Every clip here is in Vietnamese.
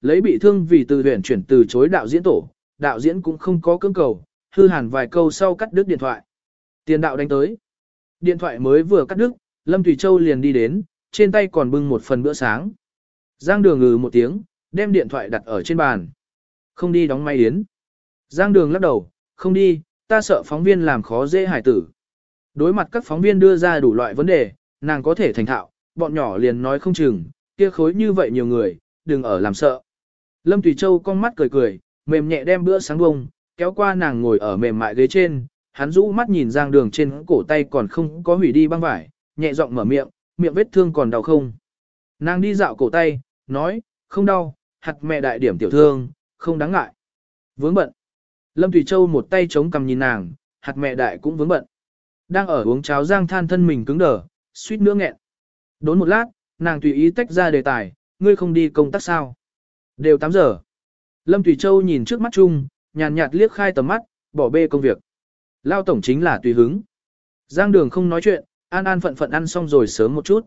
lấy bị thương vì từ huyện chuyển từ chối đạo diễn tổ, đạo diễn cũng không có cưỡng cầu, hư hàn vài câu sau cắt đứt điện thoại. Tiền đạo đánh tới. Điện thoại mới vừa cắt đứt, Lâm Thủy Châu liền đi đến, trên tay còn bưng một phần bữa sáng. Giang đường ngừ một tiếng, đem điện thoại đặt ở trên bàn. Không đi đóng máy yến. Giang đường lắc đầu, không đi, ta sợ phóng viên làm khó dễ hải tử. Đối mặt các phóng viên đưa ra đủ loại vấn đề, nàng có thể thành thạo, bọn nhỏ liền nói không chừng, kia khối như vậy nhiều người, đừng ở làm sợ. Lâm Thủy Châu con mắt cười cười, mềm nhẹ đem bữa sáng bông, kéo qua nàng ngồi ở mềm mại ghế trên, hắn rũ mắt nhìn Giang Đường trên cổ tay còn không có hủy đi băng vải, nhẹ giọng mở miệng, miệng vết thương còn đau không. Nàng đi dạo cổ tay, nói, không đau, hạt mẹ đại điểm tiểu thương, không đáng ngại. Vướng bận. Lâm Thủy Châu một tay chống cầm nhìn nàng, hạt mẹ đại cũng vướng bận. Đang ở uống cháo Giang than thân mình cứng đờ, suýt nữa nghẹn. Đốn một lát, nàng tùy ý tách ra đề tài, ngươi không đi công tác sao? Đều 8 giờ. Lâm Tùy Châu nhìn trước mắt chung, nhàn nhạt liếc khai tầm mắt, bỏ bê công việc. Lao tổng chính là tùy hứng. Giang đường không nói chuyện, an an phận phận ăn xong rồi sớm một chút.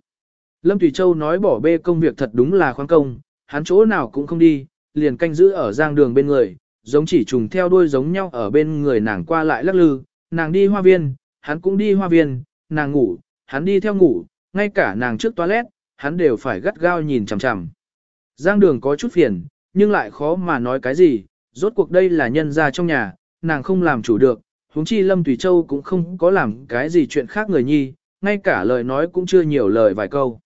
Lâm Tùy Châu nói bỏ bê công việc thật đúng là khoáng công, hắn chỗ nào cũng không đi, liền canh giữ ở giang đường bên người, giống chỉ trùng theo đuôi giống nhau ở bên người nàng qua lại lắc lư, nàng đi hoa viên, hắn cũng đi hoa viên, nàng ngủ, hắn đi theo ngủ, ngay cả nàng trước toilet, hắn đều phải gắt gao nhìn chằm chằm. Giang đường có chút phiền, nhưng lại khó mà nói cái gì, rốt cuộc đây là nhân gia trong nhà, nàng không làm chủ được, huống chi Lâm Thủy Châu cũng không có làm cái gì chuyện khác người nhi, ngay cả lời nói cũng chưa nhiều lời vài câu.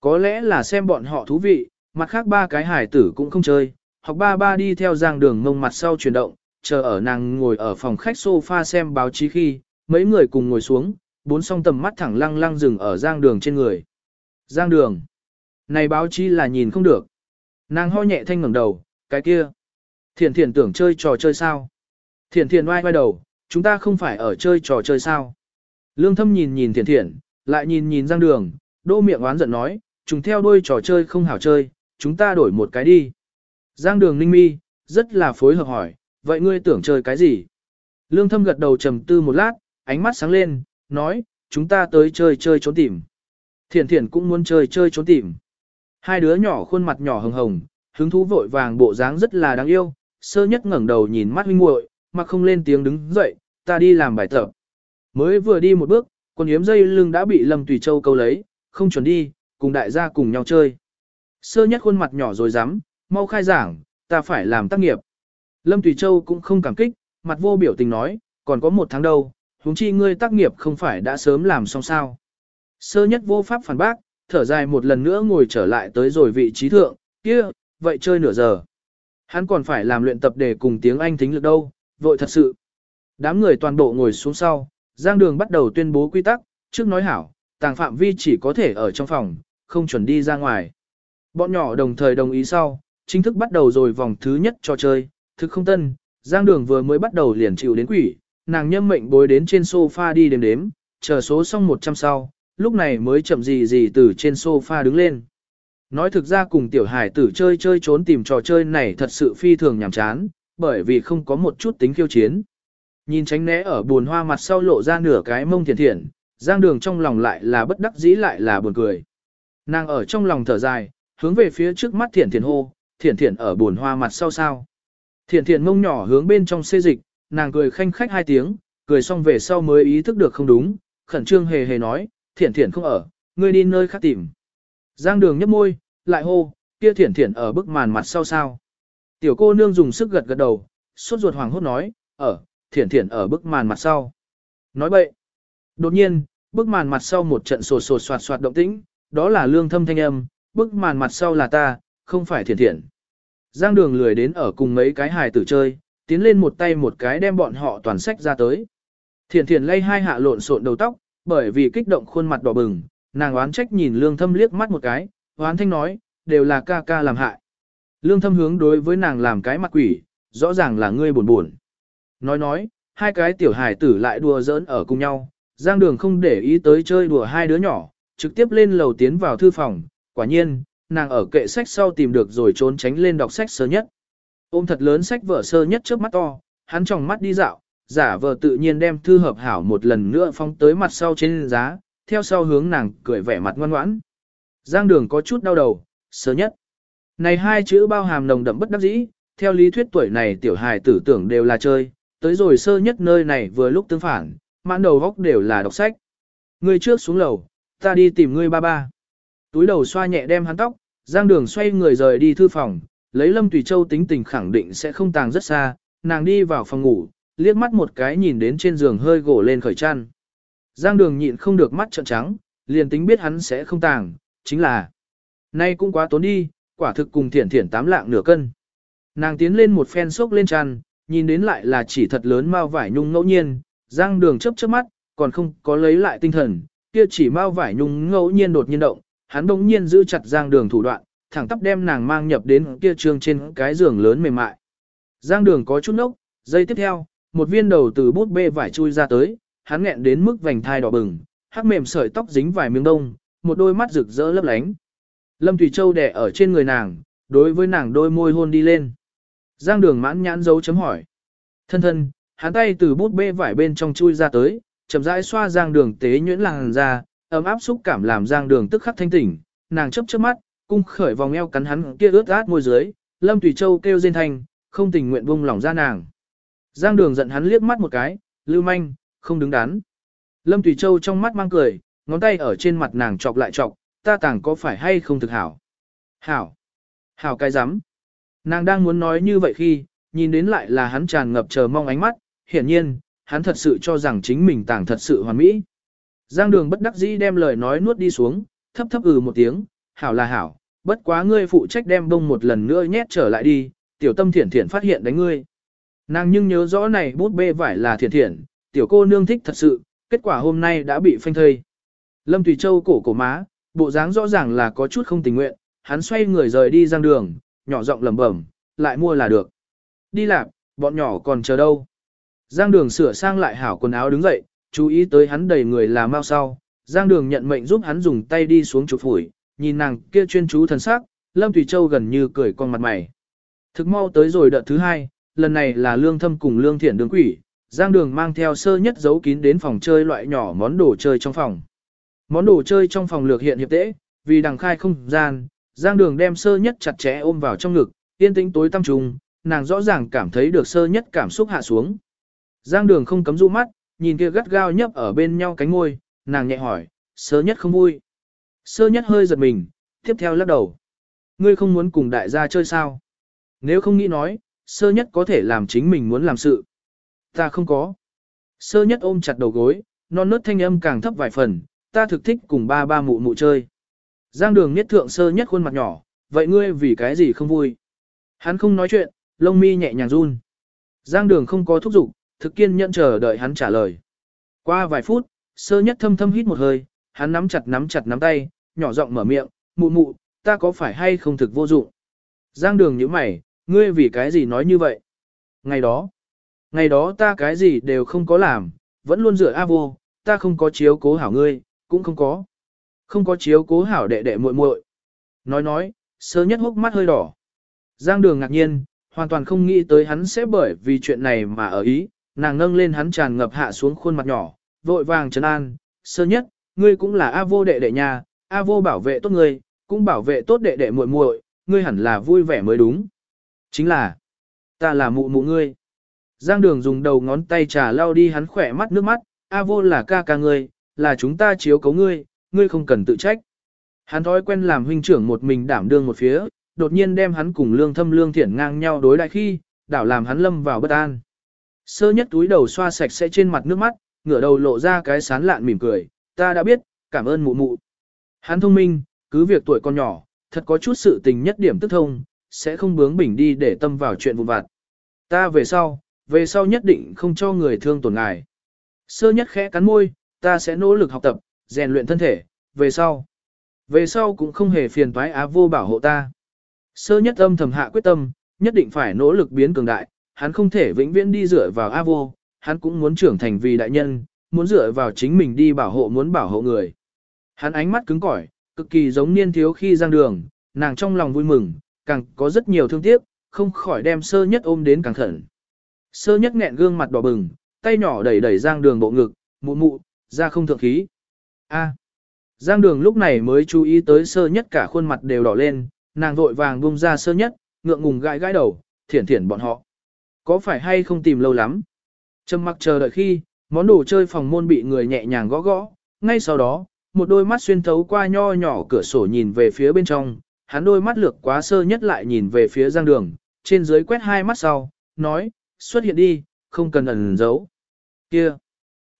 Có lẽ là xem bọn họ thú vị, mặt khác ba cái hải tử cũng không chơi, học ba ba đi theo giang đường mông mặt sau chuyển động, chờ ở nàng ngồi ở phòng khách sofa xem báo chí khi, mấy người cùng ngồi xuống, bốn song tầm mắt thẳng lăng lăng dừng ở giang đường trên người. Giang đường. Này báo chí là nhìn không được. Nàng ho nhẹ thanh ngẩng đầu, cái kia. Thiền thiền tưởng chơi trò chơi sao? Thiền thiền oai oai đầu, chúng ta không phải ở chơi trò chơi sao? Lương thâm nhìn nhìn thiền thiền, lại nhìn nhìn giang đường, đô miệng oán giận nói, chúng theo đuôi trò chơi không hảo chơi, chúng ta đổi một cái đi. Giang đường ninh mi, rất là phối hợp hỏi, vậy ngươi tưởng chơi cái gì? Lương thâm gật đầu trầm tư một lát, ánh mắt sáng lên, nói, chúng ta tới chơi chơi trốn tìm. Thiền Thiền cũng muốn chơi chơi trốn tìm. Hai đứa nhỏ khuôn mặt nhỏ hồng hồng, hứng thú vội vàng bộ dáng rất là đáng yêu, sơ nhất ngẩng đầu nhìn mắt huynh muội, mà không lên tiếng đứng dậy, ta đi làm bài tập. Mới vừa đi một bước, con yếm dây lưng đã bị Lâm Tùy Châu câu lấy, không chuẩn đi, cùng đại gia cùng nhau chơi. Sơ nhất khuôn mặt nhỏ rồi dám, mau khai giảng, ta phải làm tác nghiệp. Lâm Tùy Châu cũng không cảm kích, mặt vô biểu tình nói, còn có một tháng đâu, huống chi ngươi tác nghiệp không phải đã sớm làm xong sao. Sơ nhất vô pháp phản bác, thở dài một lần nữa ngồi trở lại tới rồi vị trí thượng, kia, vậy chơi nửa giờ. Hắn còn phải làm luyện tập để cùng tiếng Anh tính lực đâu, vội thật sự. Đám người toàn bộ ngồi xuống sau, Giang Đường bắt đầu tuyên bố quy tắc, trước nói hảo, tàng phạm vi chỉ có thể ở trong phòng, không chuẩn đi ra ngoài. Bọn nhỏ đồng thời đồng ý sau, chính thức bắt đầu rồi vòng thứ nhất cho chơi, thực không tân, Giang Đường vừa mới bắt đầu liền chịu đến quỷ, nàng nhâm mệnh bối đến trên sofa đi đếm đếm, chờ số xong 100 sau, lúc này mới chậm gì gì từ trên sofa đứng lên. Nói thực ra cùng tiểu hải tử chơi chơi trốn tìm trò chơi này thật sự phi thường nhàm chán, bởi vì không có một chút tính khiêu chiến. Nhìn tránh né ở buồn hoa mặt sau lộ ra nửa cái mông thiền thiện, giang đường trong lòng lại là bất đắc dĩ lại là buồn cười. Nàng ở trong lòng thở dài, hướng về phía trước mắt thiền thiền hô, thiền thiền ở buồn hoa mặt sau sao. thiền thiền mông nhỏ hướng bên trong xê dịch, nàng cười khanh khách hai tiếng, cười xong về sau mới ý thức được không đúng, khẩn trương hề hề nói, Thiển Thiển không ở, ngươi đi nơi khác tìm. Giang đường nhấp môi, lại hô, kia Thiển Thiển ở bức màn mặt sau sao. Tiểu cô nương dùng sức gật gật đầu, suốt ruột hoàng hốt nói, ở, Thiển Thiển ở bức màn mặt sau. Nói bậy. Đột nhiên, bức màn mặt sau một trận sột sột soạt soạt động tĩnh, đó là lương thâm thanh âm, bức màn mặt sau là ta, không phải Thiển Thiển. Giang đường lười đến ở cùng mấy cái hài tử chơi, tiến lên một tay một cái đem bọn họ toàn sách ra tới. Thiển Thiển lay hai hạ lộn xộn đầu tóc, bởi vì kích động khuôn mặt đỏ bừng, nàng oán trách nhìn lương thâm liếc mắt một cái, oán thanh nói, đều là ca ca làm hại. Lương thâm hướng đối với nàng làm cái mặt quỷ, rõ ràng là ngươi buồn buồn. Nói nói, hai cái tiểu hài tử lại đùa giỡn ở cùng nhau, giang đường không để ý tới chơi đùa hai đứa nhỏ, trực tiếp lên lầu tiến vào thư phòng, quả nhiên, nàng ở kệ sách sau tìm được rồi trốn tránh lên đọc sách sơ nhất. Ôm thật lớn sách vở sơ nhất trước mắt to, hắn tròng mắt đi dạo, giả vờ tự nhiên đem thư hợp hảo một lần nữa phóng tới mặt sau trên giá, theo sau hướng nàng cười vẻ mặt ngoan ngoãn. Giang đường có chút đau đầu, sơ nhất. Này hai chữ bao hàm nồng đậm bất đắc dĩ, theo lý thuyết tuổi này tiểu hài tử tưởng đều là chơi, tới rồi sơ nhất nơi này vừa lúc tương phản, mãn đầu góc đều là đọc sách. Ngươi trước xuống lầu, ta đi tìm ngươi ba ba. Túi đầu xoa nhẹ đem hắn tóc, giang đường xoay người rời đi thư phòng, lấy Lâm Tùy Châu tính tình khẳng định sẽ không tàng rất xa, nàng đi vào phòng ngủ, liếc mắt một cái nhìn đến trên giường hơi gỗ lên khởi chăn. Giang đường nhịn không được mắt trợn trắng, liền tính biết hắn sẽ không tàng, chính là Nay cũng quá tốn đi, quả thực cùng thiển thiển tám lạng nửa cân. Nàng tiến lên một phen sốc lên chăn, nhìn đến lại là chỉ thật lớn mao vải nhung ngẫu nhiên, giang đường chớp chớp mắt, còn không có lấy lại tinh thần, kia chỉ mao vải nhung ngẫu nhiên đột nhiên động, hắn bỗng nhiên giữ chặt giang đường thủ đoạn, thẳng tắp đem nàng mang nhập đến kia trường trên cái giường lớn mềm mại. Giang đường có chút nốc, giây tiếp theo, một viên đầu từ bút bê vải chui ra tới, hắn nghẹn đến mức vành thai đỏ bừng, hắc mềm sợi tóc dính vài miếng đông, một đôi mắt rực rỡ lấp lánh. Lâm Thủy Châu đè ở trên người nàng, đối với nàng đôi môi hôn đi lên. Giang đường mãn nhãn dấu chấm hỏi. Thân thân, hắn tay từ bút bê vải bên trong chui ra tới, chậm rãi xoa giang đường tế nhuyễn làng ra, ấm áp xúc cảm làm giang đường tức khắc thanh tỉnh, nàng chấp chớp mắt, cung khởi vòng eo cắn hắn kia ướt át môi dưới, Lâm Thủy Châu kêu rên thanh, không tình nguyện buông lỏng ra nàng. Giang đường giận hắn liếc mắt một cái, lưu manh, không đứng đắn. Lâm Tùy Châu trong mắt mang cười, ngón tay ở trên mặt nàng chọc lại chọc, ta tàng có phải hay không thực hảo. Hảo. Hảo cái rắm Nàng đang muốn nói như vậy khi, nhìn đến lại là hắn tràn ngập chờ mong ánh mắt, hiển nhiên, hắn thật sự cho rằng chính mình tàng thật sự hoàn mỹ. Giang đường bất đắc dĩ đem lời nói nuốt đi xuống, thấp thấp ừ một tiếng, hảo là hảo, bất quá ngươi phụ trách đem bông một lần nữa nhét trở lại đi, tiểu tâm thiển thiển phát hiện đánh ngươi. Nàng nhưng nhớ rõ này bút bê vải là thiện thiển, tiểu cô nương thích thật sự, kết quả hôm nay đã bị phanh thây. Lâm Thủy Châu cổ cổ má, bộ dáng rõ ràng là có chút không tình nguyện, hắn xoay người rời đi giang đường, nhỏ giọng lẩm bẩm, lại mua là được. Đi làm, bọn nhỏ còn chờ đâu. Giang đường sửa sang lại hảo quần áo đứng dậy, chú ý tới hắn đầy người là mau sau. Giang đường nhận mệnh giúp hắn dùng tay đi xuống chụp phủi, nhìn nàng kia chuyên chú thần sắc, Lâm Thủy Châu gần như cười con mặt mày. Thực mau tới rồi đợt thứ hai, lần này là lương thâm cùng lương thiện đường quỷ, Giang đường mang theo sơ nhất giấu kín đến phòng chơi loại nhỏ món đồ chơi trong phòng. Món đồ chơi trong phòng lược hiện hiệp tễ, vì đằng khai không gian, Giang đường đem sơ nhất chặt chẽ ôm vào trong ngực, yên tĩnh tối tâm trùng, nàng rõ ràng cảm thấy được sơ nhất cảm xúc hạ xuống. Giang đường không cấm du mắt, nhìn kia gắt gao nhấp ở bên nhau cánh ngôi, nàng nhẹ hỏi, sơ nhất không vui. Sơ nhất hơi giật mình, tiếp theo lắc đầu. Ngươi không muốn cùng đại gia chơi sao? Nếu không nghĩ nói, sơ nhất có thể làm chính mình muốn làm sự. Ta không có. Sơ nhất ôm chặt đầu gối, non nớt thanh âm càng thấp vài phần, ta thực thích cùng ba ba mụ mụ chơi. Giang đường nhất thượng sơ nhất khuôn mặt nhỏ, vậy ngươi vì cái gì không vui? Hắn không nói chuyện, lông mi nhẹ nhàng run. Giang đường không có thúc giục, thực kiên nhẫn chờ đợi hắn trả lời. Qua vài phút, sơ nhất thâm thâm hít một hơi, hắn nắm chặt nắm chặt nắm tay, nhỏ giọng mở miệng, mụ mụ, ta có phải hay không thực vô dụng? Giang đường như mày, ngươi vì cái gì nói như vậy? Ngày đó, ngày đó ta cái gì đều không có làm, vẫn luôn dựa A vô, ta không có chiếu cố hảo ngươi, cũng không có. Không có chiếu cố hảo đệ đệ muội muội. Nói nói, sơ nhất hốc mắt hơi đỏ. Giang đường ngạc nhiên, hoàn toàn không nghĩ tới hắn sẽ bởi vì chuyện này mà ở ý, nàng nâng lên hắn tràn ngập hạ xuống khuôn mặt nhỏ, vội vàng trấn an, sơ nhất, ngươi cũng là A vô đệ đệ nhà, A vô bảo vệ tốt ngươi, cũng bảo vệ tốt đệ đệ muội muội, ngươi hẳn là vui vẻ mới đúng. Chính là, ta là mụ mụ ngươi. Giang đường dùng đầu ngón tay trà lau đi hắn khỏe mắt nước mắt, A vô là ca ca ngươi, là chúng ta chiếu cấu ngươi, ngươi không cần tự trách. Hắn thói quen làm huynh trưởng một mình đảm đương một phía, đột nhiên đem hắn cùng lương thâm lương thiển ngang nhau đối đại khi, đảo làm hắn lâm vào bất an. Sơ nhất túi đầu xoa sạch sẽ trên mặt nước mắt, ngửa đầu lộ ra cái sán lạn mỉm cười, ta đã biết, cảm ơn mụ mụ. Hắn thông minh, cứ việc tuổi còn nhỏ, thật có chút sự tình nhất điểm tức thông, sẽ không bướng bỉnh đi để tâm vào chuyện vụn vặt. Ta về sau, về sau nhất định không cho người thương tổn ngài. Sơ nhất khẽ cắn môi, ta sẽ nỗ lực học tập, rèn luyện thân thể, về sau. Về sau cũng không hề phiền toái á vô bảo hộ ta. Sơ nhất âm thầm hạ quyết tâm, nhất định phải nỗ lực biến cường đại, hắn không thể vĩnh viễn đi dựa vào A vô, hắn cũng muốn trưởng thành vì đại nhân, muốn dựa vào chính mình đi bảo hộ muốn bảo hộ người. Hắn ánh mắt cứng cỏi, cực kỳ giống niên thiếu khi giang đường, nàng trong lòng vui mừng, càng có rất nhiều thương tiếc, không khỏi đem sơ nhất ôm đến càng khẩn. Sơ nhất nghẹn gương mặt đỏ bừng, tay nhỏ đẩy đẩy giang đường bộ ngực, mụ mụ, ra không thượng khí. A. Giang đường lúc này mới chú ý tới sơ nhất cả khuôn mặt đều đỏ lên, nàng vội vàng buông ra sơ nhất, ngượng ngùng gãi gãi đầu, thiển thiển bọn họ. Có phải hay không tìm lâu lắm? Trầm mặc chờ đợi khi, món đồ chơi phòng môn bị người nhẹ nhàng gõ gõ, ngay sau đó, một đôi mắt xuyên thấu qua nho nhỏ cửa sổ nhìn về phía bên trong, hắn đôi mắt lược quá sơ nhất lại nhìn về phía giang đường, trên dưới quét hai mắt sau, nói, xuất hiện đi, không cần ẩn giấu. Kia!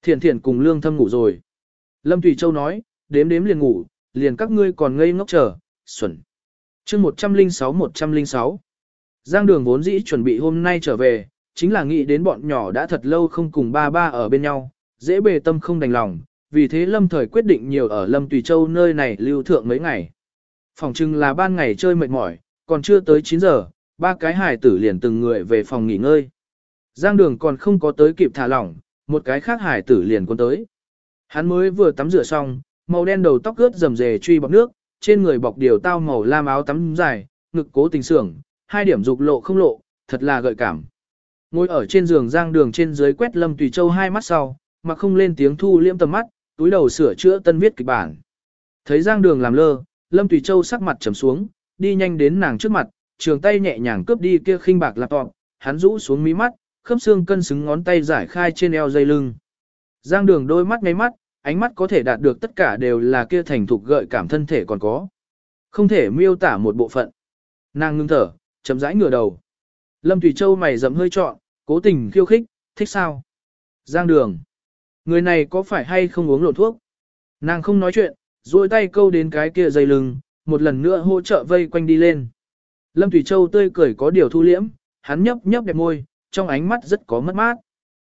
Thiển thiển cùng lương thâm ngủ rồi. Lâm Thủy Châu nói, đếm đếm liền ngủ, liền các ngươi còn ngây ngốc chờ, xuẩn. chương 106-106 Giang đường vốn dĩ chuẩn bị hôm nay trở về, chính là nghĩ đến bọn nhỏ đã thật lâu không cùng ba ba ở bên nhau, dễ bề tâm không đành lòng, vì thế Lâm Thời quyết định nhiều ở Lâm Tùy Châu nơi này lưu thượng mấy ngày. Phòng trưng là ban ngày chơi mệt mỏi, còn chưa tới 9 giờ, ba cái hải tử liền từng người về phòng nghỉ ngơi. Giang đường còn không có tới kịp thả lỏng, một cái khác hải tử liền quân tới. Hắn mới vừa tắm rửa xong, màu đen đầu tóc ướt rầm rề truy bọc nước, trên người bọc điều tao màu lam áo tắm dài, ngực cố tình sưởng, hai điểm dục lộ không lộ, thật là gợi cảm. Ngồi ở trên giường giang đường trên dưới quét Lâm Tùy Châu hai mắt sau, mà không lên tiếng thu liễm tầm mắt, túi đầu sửa chữa tân viết kịch bản. Thấy giang đường làm lơ, Lâm Tùy Châu sắc mặt trầm xuống, đi nhanh đến nàng trước mặt, trường tay nhẹ nhàng cướp đi kia khinh bạc laptop, hắn rũ xuống mí mắt, khớp xương cân xứng ngón tay giải khai trên eo dây lưng. Giang đường đôi mắt ngáy mắt, ánh mắt có thể đạt được tất cả đều là kia thành thục gợi cảm thân thể còn có. Không thể miêu tả một bộ phận. Nàng ngưng thở, chậm rãi ngửa đầu. Lâm Thủy Châu mày rậm hơi trọn, cố tình khiêu khích, thích sao? Giang đường. Người này có phải hay không uống lộn thuốc? Nàng không nói chuyện, duỗi tay câu đến cái kia dây lưng, một lần nữa hỗ trợ vây quanh đi lên. Lâm Thủy Châu tươi cười có điều thu liễm, hắn nhấp nhấp đẹp môi, trong ánh mắt rất có mất mát.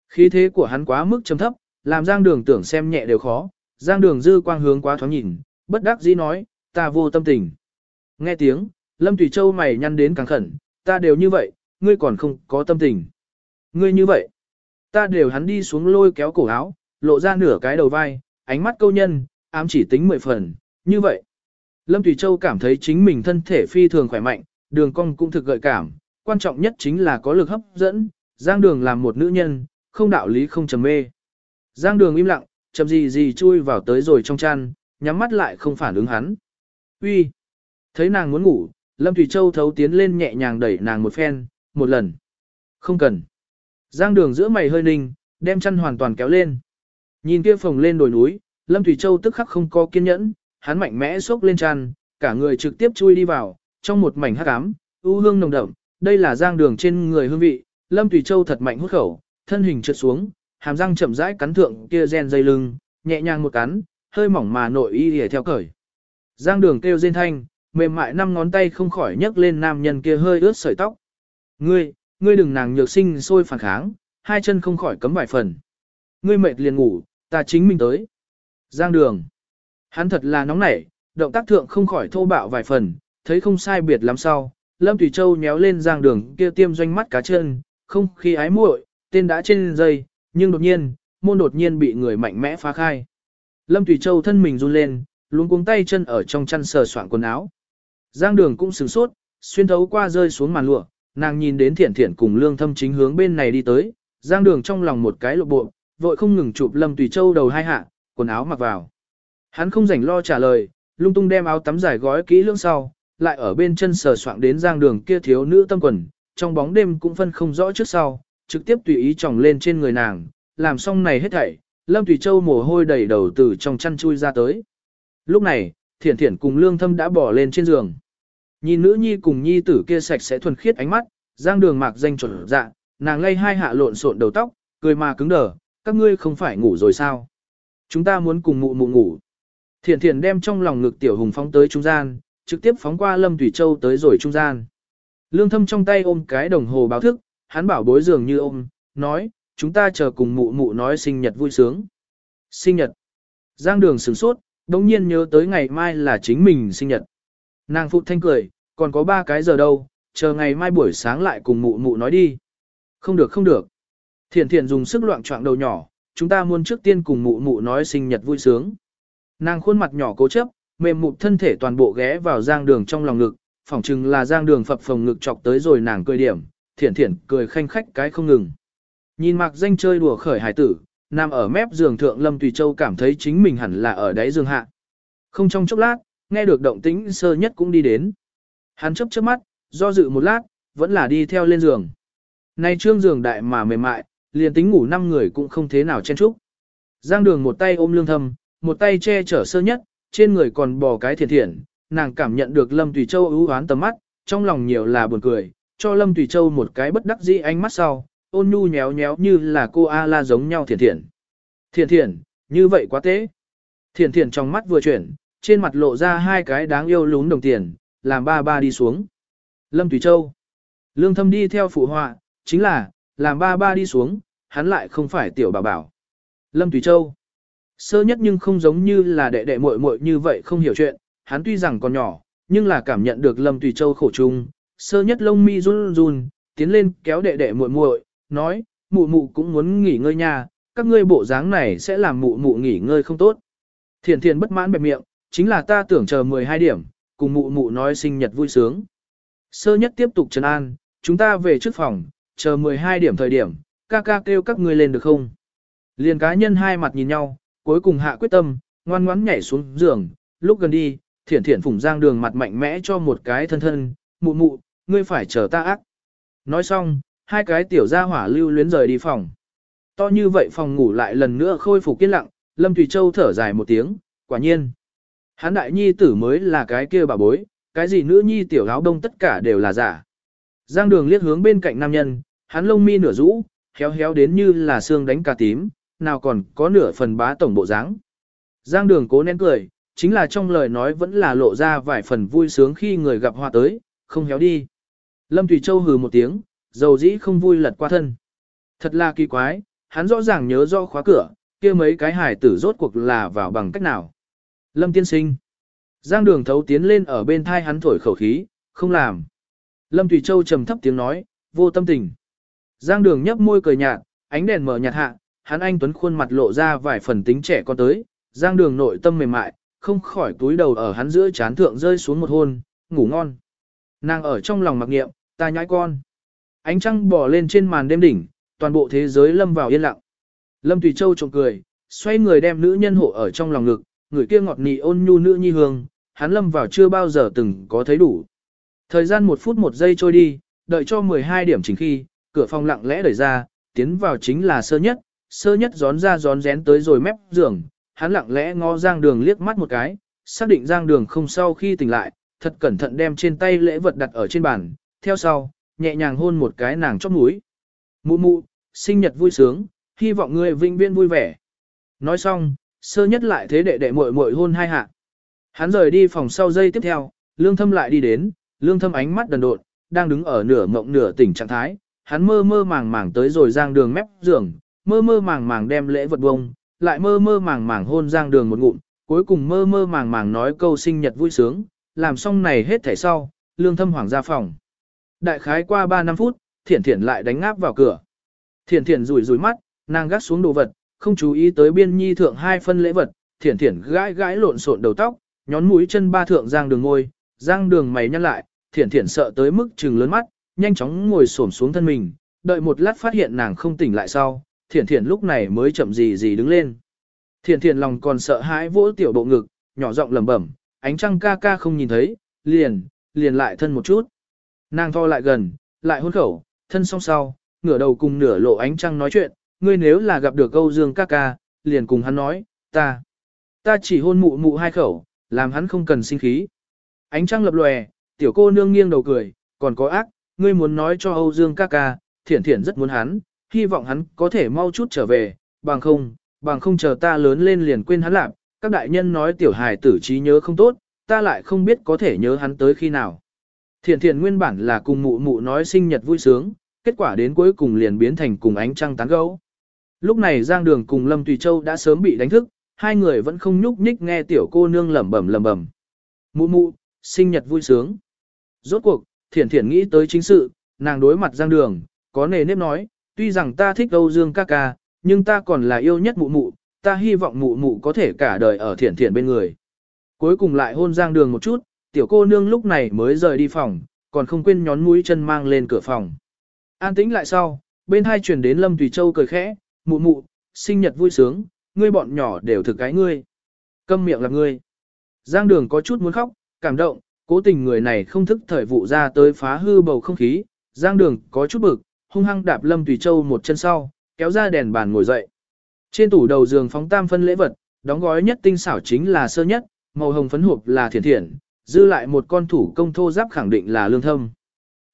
Khí thế của hắn quá mức trầm thấp, làm Giang Đường tưởng xem nhẹ đều khó. Giang Đường dư quang hướng quá thoáng nhìn, bất đắc dĩ nói, ta vô tâm tình. Nghe tiếng, Lâm Thủy Châu mày nhăn đến càng khẩn, ta đều như vậy, ngươi còn không có tâm tình. Ngươi như vậy, ta đều hắn đi xuống lôi kéo cổ áo, lộ ra nửa cái đầu vai, ánh mắt câu nhân, ám chỉ tính mười phần, như vậy. Lâm Thủy Châu cảm thấy chính mình thân thể phi thường khỏe mạnh, đường cong cũng thực gợi cảm, quan trọng nhất chính là có lực hấp dẫn, Giang Đường làm một nữ nhân, không đạo lý không trầm mê. Giang Đường im lặng, chậm gì gì chui vào tới rồi trong chăn, nhắm mắt lại không phản ứng hắn. Uy, Thấy nàng muốn ngủ, Lâm Thủy Châu thấu tiến lên nhẹ nhàng đẩy nàng một phen, một lần. Không cần. Giang Đường giữa mày hơi ninh, đem chăn hoàn toàn kéo lên. Nhìn kia phồng lên đồi núi, Lâm Thủy Châu tức khắc không có kiên nhẫn, hắn mạnh mẽ xốc lên tràn, cả người trực tiếp chui đi vào, trong một mảnh hắc ám, u hương nồng đậm, đây là giang đường trên người hương vị, Lâm Thủy Châu thật mạnh hút khẩu, thân hình trượt xuống, hàm răng chậm rãi cắn thượng kia gen dây lưng, nhẹ nhàng một cắn, hơi mỏng mà nội y lìa theo cởi. Giang đường kêu rên thanh, mềm mại năm ngón tay không khỏi nhấc lên nam nhân kia hơi ướt sợi tóc. Ngươi, ngươi đừng nàng nhược sinh sôi phản kháng, hai chân không khỏi cấm vài phần. Ngươi mệt liền ngủ, ta chính mình tới. Giang đường. Hắn thật là nóng nảy, động tác thượng không khỏi thô bạo vài phần, thấy không sai biệt lắm sau, Lâm Thủy Châu nhéo lên giang đường kia tiêm doanh mắt cá chân, không khi ái muội, tên đã trên dây, nhưng đột nhiên, môn đột nhiên bị người mạnh mẽ phá khai. Lâm Thủy Châu thân mình run lên, luống cuống tay chân ở trong chăn sờ soạn quần áo. Giang đường cũng sửng sốt, xuyên thấu qua rơi xuống màn lụa, nàng nhìn đến thiển thiển cùng lương thâm chính hướng bên này đi tới, giang đường trong lòng một cái lộ bộ, vội không ngừng chụp Lâm Thủy Châu đầu hai hạ, quần áo mặc vào. Hắn không rảnh lo trả lời, lung tung đem áo tắm dài gói kỹ lưỡng sau, lại ở bên chân sờ soạng đến giang đường kia thiếu nữ tâm quần, trong bóng đêm cũng phân không rõ trước sau, trực tiếp tùy ý tròng lên trên người nàng, làm xong này hết thảy, Lâm Thủy Châu mồ hôi đầy đầu từ trong chăn chui ra tới. Lúc này, Thiển Thiển cùng Lương Thâm đã bỏ lên trên giường. Nhìn nữ nhi cùng nhi tử kia sạch sẽ thuần khiết ánh mắt, giang đường mạc danh chuẩn dạ, nàng lay hai hạ lộn xộn đầu tóc, cười mà cứng đờ, các ngươi không phải ngủ rồi sao? Chúng ta muốn cùng mụ mụ ngủ. Thiển Thiển đem trong lòng ngực tiểu hùng phóng tới trung gian, trực tiếp phóng qua Lâm Thủy Châu tới rồi trung gian. Lương thâm trong tay ôm cái đồng hồ báo thức, hắn bảo bối dường như ôm, nói, chúng ta chờ cùng mụ mụ nói sinh nhật vui sướng. Sinh nhật. Giang đường sửng sốt, đồng nhiên nhớ tới ngày mai là chính mình sinh nhật. Nàng phụ thanh cười, còn có ba cái giờ đâu, chờ ngày mai buổi sáng lại cùng mụ mụ nói đi. Không được không được. Thiển thiển dùng sức loạn trọng đầu nhỏ, chúng ta muốn trước tiên cùng mụ mụ nói sinh nhật vui sướng. Nàng khuôn mặt nhỏ cố chấp, mềm mụ thân thể toàn bộ ghé vào giang đường trong lòng ngực, phỏng chừng là giang đường phập phồng ngực chọc tới rồi nàng cười điểm, thiển thiển cười khanh khách cái không ngừng. Nhìn mặc danh chơi đùa khởi hải tử, nằm ở mép giường thượng Lâm Tùy Châu cảm thấy chính mình hẳn là ở đáy giường hạ. Không trong chốc lát, nghe được động tĩnh sơ nhất cũng đi đến. Hắn chấp chớp mắt, do dự một lát, vẫn là đi theo lên giường. Nay trương giường đại mà mềm mại, liền tính ngủ năm người cũng không thế nào chen chúc. Giang đường một tay ôm lương thâm, một tay che chở sơ nhất, trên người còn bò cái thiền thiện, nàng cảm nhận được Lâm Tùy Châu ưu hoán tầm mắt, trong lòng nhiều là buồn cười, cho Lâm Tùy Châu một cái bất đắc dĩ ánh mắt sau, ôn nhu nhéo nhéo như là cô A-la giống nhau thiền thiện. Thiện thiện, như vậy quá tế. Thiện thiện trong mắt vừa chuyển, trên mặt lộ ra hai cái đáng yêu lún đồng tiền, làm ba ba đi xuống. Lâm Tùy Châu. Lương thâm đi theo phụ họa, chính là, làm ba ba đi xuống, hắn lại không phải tiểu bảo bảo. Lâm Tùy Châu. Sơ nhất nhưng không giống như là đệ đệ muội muội như vậy không hiểu chuyện, hắn tuy rằng còn nhỏ, nhưng là cảm nhận được Lâm Tùy Châu khổ chung, sơ nhất lông mi run run, tiến lên kéo đệ đệ muội muội, nói, mụ mụ cũng muốn nghỉ ngơi nha, các ngươi bộ dáng này sẽ làm mụ mụ nghỉ ngơi không tốt. Thiền thiền bất mãn bẹp miệng, chính là ta tưởng chờ 12 điểm, cùng mụ mụ nói sinh nhật vui sướng. Sơ nhất tiếp tục trấn an, chúng ta về trước phòng, chờ 12 điểm thời điểm, ca ca kêu các ngươi lên được không? Liền cá nhân hai mặt nhìn nhau, cuối cùng hạ quyết tâm, ngoan ngoãn nhảy xuống giường, lúc gần đi, thiển thiển phủng giang đường mặt mạnh mẽ cho một cái thân thân, mụ mụ, ngươi phải chờ ta ác. Nói xong, hai cái tiểu gia hỏa lưu luyến rời đi phòng. To như vậy phòng ngủ lại lần nữa khôi phục yên lặng, Lâm Thủy Châu thở dài một tiếng, quả nhiên. Hán đại nhi tử mới là cái kia bà bối, cái gì nữ nhi tiểu áo đông tất cả đều là giả. Giang đường liếc hướng bên cạnh nam nhân, hắn lông mi nửa rũ, héo héo đến như là xương đánh cà tím, nào còn có nửa phần bá tổng bộ dáng. Giang đường cố nén cười, chính là trong lời nói vẫn là lộ ra vài phần vui sướng khi người gặp hoa tới, không héo đi. Lâm Thủy Châu hừ một tiếng, dầu dĩ không vui lật qua thân. Thật là kỳ quái, hắn rõ ràng nhớ rõ khóa cửa, kia mấy cái hải tử rốt cuộc là vào bằng cách nào. Lâm tiên sinh. Giang đường thấu tiến lên ở bên thai hắn thổi khẩu khí, không làm. Lâm Thủy Châu trầm thấp tiếng nói, vô tâm tình. Giang đường nhấp môi cười nhạt, ánh đèn mở nhạt hạ, hắn anh tuấn khuôn mặt lộ ra vài phần tính trẻ con tới, Giang đường nội tâm mềm mại, không khỏi túi đầu ở hắn giữa chán thượng rơi xuống một hôn, ngủ ngon. Nàng ở trong lòng mặc niệm, ta nhãi con. Ánh trăng bò lên trên màn đêm đỉnh, toàn bộ thế giới lâm vào yên lặng. Lâm Tùy Châu trộm cười, xoay người đem nữ nhân hộ ở trong lòng ngực, người kia ngọt nị ôn nhu nữ nhi hương, hắn lâm vào chưa bao giờ từng có thấy đủ. Thời gian một phút một giây trôi đi, đợi cho 12 điểm chính khi, cửa phòng lặng lẽ đẩy ra, tiến vào chính là sơ nhất, sơ nhất gión ra gión rén tới rồi mép giường, hắn lặng lẽ ngó giang đường liếc mắt một cái, xác định giang đường không sau khi tỉnh lại, thật cẩn thận đem trên tay lễ vật đặt ở trên bàn, theo sau, nhẹ nhàng hôn một cái nàng chóp mũi. Mụ mụ, sinh nhật vui sướng, hy vọng ngươi vinh viên vui vẻ. Nói xong, sơ nhất lại thế đệ đệ muội muội hôn hai hạ. Hắn rời đi phòng sau giây tiếp theo, lương thâm lại đi đến, lương thâm ánh mắt đần độn, đang đứng ở nửa mộng nửa tỉnh trạng thái. Hắn mơ mơ màng màng tới rồi giang đường mép giường, mơ mơ màng màng đem lễ vật bông, lại mơ mơ màng màng hôn giang đường một ngụm, cuối cùng mơ mơ màng màng nói câu sinh nhật vui sướng, làm xong này hết thảy sau, lương thâm hoàng ra phòng. Đại khái qua 3 năm phút, thiển thiển lại đánh ngáp vào cửa. Thiển thiển rủi rủi mắt, nàng gắt xuống đồ vật, không chú ý tới biên nhi thượng hai phân lễ vật, thiển thiển gãi gãi lộn xộn đầu tóc, nhón mũi chân ba thượng giang đường ngôi, giang đường mày nhăn lại, thiển thiển sợ tới mức trừng lớn mắt, nhanh chóng ngồi xổm xuống thân mình, đợi một lát phát hiện nàng không tỉnh lại sau, thiển thiển lúc này mới chậm gì gì đứng lên. Thiển thiển lòng còn sợ hãi vỗ tiểu bộ ngực, nhỏ giọng lẩm bẩm, ánh trăng ca ca không nhìn thấy, liền, liền lại thân một chút. Nàng tho lại gần, lại hôn khẩu, thân song sau, ngửa đầu cùng nửa lộ ánh trăng nói chuyện, ngươi nếu là gặp được câu dương ca ca, liền cùng hắn nói, ta, ta chỉ hôn mụ mụ hai khẩu, làm hắn không cần sinh khí. Ánh trăng lập lòe, tiểu cô nương nghiêng đầu cười, còn có ác, ngươi muốn nói cho Âu Dương ca ca, thiển thiển rất muốn hắn, hy vọng hắn có thể mau chút trở về, bằng không, bằng không chờ ta lớn lên liền quên hắn lạc, các đại nhân nói tiểu hài tử trí nhớ không tốt, ta lại không biết có thể nhớ hắn tới khi nào. Thiển thiển nguyên bản là cùng mụ mụ nói sinh nhật vui sướng, kết quả đến cuối cùng liền biến thành cùng ánh trăng tán gấu. Lúc này Giang Đường cùng Lâm Tùy Châu đã sớm bị đánh thức, hai người vẫn không nhúc nhích nghe tiểu cô nương lẩm bẩm lẩm bẩm. Mụ mụ, sinh nhật vui sướng. Rốt cuộc, thiển thiển nghĩ tới chính sự, nàng đối mặt Giang Đường, có nề nếp nói, tuy rằng ta thích Âu Dương ca ca, nhưng ta còn là yêu nhất mụ mụ, ta hy vọng mụ mụ có thể cả đời ở thiển thiển bên người. Cuối cùng lại hôn Giang Đường một chút, tiểu cô nương lúc này mới rời đi phòng, còn không quên nhón mũi chân mang lên cửa phòng. An tĩnh lại sau, bên hai truyền đến Lâm Tùy Châu cười khẽ, mụ mụ, sinh nhật vui sướng, ngươi bọn nhỏ đều thực cái ngươi. Câm miệng là ngươi. Giang đường có chút muốn khóc, cảm động, Cố tình người này không thức thời vụ ra tới phá hư bầu không khí, giang đường có chút bực, hung hăng đạp Lâm Tùy Châu một chân sau, kéo ra đèn bàn ngồi dậy. Trên tủ đầu giường phóng tam phân lễ vật, đóng gói nhất tinh xảo chính là sơ nhất, màu hồng phấn hộp là thiển thiển, dư lại một con thủ công thô giáp khẳng định là lương thâm.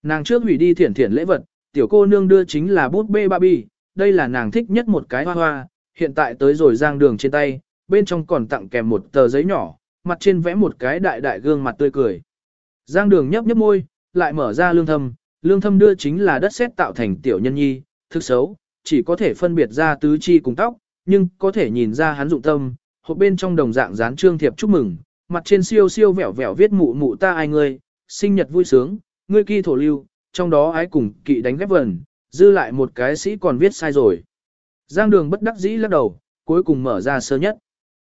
Nàng trước hủy đi thiển thiển lễ vật, tiểu cô nương đưa chính là bút bê Barbie, đây là nàng thích nhất một cái hoa hoa, hiện tại tới rồi giang đường trên tay, bên trong còn tặng kèm một tờ giấy nhỏ, mặt trên vẽ một cái đại đại gương mặt tươi cười. Giang đường nhấp nhấp môi, lại mở ra lương thâm, lương thâm đưa chính là đất sét tạo thành tiểu nhân nhi, thức xấu, chỉ có thể phân biệt ra tứ chi cùng tóc, nhưng có thể nhìn ra hắn dụng tâm, hộp bên trong đồng dạng dán trương thiệp chúc mừng, mặt trên siêu siêu vẻo vẻo viết mụ mụ ta ai ngươi, sinh nhật vui sướng, ngươi kỳ thổ lưu, trong đó ai cùng kỵ đánh ghép vần, dư lại một cái sĩ còn viết sai rồi. Giang đường bất đắc dĩ lắc đầu, cuối cùng mở ra sơ nhất.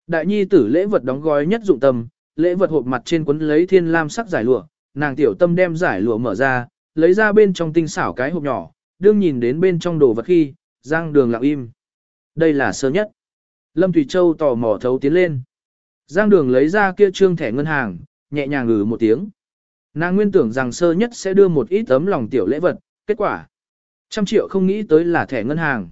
Đại nhi tử lễ vật đóng gói nhất dụng tâm, lễ vật hộp mặt trên quấn lấy thiên lam sắc giải lụa, nàng tiểu tâm đem giải lụa mở ra, lấy ra bên trong tinh xảo cái hộp nhỏ, đương nhìn đến bên trong đồ vật khi, giang đường lặng im. Đây là sơ nhất. Lâm Thủy Châu tò mò thấu tiến lên. Giang đường lấy ra kia trương thẻ ngân hàng, nhẹ nhàng ngừ một tiếng. Nàng nguyên tưởng rằng sơ nhất sẽ đưa một ít tấm lòng tiểu lễ vật, kết quả. Trăm triệu không nghĩ tới là thẻ ngân hàng.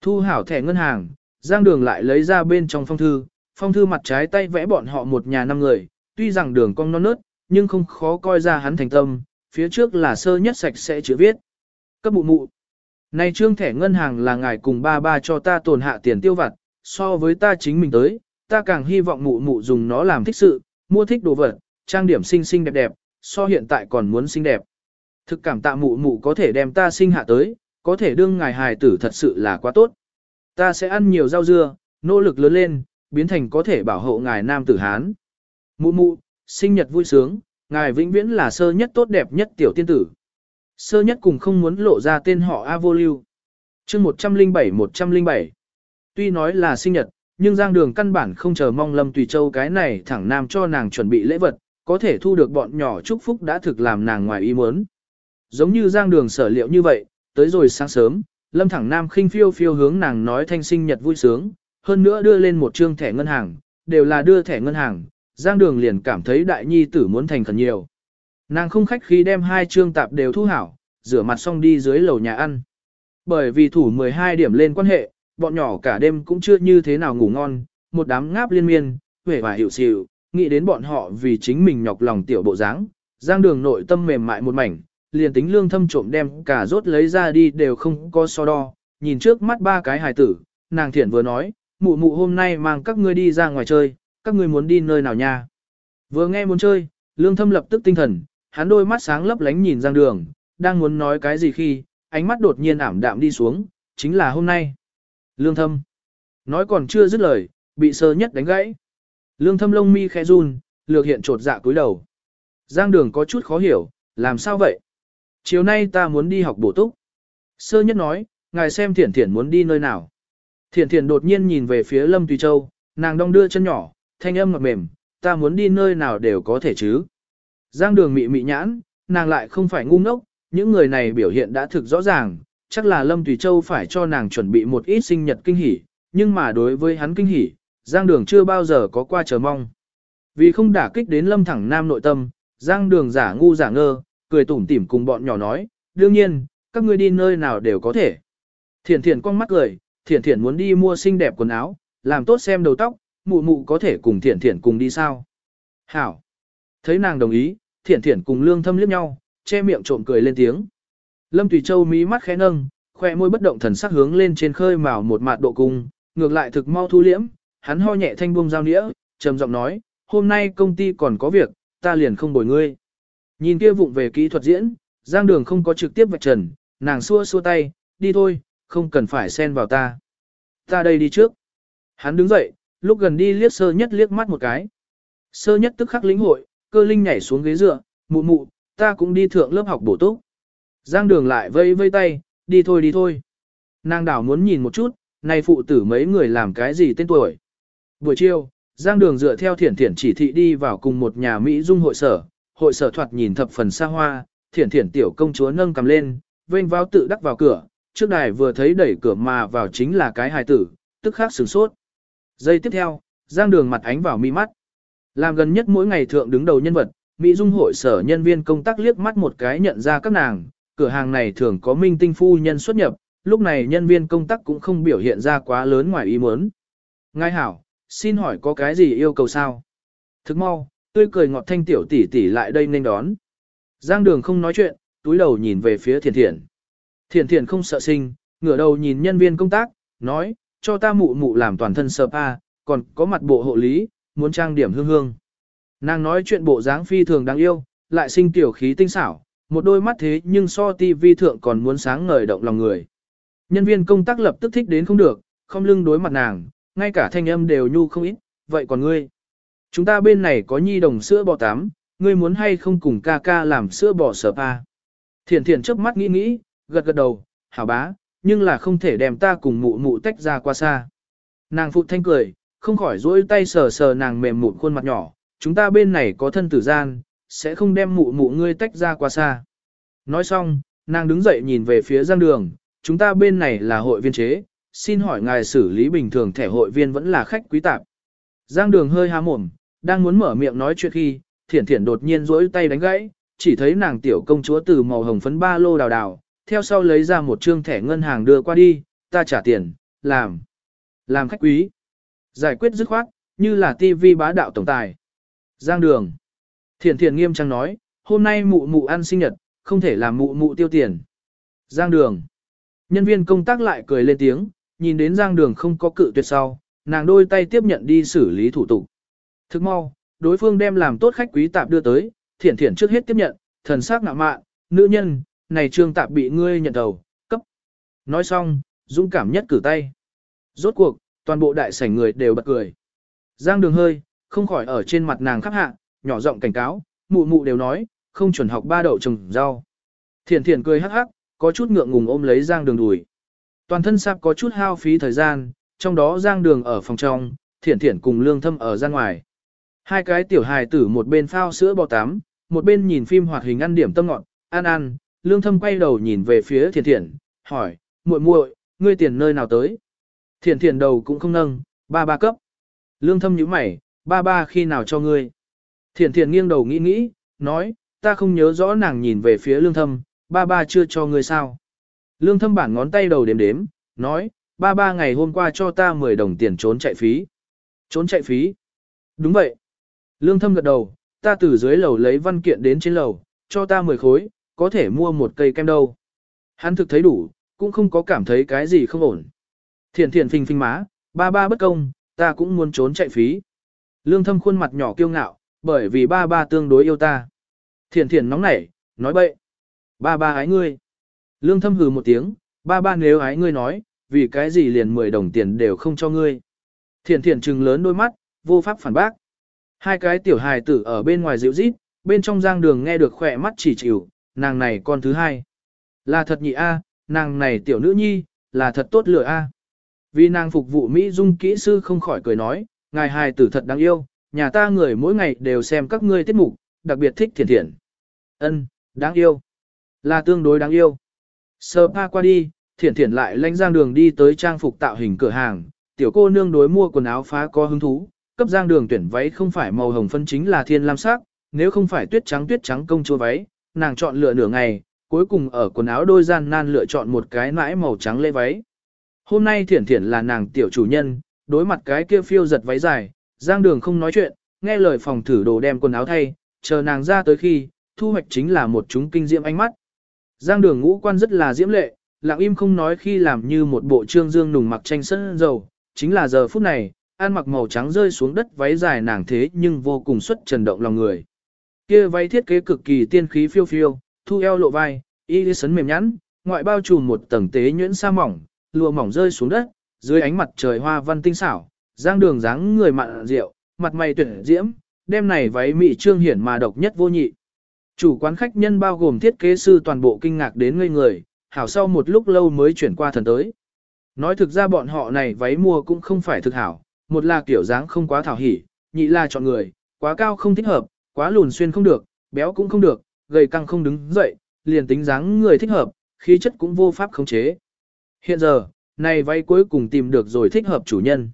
Thu hảo thẻ ngân hàng, Giang đường lại lấy ra bên trong phong thư, phong thư mặt trái tay vẽ bọn họ một nhà năm người, tuy rằng đường cong non nớt, nhưng không khó coi ra hắn thành tâm, phía trước là sơ nhất sạch sẽ chữ viết. Cấp mụ mụ. Này trương thẻ ngân hàng là ngài cùng ba ba cho ta tồn hạ tiền tiêu vặt, so với ta chính mình tới, ta càng hy vọng mụ mụ dùng nó làm thích sự, mua thích đồ vật, trang điểm xinh xinh đẹp đẹp, so hiện tại còn muốn xinh đẹp. Thực cảm tạ mụ mụ có thể đem ta sinh hạ tới, có thể đương ngài hài tử thật sự là quá tốt. Ta sẽ ăn nhiều rau dưa, nỗ lực lớn lên, biến thành có thể bảo hộ ngài nam tử Hán. Mụ mụ, sinh nhật vui sướng, ngài vĩnh viễn là sơ nhất tốt đẹp nhất tiểu tiên tử. Sơ nhất cùng không muốn lộ ra tên họ A vô lưu. chương 107-107. Tuy nói là sinh nhật, nhưng Giang Đường căn bản không chờ mong Lâm Tùy Châu cái này thẳng nam cho nàng chuẩn bị lễ vật, có thể thu được bọn nhỏ chúc phúc đã thực làm nàng ngoài ý muốn. Giống như Giang Đường sở liệu như vậy, tới rồi sáng sớm, Lâm thẳng nam khinh phiêu phiêu hướng nàng nói thanh sinh nhật vui sướng, hơn nữa đưa lên một trương thẻ ngân hàng, đều là đưa thẻ ngân hàng, Giang Đường liền cảm thấy đại nhi tử muốn thành khẩn nhiều. Nàng không khách khí đem hai trương tạp đều thu hảo, rửa mặt xong đi dưới lầu nhà ăn. Bởi vì thủ 12 điểm lên quan hệ, bọn nhỏ cả đêm cũng chưa như thế nào ngủ ngon, một đám ngáp liên miên, vẻ và hiệu xỉu, nghĩ đến bọn họ vì chính mình nhọc lòng tiểu bộ dáng, Giang Đường nội tâm mềm mại một mảnh, liền tính lương thâm trộm đem cả rốt lấy ra đi đều không có so đo, nhìn trước mắt ba cái hài tử, nàng thiện vừa nói, mụ mụ hôm nay mang các ngươi đi ra ngoài chơi, các ngươi muốn đi nơi nào nha. Vừa nghe muốn chơi, lương thâm lập tức tinh thần, hắn đôi mắt sáng lấp lánh nhìn Giang Đường, đang muốn nói cái gì khi, ánh mắt đột nhiên ảm đạm đi xuống, chính là hôm nay. Lương thâm. Nói còn chưa dứt lời, bị sơ nhất đánh gãy. Lương thâm lông mi khẽ run, lược hiện trột dạ cúi đầu. Giang đường có chút khó hiểu, làm sao vậy? Chiều nay ta muốn đi học bổ túc. Sơ nhất nói, ngài xem thiển thiển muốn đi nơi nào. Thiền Thiền đột nhiên nhìn về phía Lâm Tùy Châu, nàng đong đưa chân nhỏ, thanh âm ngọt mềm, ta muốn đi nơi nào đều có thể chứ. Giang đường mị mị nhãn, nàng lại không phải ngu ngốc, những người này biểu hiện đã thực rõ ràng, chắc là Lâm Tùy Châu phải cho nàng chuẩn bị một ít sinh nhật kinh hỉ, nhưng mà đối với hắn kinh hỉ, Giang Đường chưa bao giờ có qua chờ mong. Vì không đả kích đến Lâm Thẳng Nam nội tâm, Giang Đường giả ngu giả ngơ, cười tủm tỉm cùng bọn nhỏ nói, đương nhiên, các ngươi đi nơi nào đều có thể. Thiền Thiền con mắt cười, thiển thiển muốn đi mua xinh đẹp quần áo, làm tốt xem đầu tóc, mụ mụ có thể cùng thiển thiển cùng đi sao. Hảo. Thấy nàng đồng ý, thiển thiển cùng lương thâm liếc nhau, che miệng trộm cười lên tiếng. Lâm Tùy Châu mí mắt khẽ nâng, khoe môi bất động thần sắc hướng lên trên khơi mào một mạt độ cung, ngược lại thực mau thu liễm, hắn ho nhẹ thanh buông dao nĩa, trầm giọng nói, hôm nay công ty còn có việc, ta liền không bồi ngươi. Nhìn kia vụng về kỹ thuật diễn, Giang Đường không có trực tiếp vạch trần, nàng xua xua tay, đi thôi, không cần phải xen vào ta. Ta đây đi trước. Hắn đứng dậy, lúc gần đi liếc sơ nhất liếc mắt một cái. Sơ nhất tức khắc lĩnh hội, cơ linh nhảy xuống ghế dựa, mụ mụ, ta cũng đi thượng lớp học bổ túc. Giang đường lại vây vây tay, đi thôi đi thôi. Nàng đảo muốn nhìn một chút, này phụ tử mấy người làm cái gì tên tuổi. Buổi chiều, Giang đường dựa theo thiển thiển chỉ thị đi vào cùng một nhà Mỹ dung hội sở, hội sở thoạt nhìn thập phần xa hoa, thiển thiển tiểu công chúa nâng cầm lên, vênh vào tự đắc vào cửa, trước đài vừa thấy đẩy cửa mà vào chính là cái hài tử, tức khắc sửng sốt. Giây tiếp theo, Giang đường mặt ánh vào mi mắt. Làm gần nhất mỗi ngày thượng đứng đầu nhân vật, Mỹ Dung hội sở nhân viên công tác liếc mắt một cái nhận ra các nàng, cửa hàng này thường có minh tinh phu nhân xuất nhập, lúc này nhân viên công tác cũng không biểu hiện ra quá lớn ngoài ý muốn. Ngài hảo, xin hỏi có cái gì yêu cầu sao? Thức mau, tươi cười ngọt thanh tiểu tỷ tỷ lại đây nên đón. Giang đường không nói chuyện, túi đầu nhìn về phía thiền thiền. Thiền thiền không sợ sinh, ngửa đầu nhìn nhân viên công tác, nói, cho ta mụ mụ làm toàn thân spa, còn có mặt bộ hộ lý, muốn trang điểm hương hương. Nàng nói chuyện bộ dáng phi thường đáng yêu, lại sinh tiểu khí tinh xảo, một đôi mắt thế nhưng so ti vi thượng còn muốn sáng ngời động lòng người. Nhân viên công tác lập tức thích đến không được, không lưng đối mặt nàng, ngay cả thanh âm đều nhu không ít, vậy còn ngươi? Chúng ta bên này có nhi đồng sữa bò tắm, ngươi muốn hay không cùng ca ca làm sữa bò sờ pa? Thiển thiển trước mắt nghĩ nghĩ, gật gật đầu, hảo bá, nhưng là không thể đem ta cùng mụ mụ tách ra qua xa. Nàng phụ thanh cười, không khỏi duỗi tay sờ sờ nàng mềm mụn khuôn mặt nhỏ, chúng ta bên này có thân tử gian, sẽ không đem mụ mụ ngươi tách ra qua xa. Nói xong, nàng đứng dậy nhìn về phía giang đường, chúng ta bên này là hội viên chế, xin hỏi ngài xử lý bình thường thẻ hội viên vẫn là khách quý tạp. Giang đường hơi há mồm, đang muốn mở miệng nói chuyện khi, thiển thiển đột nhiên duỗi tay đánh gãy, chỉ thấy nàng tiểu công chúa từ màu hồng phấn ba lô đào đào, theo sau lấy ra một trương thẻ ngân hàng đưa qua đi, ta trả tiền, làm, làm khách quý. Giải quyết dứt khoát, như là TV bá đạo tổng tài. Giang đường. thiền thiền nghiêm trang nói, hôm nay mụ mụ ăn sinh nhật, không thể làm mụ mụ tiêu tiền. Giang đường. Nhân viên công tác lại cười lên tiếng, nhìn đến giang đường không có cự tuyệt sau, nàng đôi tay tiếp nhận đi xử lý thủ tục. Thức mau, đối phương đem làm tốt khách quý tạp đưa tới, thiển thiển trước hết tiếp nhận, thần sắc ngạo mạn, nữ nhân, này trương tạp bị ngươi nhận đầu, cấp. Nói xong, dũng cảm nhất cử tay. Rốt cuộc, toàn bộ đại sảnh người đều bật cười. Giang đường hơi, không khỏi ở trên mặt nàng khắp hạ, nhỏ giọng cảnh cáo, mụ mụ đều nói, không chuẩn học ba đậu trồng rau. Thiển thiển cười hắc hắc, có chút ngượng ngùng ôm lấy Giang đường đùi. Toàn thân sạp có chút hao phí thời gian, trong đó Giang đường ở phòng trong, thiển thiển cùng lương thâm ở ra ngoài. Hai cái tiểu hài tử một bên phao sữa bò tắm, một bên nhìn phim hoạt hình ăn điểm tâm ngọn ăn ăn, lương thâm quay đầu nhìn về phía thiển thiển, hỏi, muội muội, ngươi tiền nơi nào tới? Thiển thiển đầu cũng không nâng, ba ba cấp. Lương thâm nhíu mày, ba ba khi nào cho ngươi? Thiển thiển nghiêng đầu nghĩ nghĩ, nói, ta không nhớ rõ nàng nhìn về phía lương thâm, ba ba chưa cho ngươi sao? Lương thâm bản ngón tay đầu đếm đếm, nói, ba ba ngày hôm qua cho ta 10 đồng tiền trốn chạy phí. Trốn chạy phí? Đúng vậy. Lương thâm gật đầu, ta từ dưới lầu lấy văn kiện đến trên lầu, cho ta 10 khối, có thể mua một cây kem đâu. Hắn thực thấy đủ, cũng không có cảm thấy cái gì không ổn. Thiện Thiện phình phình má, ba ba bất công, ta cũng muốn trốn chạy phí. Lương thâm khuôn mặt nhỏ kiêu ngạo, bởi vì ba ba tương đối yêu ta. Thiện Thiện nóng nảy, nói bậy. Ba ba ái ngươi. Lương thâm hừ một tiếng, ba ba nếu ái ngươi nói, vì cái gì liền 10 đồng tiền đều không cho ngươi. Thiện Thiện trừng lớn đôi mắt, vô pháp phản bác. Hai cái tiểu hài tử ở bên ngoài dịu rít, bên trong giang đường nghe được khỏe mắt chỉ chịu, nàng này con thứ hai. Là thật nhị A, nàng này tiểu nữ nhi, là thật tốt lựa A. Vì nàng phục vụ Mỹ Dung kỹ sư không khỏi cười nói, ngài hài tử thật đáng yêu, nhà ta người mỗi ngày đều xem các ngươi tiết mục, đặc biệt thích thiền thiện. Ân, đáng yêu. Là tương đối đáng yêu. Sơ pa qua đi, thiển thiển lại lanh giang đường đi tới trang phục tạo hình cửa hàng, tiểu cô nương đối mua quần áo phá có hứng thú, cấp giang đường tuyển váy không phải màu hồng phân chính là thiên lam sắc, nếu không phải tuyết trắng tuyết trắng công chúa váy, nàng chọn lựa nửa ngày, cuối cùng ở quần áo đôi gian nan lựa chọn một cái nãi màu trắng lê váy. Hôm nay thiển thiển là nàng tiểu chủ nhân, đối mặt cái kia phiêu giật váy dài, giang đường không nói chuyện, nghe lời phòng thử đồ đem quần áo thay, chờ nàng ra tới khi, thu hoạch chính là một chúng kinh diễm ánh mắt. Giang đường ngũ quan rất là diễm lệ, lặng im không nói khi làm như một bộ trương dương nùng mặc tranh sân dầu, chính là giờ phút này, ăn mặc màu trắng rơi xuống đất váy dài nàng thế nhưng vô cùng xuất trần động lòng người. Kia váy thiết kế cực kỳ tiên khí phiêu phiêu, thu eo lộ vai, y sấn mềm nhẵn, ngoại bao trùm một tầng tế nhuyễn sa mỏng, lụa mỏng rơi xuống đất, dưới ánh mặt trời hoa văn tinh xảo, giang đường dáng người mặn rượu, mặt mày tuyệt diễm, đêm này váy mị trương hiển mà độc nhất vô nhị. Chủ quán khách nhân bao gồm thiết kế sư toàn bộ kinh ngạc đến ngây người, hảo sau một lúc lâu mới chuyển qua thần tới. Nói thực ra bọn họ này váy mua cũng không phải thực hảo, một là kiểu dáng không quá thảo hỉ, nhị là chọn người, quá cao không thích hợp, quá lùn xuyên không được, béo cũng không được, gầy căng không đứng dậy, liền tính dáng người thích hợp, khí chất cũng vô pháp khống chế. Hiện giờ, này váy cuối cùng tìm được rồi thích hợp chủ nhân.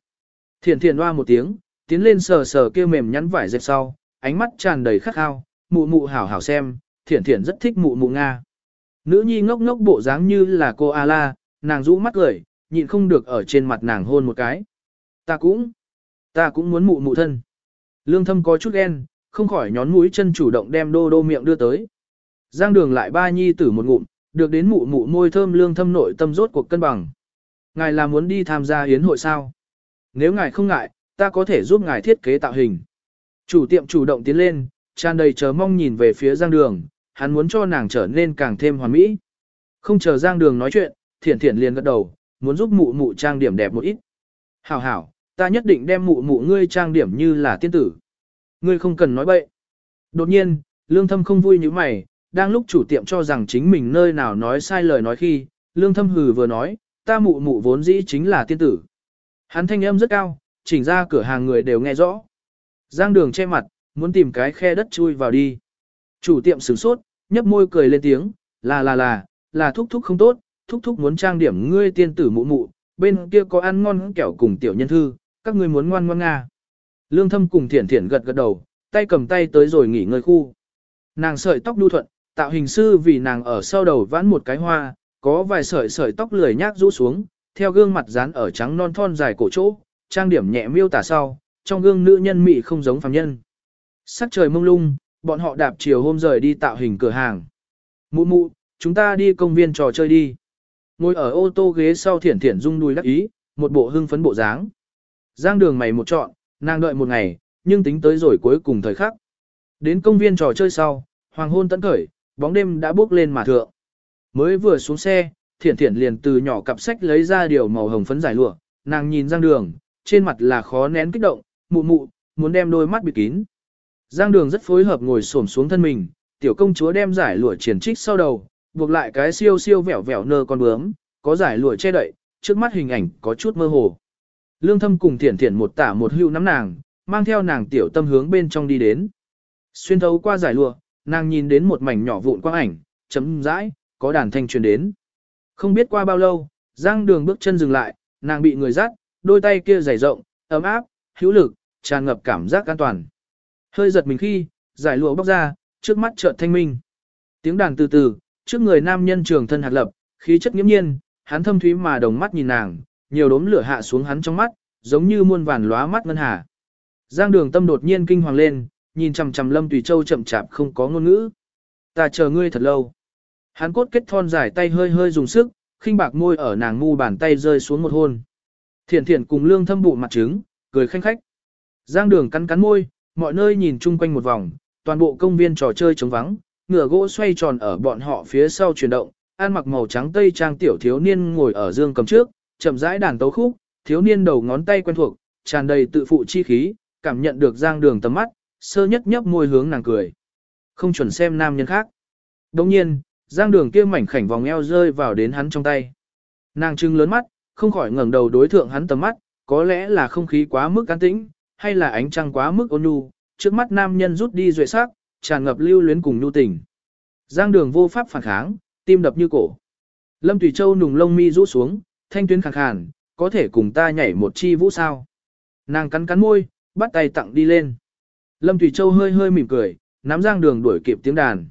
Thiển Thiển hoa một tiếng, tiến lên sờ sờ kia mềm nhắn vải dẹp sau, ánh mắt tràn đầy khắc khao, mụ mụ hảo hảo xem, thiển thiển rất thích mụ mụ Nga. Nữ nhi ngốc ngốc bộ dáng như là cô A-la, nàng rũ mắt cười, nhịn không được ở trên mặt nàng hôn một cái. Ta cũng, ta cũng muốn mụ mụ thân. Lương thâm có chút ghen, không khỏi nhón mũi chân chủ động đem đô đô miệng đưa tới. Giang đường lại ba nhi tử một ngụm, được đến mụ mụ môi thơm lương thâm nội tâm rốt cuộc cân bằng. Ngài là muốn đi tham gia yến hội sao? Nếu ngài không ngại, ta có thể giúp ngài thiết kế tạo hình. Chủ tiệm chủ động tiến lên, tràn đầy chờ mong nhìn về phía Giang Đường, hắn muốn cho nàng trở nên càng thêm hoàn mỹ. Không chờ Giang Đường nói chuyện, Thiển Thiển liền gật đầu, muốn giúp mụ mụ trang điểm đẹp một ít. Hảo hảo, ta nhất định đem mụ mụ ngươi trang điểm như là tiên tử. Ngươi không cần nói bậy. Đột nhiên, Lương Thâm không vui như mày, đang lúc chủ tiệm cho rằng chính mình nơi nào nói sai lời nói khi, Lương Thâm hừ vừa nói, ta mụ mụ vốn dĩ chính là tiên tử. Hắn thanh âm rất cao, chỉnh ra cửa hàng người đều nghe rõ. Giang đường che mặt, muốn tìm cái khe đất chui vào đi. Chủ tiệm sửng sốt, nhấp môi cười lên tiếng, là là là, là thúc thúc không tốt, thúc thúc muốn trang điểm ngươi tiên tử mụ mụ, bên kia có ăn ngon kẹo cùng tiểu nhân thư, các ngươi muốn ngoan ngoan nga. Lương thâm cùng thiển thiển gật gật đầu, tay cầm tay tới rồi nghỉ ngơi khu. Nàng sợi tóc đu thuận, tạo hình sư vì nàng ở sau đầu vãn một cái hoa, có vài sợi sợi tóc lười nhác rũ xuống, theo gương mặt dán ở trắng non thon dài cổ chỗ, trang điểm nhẹ miêu tả sau, trong gương nữ nhân mị không giống phàm nhân. Sắc trời mông lung, bọn họ đạp chiều hôm rời đi tạo hình cửa hàng. Mụ mụ, chúng ta đi công viên trò chơi đi. Ngồi ở ô tô ghế sau thiển thiển rung đuôi đắc ý, một bộ hưng phấn bộ dáng. Giang đường mày một chọn, nàng đợi một ngày, nhưng tính tới rồi cuối cùng thời khắc. Đến công viên trò chơi sau, hoàng hôn tận khởi, bóng đêm đã bước lên mà thượng. Mới vừa xuống xe, thiển thiển liền từ nhỏ cặp sách lấy ra điều màu hồng phấn giải lụa, nàng nhìn Giang đường, trên mặt là khó nén kích động, mụ mụ, muốn đem đôi mắt bịt kín. Giang đường rất phối hợp ngồi xổm xuống thân mình, tiểu công chúa đem giải lụa triển trích sau đầu, buộc lại cái siêu siêu vẻo vẻo nơ con bướm, có giải lụa che đậy, trước mắt hình ảnh có chút mơ hồ. Lương thâm cùng thiển thiển một tả một hưu nắm nàng, mang theo nàng tiểu tâm hướng bên trong đi đến. Xuyên thấu qua giải lụa, nàng nhìn đến một mảnh nhỏ vụn quang ảnh, chấm rãi, có đàn thanh truyền đến. Không biết qua bao lâu, Giang đường bước chân dừng lại, nàng bị người dắt, đôi tay kia dày rộng, ấm áp, hữu lực, tràn ngập cảm giác an toàn. Hơi giật mình khi, giải lụa bóc ra, trước mắt chợt thanh minh. Tiếng đàn từ từ, trước người nam nhân trường thân hạt lập, khí chất nghiêm nhiên, hắn thâm thúy mà đồng mắt nhìn nàng, nhiều đốm lửa hạ xuống hắn trong mắt, giống như muôn vàn lóa mắt ngân hà. Giang đường tâm đột nhiên kinh hoàng lên, nhìn chằm chằm Lâm Tùy Châu chậm chạp không có ngôn ngữ. Ta chờ ngươi thật lâu. Hắn cốt kết thon dài tay hơi hơi dùng sức, khinh bạc môi ở nàng ngu bàn tay rơi xuống một hôn. Thiển thiển cùng lương thâm bụ mặt trứng, cười khanh khách. Giang đường cắn cắn môi, mọi nơi nhìn chung quanh một vòng, toàn bộ công viên trò chơi trống vắng, ngựa gỗ xoay tròn ở bọn họ phía sau chuyển động, ăn mặc màu trắng tây trang tiểu thiếu niên ngồi ở dương cầm trước, chậm rãi đàn tấu khúc, thiếu niên đầu ngón tay quen thuộc, tràn đầy tự phụ chi khí, cảm nhận được giang đường tầm mắt, sơ nhất nhấp môi hướng nàng cười. Không chuẩn xem nam nhân khác. Đồng nhiên, giang đường kia mảnh khảnh vòng eo rơi vào đến hắn trong tay. Nàng trưng lớn mắt, không khỏi ngẩng đầu đối thượng hắn tầm mắt, có lẽ là không khí quá mức an tĩnh, hay là ánh trăng quá mức ôn nhu, trước mắt nam nhân rút đi duệ sắc, tràn ngập lưu luyến cùng nhu tình. Giang đường vô pháp phản kháng, tim đập như cổ. Lâm Tùy Châu nùng lông mi rũ xuống, thanh tuyến khàn khàn, có thể cùng ta nhảy một chi vũ sao. Nàng cắn cắn môi, bắt tay tặng đi lên. Lâm Thủy Châu hơi hơi mỉm cười, nắm Giang đường đuổi kịp tiếng đàn.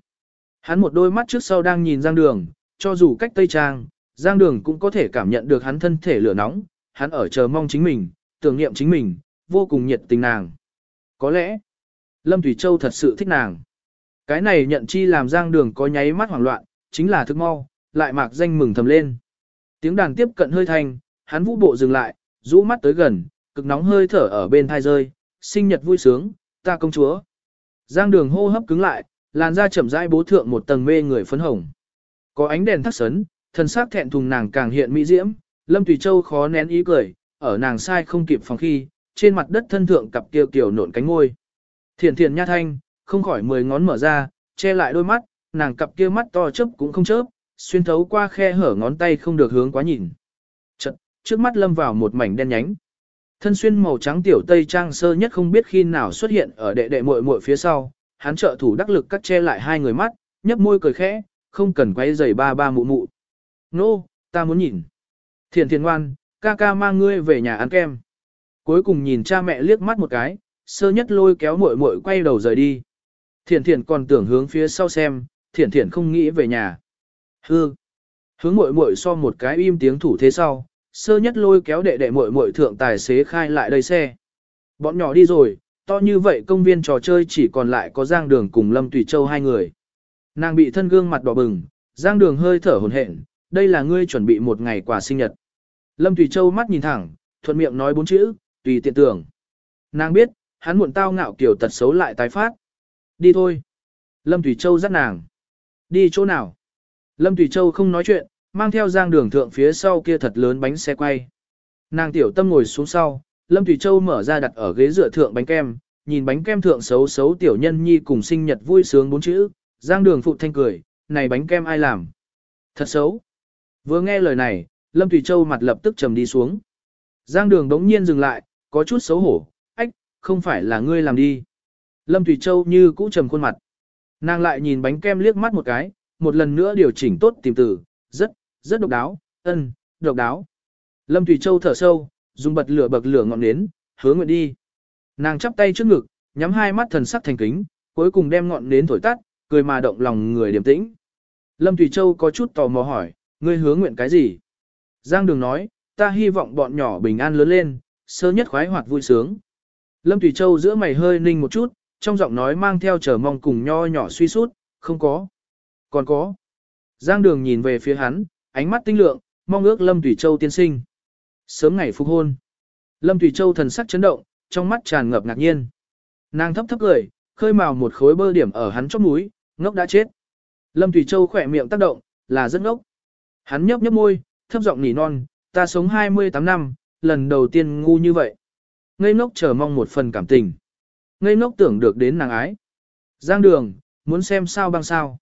Hắn một đôi mắt trước sau đang nhìn Giang đường, cho dù cách Tây Trang, Giang đường cũng có thể cảm nhận được hắn thân thể lửa nóng, hắn ở chờ mong chính mình, tưởng niệm chính mình, vô cùng nhiệt tình nàng. Có lẽ, Lâm Thủy Châu thật sự thích nàng. Cái này nhận chi làm giang đường có nháy mắt hoảng loạn, chính là thức mau, lại mạc danh mừng thầm lên. Tiếng đàn tiếp cận hơi thanh, hắn vũ bộ dừng lại, rũ mắt tới gần, cực nóng hơi thở ở bên thai rơi, sinh nhật vui sướng, ta công chúa. Giang đường hô hấp cứng lại, làn da chậm rãi bố thượng một tầng mê người phấn hồng. Có ánh đèn thắt sấn, thân xác thẹn thùng nàng càng hiện mỹ diễm, Lâm Tùy Châu khó nén ý cười, ở nàng sai không kịp phòng khi, trên mặt đất thân thượng cặp kiều kiều nộn cánh ngôi. Thiền thiền nha thanh, không khỏi mười ngón mở ra, che lại đôi mắt, nàng cặp kia mắt to chớp cũng không chớp, xuyên thấu qua khe hở ngón tay không được hướng quá nhìn. Chật, trước mắt lâm vào một mảnh đen nhánh. Thân xuyên màu trắng tiểu tây trang sơ nhất không biết khi nào xuất hiện ở đệ đệ muội muội phía sau, hắn trợ thủ đắc lực cắt che lại hai người mắt, nhấp môi cười khẽ, không cần quay giày ba ba mụ mụ. Nô, no, ta muốn nhìn. Thiền thiền ngoan, ca ca mang ngươi về nhà ăn kem. Cuối cùng nhìn cha mẹ liếc mắt một cái, sơ nhất lôi kéo muội muội quay đầu rời đi. thiền thiền còn tưởng hướng phía sau xem, thiền thiền không nghĩ về nhà. Hư. Hướng muội muội so một cái im tiếng thủ thế sau, sơ nhất lôi kéo đệ đệ muội muội thượng tài xế khai lại đây xe. Bọn nhỏ đi rồi, to như vậy công viên trò chơi chỉ còn lại có Giang Đường cùng Lâm Tùy Châu hai người. Nàng bị thân gương mặt đỏ bừng, Giang Đường hơi thở hổn hển, đây là ngươi chuẩn bị một ngày quà sinh nhật. Lâm Tùy Châu mắt nhìn thẳng, thuận miệng nói bốn chữ, tùy tiện tưởng. Nàng biết, hắn muộn tao ngạo kiểu tật xấu lại tái phát. Đi thôi. Lâm Thủy Châu dắt nàng. Đi chỗ nào? Lâm Tùy Châu không nói chuyện, mang theo giang đường thượng phía sau kia thật lớn bánh xe quay. Nàng tiểu tâm ngồi xuống sau, Lâm Tùy Châu mở ra đặt ở ghế dựa thượng bánh kem, nhìn bánh kem thượng xấu xấu tiểu nhân nhi cùng sinh nhật vui sướng bốn chữ, giang đường phụ thanh cười, này bánh kem ai làm? Thật xấu. Vừa nghe lời này, Lâm Tùy Châu mặt lập tức trầm đi xuống. Giang đường đống nhiên dừng lại, có chút xấu hổ, ách, không phải là ngươi làm đi. Lâm Tùy Châu như cũ trầm khuôn mặt. Nàng lại nhìn bánh kem liếc mắt một cái, một lần nữa điều chỉnh tốt tìm từ, rất, rất độc đáo, ân, độc đáo. Lâm Thủy Châu thở sâu, dùng bật lửa bậc lửa ngọn nến, hứa nguyện đi. Nàng chắp tay trước ngực, nhắm hai mắt thần sắc thành kính, cuối cùng đem ngọn nến thổi tắt, cười mà động lòng người điềm tĩnh. Lâm Thủy Châu có chút tò mò hỏi, ngươi hứa nguyện cái gì? Giang Đường nói, ta hy vọng bọn nhỏ bình an lớn lên, sơ nhất khoái hoạt vui sướng. Lâm Thủy Châu giữa mày hơi ninh một chút, trong giọng nói mang theo chờ mong cùng nho nhỏ suy sút, không có. Còn có. Giang đường nhìn về phía hắn, ánh mắt tinh lượng, mong ước Lâm Thủy Châu tiên sinh. Sớm ngày phục hôn. Lâm Thủy Châu thần sắc chấn động, trong mắt tràn ngập ngạc nhiên. Nàng thấp thấp cười, khơi mào một khối bơ điểm ở hắn chóp mũi, ngốc đã chết. Lâm Thủy Châu khỏe miệng tác động, là rất ngốc. Hắn nhấp nhấp môi, thấp giọng nỉ non, ta sống 28 năm, lần đầu tiên ngu như vậy. Ngây ngốc chờ mong một phần cảm tình. Ngây ngốc tưởng được đến nàng ái. Giang đường, muốn xem sao băng sao.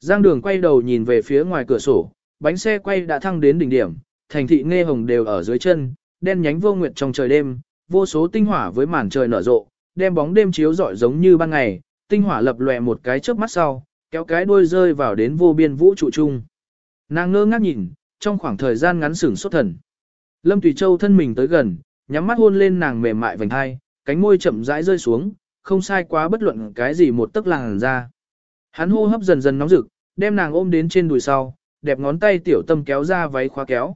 Giang đường quay đầu nhìn về phía ngoài cửa sổ, bánh xe quay đã thăng đến đỉnh điểm, thành thị nghe hồng đều ở dưới chân, đen nhánh vô nguyệt trong trời đêm, vô số tinh hỏa với màn trời nở rộ, đem bóng đêm chiếu rọi giống như ban ngày, tinh hỏa lập lòe một cái chớp mắt sau, kéo cái đuôi rơi vào đến vô biên vũ trụ chung. Nàng ngơ ngác nhìn, trong khoảng thời gian ngắn sửng sốt thần. Lâm Tùy Châu thân mình tới gần, nhắm mắt hôn lên nàng mềm mại vành hai, cánh môi chậm rãi rơi xuống, không sai quá bất luận cái gì một tấc làng ra. Hắn hô hấp dần dần nóng rực, đem nàng ôm đến trên đùi sau, đẹp ngón tay tiểu tâm kéo ra váy khóa kéo.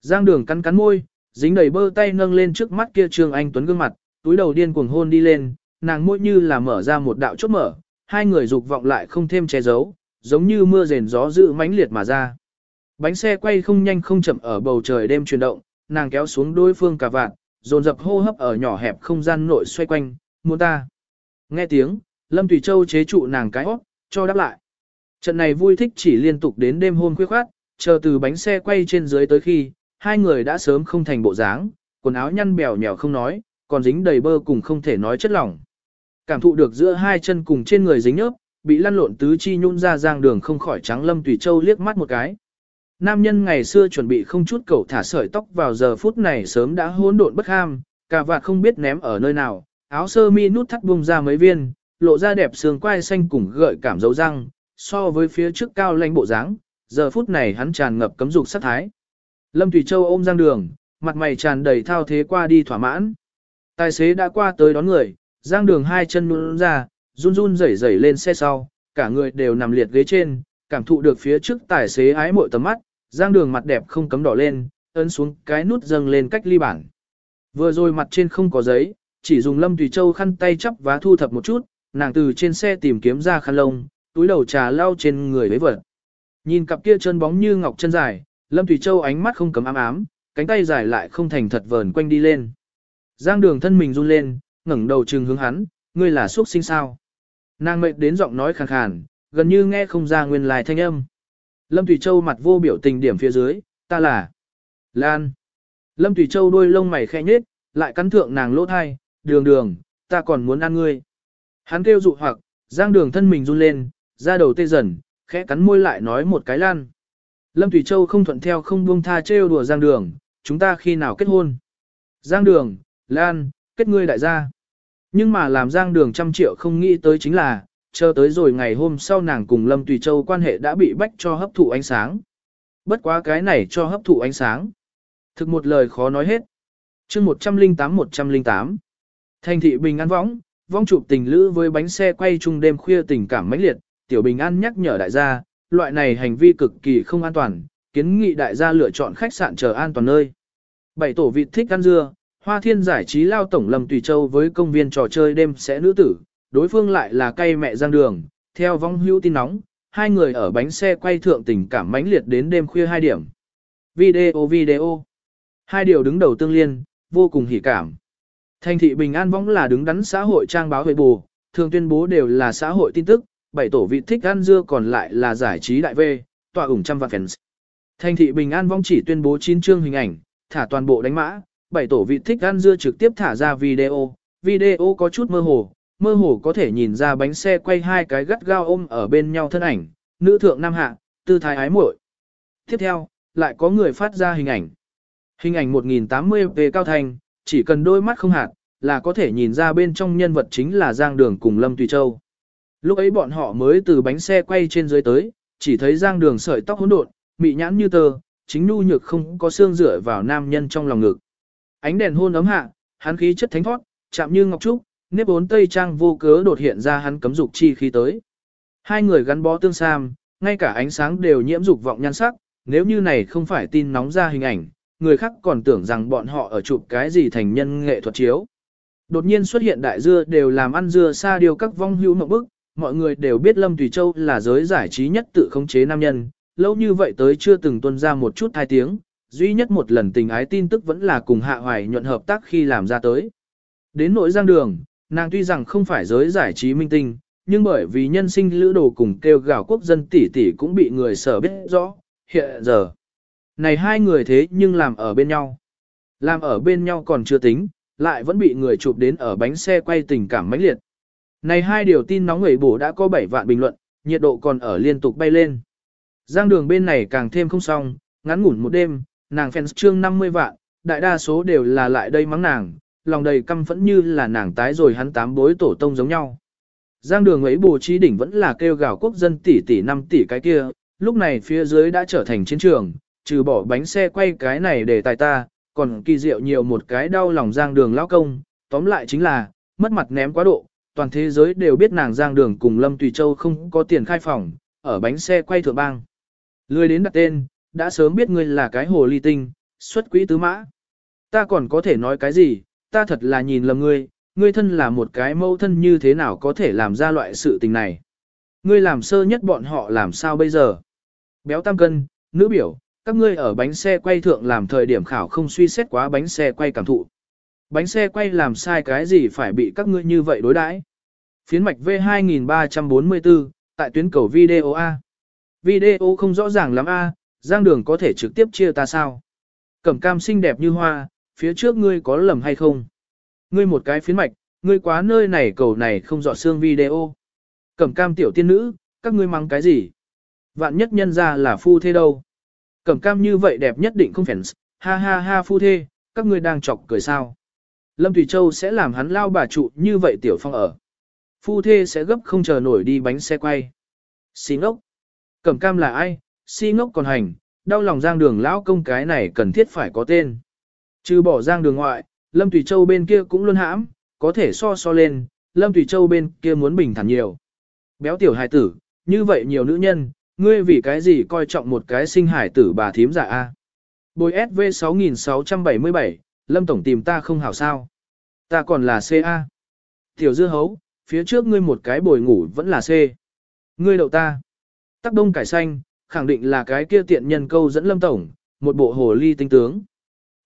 Giang đường cắn cắn môi, dính đầy bơ tay nâng lên trước mắt kia Trương Anh Tuấn gương mặt, túi đầu điên cuồng hôn đi lên, nàng môi như là mở ra một đạo chốt mở, hai người dục vọng lại không thêm che giấu, giống như mưa rền gió dữ mãnh liệt mà ra. Bánh xe quay không nhanh không chậm ở bầu trời đêm chuyển động, nàng kéo xuống đối phương cả vạn, dồn dập hô hấp ở nhỏ hẹp không gian nội xoay quanh, muốn ta. Nghe tiếng, Lâm Thủy Châu chế trụ nàng cái óc, cho đáp lại. Trận này vui thích chỉ liên tục đến đêm hôm khuya khoát, chờ từ bánh xe quay trên dưới tới khi, hai người đã sớm không thành bộ dáng, quần áo nhăn bèo nhèo không nói, còn dính đầy bơ cùng không thể nói chất lỏng. Cảm thụ được giữa hai chân cùng trên người dính nhớp, bị lăn lộn tứ chi nhún ra giang đường không khỏi trắng lâm tùy châu liếc mắt một cái. Nam nhân ngày xưa chuẩn bị không chút cầu thả sợi tóc vào giờ phút này sớm đã hỗn độn bất ham, cả vạt không biết ném ở nơi nào, áo sơ mi nút thắt bung ra mấy viên, lộ ra đẹp xương quai xanh cùng gợi cảm dấu răng, so với phía trước cao lãnh bộ dáng, giờ phút này hắn tràn ngập cấm dục sát thái. Lâm Thủy Châu ôm Giang Đường, mặt mày tràn đầy thao thế qua đi thỏa mãn. Tài xế đã qua tới đón người, Giang Đường hai chân nhún ra, run run rẩy rẩy lên xe sau, cả người đều nằm liệt ghế trên, cảm thụ được phía trước tài xế ái mội tầm mắt, Giang Đường mặt đẹp không cấm đỏ lên, ấn xuống cái nút dâng lên cách ly bản. Vừa rồi mặt trên không có giấy, chỉ dùng Lâm Thủy Châu khăn tay chắp và thu thập một chút, nàng từ trên xe tìm kiếm ra khăn lông, túi đầu trà lau trên người với vật. Nhìn cặp kia chân bóng như ngọc chân dài, Lâm Thủy Châu ánh mắt không cấm ám ám, cánh tay dài lại không thành thật vờn quanh đi lên. Giang đường thân mình run lên, ngẩng đầu trừng hướng hắn, ngươi là xuất sinh sao. Nàng mệt đến giọng nói khàn khàn, gần như nghe không ra nguyên lai thanh âm. Lâm Thủy Châu mặt vô biểu tình điểm phía dưới, ta là Lan. Lâm Thủy Châu đôi lông mày khẽ nhếch, lại cắn thượng nàng lỗ thai, đường đường, ta còn muốn ăn ngươi. Hắn kêu dụ hoặc, giang đường thân mình run lên, ra đầu tê dần, khẽ cắn môi lại nói một cái lan. Lâm Thủy Châu không thuận theo không buông tha trêu đùa giang đường, chúng ta khi nào kết hôn. Giang đường, lan, kết ngươi đại gia. Nhưng mà làm giang đường trăm triệu không nghĩ tới chính là, chờ tới rồi ngày hôm sau nàng cùng Lâm Tùy Châu quan hệ đã bị bách cho hấp thụ ánh sáng. Bất quá cái này cho hấp thụ ánh sáng. Thực một lời khó nói hết. chương 108-108. Thành thị bình an võng, vong chụp tình lữ với bánh xe quay chung đêm khuya tình cảm mãnh liệt, Tiểu Bình An nhắc nhở đại gia, loại này hành vi cực kỳ không an toàn, kiến nghị đại gia lựa chọn khách sạn chờ an toàn nơi. Bảy tổ vị thích ăn dưa, Hoa Thiên giải trí lao tổng Lâm Tùy Châu với công viên trò chơi đêm sẽ nữ tử, đối phương lại là cây mẹ giang đường, theo vong hữu tin nóng, hai người ở bánh xe quay thượng tình cảm mãnh liệt đến đêm khuya hai điểm. Video video. Hai điều đứng đầu tương liên, vô cùng hỉ cảm. Thành thị Bình An võng là đứng đắn xã hội trang báo huệ bù, thường tuyên bố đều là xã hội tin tức, bảy tổ vị thích ăn dưa còn lại là giải trí đại V, tòa ủng trăm vạn fans. Thành thị Bình An võng chỉ tuyên bố 9 chương hình ảnh, thả toàn bộ đánh mã, bảy tổ vị thích ăn dưa trực tiếp thả ra video, video có chút mơ hồ, mơ hồ có thể nhìn ra bánh xe quay hai cái gắt gao ôm ở bên nhau thân ảnh, nữ thượng nam hạ, tư thái ái muội. Tiếp theo, lại có người phát ra hình ảnh. Hình ảnh 1080p cao thành, chỉ cần đôi mắt không hạt, là có thể nhìn ra bên trong nhân vật chính là Giang Đường cùng Lâm Tùy Châu. Lúc ấy bọn họ mới từ bánh xe quay trên dưới tới, chỉ thấy Giang Đường sợi tóc hỗn độn, mị nhãn như tơ, chính nhu nhược không có xương rửa vào nam nhân trong lòng ngực. Ánh đèn hôn ấm hạ, hắn khí chất thánh thoát, chạm như ngọc trúc, nếp bốn tây trang vô cớ đột hiện ra hắn cấm dục chi khí tới. Hai người gắn bó tương sam, ngay cả ánh sáng đều nhiễm dục vọng nhan sắc, nếu như này không phải tin nóng ra hình ảnh, người khác còn tưởng rằng bọn họ ở chụp cái gì thành nhân nghệ thuật chiếu. Đột nhiên xuất hiện đại dưa đều làm ăn dưa xa điều các vong hữu mộng bức, mọi người đều biết Lâm Tùy Châu là giới giải trí nhất tự khống chế nam nhân, lâu như vậy tới chưa từng tuân ra một chút hai tiếng, duy nhất một lần tình ái tin tức vẫn là cùng Hạ Hoài nhuận hợp tác khi làm ra tới. Đến nỗi giang đường, nàng tuy rằng không phải giới giải trí minh tinh, nhưng bởi vì nhân sinh lữ đồ cùng kêu gào quốc dân tỷ tỷ cũng bị người sở biết rõ, hiện giờ. Này hai người thế nhưng làm ở bên nhau. Làm ở bên nhau còn chưa tính, lại vẫn bị người chụp đến ở bánh xe quay tình cảm mãnh liệt. Này hai điều tin nóng người bổ đã có 7 vạn bình luận, nhiệt độ còn ở liên tục bay lên. Giang đường bên này càng thêm không xong, ngắn ngủn một đêm, nàng fans trương 50 vạn, đại đa số đều là lại đây mắng nàng, lòng đầy căm phẫn như là nàng tái rồi hắn tám bối tổ tông giống nhau. Giang đường ấy bố trí đỉnh vẫn là kêu gào quốc dân tỷ tỷ 5 tỷ cái kia, lúc này phía dưới đã trở thành chiến trường, trừ bỏ bánh xe quay cái này để tài ta, còn kỳ diệu nhiều một cái đau lòng giang đường lão công, tóm lại chính là, mất mặt ném quá độ, toàn thế giới đều biết nàng giang đường cùng Lâm Tùy Châu không có tiền khai phòng, ở bánh xe quay thượng bang. Lười đến đặt tên, đã sớm biết ngươi là cái hồ ly tinh, xuất quỹ tứ mã. Ta còn có thể nói cái gì, ta thật là nhìn lầm ngươi, ngươi thân là một cái mâu thân như thế nào có thể làm ra loại sự tình này. Ngươi làm sơ nhất bọn họ làm sao bây giờ? Béo tam cân, nữ biểu, các ngươi ở bánh xe quay thượng làm thời điểm khảo không suy xét quá bánh xe quay cảm thụ. Bánh xe quay làm sai cái gì phải bị các ngươi như vậy đối đãi? Phiến mạch V2344, tại tuyến cầu video A. Video không rõ ràng lắm A, giang đường có thể trực tiếp chia ta sao? Cẩm cam xinh đẹp như hoa, phía trước ngươi có lầm hay không? Ngươi một cái phiến mạch, ngươi quá nơi này cầu này không dọ xương video. Cẩm cam tiểu tiên nữ, các ngươi mắng cái gì? Vạn nhất nhân ra là phu thế đâu? Cẩm cam như vậy đẹp nhất định không phèn ha ha ha phu thê, các ngươi đang chọc cười sao? Lâm Thủy Châu sẽ làm hắn lao bà trụ như vậy tiểu phong ở. Phu thê sẽ gấp không chờ nổi đi bánh xe quay. Xí ngốc. Cẩm cam là ai? xí ngốc còn hành, đau lòng giang đường lão công cái này cần thiết phải có tên. Trừ bỏ giang đường ngoại, Lâm Thủy Châu bên kia cũng luôn hãm, có thể so so lên, Lâm Thủy Châu bên kia muốn bình thản nhiều. Béo tiểu hài tử, như vậy nhiều nữ nhân, ngươi vì cái gì coi trọng một cái sinh hải tử bà thím giả A. Bồi SV 6677, Lâm Tổng tìm ta không hảo sao. Ta còn là CA. Tiểu dưa hấu, phía trước ngươi một cái bồi ngủ vẫn là C. Ngươi đậu ta. Tắc đông cải xanh, khẳng định là cái kia tiện nhân câu dẫn Lâm Tổng, một bộ hồ ly tinh tướng.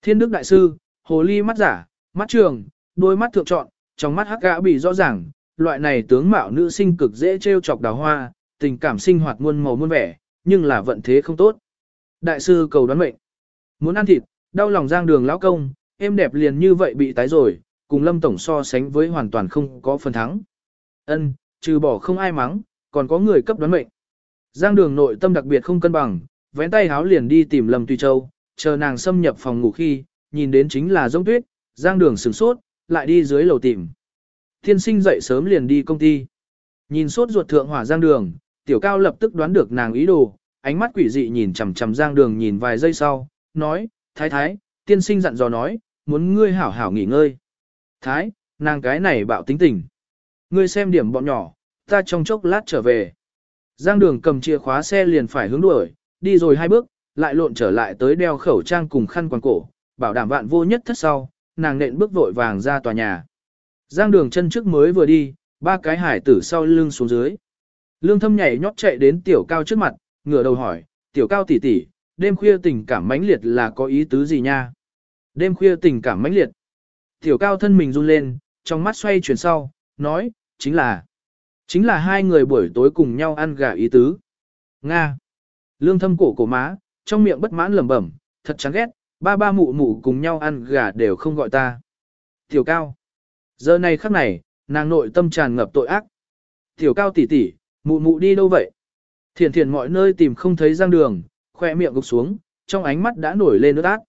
Thiên đức đại sư, hồ ly mắt giả, mắt trường, đôi mắt thượng trọn, trong mắt hắc gã bị rõ ràng, loại này tướng mạo nữ sinh cực dễ trêu chọc đào hoa, tình cảm sinh hoạt muôn màu muôn vẻ, nhưng là vận thế không tốt. Đại sư cầu đoán mệnh. Muốn ăn thịt, đau lòng giang đường lão công, em đẹp liền như vậy bị tái rồi, cùng lâm tổng so sánh với hoàn toàn không có phần thắng. Ân, trừ bỏ không ai mắng, còn có người cấp đoán mệnh. Giang đường nội tâm đặc biệt không cân bằng, vén tay háo liền đi tìm Lâm Tùy Châu, chờ nàng xâm nhập phòng ngủ khi, nhìn đến chính là giống tuyết, Giang đường sửng sốt, lại đi dưới lầu tìm. Thiên sinh dậy sớm liền đi công ty. Nhìn sốt ruột thượng hỏa Giang đường, tiểu cao lập tức đoán được nàng ý đồ, ánh mắt quỷ dị nhìn chằm chằm Giang đường nhìn vài giây sau, nói, thái thái, tiên sinh dặn dò nói, muốn ngươi hảo hảo nghỉ ngơi. Thái, nàng cái này bạo tính tình. ngươi xem điểm bọn nhỏ, ta trong chốc lát trở về. Giang đường cầm chìa khóa xe liền phải hướng đuổi, đi rồi hai bước, lại lộn trở lại tới đeo khẩu trang cùng khăn quàng cổ, bảo đảm vạn vô nhất thất sau, nàng nện bước vội vàng ra tòa nhà. Giang đường chân trước mới vừa đi, ba cái hải tử sau lưng xuống dưới. Lương thâm nhảy nhót chạy đến tiểu cao trước mặt, ngửa đầu hỏi, tiểu cao tỷ tỷ, đêm khuya tình cảm mãnh liệt là có ý tứ gì nha? Đêm khuya tình cảm mãnh liệt. Tiểu cao thân mình run lên, trong mắt xoay chuyển sau, nói, chính là, chính là hai người buổi tối cùng nhau ăn gà ý tứ. Nga. Lương thâm cổ cổ má, trong miệng bất mãn lẩm bẩm, thật chán ghét, ba ba mụ mụ cùng nhau ăn gà đều không gọi ta. Tiểu cao. Giờ này khắc này, nàng nội tâm tràn ngập tội ác. Tiểu cao tỷ tỷ, mụ mụ đi đâu vậy? Thiền thiền mọi nơi tìm không thấy giang đường, khoe miệng gục xuống, trong ánh mắt đã nổi lên nước ác.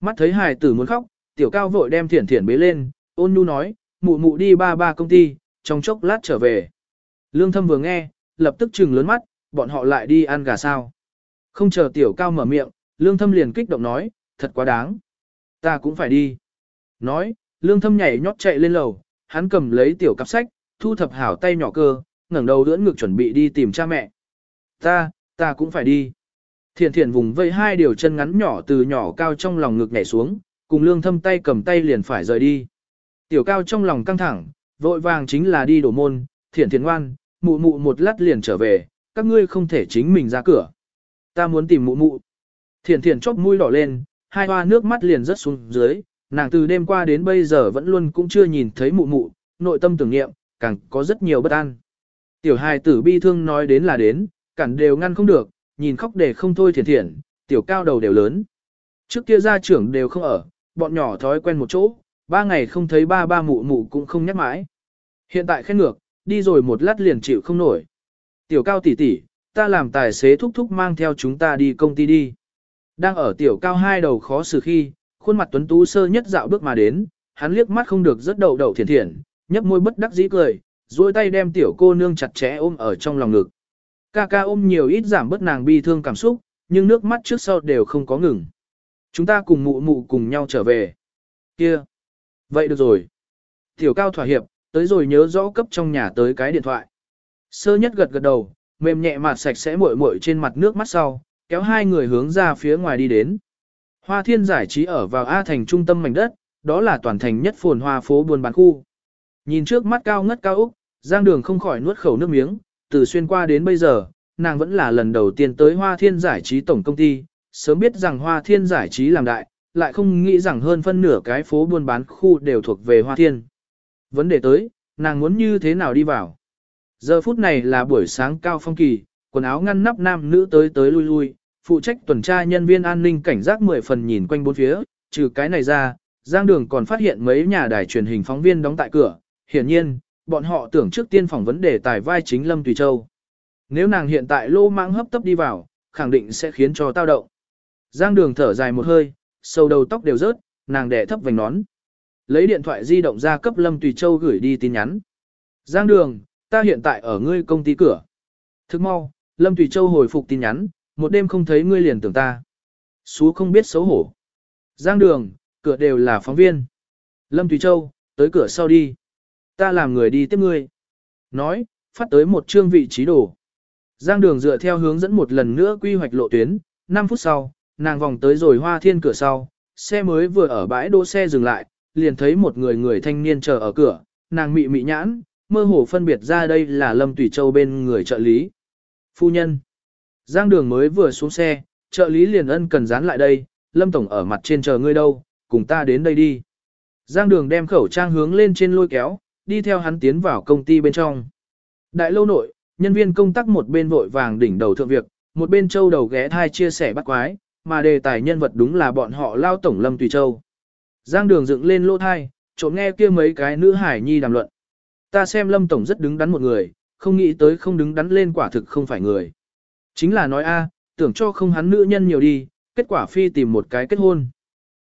Mắt thấy hài tử muốn khóc, tiểu cao vội đem thiền thiền bế lên, ôn nhu nói, mụ mụ đi ba ba công ty, trong chốc lát trở về. Lương thâm vừa nghe, lập tức trừng lớn mắt, bọn họ lại đi ăn gà sao. Không chờ tiểu cao mở miệng, lương thâm liền kích động nói, thật quá đáng. Ta cũng phải đi. Nói, lương thâm nhảy nhót chạy lên lầu, hắn cầm lấy tiểu cặp sách, thu thập hảo tay nhỏ cơ, ngẩng đầu đưỡn ngực chuẩn bị đi tìm cha mẹ. Ta, ta cũng phải đi. Thiện thiện vùng vây hai điều chân ngắn nhỏ từ nhỏ cao trong lòng ngực nhảy xuống, cùng lương thâm tay cầm tay liền phải rời đi. Tiểu cao trong lòng căng thẳng, vội vàng chính là đi đổ môn, thiện thiện ngoan, mụ mụ một lát liền trở về, các ngươi không thể chính mình ra cửa. Ta muốn tìm mụ mụ. Thiện thiện chóp mũi đỏ lên, hai hoa nước mắt liền rớt xuống dưới, nàng từ đêm qua đến bây giờ vẫn luôn cũng chưa nhìn thấy mụ mụ, nội tâm tưởng niệm, càng có rất nhiều bất an. Tiểu hài tử bi thương nói đến là đến, cản đều ngăn không được, nhìn khóc để không thôi thiền thiện, tiểu cao đầu đều lớn. Trước kia gia trưởng đều không ở, bọn nhỏ thói quen một chỗ, ba ngày không thấy ba ba mụ mụ cũng không nhắc mãi. Hiện tại khen ngược, đi rồi một lát liền chịu không nổi. Tiểu cao tỷ tỷ, ta làm tài xế thúc thúc mang theo chúng ta đi công ty đi. Đang ở tiểu cao hai đầu khó xử khi, khuôn mặt tuấn tú sơ nhất dạo bước mà đến, hắn liếc mắt không được rất đầu đầu thiền thiện, nhấp môi bất đắc dĩ cười, duỗi tay đem tiểu cô nương chặt chẽ ôm ở trong lòng ngực. Ca ca ôm nhiều ít giảm bớt nàng bi thương cảm xúc, nhưng nước mắt trước sau đều không có ngừng. Chúng ta cùng mụ mụ cùng nhau trở về. Kia. Vậy được rồi. Tiểu cao thỏa hiệp, tới rồi nhớ rõ cấp trong nhà tới cái điện thoại. Sơ nhất gật gật đầu, mềm nhẹ mặt sạch sẽ muội muội trên mặt nước mắt sau, kéo hai người hướng ra phía ngoài đi đến. Hoa thiên giải trí ở vào A thành trung tâm mảnh đất, đó là toàn thành nhất phồn hoa phố buôn bán khu. Nhìn trước mắt cao ngất cao Úc, Giang Đường không khỏi nuốt khẩu nước miếng, từ xuyên qua đến bây giờ, nàng vẫn là lần đầu tiên tới Hoa Thiên Giải trí tổng công ty, sớm biết rằng Hoa Thiên Giải trí làm đại, lại không nghĩ rằng hơn phân nửa cái phố buôn bán khu đều thuộc về Hoa Thiên. Vấn đề tới, nàng muốn như thế nào đi vào? Giờ phút này là buổi sáng cao phong kỳ, quần áo ngăn nắp nam nữ tới tới lui lui, phụ trách tuần tra nhân viên an ninh cảnh giác mười phần nhìn quanh bốn phía, trừ cái này ra, Giang Đường còn phát hiện mấy nhà đài truyền hình phóng viên đóng tại cửa, hiển nhiên, bọn họ tưởng trước tiên phỏng vấn đề tài vai chính Lâm Tùy Châu. Nếu nàng hiện tại lô mang hấp tấp đi vào, khẳng định sẽ khiến cho tao động. Giang đường thở dài một hơi, sâu đầu tóc đều rớt, nàng đẻ thấp vành nón. Lấy điện thoại di động ra cấp Lâm Tùy Châu gửi đi tin nhắn. Giang đường, ta hiện tại ở ngươi công ty cửa. Thức mau, Lâm Tùy Châu hồi phục tin nhắn, một đêm không thấy ngươi liền tưởng ta. Sú không biết xấu hổ. Giang đường, cửa đều là phóng viên. Lâm Tùy Châu, tới cửa sau đi. Ta làm người đi tiếp ngươi. Nói, phát tới một chương vị trí đồ. Giang đường dựa theo hướng dẫn một lần nữa quy hoạch lộ tuyến, 5 phút sau, nàng vòng tới rồi hoa thiên cửa sau, xe mới vừa ở bãi đỗ xe dừng lại, liền thấy một người người thanh niên chờ ở cửa, nàng mị mị nhãn, mơ hồ phân biệt ra đây là Lâm Tùy Châu bên người trợ lý. Phu nhân. Giang đường mới vừa xuống xe, trợ lý liền ân cần dán lại đây, Lâm Tổng ở mặt trên chờ ngươi đâu, cùng ta đến đây đi. Giang đường đem khẩu trang hướng lên trên lôi kéo, đi theo hắn tiến vào công ty bên trong. Đại lâu nội, nhân viên công tác một bên vội vàng đỉnh đầu thượng việc, một bên châu đầu ghé thai chia sẻ bắt quái, mà đề tài nhân vật đúng là bọn họ lao tổng lâm tùy châu. Giang đường dựng lên lô thai, trộm nghe kia mấy cái nữ hải nhi đàm luận. Ta xem lâm tổng rất đứng đắn một người, không nghĩ tới không đứng đắn lên quả thực không phải người. Chính là nói a, tưởng cho không hắn nữ nhân nhiều đi, kết quả phi tìm một cái kết hôn.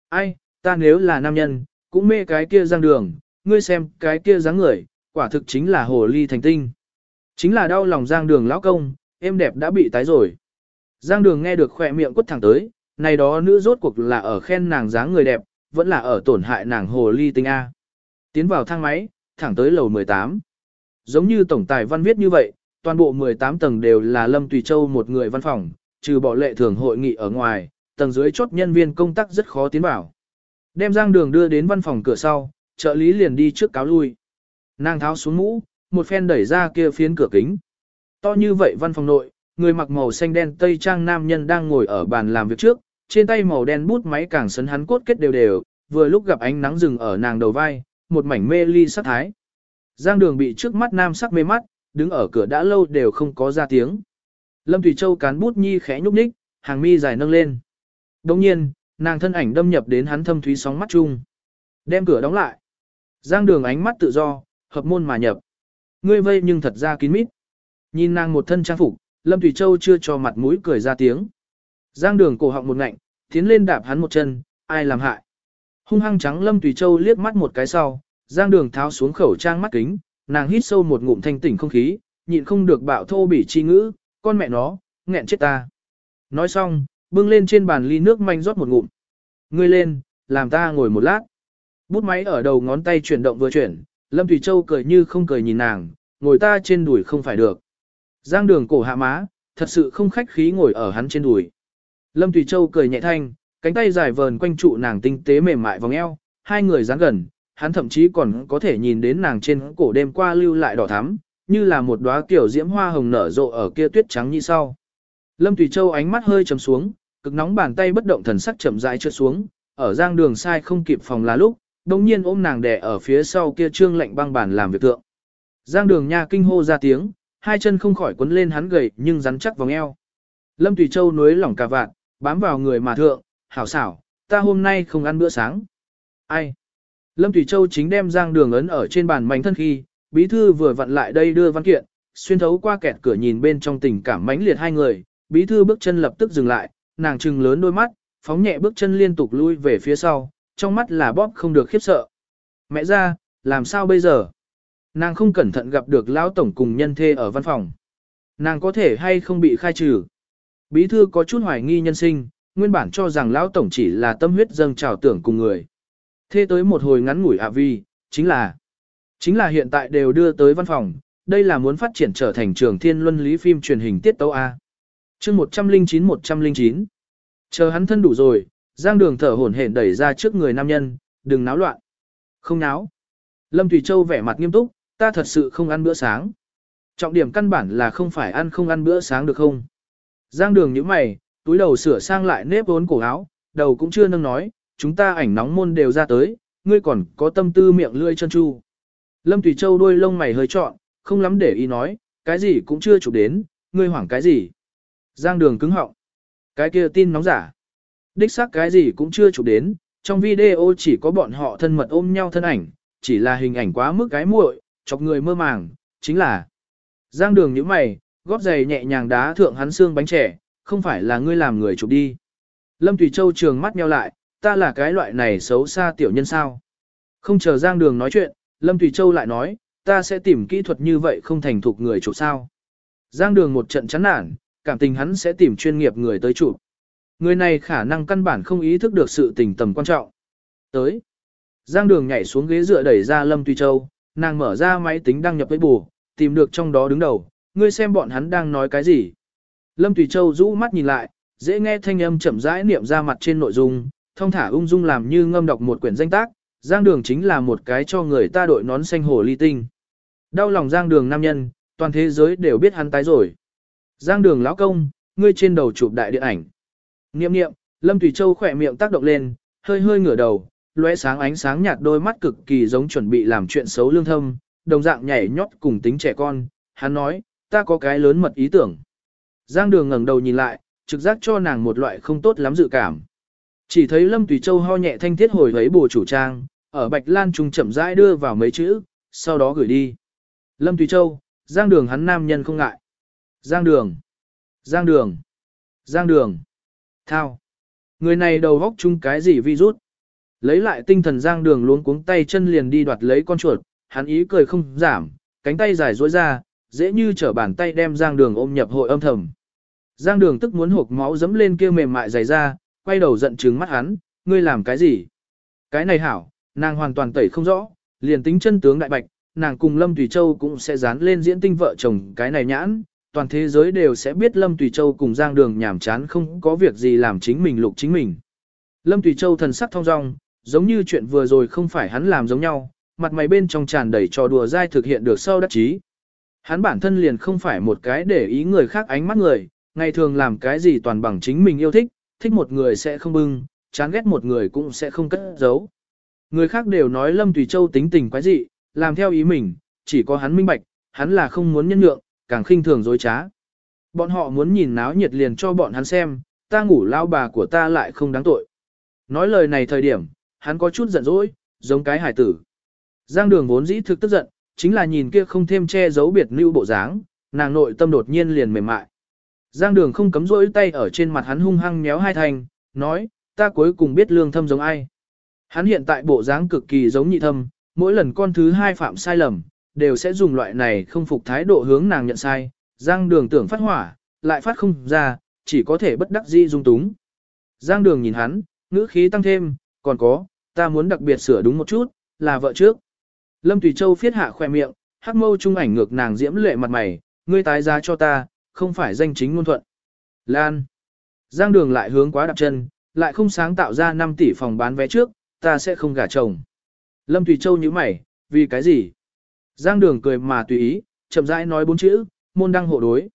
Ai, ta nếu là nam nhân, cũng mê cái kia giang đường, ngươi xem cái kia dáng người, quả thực chính là hồ ly thành tinh. Chính là đau lòng giang đường lão công, em đẹp đã bị tái rồi. Giang đường nghe được khỏe miệng quất thẳng tới, này đó nữ rốt cuộc là ở khen nàng dáng người đẹp, vẫn là ở tổn hại nàng hồ ly tinh A. Tiến vào thang máy, thẳng tới lầu 18. giống như tổng tài văn viết như vậy, toàn bộ 18 tầng đều là Lâm Tùy Châu một người văn phòng, trừ bỏ lệ thường hội nghị ở ngoài, tầng dưới chốt nhân viên công tác rất khó tiến vào. Đem Giang Đường đưa đến văn phòng cửa sau, trợ lý liền đi trước cáo lui. Nàng tháo xuống mũ, một phen đẩy ra kia phiến cửa kính. To như vậy văn phòng nội, người mặc màu xanh đen tây trang nam nhân đang ngồi ở bàn làm việc trước, trên tay màu đen bút máy càng sấn hắn cốt kết đều đều, vừa lúc gặp ánh nắng rừng ở nàng đầu vai, một mảnh mê ly sắc thái. Giang đường bị trước mắt nam sắc mê mắt, đứng ở cửa đã lâu đều không có ra tiếng. Lâm Thủy Châu cán bút nhi khẽ nhúc nhích, hàng mi dài nâng lên. Đồng nhiên, nàng thân ảnh đâm nhập đến hắn thâm thúy sóng mắt chung. Đem cửa đóng lại. Giang đường ánh mắt tự do, hợp môn mà nhập. Ngươi vây nhưng thật ra kín mít. Nhìn nàng một thân trang phục, Lâm Thủy Châu chưa cho mặt mũi cười ra tiếng. Giang đường cổ họng một ngạnh, tiến lên đạp hắn một chân, ai làm hại. Hung hăng trắng Lâm Thủy Châu liếc mắt một cái sau, Giang đường tháo xuống khẩu trang mắt kính, nàng hít sâu một ngụm thanh tỉnh không khí, nhịn không được bạo thô bỉ chi ngữ, con mẹ nó, nghẹn chết ta. Nói xong, bưng lên trên bàn ly nước manh rót một ngụm. Ngươi lên, làm ta ngồi một lát. Bút máy ở đầu ngón tay chuyển động vừa chuyển, Lâm Thủy Châu cười như không cười nhìn nàng, ngồi ta trên đùi không phải được. Giang đường cổ hạ má, thật sự không khách khí ngồi ở hắn trên đùi. Lâm Thủy Châu cười nhẹ thanh, cánh tay dài vờn quanh trụ nàng tinh tế mềm mại vòng eo, hai người dán gần, hắn thậm chí còn có thể nhìn đến nàng trên cổ đêm qua lưu lại đỏ thắm, như là một đóa kiểu diễm hoa hồng nở rộ ở kia tuyết trắng như sau. Lâm Thủy Châu ánh mắt hơi trầm xuống, cực nóng bàn tay bất động thần sắc chậm rãi trượt xuống, ở giang đường sai không kịp phòng là lúc, đồng nhiên ôm nàng đè ở phía sau kia trương lạnh băng bàn làm việc tượng. Giang đường nha kinh hô ra tiếng, hai chân không khỏi quấn lên hắn gầy nhưng rắn chắc vòng eo. Lâm tùy Châu nuối lỏng cả vạn, bám vào người mà thượng, hảo xảo, ta hôm nay không ăn bữa sáng. Ai? Lâm tùy Châu chính đem giang đường ấn ở trên bàn mảnh thân khi, bí thư vừa vặn lại đây đưa văn kiện, xuyên thấu qua kẹt cửa nhìn bên trong tình cảm mãnh liệt hai người, bí thư bước chân lập tức dừng lại, nàng trừng lớn đôi mắt, phóng nhẹ bước chân liên tục lui về phía sau, trong mắt là bóp không được khiếp sợ. Mẹ ra, làm sao bây giờ? Nàng không cẩn thận gặp được lão tổng cùng nhân thê ở văn phòng. Nàng có thể hay không bị khai trừ? Bí thư có chút hoài nghi nhân sinh, nguyên bản cho rằng lão tổng chỉ là tâm huyết dâng trào tưởng cùng người. Thế tới một hồi ngắn ngủi ạ vi, chính là chính là hiện tại đều đưa tới văn phòng, đây là muốn phát triển trở thành trường thiên luân lý phim truyền hình tiết tấu A. chương 109-109 Chờ hắn thân đủ rồi, giang đường thở hổn hển đẩy ra trước người nam nhân, đừng náo loạn. Không náo. Lâm Thủy Châu vẻ mặt nghiêm túc, ta thật sự không ăn bữa sáng. Trọng điểm căn bản là không phải ăn không ăn bữa sáng được không. Giang đường nhíu mày, túi đầu sửa sang lại nếp vốn cổ áo, đầu cũng chưa nâng nói, chúng ta ảnh nóng môn đều ra tới, ngươi còn có tâm tư miệng lươi chân chu. Lâm Thủy Châu đuôi lông mày hơi trọn, không lắm để ý nói, cái gì cũng chưa chụp đến, ngươi hoảng cái gì. Giang đường cứng họng. Cái kia tin nóng giả. Đích xác cái gì cũng chưa chụp đến, trong video chỉ có bọn họ thân mật ôm nhau thân ảnh, chỉ là hình ảnh quá mức cái muội, chọc người mơ màng, chính là. Giang đường như mày, góp giày nhẹ nhàng đá thượng hắn xương bánh trẻ, không phải là ngươi làm người chụp đi. Lâm Tùy Châu trường mắt nheo lại, ta là cái loại này xấu xa tiểu nhân sao. Không chờ Giang đường nói chuyện, Lâm Tùy Châu lại nói, ta sẽ tìm kỹ thuật như vậy không thành thục người chụp sao. Giang đường một trận chán nản, cảm tình hắn sẽ tìm chuyên nghiệp người tới chụp. Người này khả năng căn bản không ý thức được sự tình tầm quan trọng. Tới. Giang đường nhảy xuống ghế dựa đẩy ra Lâm Tùy Châu, nàng mở ra máy tính đăng nhập với bù, tìm được trong đó đứng đầu, ngươi xem bọn hắn đang nói cái gì. Lâm Tùy Châu rũ mắt nhìn lại, dễ nghe thanh âm chậm rãi niệm ra mặt trên nội dung, thông thả ung dung làm như ngâm đọc một quyển danh tác, Giang Đường chính là một cái cho người ta đội nón xanh hồ ly tinh. Đau lòng Giang Đường nam nhân, toàn thế giới đều biết hắn tái rồi. Giang Đường lão công, ngươi trên đầu chụp đại điện ảnh. Niệm niệm, Lâm Tùy Châu khỏe miệng tác động lên, hơi hơi ngửa đầu, lóe sáng ánh sáng nhạt đôi mắt cực kỳ giống chuẩn bị làm chuyện xấu lương thâm, đồng dạng nhảy nhót cùng tính trẻ con. Hắn nói, ta có cái lớn mật ý tưởng. Giang Đường ngẩng đầu nhìn lại, trực giác cho nàng một loại không tốt lắm dự cảm. Chỉ thấy Lâm Tùy Châu ho nhẹ thanh thiết hồi thấy bồ chủ trang, ở Bạch Lan Trung chậm rãi đưa vào mấy chữ, sau đó gửi đi. Lâm Tùy Châu, Giang Đường hắn nam nhân không ngại. Giang Đường, Giang Đường, Giang Đường, Thao. Người này đầu góc chung cái gì virus. Lấy lại tinh thần Giang Đường luống cuống tay chân liền đi đoạt lấy con chuột, hắn ý cười không giảm, cánh tay dài duỗi ra, dễ như trở bàn tay đem Giang Đường ôm nhập hội âm thầm. Giang Đường tức muốn hộp máu dấm lên kia mềm mại dày ra, quay đầu giận trừng mắt hắn, ngươi làm cái gì? Cái này hảo, nàng hoàn toàn tẩy không rõ, liền tính chân tướng đại bạch, nàng cùng Lâm Tùy Châu cũng sẽ dán lên diễn tinh vợ chồng cái này nhãn, toàn thế giới đều sẽ biết Lâm Tùy Châu cùng Giang Đường nhảm chán không có việc gì làm chính mình lục chính mình. Lâm Tùy Châu thần sắc thong dong, giống như chuyện vừa rồi không phải hắn làm giống nhau, mặt mày bên trong tràn đầy trò đùa dai thực hiện được sau đắc chí. Hắn bản thân liền không phải một cái để ý người khác ánh mắt người, ngày thường làm cái gì toàn bằng chính mình yêu thích, thích một người sẽ không bưng, chán ghét một người cũng sẽ không cất giấu. Người khác đều nói Lâm Tùy Châu tính tình quái dị, làm theo ý mình, chỉ có hắn minh bạch, hắn là không muốn nhân nhượng, càng khinh thường dối trá. Bọn họ muốn nhìn náo nhiệt liền cho bọn hắn xem, ta ngủ lao bà của ta lại không đáng tội. Nói lời này thời điểm, hắn có chút giận dỗi, giống cái hải tử. Giang đường vốn dĩ thực tức giận, chính là nhìn kia không thêm che giấu biệt lưu bộ dáng, nàng nội tâm đột nhiên liền mềm mại. Giang đường không cấm rỗi tay ở trên mặt hắn hung hăng méo hai thành, nói, ta cuối cùng biết lương thâm giống ai. Hắn hiện tại bộ dáng cực kỳ giống nhị thâm, mỗi lần con thứ hai phạm sai lầm, đều sẽ dùng loại này không phục thái độ hướng nàng nhận sai, Giang đường tưởng phát hỏa, lại phát không ra, chỉ có thể bất đắc dĩ dung túng. Giang đường nhìn hắn, ngữ khí tăng thêm, còn có, ta muốn đặc biệt sửa đúng một chút, là vợ trước. Lâm Tùy Châu phiết hạ khoe miệng, hắc mâu trung ảnh ngược nàng diễm lệ mặt mày, ngươi tái giá cho ta, không phải danh chính ngôn thuận. Lan. Giang đường lại hướng quá đạp chân, lại không sáng tạo ra 5 tỷ phòng bán vé trước, ta sẽ không gả chồng. Lâm Tùy Châu nhíu mày, vì cái gì? Giang đường cười mà tùy ý, chậm rãi nói bốn chữ, môn đăng hộ đối.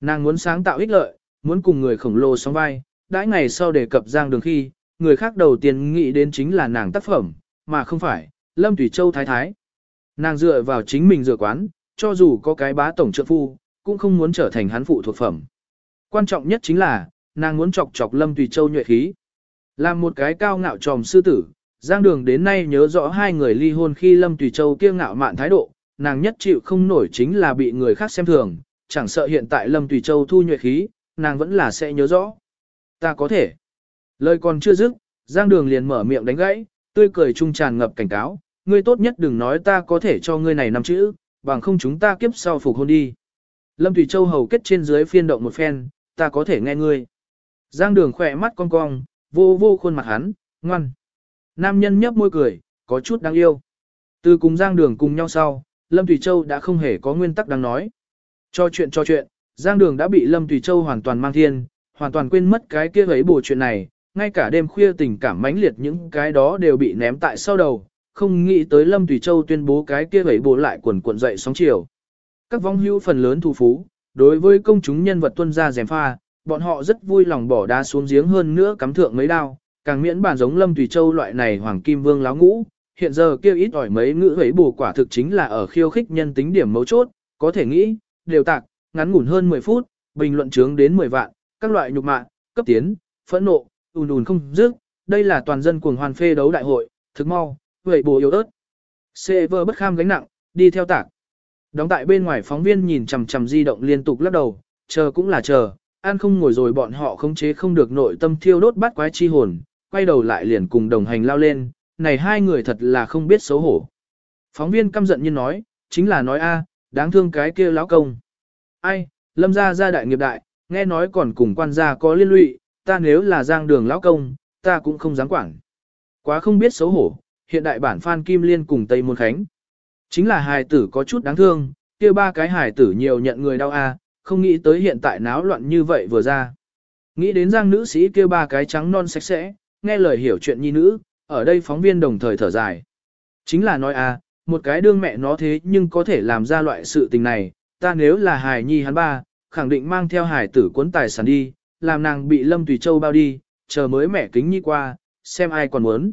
Nàng muốn sáng tạo ích lợi, muốn cùng người khổng lồ song vai, đãi ngày sau đề cập Giang đường khi, người khác đầu tiên nghĩ đến chính là nàng tác phẩm, mà không phải, Lâm Tùy Châu thái thái. Nàng dựa vào chính mình dựa quán, cho dù có cái bá tổng trợ phu, cũng không muốn trở thành hắn phụ thuộc phẩm. Quan trọng nhất chính là, nàng muốn chọc chọc Lâm Tùy Châu nhuệ khí. Làm một cái cao ngạo tròm sư tử, Giang Đường đến nay nhớ rõ hai người ly hôn khi Lâm Tùy Châu kiêu ngạo mạn thái độ, nàng nhất chịu không nổi chính là bị người khác xem thường, chẳng sợ hiện tại Lâm Tùy Châu thu nhuệ khí, nàng vẫn là sẽ nhớ rõ. Ta có thể. Lời còn chưa dứt, Giang Đường liền mở miệng đánh gãy, tươi cười trung tràn ngập cảnh cáo, ngươi tốt nhất đừng nói ta có thể cho ngươi này năm chữ, bằng không chúng ta kiếp sau phục hôn đi. Lâm Thủy Châu hầu kết trên dưới phiên động một phen, ta có thể nghe ngươi. Giang đường khỏe mắt cong cong, vô vô khuôn mặt hắn, ngoan. Nam nhân nhấp môi cười, có chút đáng yêu. Từ cùng Giang đường cùng nhau sau, Lâm Thủy Châu đã không hề có nguyên tắc đáng nói. Cho chuyện cho chuyện, Giang đường đã bị Lâm Thủy Châu hoàn toàn mang thiên, hoàn toàn quên mất cái kia ấy bổ chuyện này, ngay cả đêm khuya tình cảm mãnh liệt những cái đó đều bị ném tại sau đầu, không nghĩ tới Lâm Thủy Châu tuyên bố cái kia ấy bổ lại quần cuộn dậy sóng chiều. Các vong hữu phần lớn thù phú, đối với công chúng nhân vật tuân gia dèm pha, bọn họ rất vui lòng bỏ đá xuống giếng hơn nữa cắm thượng mấy đao, càng miễn bản giống Lâm Tùy Châu loại này hoàng kim vương láo ngũ, hiện giờ kêu ít ỏi mấy ngữ ấy bù quả thực chính là ở khiêu khích nhân tính điểm mấu chốt, có thể nghĩ, đều tạc, ngắn ngủn hơn 10 phút, bình luận chướng đến 10 vạn, các loại nhục mạ, cấp tiến, phẫn nộ, ùn ùn không dứt, đây là toàn dân cuồng hoàn phê đấu đại hội, thực mau, vậy bù yếu ớt. Server bất kham gánh nặng, đi theo tạc. Đóng tại bên ngoài phóng viên nhìn chằm chằm di động liên tục lắc đầu, chờ cũng là chờ, an không ngồi rồi bọn họ không chế không được nội tâm thiêu đốt bắt quái chi hồn, quay đầu lại liền cùng đồng hành lao lên, này hai người thật là không biết xấu hổ. Phóng viên căm giận như nói, chính là nói a, đáng thương cái kia lão công. Ai, lâm gia gia đại nghiệp đại, nghe nói còn cùng quan gia có liên lụy, ta nếu là giang đường lão công, ta cũng không dám quản. Quá không biết xấu hổ, hiện đại bản Phan Kim Liên cùng Tây Môn Khánh. Chính là hài tử có chút đáng thương, kia ba cái hài tử nhiều nhận người đau a, không nghĩ tới hiện tại náo loạn như vậy vừa ra. Nghĩ đến giang nữ sĩ kia ba cái trắng non sạch sẽ, nghe lời hiểu chuyện nhi nữ, ở đây phóng viên đồng thời thở dài. Chính là nói a, một cái đương mẹ nó thế nhưng có thể làm ra loại sự tình này, ta nếu là hài nhi hắn ba, khẳng định mang theo hài tử cuốn tài sản đi, làm nàng bị Lâm Tùy Châu bao đi, chờ mới mẹ kính nhi qua, xem ai còn muốn.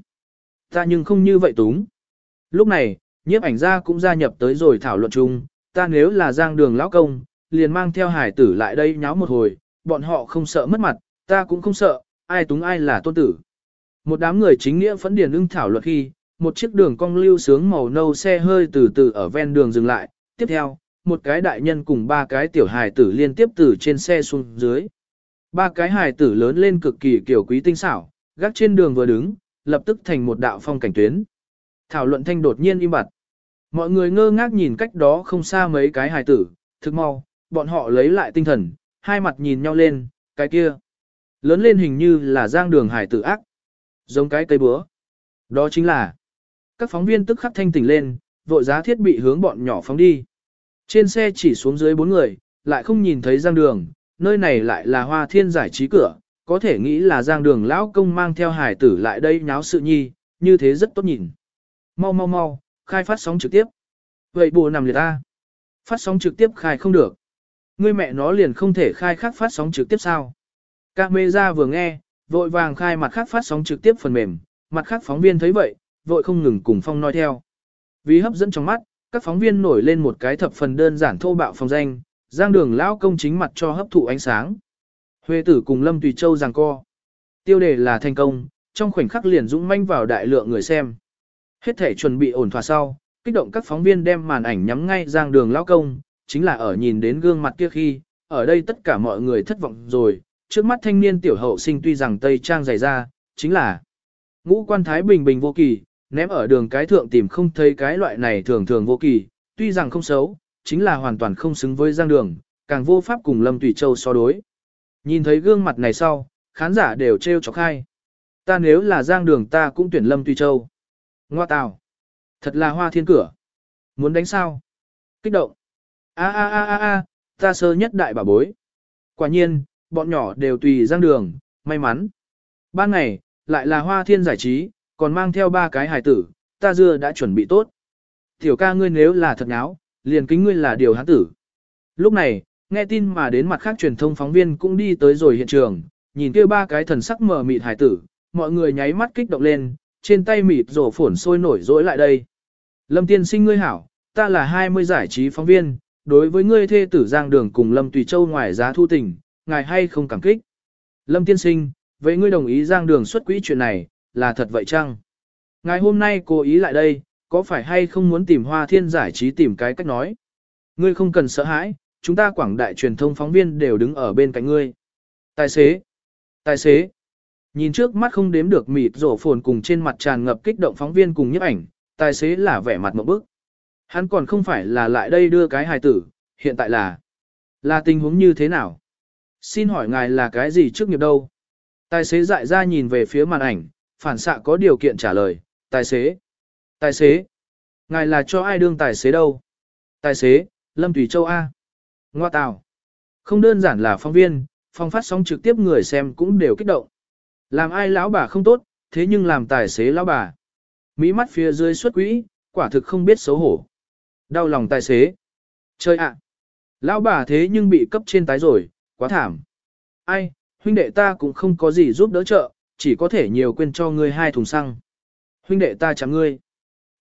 Ta nhưng không như vậy túng. Lúc này, nhiếp ảnh gia cũng gia nhập tới rồi thảo luận chung, ta nếu là giang đường lão công, liền mang theo hải tử lại đây nháo một hồi, bọn họ không sợ mất mặt, ta cũng không sợ, ai túng ai là tôn tử. Một đám người chính nghĩa phẫn điền ưng thảo luận khi, một chiếc đường cong lưu sướng màu nâu xe hơi từ từ ở ven đường dừng lại, tiếp theo, một cái đại nhân cùng ba cái tiểu hài tử liên tiếp từ trên xe xuống dưới. Ba cái hài tử lớn lên cực kỳ kiểu quý tinh xảo, gác trên đường vừa đứng, lập tức thành một đạo phong cảnh tuyến. Thảo luận thanh đột nhiên im bặt. Mọi người ngơ ngác nhìn cách đó không xa mấy cái hài tử, thức mau, bọn họ lấy lại tinh thần, hai mặt nhìn nhau lên, cái kia. Lớn lên hình như là giang đường hài tử ác. Giống cái cây búa. Đó chính là. Các phóng viên tức khắc thanh tỉnh lên, vội giá thiết bị hướng bọn nhỏ phóng đi. Trên xe chỉ xuống dưới bốn người, lại không nhìn thấy giang đường, nơi này lại là hoa thiên giải trí cửa, có thể nghĩ là giang đường lão công mang theo hải tử lại đây nháo sự nhi, như thế rất tốt nhìn. Mau mau mau, khai phát sóng trực tiếp. Vậy bù nằm liệt ta. Phát sóng trực tiếp khai không được. Ngươi mẹ nó liền không thể khai khác phát sóng trực tiếp sao? Các mê ra vừa nghe, vội vàng khai mặt khác phát sóng trực tiếp phần mềm, mặt khác phóng viên thấy vậy, vội không ngừng cùng phong nói theo. Vì hấp dẫn trong mắt, các phóng viên nổi lên một cái thập phần đơn giản thô bạo phong danh, giang đường lão công chính mặt cho hấp thụ ánh sáng. Huệ tử cùng Lâm Tùy Châu giằng co. Tiêu đề là thành công, trong khoảnh khắc liền dũng manh vào đại lượng người xem. Hết thể chuẩn bị ổn thỏa sau, kích động các phóng viên đem màn ảnh nhắm ngay giang đường lão công, chính là ở nhìn đến gương mặt kia khi, ở đây tất cả mọi người thất vọng rồi, trước mắt thanh niên tiểu hậu sinh tuy rằng tây trang dày ra, chính là ngũ quan thái bình bình vô kỳ, ném ở đường cái thượng tìm không thấy cái loại này thường thường vô kỳ, tuy rằng không xấu, chính là hoàn toàn không xứng với giang đường, càng vô pháp cùng Lâm Tùy Châu so đối. Nhìn thấy gương mặt này sau, khán giả đều trêu chọc hai. Ta nếu là giang đường ta cũng tuyển Lâm Tùy Châu. Ngoa tào. Thật là hoa thiên cửa. Muốn đánh sao? Kích động. A a a a a, ta sơ nhất đại bà bối. Quả nhiên, bọn nhỏ đều tùy giang đường, may mắn. Ban ngày, lại là hoa thiên giải trí, còn mang theo ba cái hài tử, ta dưa đã chuẩn bị tốt. Tiểu ca ngươi nếu là thật nháo, liền kính ngươi là điều hán tử. Lúc này, nghe tin mà đến mặt khác truyền thông phóng viên cũng đi tới rồi hiện trường, nhìn kia ba cái thần sắc mờ mịt hài tử, mọi người nháy mắt kích động lên, trên tay mịt rổ phổn sôi nổi dỗi lại đây. Lâm tiên sinh ngươi hảo, ta là 20 giải trí phóng viên, đối với ngươi thê tử Giang Đường cùng Lâm Tùy Châu ngoài giá thu tình, ngài hay không cảm kích. Lâm tiên sinh, vậy ngươi đồng ý Giang Đường xuất quỹ chuyện này, là thật vậy chăng? Ngài hôm nay cố ý lại đây, có phải hay không muốn tìm hoa thiên giải trí tìm cái cách nói? Ngươi không cần sợ hãi, chúng ta quảng đại truyền thông phóng viên đều đứng ở bên cạnh ngươi. Tài xế! Tài xế! Nhìn trước mắt không đếm được mịt rổ phồn cùng trên mặt tràn ngập kích động phóng viên cùng nhấp ảnh, tài xế là vẻ mặt một bức. Hắn còn không phải là lại đây đưa cái hài tử, hiện tại là... Là tình huống như thế nào? Xin hỏi ngài là cái gì trước nghiệp đâu? Tài xế dại ra nhìn về phía màn ảnh, phản xạ có điều kiện trả lời, tài xế. Tài xế. Ngài là cho ai đương tài xế đâu? Tài xế, Lâm Thủy Châu A. Ngoa tào. Không đơn giản là phóng viên, phong phát sóng trực tiếp người xem cũng đều kích động. Làm ai lão bà không tốt, thế nhưng làm tài xế lão bà. Mỹ mắt phía dưới xuất quỹ, quả thực không biết xấu hổ. Đau lòng tài xế. Chơi ạ. Lão bà thế nhưng bị cấp trên tái rồi, quá thảm. Ai, huynh đệ ta cũng không có gì giúp đỡ trợ, chỉ có thể nhiều quên cho ngươi hai thùng xăng. Huynh đệ ta chẳng ngươi.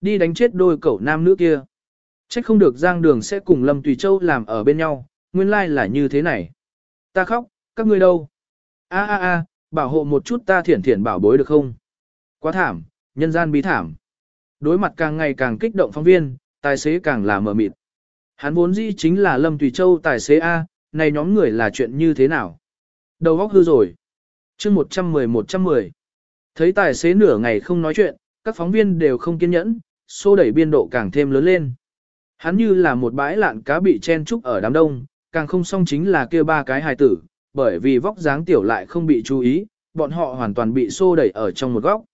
Đi đánh chết đôi cậu nam nữ kia. Trách không được Giang Đường sẽ cùng Lâm Tùy Châu làm ở bên nhau, nguyên lai like là như thế này. Ta khóc, các ngươi đâu? A a a, bảo hộ một chút ta thiển thiển bảo bối được không? Quá thảm, nhân gian bí thảm. Đối mặt càng ngày càng kích động phóng viên, tài xế càng là mờ mịt. Hắn vốn dĩ chính là Lâm Tùy Châu tài xế A, này nhóm người là chuyện như thế nào? Đầu góc hư rồi. chương 110-110. Thấy tài xế nửa ngày không nói chuyện, các phóng viên đều không kiên nhẫn, xô đẩy biên độ càng thêm lớn lên. Hắn như là một bãi lạn cá bị chen trúc ở đám đông, càng không song chính là kia ba cái hài tử, bởi vì vóc dáng tiểu lại không bị chú ý, bọn họ hoàn toàn bị xô đẩy ở trong một góc.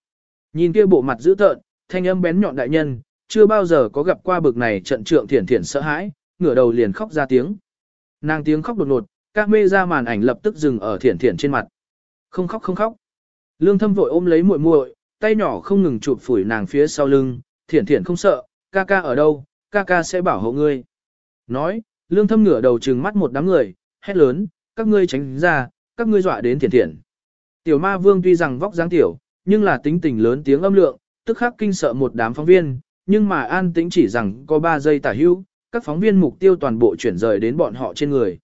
Nhìn kia bộ mặt dữ tợn, thanh âm bén nhọn đại nhân, chưa bao giờ có gặp qua bực này trận trượng thiển thiển sợ hãi, ngửa đầu liền khóc ra tiếng. Nàng tiếng khóc đột ngột, các mê ra màn ảnh lập tức dừng ở thiển thiển trên mặt. Không khóc không khóc. Lương thâm vội ôm lấy muội muội, tay nhỏ không ngừng chụp phủi nàng phía sau lưng, thiển thiển không sợ, ca ca ở đâu, ca ca sẽ bảo hộ ngươi. Nói, lương thâm ngửa đầu trừng mắt một đám người, hét lớn, các ngươi tránh ra, các ngươi dọa đến thiển thiển. Tiểu ma vương tuy rằng vóc dáng tiểu, nhưng là tính tình lớn tiếng âm lượng, tức khắc kinh sợ một đám phóng viên, nhưng mà an tĩnh chỉ rằng có 3 giây tả hữu, các phóng viên mục tiêu toàn bộ chuyển rời đến bọn họ trên người.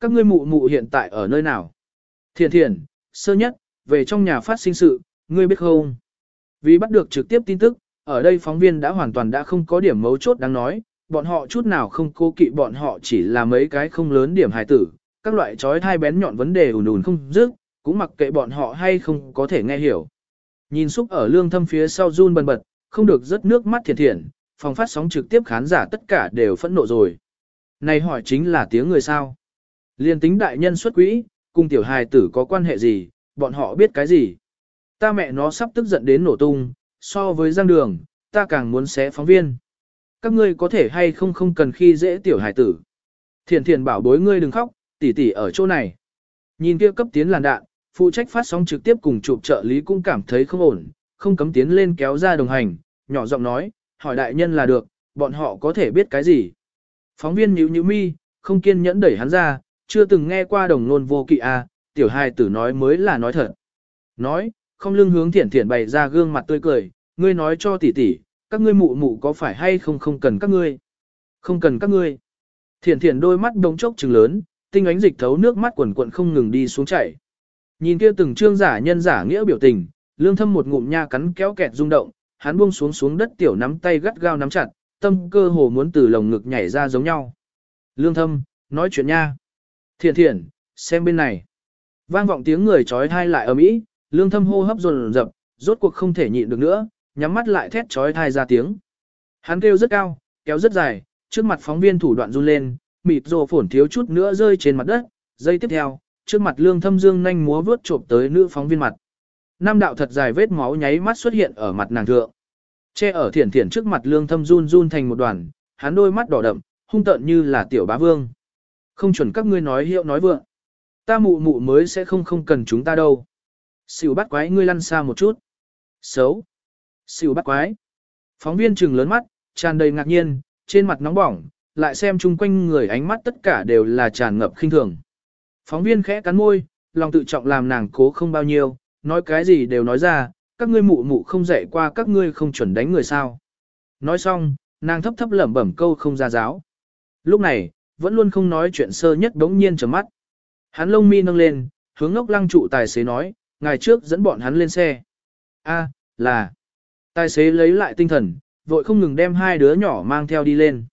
Các ngươi mụ mụ hiện tại ở nơi nào? Thiền thiền, sơ nhất, về trong nhà phát sinh sự, ngươi biết không? Vì bắt được trực tiếp tin tức, ở đây phóng viên đã hoàn toàn đã không có điểm mấu chốt đáng nói, bọn họ chút nào không cố kỵ bọn họ chỉ là mấy cái không lớn điểm hài tử, các loại trói thai bén nhọn vấn đề ùn ùn không dứt, cũng mặc kệ bọn họ hay không có thể nghe hiểu. Nhìn xúc ở lương thâm phía sau run bần bật, không được rớt nước mắt thiệt thiện, phòng phát sóng trực tiếp khán giả tất cả đều phẫn nộ rồi. Này hỏi chính là tiếng người sao? Liên tính đại nhân xuất quỹ, cùng tiểu hài tử có quan hệ gì, bọn họ biết cái gì? Ta mẹ nó sắp tức giận đến nổ tung, so với giang đường, ta càng muốn xé phóng viên. các ngươi có thể hay không không cần khi dễ tiểu hải tử. Thiền thiền bảo bối ngươi đừng khóc, tỷ tỷ ở chỗ này. Nhìn kia cấp tiến làn đạn, phụ trách phát sóng trực tiếp cùng chụp trợ lý cũng cảm thấy không ổn, không cấm tiến lên kéo ra đồng hành, nhỏ giọng nói, hỏi đại nhân là được, bọn họ có thể biết cái gì. Phóng viên nhíu nhíu mi, không kiên nhẫn đẩy hắn ra, chưa từng nghe qua đồng nôn vô kỵ a, à, tiểu hài tử nói mới là nói thật. Nói, không lưng hướng thiển thiển bày ra gương mặt tươi cười, ngươi nói cho tỷ tỷ, các ngươi mụ mụ có phải hay không không cần các ngươi. Không cần các ngươi. Thiển thiển đôi mắt đống chốc trừng lớn, tinh ánh dịch thấu nước mắt quần quận không ngừng đi xuống chảy. Nhìn kia từng trương giả nhân giả nghĩa biểu tình, lương thâm một ngụm nha cắn kéo kẹt rung động, hắn buông xuống xuống đất tiểu nắm tay gắt gao nắm chặt, tâm cơ hồ muốn từ lồng ngực nhảy ra giống nhau. Lương thâm, nói chuyện nha. Thiện thiện, xem bên này. Vang vọng tiếng người trói thai lại ở mỹ, lương thâm hô hấp dồn dập, rốt cuộc không thể nhịn được nữa, nhắm mắt lại thét trói thai ra tiếng. Hắn kêu rất cao, kéo rất dài, trước mặt phóng viên thủ đoạn run lên, mịt rồ phổn thiếu chút nữa rơi trên mặt đất, dây tiếp theo, trước mặt lương thâm dương nhanh múa vướt trộm tới nữ phóng viên mặt. Nam đạo thật dài vết máu nháy mắt xuất hiện ở mặt nàng thượng. Che ở thiển thiển trước mặt lương thâm run run thành một đoàn, hắn đôi mắt đỏ đậm, hung tợn như là tiểu bá vương. Không chuẩn các ngươi nói hiệu nói vượng. Ta mụ mụ mới sẽ không không cần chúng ta đâu. Xỉu bắt quái ngươi lăn xa một chút. Xấu. Xỉu bắt quái. Phóng viên trừng lớn mắt, tràn đầy ngạc nhiên, trên mặt nóng bỏng, lại xem chung quanh người ánh mắt tất cả đều là tràn ngập khinh thường. Phóng viên khẽ cắn môi, lòng tự trọng làm nàng cố không bao nhiêu, nói cái gì đều nói ra, các ngươi mụ mụ không dạy qua các ngươi không chuẩn đánh người sao. Nói xong, nàng thấp thấp lẩm bẩm câu không ra giáo. Lúc này, vẫn luôn không nói chuyện sơ nhất đống nhiên trầm mắt. Hắn lông mi nâng lên, hướng ngốc lăng trụ tài xế nói, ngày trước dẫn bọn hắn lên xe. A, là. Tài xế lấy lại tinh thần, vội không ngừng đem hai đứa nhỏ mang theo đi lên.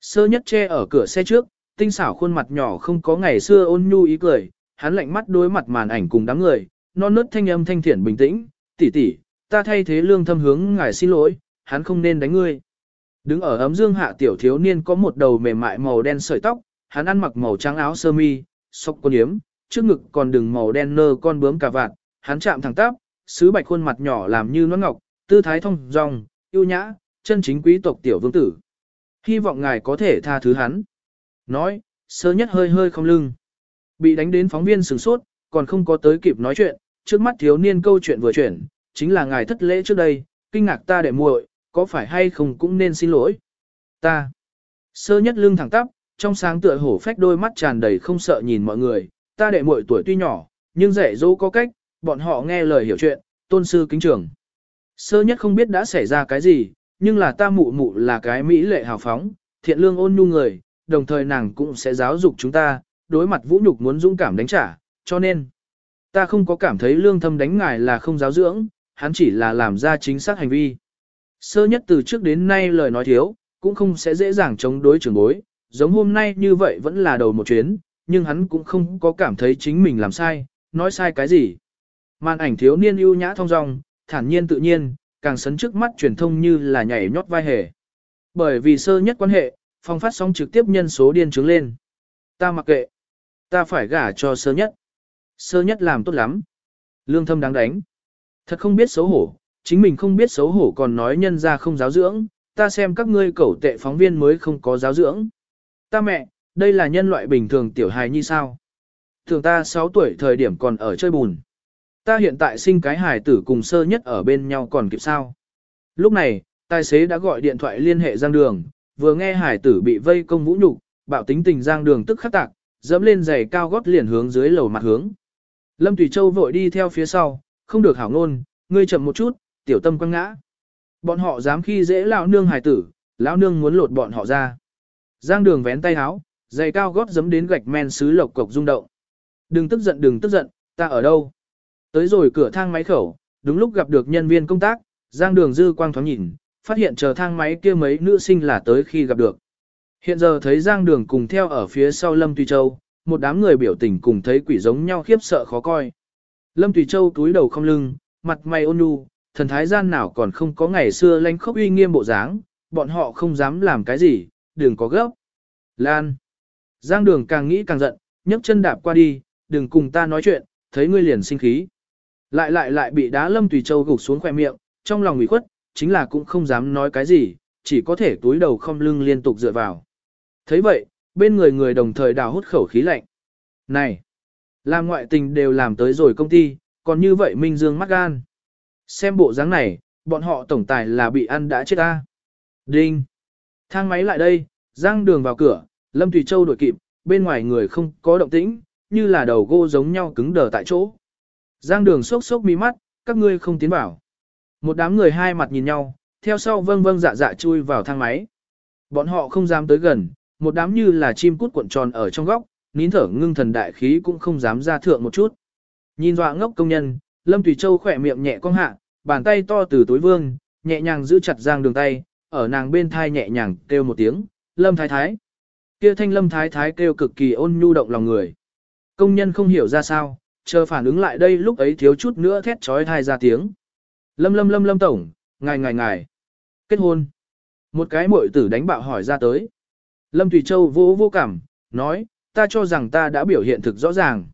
Sơ nhất che ở cửa xe trước, tinh xảo khuôn mặt nhỏ không có ngày xưa ôn nhu ý cười, hắn lạnh mắt đối mặt màn ảnh cùng đám người, non nớt thanh âm thanh thiện bình tĩnh, tỷ tỷ, ta thay thế lương thâm hướng ngài xin lỗi, hắn không nên đánh ngươi. Đứng ở ấm dương hạ tiểu thiếu niên có một đầu mềm mại màu đen sợi tóc, hắn ăn mặc màu trắng áo sơ mi, sọc con yếm, trước ngực còn đừng màu đen nơ con bướm cà vạt, hắn chạm thẳng tắp, sứ bạch khuôn mặt nhỏ làm như nón ngọc, tư thái thông dong, yêu nhã, chân chính quý tộc tiểu vương tử. Hy vọng ngài có thể tha thứ hắn. Nói, sơ nhất hơi hơi không lưng. Bị đánh đến phóng viên sửng sốt, còn không có tới kịp nói chuyện, trước mắt thiếu niên câu chuyện vừa chuyển, chính là ngài thất lễ trước đây, kinh ngạc ta để muội, có phải hay không cũng nên xin lỗi. Ta. Sơ nhất lưng thẳng tắp, trong sáng tựa hổ phách đôi mắt tràn đầy không sợ nhìn mọi người, ta đệ muội tuổi tuy nhỏ, nhưng dạy dỗ có cách, bọn họ nghe lời hiểu chuyện, tôn sư kính trường. Sơ nhất không biết đã xảy ra cái gì, nhưng là ta mụ mụ là cái mỹ lệ hào phóng, thiện lương ôn nhu người, đồng thời nàng cũng sẽ giáo dục chúng ta, đối mặt vũ nhục muốn dũng cảm đánh trả, cho nên, ta không có cảm thấy lương thâm đánh ngài là không giáo dưỡng, hắn chỉ là làm ra chính xác hành vi. Sơ nhất từ trước đến nay lời nói thiếu, cũng không sẽ dễ dàng chống đối trưởng bối, giống hôm nay như vậy vẫn là đầu một chuyến, nhưng hắn cũng không có cảm thấy chính mình làm sai, nói sai cái gì. Màn ảnh thiếu niên ưu nhã thong dong, thản nhiên tự nhiên, càng sấn trước mắt truyền thông như là nhảy nhót vai hề. Bởi vì sơ nhất quan hệ, phong phát sóng trực tiếp nhân số điên trướng lên. Ta mặc kệ. Ta phải gả cho sơ nhất. Sơ nhất làm tốt lắm. Lương thâm đáng đánh. Thật không biết xấu hổ, chính mình không biết xấu hổ còn nói nhân ra không giáo dưỡng, ta xem các ngươi cẩu tệ phóng viên mới không có giáo dưỡng. Ta mẹ, đây là nhân loại bình thường tiểu hài như sao? Thường ta 6 tuổi thời điểm còn ở chơi bùn. Ta hiện tại sinh cái hài tử cùng sơ nhất ở bên nhau còn kịp sao? Lúc này, tài xế đã gọi điện thoại liên hệ Giang Đường, vừa nghe hải tử bị vây công vũ nhục, bạo tính tình Giang Đường tức khắc tạc, dẫm lên giày cao gót liền hướng dưới lầu mặt hướng. Lâm Tùy Châu vội đi theo phía sau, không được hảo ngôn, ngươi chậm một chút, tiểu tâm quăng ngã. Bọn họ dám khi dễ lão nương hài tử, lão nương muốn lột bọn họ ra. Giang đường vén tay áo, giày cao gót giấm đến gạch men sứ lộc cộc rung động. Đừng tức giận đừng tức giận, ta ở đâu? Tới rồi cửa thang máy khẩu, đúng lúc gặp được nhân viên công tác, Giang đường dư quang thoáng nhìn, phát hiện chờ thang máy kia mấy nữ sinh là tới khi gặp được. Hiện giờ thấy Giang đường cùng theo ở phía sau Lâm Tùy Châu, một đám người biểu tình cùng thấy quỷ giống nhau khiếp sợ khó coi. Lâm Tùy Châu túi đầu không lưng, mặt mày ôn nhu, thần thái gian nào còn không có ngày xưa lanh khốc uy nghiêm bộ dáng, bọn họ không dám làm cái gì, đừng có gấp. Lan. Giang đường càng nghĩ càng giận, nhấc chân đạp qua đi, đừng cùng ta nói chuyện, thấy ngươi liền sinh khí. Lại lại lại bị đá lâm tùy châu gục xuống khoe miệng, trong lòng ủy khuất, chính là cũng không dám nói cái gì, chỉ có thể túi đầu không lưng liên tục dựa vào. thấy vậy, bên người người đồng thời đào hút khẩu khí lạnh. Này, làm ngoại tình đều làm tới rồi công ty, còn như vậy Minh Dương mắc gan. Xem bộ dáng này, bọn họ tổng tài là bị ăn đã chết ta. Đinh. Thang máy lại đây, Giang đường vào cửa, Lâm Thủy Châu đuổi kịp, bên ngoài người không có động tĩnh, như là đầu gỗ giống nhau cứng đờ tại chỗ. Giang đường sốc sốc mi mắt, các ngươi không tiến vào. Một đám người hai mặt nhìn nhau, theo sau vâng vâng dạ dạ chui vào thang máy. Bọn họ không dám tới gần, một đám như là chim cút cuộn tròn ở trong góc, nín thở ngưng thần đại khí cũng không dám ra thượng một chút. Nhìn dọa ngốc công nhân, Lâm Thủy Châu khỏe miệng nhẹ cong hạ, bàn tay to từ túi vương, nhẹ nhàng giữ chặt Giang đường tay, ở nàng bên thai nhẹ nhàng kêu một tiếng, Lâm Thái Thái. Kia thanh Lâm Thái Thái kêu cực kỳ ôn nhu động lòng người. Công nhân không hiểu ra sao, chờ phản ứng lại đây lúc ấy thiếu chút nữa thét trói thai ra tiếng. Lâm lâm lâm lâm tổng, ngài ngài ngài. Kết hôn. Một cái muội tử đánh bạo hỏi ra tới. Lâm Thủy Châu vô vô cảm, nói, ta cho rằng ta đã biểu hiện thực rõ ràng.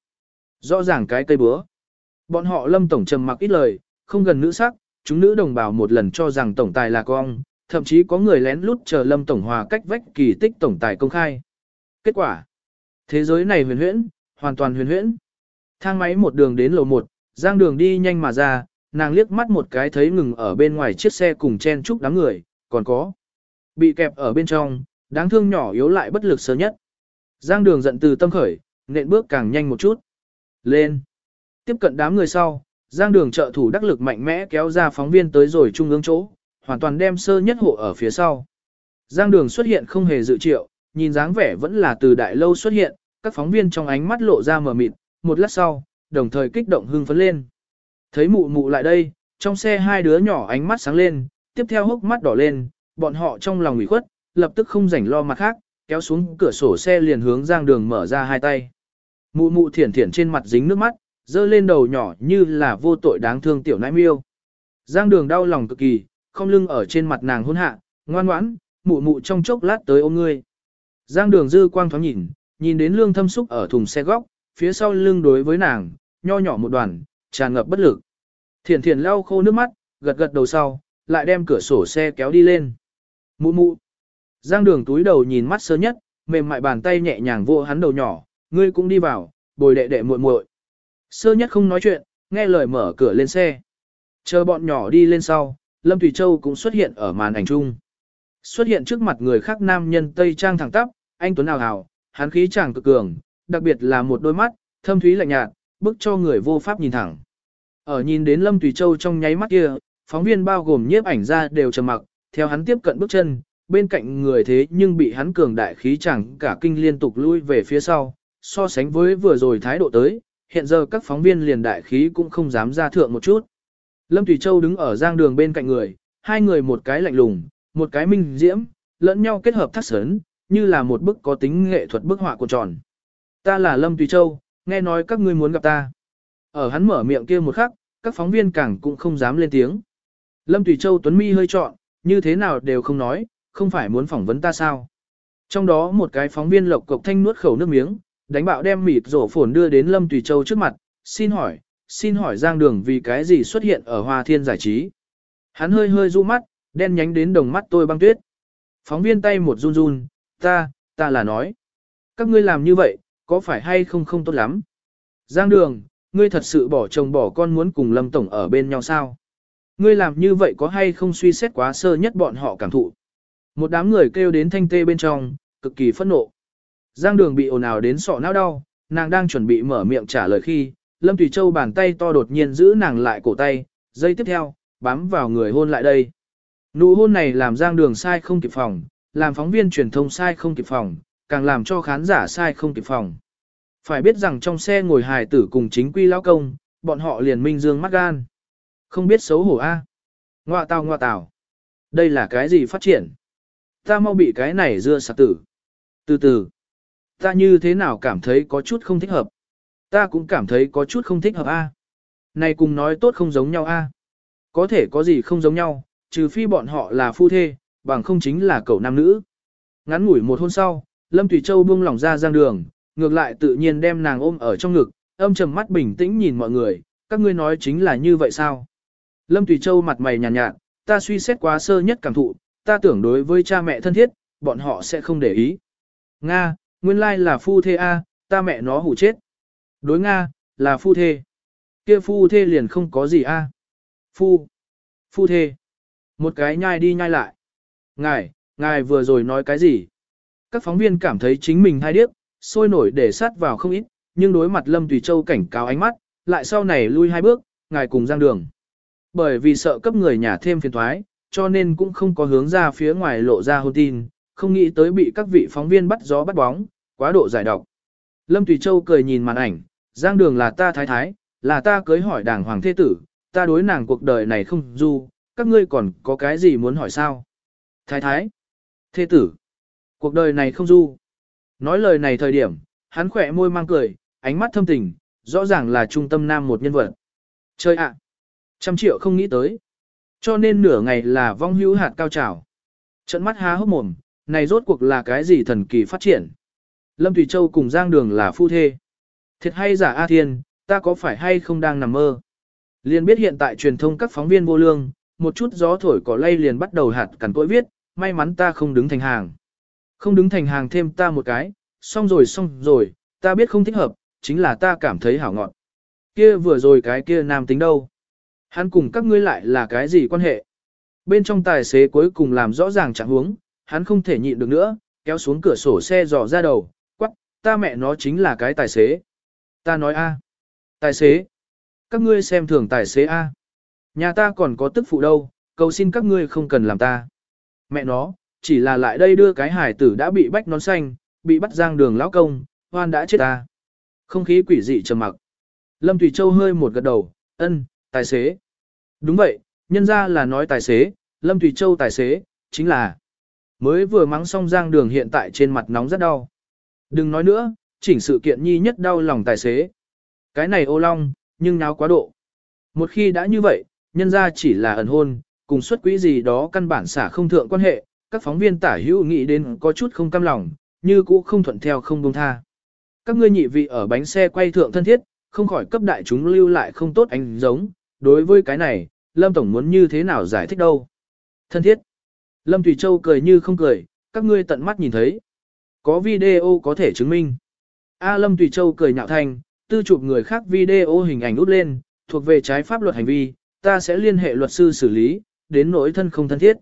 Rõ ràng cái cây búa. Bọn họ lâm tổng trầm mặc ít lời, không gần nữ sắc, chúng nữ đồng bào một lần cho rằng tổng tài là con, thậm chí có người lén lút chờ lâm tổng hòa cách vách kỳ tích tổng tài công khai. Kết quả. Thế giới này huyền huyễn, hoàn toàn huyền huyễn. Thang máy một đường đến lầu một, giang đường đi nhanh mà ra, nàng liếc mắt một cái thấy ngừng ở bên ngoài chiếc xe cùng chen chúc đám người, còn có. Bị kẹp ở bên trong, đáng thương nhỏ yếu lại bất lực sớm nhất. Giang đường giận từ tâm khởi, nện bước càng nhanh một chút. Lên. Tiếp cận đám người sau, giang đường trợ thủ đắc lực mạnh mẽ kéo ra phóng viên tới rồi trung ương chỗ, hoàn toàn đem sơ nhất hộ ở phía sau. Giang đường xuất hiện không hề dự triệu, nhìn dáng vẻ vẫn là từ đại lâu xuất hiện, các phóng viên trong ánh mắt lộ ra mờ mịt, một lát sau, đồng thời kích động hưng phấn lên. Thấy mụ mụ lại đây, trong xe hai đứa nhỏ ánh mắt sáng lên, tiếp theo hốc mắt đỏ lên, bọn họ trong lòng ủy khuất, lập tức không rảnh lo mặt khác, kéo xuống cửa sổ xe liền hướng giang đường mở ra hai tay. Mụ mụ thiển thiển trên mặt dính nước mắt, dơ lên đầu nhỏ như là vô tội đáng thương tiểu nãi miêu. Giang đường đau lòng cực kỳ, không lưng ở trên mặt nàng hôn hạ, ngoan ngoãn, mụ mụ trong chốc lát tới ôm ngươi. Giang đường dư quang thoáng nhìn, nhìn đến lương thâm xúc ở thùng xe góc, phía sau lưng đối với nàng, nho nhỏ một đoàn, tràn ngập bất lực. Thiển thiển lau khô nước mắt, gật gật đầu sau, lại đem cửa sổ xe kéo đi lên. Mụ mụ. Giang đường túi đầu nhìn mắt sơ nhất, mềm mại bàn tay nhẹ nhàng vô hắn đầu nhỏ, ngươi cũng đi vào, bồi đệ đệ muội muội. Sơ nhất không nói chuyện, nghe lời mở cửa lên xe. Chờ bọn nhỏ đi lên sau, Lâm Thủy Châu cũng xuất hiện ở màn ảnh chung. Xuất hiện trước mặt người khác nam nhân Tây Trang thẳng tắp, anh Tuấn ào Hào, hắn khí chàng cực cường, đặc biệt là một đôi mắt, thâm thúy lạnh nhạt, bức cho người vô pháp nhìn thẳng. Ở nhìn đến Lâm Thủy Châu trong nháy mắt kia, phóng viên bao gồm nhiếp ảnh ra đều trầm mặc, theo hắn tiếp cận bước chân, bên cạnh người thế nhưng bị hắn cường đại khí chẳng cả kinh liên tục lui về phía sau, so sánh với vừa rồi thái độ tới, hiện giờ các phóng viên liền đại khí cũng không dám ra thượng một chút. Lâm Thủy Châu đứng ở giang đường bên cạnh người, hai người một cái lạnh lùng, một cái minh diễm, lẫn nhau kết hợp thắt sớn, như là một bức có tính nghệ thuật bức họa cuộn tròn. Ta là Lâm Thủy Châu, nghe nói các ngươi muốn gặp ta. Ở hắn mở miệng kia một khắc, các phóng viên càng cũng không dám lên tiếng. Lâm Thủy Châu Tuấn Mi hơi trọn, như thế nào đều không nói, không phải muốn phỏng vấn ta sao. Trong đó một cái phóng viên lộc cộc thanh nuốt khẩu nước miếng, đánh bạo đem mịt rổ phồn đưa đến Lâm Tùy Châu trước mặt, xin hỏi, xin hỏi Giang Đường vì cái gì xuất hiện ở Hoa Thiên giải trí. Hắn hơi hơi du mắt, đen nhánh đến đồng mắt tôi băng tuyết. Phóng viên tay một run run, ta, ta là nói. Các ngươi làm như vậy, có phải hay không không tốt lắm? Giang Đường, ngươi thật sự bỏ chồng bỏ con muốn cùng Lâm Tổng ở bên nhau sao? Ngươi làm như vậy có hay không suy xét quá sơ nhất bọn họ cảm thụ? Một đám người kêu đến thanh tê bên trong, cực kỳ phẫn nộ. Giang đường bị ồn ào đến sọ não đau, nàng đang chuẩn bị mở miệng trả lời khi, Lâm Thủy Châu bàn tay to đột nhiên giữ nàng lại cổ tay, dây tiếp theo, bám vào người hôn lại đây. Nụ hôn này làm giang đường sai không kịp phòng, làm phóng viên truyền thông sai không kịp phòng, càng làm cho khán giả sai không kịp phòng. Phải biết rằng trong xe ngồi hài tử cùng chính quy lão công, bọn họ liền minh dương mắt gan. Không biết xấu hổ a. À? Ngoạ tào ngoạ tào. Đây là cái gì phát triển? Ta mau bị cái này dưa sạc tử. Từ từ. Ta như thế nào cảm thấy có chút không thích hợp. Ta cũng cảm thấy có chút không thích hợp a. Này cùng nói tốt không giống nhau a. Có thể có gì không giống nhau, trừ phi bọn họ là phu thê, bằng không chính là cậu nam nữ. Ngắn ngủi một hôn sau, Lâm Thủy Châu buông lỏng ra giang đường, ngược lại tự nhiên đem nàng ôm ở trong ngực, âm trầm mắt bình tĩnh nhìn mọi người, các ngươi nói chính là như vậy sao? Lâm Thủy Châu mặt mày nhàn nhạt, nhạt, ta suy xét quá sơ nhất cảm thụ, ta tưởng đối với cha mẹ thân thiết, bọn họ sẽ không để ý. Nga, nguyên lai là phu thê A, ta mẹ nó hủ chết. Đối Nga, là phu thê. Kia phu thê liền không có gì A. Phu. Phu thê. Một cái nhai đi nhai lại. Ngài, ngài vừa rồi nói cái gì? Các phóng viên cảm thấy chính mình hai điếc, sôi nổi để sát vào không ít, nhưng đối mặt Lâm Tùy Châu cảnh cáo ánh mắt, lại sau này lui hai bước, ngài cùng giang đường. Bởi vì sợ cấp người nhà thêm phiền thoái, cho nên cũng không có hướng ra phía ngoài lộ ra hôn tin, không nghĩ tới bị các vị phóng viên bắt gió bắt bóng, quá độ giải độc. Lâm Tùy Châu cười nhìn màn ảnh, giang đường là ta thái thái, là ta cưới hỏi đảng hoàng thế tử, ta đối nàng cuộc đời này không du, các ngươi còn có cái gì muốn hỏi sao? Thái thái, thế tử, cuộc đời này không du. Nói lời này thời điểm, hắn khỏe môi mang cười, ánh mắt thâm tình, rõ ràng là trung tâm nam một nhân vật. Chơi ạ, trăm triệu không nghĩ tới. Cho nên nửa ngày là vong hữu hạt cao trào. Trận mắt há hốc mồm, này rốt cuộc là cái gì thần kỳ phát triển. Lâm Thủy Châu cùng Giang Đường là phu thê. Thiệt hay giả A Thiên, ta có phải hay không đang nằm mơ? Liên biết hiện tại truyền thông các phóng viên vô lương, một chút gió thổi cỏ lay liền bắt đầu hạt cằn cỗi viết, may mắn ta không đứng thành hàng. Không đứng thành hàng thêm ta một cái, xong rồi xong rồi, ta biết không thích hợp, chính là ta cảm thấy hảo ngọn. Kia vừa rồi cái kia nam tính đâu? Hắn cùng các ngươi lại là cái gì quan hệ? Bên trong tài xế cuối cùng làm rõ ràng trạng huống, hắn không thể nhịn được nữa, kéo xuống cửa sổ xe dò ra đầu, quắc, ta mẹ nó chính là cái tài xế. Ta nói a, Tài xế. Các ngươi xem thường tài xế A. Nhà ta còn có tức phụ đâu, cầu xin các ngươi không cần làm ta. Mẹ nó, chỉ là lại đây đưa cái hải tử đã bị bách nón xanh, bị bắt giang đường lão công, hoan đã chết ta. Không khí quỷ dị trầm mặc. Lâm Thủy Châu hơi một gật đầu, ân, tài xế. Đúng vậy, nhân ra là nói tài xế, Lâm Thủy Châu tài xế, chính là mới vừa mắng xong giang đường hiện tại trên mặt nóng rất đau. Đừng nói nữa, chỉnh sự kiện nhi nhất đau lòng tài xế. Cái này ô long, nhưng náo quá độ. Một khi đã như vậy, nhân ra chỉ là ẩn hôn, cùng xuất quỹ gì đó căn bản xả không thượng quan hệ, các phóng viên tả hữu nghĩ đến có chút không cam lòng, như cũ không thuận theo không buông tha. Các ngươi nhị vị ở bánh xe quay thượng thân thiết, không khỏi cấp đại chúng lưu lại không tốt ánh giống, đối với cái này, Lâm Tổng muốn như thế nào giải thích đâu. Thân thiết. Lâm Thủy Châu cười như không cười, các ngươi tận mắt nhìn thấy. Có video có thể chứng minh. A Lâm Thủy Châu cười nhạo thành, tư chụp người khác video hình ảnh út lên, thuộc về trái pháp luật hành vi, ta sẽ liên hệ luật sư xử lý, đến nỗi thân không thân thiết.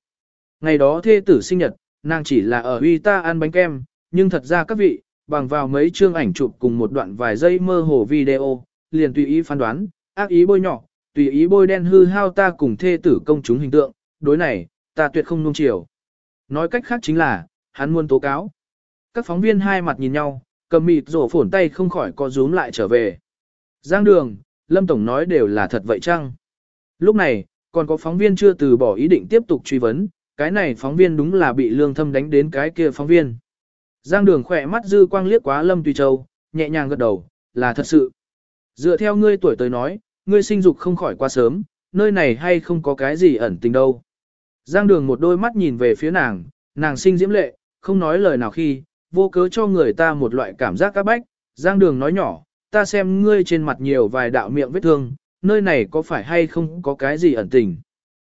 Ngày đó thê tử sinh nhật, nàng chỉ là ở uy ta ăn bánh kem, nhưng thật ra các vị, bằng vào mấy chương ảnh chụp cùng một đoạn vài giây mơ hồ video, liền tùy ý phán đoán, ác ý bôi nhỏ, tùy ý bôi đen hư hao ta cùng thê tử công chúng hình tượng, đối này, ta tuyệt không nung chiều. Nói cách khác chính là, hắn muốn tố cáo. Các phóng viên hai mặt nhìn nhau, cầm mịt rổ phổn tay không khỏi co rúm lại trở về. Giang đường, Lâm Tổng nói đều là thật vậy chăng? Lúc này, còn có phóng viên chưa từ bỏ ý định tiếp tục truy vấn, cái này phóng viên đúng là bị lương thâm đánh đến cái kia phóng viên. Giang đường khỏe mắt dư quang liếc quá Lâm Tùy Châu, nhẹ nhàng gật đầu, là thật sự. Dựa theo ngươi tuổi tới nói, ngươi sinh dục không khỏi quá sớm, nơi này hay không có cái gì ẩn tình đâu. Giang đường một đôi mắt nhìn về phía nàng, nàng sinh diễm lệ, không nói lời nào khi, vô cớ cho người ta một loại cảm giác các bách, giang đường nói nhỏ, ta xem ngươi trên mặt nhiều vài đạo miệng vết thương, nơi này có phải hay không có cái gì ẩn tình.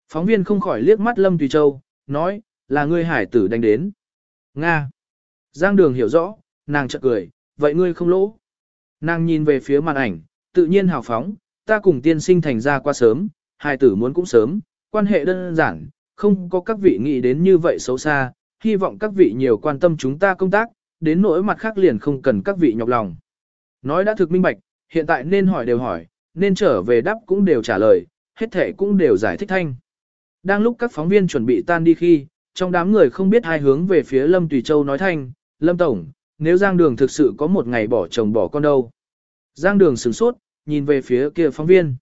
Phóng viên không khỏi liếc mắt Lâm Tùy Châu, nói, là ngươi hải tử đánh đến. Nga. Giang đường hiểu rõ, nàng chợt cười, vậy ngươi không lỗ. Nàng nhìn về phía màn ảnh, tự nhiên hào phóng, ta cùng tiên sinh thành ra qua sớm, hai tử muốn cũng sớm, quan hệ đơn giản, không có các vị nghĩ đến như vậy xấu xa, hy vọng các vị nhiều quan tâm chúng ta công tác, đến nỗi mặt khác liền không cần các vị nhọc lòng. Nói đã thực minh bạch, hiện tại nên hỏi đều hỏi, nên trở về đáp cũng đều trả lời, hết thể cũng đều giải thích thanh. Đang lúc các phóng viên chuẩn bị tan đi khi, trong đám người không biết hai hướng về phía Lâm Tùy Châu nói thanh, Lâm Tổng, nếu Giang Đường thực sự có một ngày bỏ chồng bỏ con đâu. Giang Đường sửng sốt, nhìn về phía kia phóng viên.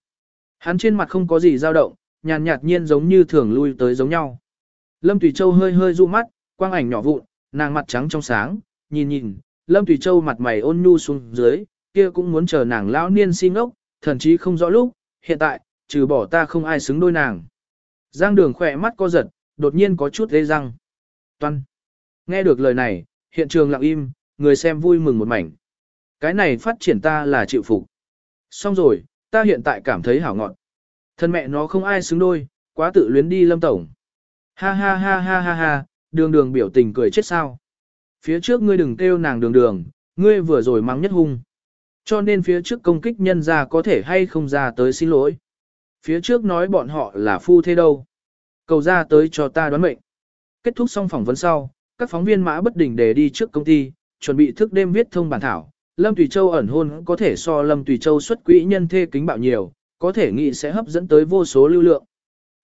Hắn trên mặt không có gì dao động, nhàn nhạt nhiên giống như thường lui tới giống nhau. Lâm Tùy Châu hơi hơi du mắt, quang ảnh nhỏ vụn, nàng mặt trắng trong sáng, nhìn nhìn, Lâm Thủy Châu mặt mày ôn nhu xuống dưới, kia cũng muốn chờ nàng lão niên xin ốc, thậm chí không rõ lúc, hiện tại, trừ bỏ ta không ai xứng đôi nàng. Giang đường khỏe mắt co giật, đột nhiên có chút lê răng. Toan. Nghe được lời này, hiện trường lặng im, người xem vui mừng một mảnh. Cái này phát triển ta là chịu phục. Xong rồi, ta hiện tại cảm thấy hảo ngọn. Thân mẹ nó không ai xứng đôi, quá tự luyến đi lâm tổng. Ha ha ha ha ha ha, đường đường biểu tình cười chết sao. Phía trước ngươi đừng kêu nàng đường đường, ngươi vừa rồi mắng nhất hung. Cho nên phía trước công kích nhân ra có thể hay không ra tới xin lỗi. Phía trước nói bọn họ là phu thế đâu. Cầu ra tới cho ta đoán mệnh. Kết thúc xong phỏng vấn sau, các phóng viên mã bất đình để đi trước công ty, chuẩn bị thức đêm viết thông bản thảo. Lâm Tùy Châu ẩn hôn có thể so Lâm Tùy Châu xuất quỹ nhân thê kính bạo nhiều, có thể nghĩ sẽ hấp dẫn tới vô số lưu lượng.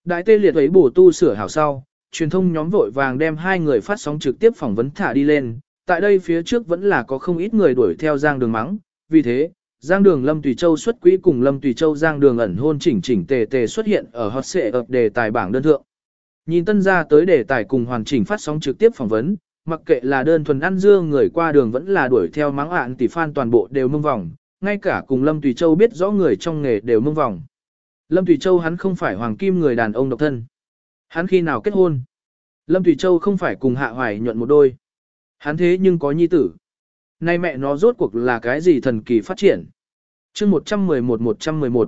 Đại tê liệt ấy bổ tu sửa hảo sau, truyền thông nhóm vội vàng đem hai người phát sóng trực tiếp phỏng vấn thả đi lên. Tại đây phía trước vẫn là có không ít người đuổi theo Giang Đường mắng, vì thế, Giang Đường Lâm Tùy Châu xuất quỹ cùng Lâm Tùy Châu Giang Đường ẩn hôn chỉnh chỉnh tề tề xuất hiện ở hot xệ ập đề tài bảng đơn thượng. Nhìn tân ra tới đề tài cùng hoàn chỉnh phát sóng trực tiếp phỏng vấn, mặc kệ là đơn thuần ăn dưa người qua đường vẫn là đuổi theo mắng ạn tỷ fan toàn bộ đều mông vòng, ngay cả cùng Lâm Tùy Châu biết rõ người trong nghề đều mông vòng. Lâm Tùy Châu hắn không phải hoàng kim người đàn ông độc thân. Hắn khi nào kết hôn? Lâm Tùy Châu không phải cùng Hạ Hoài nhuận một đôi. Hắn thế nhưng có nhi tử. Nay mẹ nó rốt cuộc là cái gì thần kỳ phát triển? chương 111-111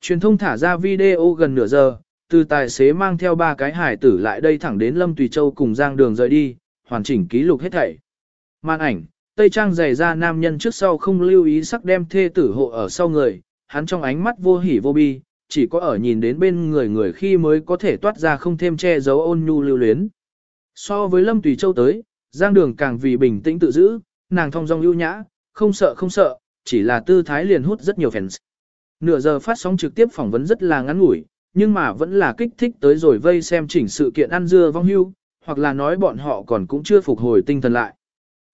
Truyền thông thả ra video gần nửa giờ, từ tài xế mang theo ba cái hải tử lại đây thẳng đến Lâm Tùy Châu cùng Giang Đường rời đi, hoàn chỉnh ký lục hết thảy. Màn ảnh, Tây Trang dày ra nam nhân trước sau không lưu ý sắc đem thê tử hộ ở sau người, hắn trong ánh mắt vô hỉ vô bi, chỉ có ở nhìn đến bên người người khi mới có thể toát ra không thêm che giấu ôn nhu lưu luyến. So với Lâm Tùy Châu tới, Giang Đường càng vì bình tĩnh tự giữ, nàng thong dong ưu nhã, không sợ không sợ, chỉ là tư thái liền hút rất nhiều fans. Nửa giờ phát sóng trực tiếp phỏng vấn rất là ngắn ngủi, nhưng mà vẫn là kích thích tới rồi vây xem chỉnh sự kiện ăn dưa vong hưu, hoặc là nói bọn họ còn cũng chưa phục hồi tinh thần lại.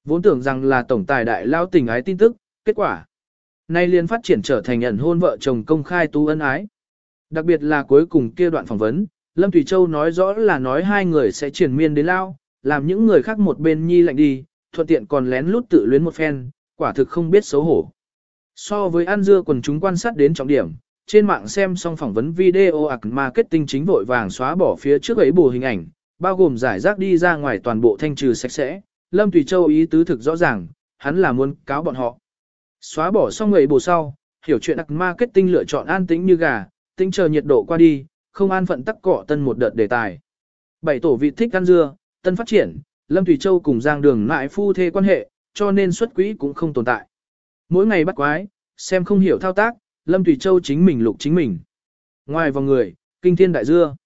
Vốn tưởng rằng là tổng tài đại lao tình ái tin tức, kết quả. Nay liền phát triển trở thành ẩn hôn vợ chồng công khai tu ân ái. Đặc biệt là cuối cùng kia đoạn phỏng vấn, Lâm Thủy Châu nói rõ là nói hai người sẽ triển miên đến lao, làm những người khác một bên nhi lạnh đi, thuận tiện còn lén lút tự luyến một phen, quả thực không biết xấu hổ. So với ăn dưa quần chúng quan sát đến trọng điểm, trên mạng xem xong phỏng vấn video ạc marketing chính vội vàng xóa bỏ phía trước ấy bù hình ảnh, bao gồm giải rác đi ra ngoài toàn bộ thanh trừ sạch sẽ. Lâm Tùy Châu ý tứ thực rõ ràng, hắn là muốn cáo bọn họ. Xóa bỏ xong người bổ sau, hiểu chuyện đặc marketing lựa chọn an tĩnh như gà, tính chờ nhiệt độ qua đi, không an phận tắc cọ tân một đợt đề tài. Bảy tổ vị thích ăn dưa, tân phát triển, Lâm Thủy Châu cùng Giang Đường lại phu thê quan hệ, cho nên xuất quỹ cũng không tồn tại. Mỗi ngày bắt quái, xem không hiểu thao tác, Lâm Thủy Châu chính mình lục chính mình. Ngoài vòng người, kinh thiên đại dưa.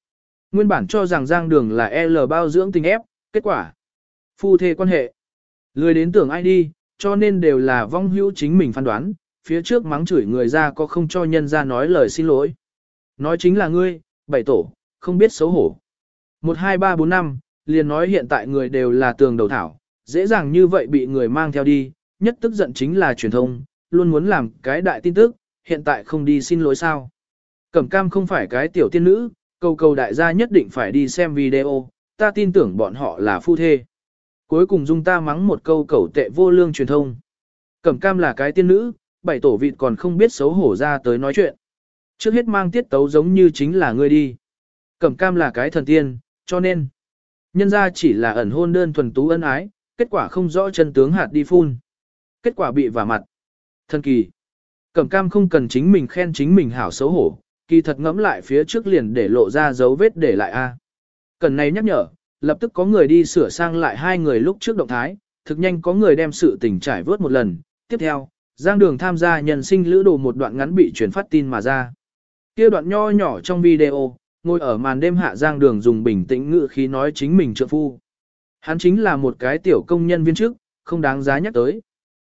Nguyên bản cho rằng Giang Đường là L bao dưỡng tình ép, kết quả. Phu thê quan hệ. Lười đến tưởng ai đi, cho nên đều là vong hữu chính mình phán đoán, phía trước mắng chửi người ra có không cho nhân ra nói lời xin lỗi. Nói chính là ngươi, bảy tổ, không biết xấu hổ. 1 2 3 4 5, liền nói hiện tại người đều là tường đầu thảo, dễ dàng như vậy bị người mang theo đi, nhất tức giận chính là truyền thông, luôn muốn làm cái đại tin tức, hiện tại không đi xin lỗi sao. Cẩm cam không phải cái tiểu tiên nữ, cầu cầu đại gia nhất định phải đi xem video, ta tin tưởng bọn họ là phu thê. Cuối cùng dung ta mắng một câu cầu tệ vô lương truyền thông. Cẩm cam là cái tiên nữ, bảy tổ vịt còn không biết xấu hổ ra tới nói chuyện. Trước hết mang tiết tấu giống như chính là ngươi đi. Cẩm cam là cái thần tiên, cho nên, nhân ra chỉ là ẩn hôn đơn thuần tú ân ái, kết quả không rõ chân tướng hạt đi phun. Kết quả bị vả mặt. Thần kỳ. Cẩm cam không cần chính mình khen chính mình hảo xấu hổ, kỳ thật ngẫm lại phía trước liền để lộ ra dấu vết để lại a. Cần này nhắc nhở, lập tức có người đi sửa sang lại hai người lúc trước động thái, thực nhanh có người đem sự tình trải vớt một lần. Tiếp theo, Giang Đường tham gia nhân sinh lữ đồ một đoạn ngắn bị truyền phát tin mà ra. Kia đoạn nho nhỏ trong video, ngồi ở màn đêm hạ Giang Đường dùng bình tĩnh ngữ khí nói chính mình trợ phu. Hắn chính là một cái tiểu công nhân viên chức, không đáng giá nhắc tới.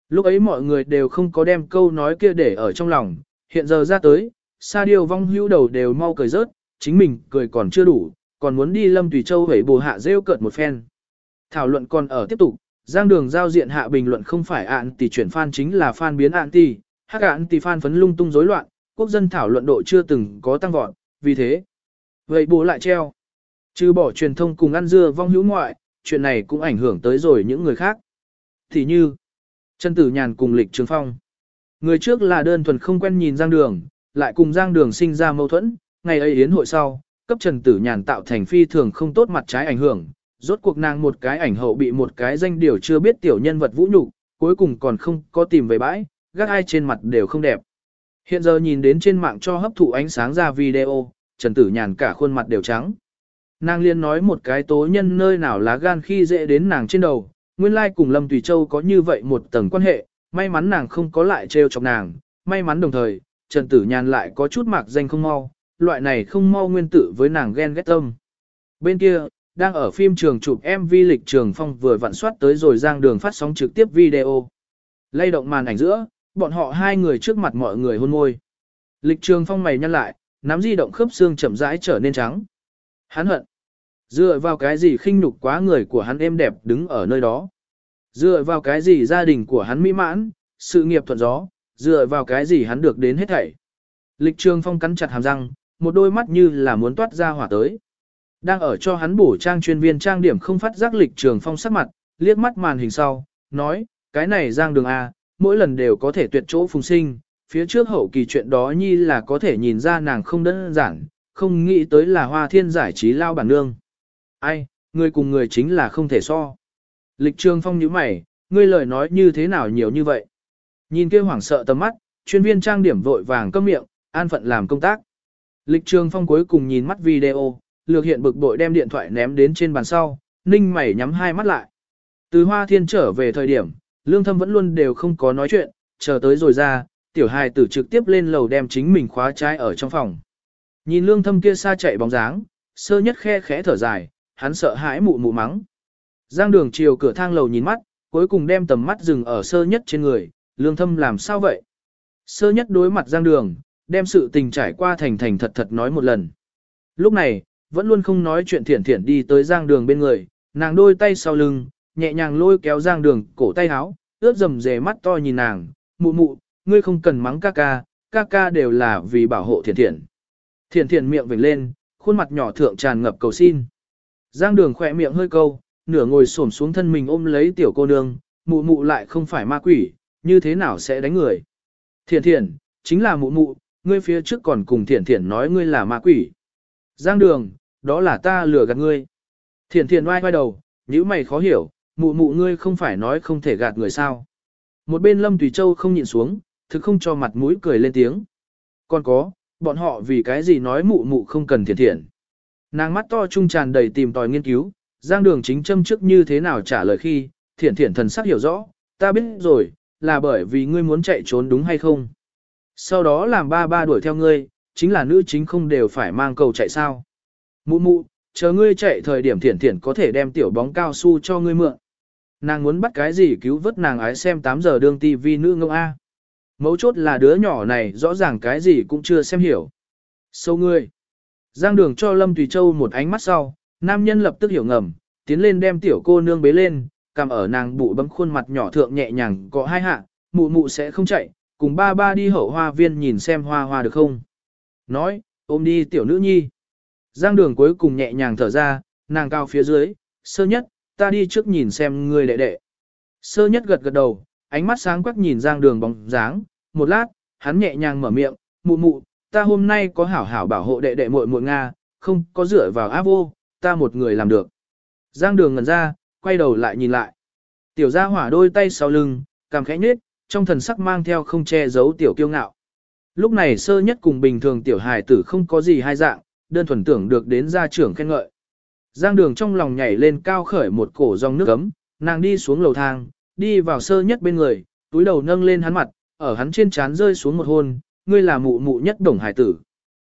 Lúc ấy mọi người đều không có đem câu nói kia để ở trong lòng, hiện giờ ra tới, sa điều vong hữu đầu đều mau cười rớt, chính mình cười còn chưa đủ, còn muốn đi lâm tùy châu hủy bồ hạ rêu cợt một phen. Thảo luận còn ở tiếp tục, giang đường giao diện hạ bình luận không phải ạn tỷ chuyển fan chính là fan biến ạn tỷ, hắc ạn tỷ fan phấn lung tung rối loạn, quốc dân thảo luận độ chưa từng có tăng vọt, vì thế. Vậy bố lại treo. Trừ bỏ truyền thông cùng ăn dưa vong hữu ngoại, chuyện này cũng ảnh hưởng tới rồi những người khác. Thì như, Trần Tử Nhàn cùng Lịch Trường Phong. Người trước là đơn thuần không quen nhìn Giang Đường, lại cùng Giang Đường sinh ra mâu thuẫn, ngày ấy yến hội sau, cấp Trần Tử Nhàn tạo thành phi thường không tốt mặt trái ảnh hưởng, rốt cuộc nàng một cái ảnh hậu bị một cái danh điều chưa biết tiểu nhân vật vũ nhục, cuối cùng còn không có tìm về bãi, gác ai trên mặt đều không đẹp. Hiện giờ nhìn đến trên mạng cho hấp thụ ánh sáng ra video, Trần Tử Nhàn cả khuôn mặt đều trắng. Nàng liên nói một cái tố nhân nơi nào lá gan khi dễ đến nàng trên đầu, nguyên lai cùng Lâm Tùy Châu có như vậy một tầng quan hệ, may mắn nàng không có lại trêu chọc nàng, may mắn đồng thời, Trần Tử Nhàn lại có chút mạc danh không mau, loại này không mau nguyên tử với nàng ghen ghét tâm. Bên kia, đang ở phim trường chụp MV lịch trường phong vừa vặn soát tới rồi giang đường phát sóng trực tiếp video. Lay động màn ảnh giữa, bọn họ hai người trước mặt mọi người hôn môi. Lịch trường phong mày nhăn lại, nắm di động khớp xương chậm rãi trở nên trắng. Hắn hận. Dựa vào cái gì khinh nhục quá người của hắn êm đẹp đứng ở nơi đó. Dựa vào cái gì gia đình của hắn mỹ mãn, sự nghiệp thuận gió, dựa vào cái gì hắn được đến hết thảy. Lịch trường phong cắn chặt hàm răng, một đôi mắt như là muốn toát ra hỏa tới. Đang ở cho hắn bổ trang chuyên viên trang điểm không phát giác lịch trường phong sắc mặt, liếc mắt màn hình sau, nói, cái này giang đường A, mỗi lần đều có thể tuyệt chỗ phùng sinh, phía trước hậu kỳ chuyện đó nhi là có thể nhìn ra nàng không đơn giản, không nghĩ tới là hoa thiên giải trí lao bản nương. Ai, người cùng người chính là không thể so. Lịch trường phong nhíu mày, ngươi lời nói như thế nào nhiều như vậy. Nhìn kia hoảng sợ tầm mắt, chuyên viên trang điểm vội vàng câm miệng, an phận làm công tác. Lịch trường phong cuối cùng nhìn mắt video, lược hiện bực bội đem điện thoại ném đến trên bàn sau, ninh mày nhắm hai mắt lại. Từ hoa thiên trở về thời điểm, lương thâm vẫn luôn đều không có nói chuyện, chờ tới rồi ra, tiểu hài tử trực tiếp lên lầu đem chính mình khóa trái ở trong phòng. Nhìn lương thâm kia xa chạy bóng dáng, sơ nhất khe khẽ thở dài, hắn sợ hãi mụ mụ mắng. Giang đường chiều cửa thang lầu nhìn mắt, cuối cùng đem tầm mắt dừng ở sơ nhất trên người, lương thâm làm sao vậy? Sơ nhất đối mặt giang đường, đem sự tình trải qua thành thành thật thật nói một lần. Lúc này, vẫn luôn không nói chuyện thiển thiển đi tới giang đường bên người, nàng đôi tay sau lưng, nhẹ nhàng lôi kéo giang đường, cổ tay háo, ướt dầm dề mắt to nhìn nàng, mụ mụ, ngươi không cần mắng ca ca, ca ca đều là vì bảo hộ thiển thiển. Thiển thiển miệng vểnh lên, khuôn mặt nhỏ thượng tràn ngập cầu xin. Giang đường khỏe miệng hơi câu, nửa ngồi xổm xuống thân mình ôm lấy tiểu cô nương, mụ mụ lại không phải ma quỷ, như thế nào sẽ đánh người. Thiển thiển, chính là mụ mụ, ngươi phía trước còn cùng thiển thiển nói ngươi là ma quỷ. Giang đường, đó là ta lừa gạt ngươi. Thiển thiển oai oai đầu, nếu mày khó hiểu, mụ mụ ngươi không phải nói không thể gạt người sao. Một bên Lâm Tùy Châu không nhịn xuống, thực không cho mặt mũi cười lên tiếng. Còn có, bọn họ vì cái gì nói mụ mụ không cần thiển thiện. Nàng mắt to trung tràn đầy tìm tòi nghiên cứu, giang đường chính châm trước như thế nào trả lời khi, thiển thiện thần sắc hiểu rõ, ta biết rồi, là bởi vì ngươi muốn chạy trốn đúng hay không. Sau đó làm ba ba đuổi theo ngươi, chính là nữ chính không đều phải mang cầu chạy sao. Mụ mụ, chờ ngươi chạy thời điểm thiển thiển có thể đem tiểu bóng cao su cho ngươi mượn. Nàng muốn bắt cái gì cứu vớt nàng ái xem 8 giờ đương tivi nữ ngông A. Mấu chốt là đứa nhỏ này rõ ràng cái gì cũng chưa xem hiểu. Sâu ngươi. Giang đường cho Lâm Tùy Châu một ánh mắt sau, nam nhân lập tức hiểu ngầm, tiến lên đem tiểu cô nương bế lên, cầm ở nàng bụ bấm khuôn mặt nhỏ thượng nhẹ nhàng gõ hai hạ, mụ mụ sẽ không chạy, cùng ba ba đi hậu hoa viên nhìn xem hoa hoa được không. Nói, ôm đi tiểu nữ nhi. Giang đường cuối cùng nhẹ nhàng thở ra, nàng cao phía dưới, sơ nhất, ta đi trước nhìn xem người đệ đệ. Sơ nhất gật gật đầu, ánh mắt sáng quắc nhìn giang đường bóng dáng, một lát, hắn nhẹ nhàng mở miệng, mụ mụ, ta hôm nay có hảo hảo bảo hộ đệ đệ muội muội Nga, không có dựa vào áp vô, ta một người làm được. Giang đường ngần ra, quay đầu lại nhìn lại. Tiểu gia hỏa đôi tay sau lưng, cảm khẽ nhếch, trong thần sắc mang theo không che giấu tiểu kiêu ngạo. Lúc này sơ nhất cùng bình thường tiểu hài tử không có gì hai dạng, đơn thuần tưởng được đến gia trưởng khen ngợi. Giang đường trong lòng nhảy lên cao khởi một cổ dòng nước ấm, nàng đi xuống lầu thang, đi vào sơ nhất bên người, túi đầu nâng lên hắn mặt, ở hắn trên trán rơi xuống một hôn, ngươi là mụ mụ nhất đồng hải tử.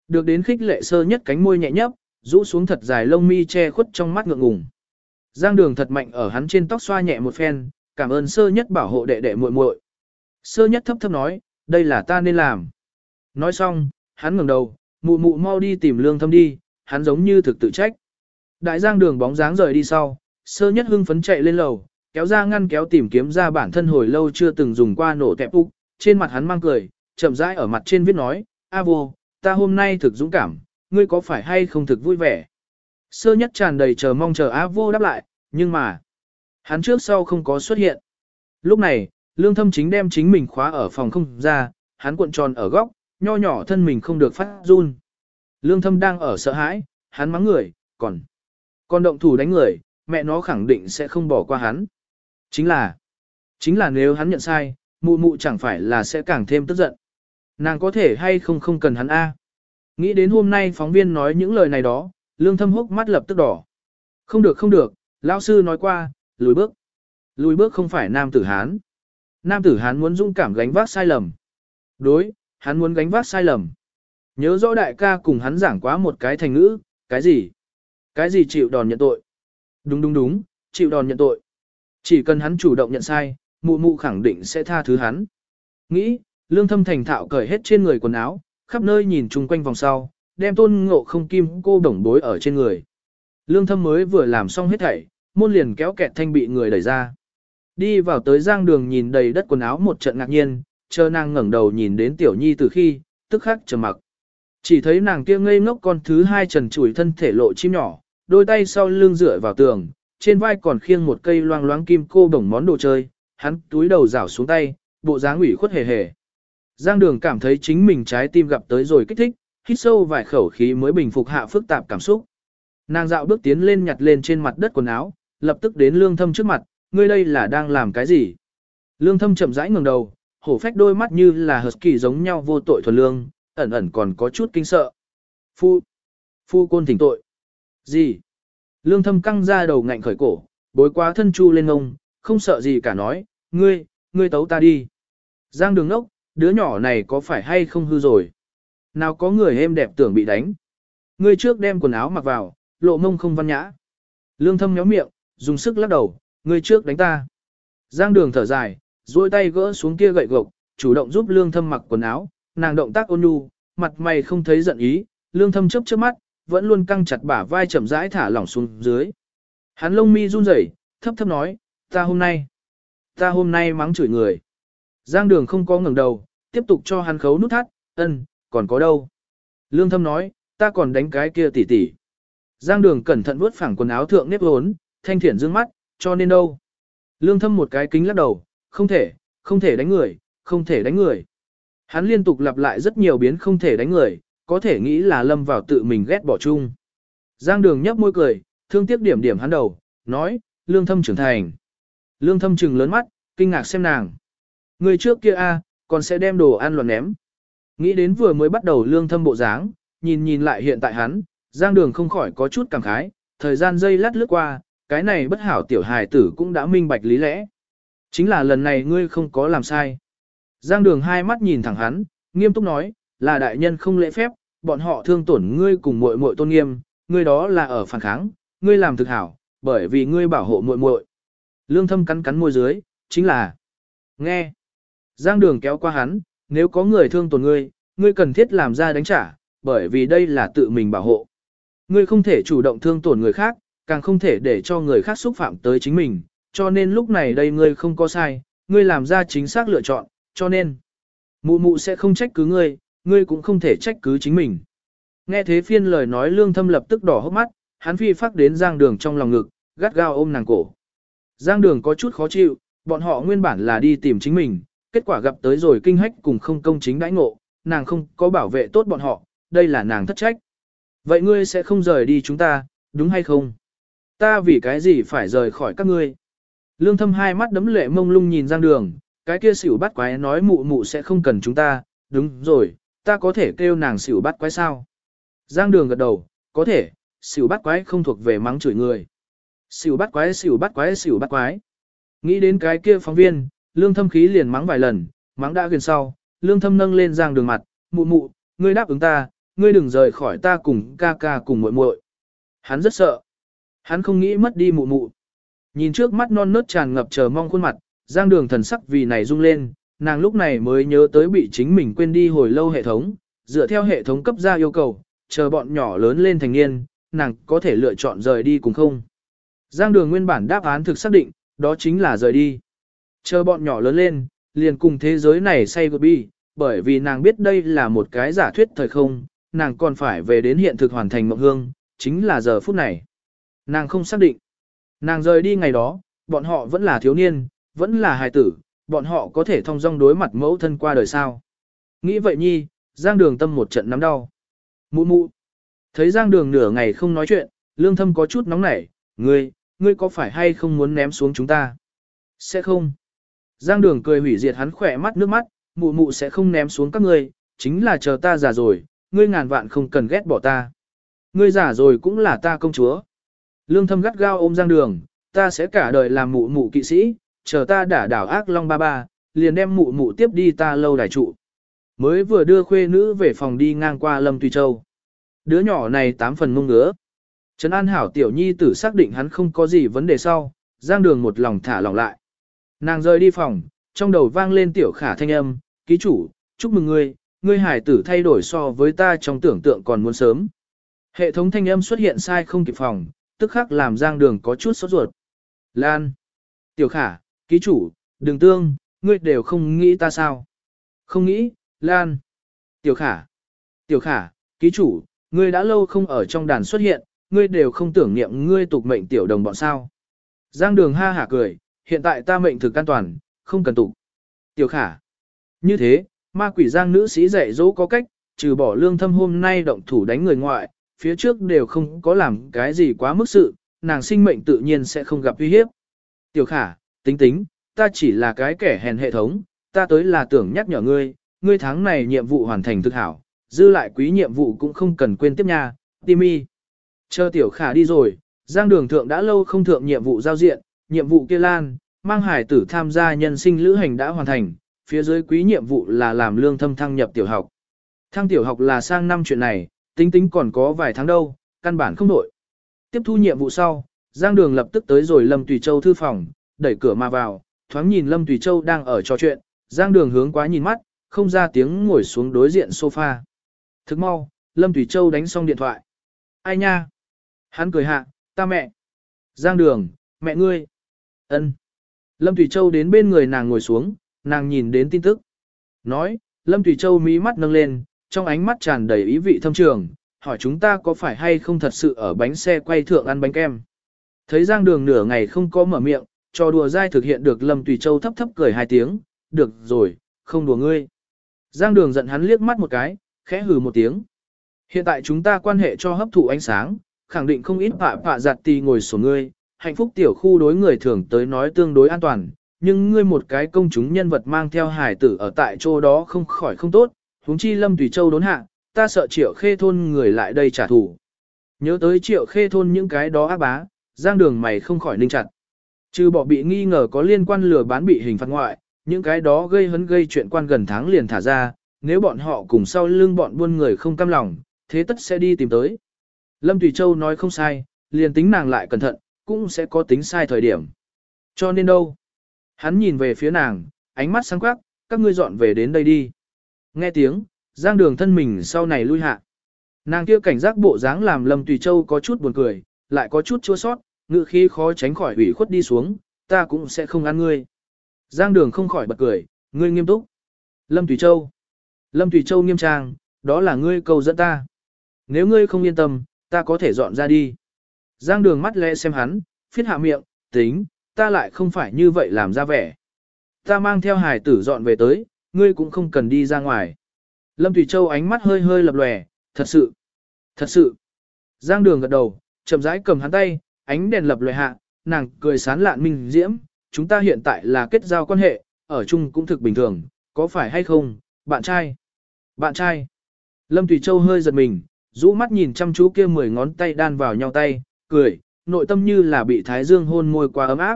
Được đến khích lệ sơ nhất cánh môi nhẹ nhấp, rũ xuống thật dài lông mi che khuất trong mắt ngượng ngùng. Giang đường thật mạnh ở hắn trên tóc xoa nhẹ một phen, cảm ơn sơ nhất bảo hộ đệ đệ muội muội. Sơ nhất thấp thấp nói, đây là ta nên làm. Nói xong, hắn ngẩng đầu, mụ mụ mau đi tìm lương thâm đi, hắn giống như thực tự trách. Đại giang đường bóng dáng rời đi sau, sơ nhất hưng phấn chạy lên lầu, kéo ra ngăn kéo tìm kiếm ra bản thân hồi lâu chưa từng dùng qua nổ tẹp úc, trên mặt hắn mang cười, chậm rãi ở mặt trên viết nói, A vô, ta hôm nay thực dũng cảm, ngươi có phải hay không thực vui vẻ? Sơ nhất tràn đầy chờ mong chờ A vô đáp lại, nhưng mà, hắn trước sau không có xuất hiện. Lúc này, lương thâm chính đem chính mình khóa ở phòng không ra, hắn cuộn tròn ở góc, nho nhỏ thân mình không được phát run. Lương thâm đang ở sợ hãi, hắn mắng người, còn, còn động thủ đánh người, mẹ nó khẳng định sẽ không bỏ qua hắn. Chính là, chính là nếu hắn nhận sai, mụ mụ chẳng phải là sẽ càng thêm tức giận. Nàng có thể hay không không cần hắn A. Nghĩ đến hôm nay phóng viên nói những lời này đó, Lương thâm hốc mắt lập tức đỏ. Không được không được, lão sư nói qua, lùi bước. Lùi bước không phải nam tử Hán. Nam tử Hán muốn dũng cảm gánh vác sai lầm. Đối, hắn muốn gánh vác sai lầm. Nhớ rõ đại ca cùng hắn giảng quá một cái thành ngữ, cái gì? Cái gì chịu đòn nhận tội? Đúng đúng đúng, chịu đòn nhận tội. Chỉ cần hắn chủ động nhận sai, mụ mụ khẳng định sẽ tha thứ hắn. Nghĩ, lương thâm thành thạo cởi hết trên người quần áo, khắp nơi nhìn chung quanh vòng sau, đem tôn ngộ không kim cô đồng bối ở trên người. Lương thâm mới vừa làm xong hết thảy, môn liền kéo kẹt thanh bị người đẩy ra. Đi vào tới giang đường nhìn đầy đất quần áo một trận ngạc nhiên, chờ nàng ngẩng đầu nhìn đến tiểu nhi từ khi, tức khắc trầm mặc. Chỉ thấy nàng kia ngây ngốc con thứ hai trần chủi thân thể lộ chim nhỏ, đôi tay sau lưng dựa vào tường, trên vai còn khiêng một cây loang loáng kim cô bổng món đồ chơi, hắn túi đầu rảo xuống tay, bộ dáng ủy khuất hề hề. Giang đường cảm thấy chính mình trái tim gặp tới rồi kích thích, hít sâu vài khẩu khí mới bình phục hạ phức tạp cảm xúc. Nàng dạo bước tiến lên nhặt lên trên mặt đất quần áo, lập tức đến lương thâm trước mặt, ngươi đây là đang làm cái gì? Lương thâm chậm rãi ngẩng đầu, hổ phách đôi mắt như là husky giống nhau vô tội thuần lương, ẩn ẩn còn có chút kinh sợ. Phu, phu côn thỉnh tội. Gì? Lương thâm căng ra đầu ngạnh khởi cổ, bối quá thân chu lên ngông, không sợ gì cả nói, ngươi, ngươi tấu ta đi. Giang đường ốc, đứa nhỏ này có phải hay không hư rồi? Nào có người êm đẹp tưởng bị đánh. Ngươi trước đem quần áo mặc vào, lộ mông không văn nhã. Lương thâm nhóm miệng, dùng sức lắc đầu, ngươi trước đánh ta. Giang đường thở dài, duỗi tay gỡ xuống kia gậy gộc, chủ động giúp lương thâm mặc quần áo, nàng động tác ôn nhu, mặt mày không thấy giận ý, lương thâm chớp chớp mắt, vẫn luôn căng chặt bả vai chậm rãi thả lỏng xuống dưới. Hắn lông mi run rẩy, thấp thấp nói, ta hôm nay, ta hôm nay mắng chửi người. Giang đường không có ngẩng đầu, tiếp tục cho hắn khấu nút thắt, ân, còn có đâu. Lương thâm nói, ta còn đánh cái kia tỉ tỉ. Giang đường cẩn thận vuốt phẳng quần áo thượng nếp hốn, thanh thiển dương mắt, cho nên đâu. Lương thâm một cái kính lắc đầu, không thể, không thể đánh người, không thể đánh người. Hắn liên tục lặp lại rất nhiều biến không thể đánh người, có thể nghĩ là lâm vào tự mình ghét bỏ chung. Giang đường nhấp môi cười, thương tiếc điểm điểm hắn đầu, nói, lương thâm trưởng thành. Lương thâm trừng lớn mắt, kinh ngạc xem nàng. Người trước kia a còn sẽ đem đồ ăn loạn ném. Nghĩ đến vừa mới bắt đầu lương thâm bộ dáng, nhìn nhìn lại hiện tại hắn, giang đường không khỏi có chút cảm khái, thời gian dây lát lướt qua, cái này bất hảo tiểu hài tử cũng đã minh bạch lý lẽ. Chính là lần này ngươi không có làm sai. Giang đường hai mắt nhìn thẳng hắn, nghiêm túc nói, là đại nhân không lễ phép, bọn họ thương tổn ngươi cùng muội muội tôn nghiêm, ngươi đó là ở phản kháng, ngươi làm thực hảo, bởi vì ngươi bảo hộ muội muội. Lương thâm cắn cắn môi dưới, chính là nghe. Giang đường kéo qua hắn, nếu có người thương tổn ngươi, ngươi cần thiết làm ra đánh trả, bởi vì đây là tự mình bảo hộ. Ngươi không thể chủ động thương tổn người khác, càng không thể để cho người khác xúc phạm tới chính mình, cho nên lúc này đây ngươi không có sai, ngươi làm ra chính xác lựa chọn, cho nên mụ mụ sẽ không trách cứ ngươi, ngươi cũng không thể trách cứ chính mình. Nghe thế phiên lời nói lương thâm lập tức đỏ hốc mắt, hắn phi phát đến giang đường trong lòng ngực, gắt gao ôm nàng cổ. Giang đường có chút khó chịu, bọn họ nguyên bản là đi tìm chính mình, kết quả gặp tới rồi kinh hách cùng không công chính đãi ngộ, nàng không có bảo vệ tốt bọn họ, đây là nàng thất trách. Vậy ngươi sẽ không rời đi chúng ta, đúng hay không? Ta vì cái gì phải rời khỏi các ngươi? Lương thâm hai mắt đấm lệ mông lung nhìn giang đường, cái kia xỉu bắt quái nói mụ mụ sẽ không cần chúng ta, đúng rồi, ta có thể kêu nàng xỉu bắt quái sao? Giang đường gật đầu, có thể, xỉu bắt quái không thuộc về mắng chửi người. Xỉu bắt quái xỉu bắt quái xỉu bắt quái. Nghĩ đến cái kia phóng viên, lương thâm khí liền mắng vài lần, mắng đã gần sau, lương thâm nâng lên giang đường mặt, mụ mụ, ngươi đáp ứng ta, ngươi đừng rời khỏi ta cùng ca ca cùng muội muội. Hắn rất sợ. Hắn không nghĩ mất đi mụ mụ. Nhìn trước mắt non nớt tràn ngập chờ mong khuôn mặt, giang đường thần sắc vì này rung lên, nàng lúc này mới nhớ tới bị chính mình quên đi hồi lâu hệ thống, dựa theo hệ thống cấp ra yêu cầu, chờ bọn nhỏ lớn lên thành niên, nàng có thể lựa chọn rời đi cùng không. Giang đường nguyên bản đáp án thực xác định, đó chính là rời đi. Chờ bọn nhỏ lớn lên, liền cùng thế giới này say bi, bởi vì nàng biết đây là một cái giả thuyết thời không, nàng còn phải về đến hiện thực hoàn thành mộng hương, chính là giờ phút này. Nàng không xác định. Nàng rời đi ngày đó, bọn họ vẫn là thiếu niên, vẫn là hài tử, bọn họ có thể thông dong đối mặt mẫu thân qua đời sao. Nghĩ vậy nhi, Giang Đường tâm một trận nắm đau. Mụ mụ. Thấy Giang Đường nửa ngày không nói chuyện, lương thâm có chút nóng nảy, ngươi, ngươi có phải hay không muốn ném xuống chúng ta? Sẽ không. Giang Đường cười hủy diệt hắn khỏe mắt nước mắt, mụ mụ sẽ không ném xuống các ngươi, chính là chờ ta già rồi, ngươi ngàn vạn không cần ghét bỏ ta. Ngươi giả rồi cũng là ta công chúa. Lương thâm gắt gao ôm giang đường, ta sẽ cả đời làm mụ mụ kỵ sĩ, chờ ta đả đảo ác long ba ba, liền đem mụ mụ tiếp đi ta lâu đài trụ. Mới vừa đưa khuê nữ về phòng đi ngang qua Lâm Tùy Châu. Đứa nhỏ này tám phần mông ngứa. Trấn An Hảo tiểu nhi tử xác định hắn không có gì vấn đề sau, giang đường một lòng thả lòng lại. Nàng rời đi phòng, trong đầu vang lên tiểu khả thanh âm, ký chủ, chúc mừng ngươi, ngươi hải tử thay đổi so với ta trong tưởng tượng còn muốn sớm. Hệ thống thanh âm xuất hiện sai không kịp phòng, tức khắc làm giang đường có chút sốt ruột. Lan. Tiểu khả, ký chủ, đừng tương, ngươi đều không nghĩ ta sao. Không nghĩ, Lan. Tiểu khả. Tiểu khả, ký chủ, ngươi đã lâu không ở trong đàn xuất hiện, ngươi đều không tưởng niệm ngươi tục mệnh tiểu đồng bọn sao. Giang đường ha hả cười, hiện tại ta mệnh thực an toàn, không cần tụ. Tiểu khả. Như thế, ma quỷ giang nữ sĩ dạy dỗ có cách, trừ bỏ lương thâm hôm nay động thủ đánh người ngoại, phía trước đều không có làm cái gì quá mức sự, nàng sinh mệnh tự nhiên sẽ không gặp uy hiếp. Tiểu khả, tính tính, ta chỉ là cái kẻ hèn hệ thống, ta tới là tưởng nhắc nhở ngươi, ngươi tháng này nhiệm vụ hoàn thành thực hảo, dư lại quý nhiệm vụ cũng không cần quên tiếp nha, Timmy. Chờ tiểu khả đi rồi, giang đường thượng đã lâu không thượng nhiệm vụ giao diện, nhiệm vụ kia lan, mang hải tử tham gia nhân sinh lữ hành đã hoàn thành, phía dưới quý nhiệm vụ là làm lương thâm thăng nhập tiểu học. Thăng tiểu học là sang năm chuyện này, tính tính còn có vài tháng đâu, căn bản không đổi. Tiếp thu nhiệm vụ sau, Giang Đường lập tức tới rồi Lâm Tùy Châu thư phòng, đẩy cửa mà vào, thoáng nhìn Lâm Tùy Châu đang ở trò chuyện, Giang Đường hướng quá nhìn mắt, không ra tiếng ngồi xuống đối diện sofa. Thức mau, Lâm Tùy Châu đánh xong điện thoại. Ai nha? Hắn cười hạ, ta mẹ. Giang Đường, mẹ ngươi ân. Lâm Thủy Châu đến bên người nàng ngồi xuống, nàng nhìn đến tin tức. Nói, Lâm Thủy Châu mí mắt nâng lên, trong ánh mắt tràn đầy ý vị thâm trường, hỏi chúng ta có phải hay không thật sự ở bánh xe quay thượng ăn bánh kem. Thấy Giang Đường nửa ngày không có mở miệng, cho đùa dai thực hiện được Lâm Tùy Châu thấp thấp cười hai tiếng, được rồi, không đùa ngươi. Giang Đường giận hắn liếc mắt một cái, khẽ hừ một tiếng. Hiện tại chúng ta quan hệ cho hấp thụ ánh sáng, khẳng định không ít phạ phạ giặt tì ngồi sổ ngươi, hạnh phúc tiểu khu đối người thường tới nói tương đối an toàn, nhưng ngươi một cái công chúng nhân vật mang theo hải tử ở tại chỗ đó không khỏi không tốt, huống chi Lâm Tùy Châu đốn hạ, ta sợ triệu khê thôn người lại đây trả thù. Nhớ tới triệu khê thôn những cái đó ác bá, giang đường mày không khỏi ninh chặt. Trừ bỏ bị nghi ngờ có liên quan lừa bán bị hình phạt ngoại, những cái đó gây hấn gây chuyện quan gần tháng liền thả ra, nếu bọn họ cùng sau lưng bọn buôn người không cam lòng, thế tất sẽ đi tìm tới. Lâm Tùy Châu nói không sai, liền tính nàng lại cẩn thận, cũng sẽ có tính sai thời điểm. Cho nên đâu? Hắn nhìn về phía nàng, ánh mắt sáng quắc, các ngươi dọn về đến đây đi. Nghe tiếng, giang đường thân mình sau này lui hạ. Nàng kia cảnh giác bộ dáng làm Lâm Tùy Châu có chút buồn cười, lại có chút chua sót, ngự khi khó tránh khỏi ủy khuất đi xuống, ta cũng sẽ không ăn ngươi. Giang đường không khỏi bật cười, ngươi nghiêm túc. Lâm Tùy Châu. Lâm Tùy Châu nghiêm trang, đó là ngươi cầu dẫn ta. Nếu ngươi không yên tâm, ta có thể dọn ra đi. Giang đường mắt lẽ xem hắn, phiết hạ miệng, tính, ta lại không phải như vậy làm ra vẻ. Ta mang theo hải tử dọn về tới, ngươi cũng không cần đi ra ngoài. Lâm Thủy Châu ánh mắt hơi hơi lập lòe, thật sự, thật sự. Giang đường gật đầu, chậm rãi cầm hắn tay, ánh đèn lập lòe hạ, nàng cười sán lạn minh diễm, chúng ta hiện tại là kết giao quan hệ, ở chung cũng thực bình thường, có phải hay không, bạn trai? Bạn trai? Lâm Thủy Châu hơi giật mình, rũ mắt nhìn chăm chú kia mười ngón tay đan vào nhau tay, cười, nội tâm như là bị thái dương hôn môi qua ấm áp.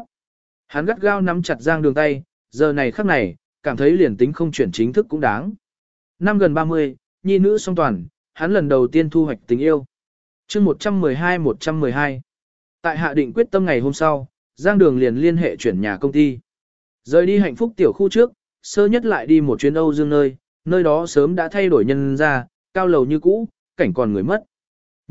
Hắn gắt gao nắm chặt giang đường tay, giờ này khắc này, cảm thấy liền tính không chuyển chính thức cũng đáng. Năm gần 30, nhi nữ song toàn, hắn lần đầu tiên thu hoạch tình yêu. chương 112-112. Tại hạ định quyết tâm ngày hôm sau, Giang Đường liền liên hệ chuyển nhà công ty. Rời đi hạnh phúc tiểu khu trước, sơ nhất lại đi một chuyến Âu Dương nơi, nơi đó sớm đã thay đổi nhân ra, cao lầu như cũ, cảnh còn người mất.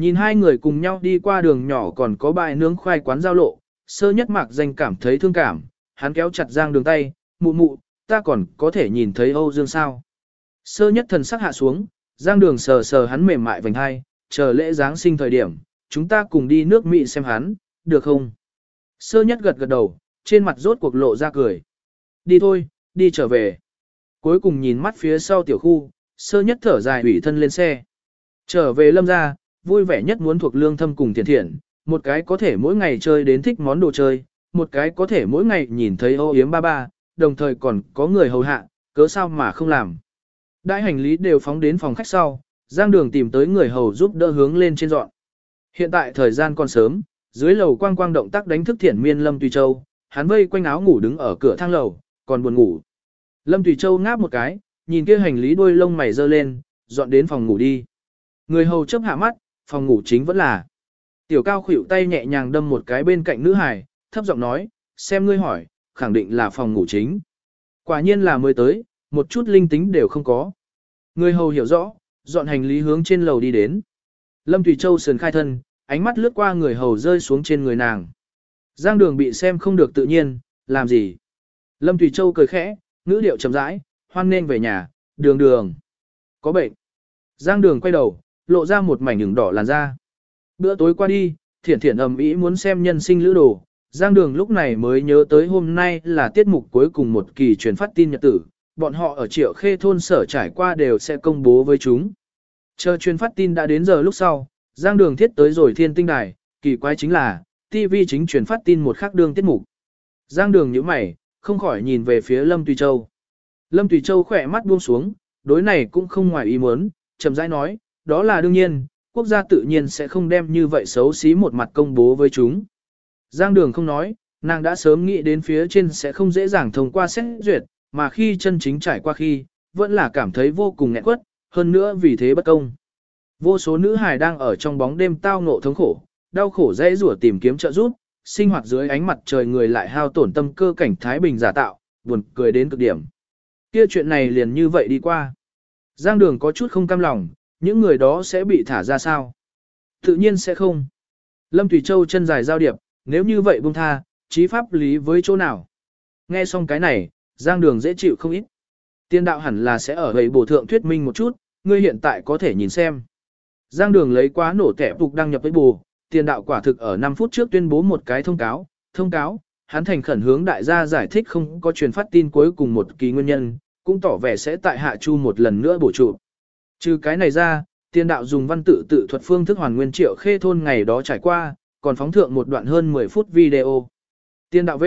Nhìn hai người cùng nhau đi qua đường nhỏ còn có bài nướng khoai quán giao lộ, sơ nhất mạc danh cảm thấy thương cảm, hắn kéo chặt Giang Đường tay, mụ mụ, ta còn có thể nhìn thấy Âu Dương sao. Sơ nhất thần sắc hạ xuống, giang đường sờ sờ hắn mềm mại vành hai, chờ lễ Giáng sinh thời điểm, chúng ta cùng đi nước Mỹ xem hắn, được không? Sơ nhất gật gật đầu, trên mặt rốt cuộc lộ ra cười. Đi thôi, đi trở về. Cuối cùng nhìn mắt phía sau tiểu khu, sơ nhất thở dài ủy thân lên xe. Trở về lâm ra, vui vẻ nhất muốn thuộc lương thâm cùng thiền thiện, một cái có thể mỗi ngày chơi đến thích món đồ chơi, một cái có thể mỗi ngày nhìn thấy ô yếm ba ba, đồng thời còn có người hầu hạ, cớ sao mà không làm. Đại hành lý đều phóng đến phòng khách sau, Giang Đường tìm tới người hầu giúp đỡ hướng lên trên dọn. Hiện tại thời gian còn sớm, dưới lầu quang quang động tác đánh thức thiển miên Lâm Tùy Châu, hắn vây quanh áo ngủ đứng ở cửa thang lầu, còn buồn ngủ. Lâm Tùy Châu ngáp một cái, nhìn kia hành lý đuôi lông mày dơ lên, dọn đến phòng ngủ đi. Người hầu chấp hạ mắt, phòng ngủ chính vẫn là. Tiểu cao khuỷu tay nhẹ nhàng đâm một cái bên cạnh nữ hài thấp giọng nói, xem ngươi hỏi, khẳng định là phòng ngủ chính. Quả nhiên là mới tới, một chút linh tính đều không có. Người hầu hiểu rõ, dọn hành lý hướng trên lầu đi đến. Lâm Thủy Châu sườn khai thân, ánh mắt lướt qua người hầu rơi xuống trên người nàng. Giang đường bị xem không được tự nhiên, làm gì? Lâm Thủy Châu cười khẽ, ngữ điệu chậm rãi, hoan nên về nhà, đường đường. Có bệnh. Giang đường quay đầu, lộ ra một mảnh ửng đỏ làn da. Bữa tối qua đi, thiển thiển ầm ĩ muốn xem nhân sinh lữ đồ. Giang đường lúc này mới nhớ tới hôm nay là tiết mục cuối cùng một kỳ truyền phát tin nhật tử, bọn họ ở triệu khê thôn sở trải qua đều sẽ công bố với chúng. Chờ truyền phát tin đã đến giờ lúc sau, Giang đường thiết tới rồi thiên tinh đài, kỳ quái chính là, TV chính truyền phát tin một khắc đương tiết mục. Giang đường nhíu mày, không khỏi nhìn về phía Lâm Tùy Châu. Lâm Tùy Châu khỏe mắt buông xuống, đối này cũng không ngoài ý muốn, chậm rãi nói, đó là đương nhiên, quốc gia tự nhiên sẽ không đem như vậy xấu xí một mặt công bố với chúng. Giang đường không nói, nàng đã sớm nghĩ đến phía trên sẽ không dễ dàng thông qua xét duyệt, mà khi chân chính trải qua khi, vẫn là cảm thấy vô cùng nghẹn quất, hơn nữa vì thế bất công. Vô số nữ hài đang ở trong bóng đêm tao ngộ thống khổ, đau khổ dễ rủa tìm kiếm trợ giúp, sinh hoạt dưới ánh mặt trời người lại hao tổn tâm cơ cảnh thái bình giả tạo, buồn cười đến cực điểm. Kia chuyện này liền như vậy đi qua. Giang đường có chút không cam lòng, những người đó sẽ bị thả ra sao? Tự nhiên sẽ không. Lâm Thủy Châu chân dài giao điệp, nếu như vậy buông tha, trí pháp lý với chỗ nào? Nghe xong cái này, Giang đường dễ chịu không ít. Tiên đạo hẳn là sẽ ở gầy bổ thượng thuyết minh một chút, ngươi hiện tại có thể nhìn xem. Giang đường lấy quá nổ kẻ phục đăng nhập với bù, tiền đạo quả thực ở 5 phút trước tuyên bố một cái thông cáo, thông cáo, hắn thành khẩn hướng đại gia giải thích không có truyền phát tin cuối cùng một kỳ nguyên nhân, cũng tỏ vẻ sẽ tại hạ chu một lần nữa bổ trụ. Trừ cái này ra, tiên đạo dùng văn tự tự thuật phương thức hoàn nguyên triệu khê thôn ngày đó trải qua, còn phóng thượng một đoạn hơn 10 phút video. tiên đạo V,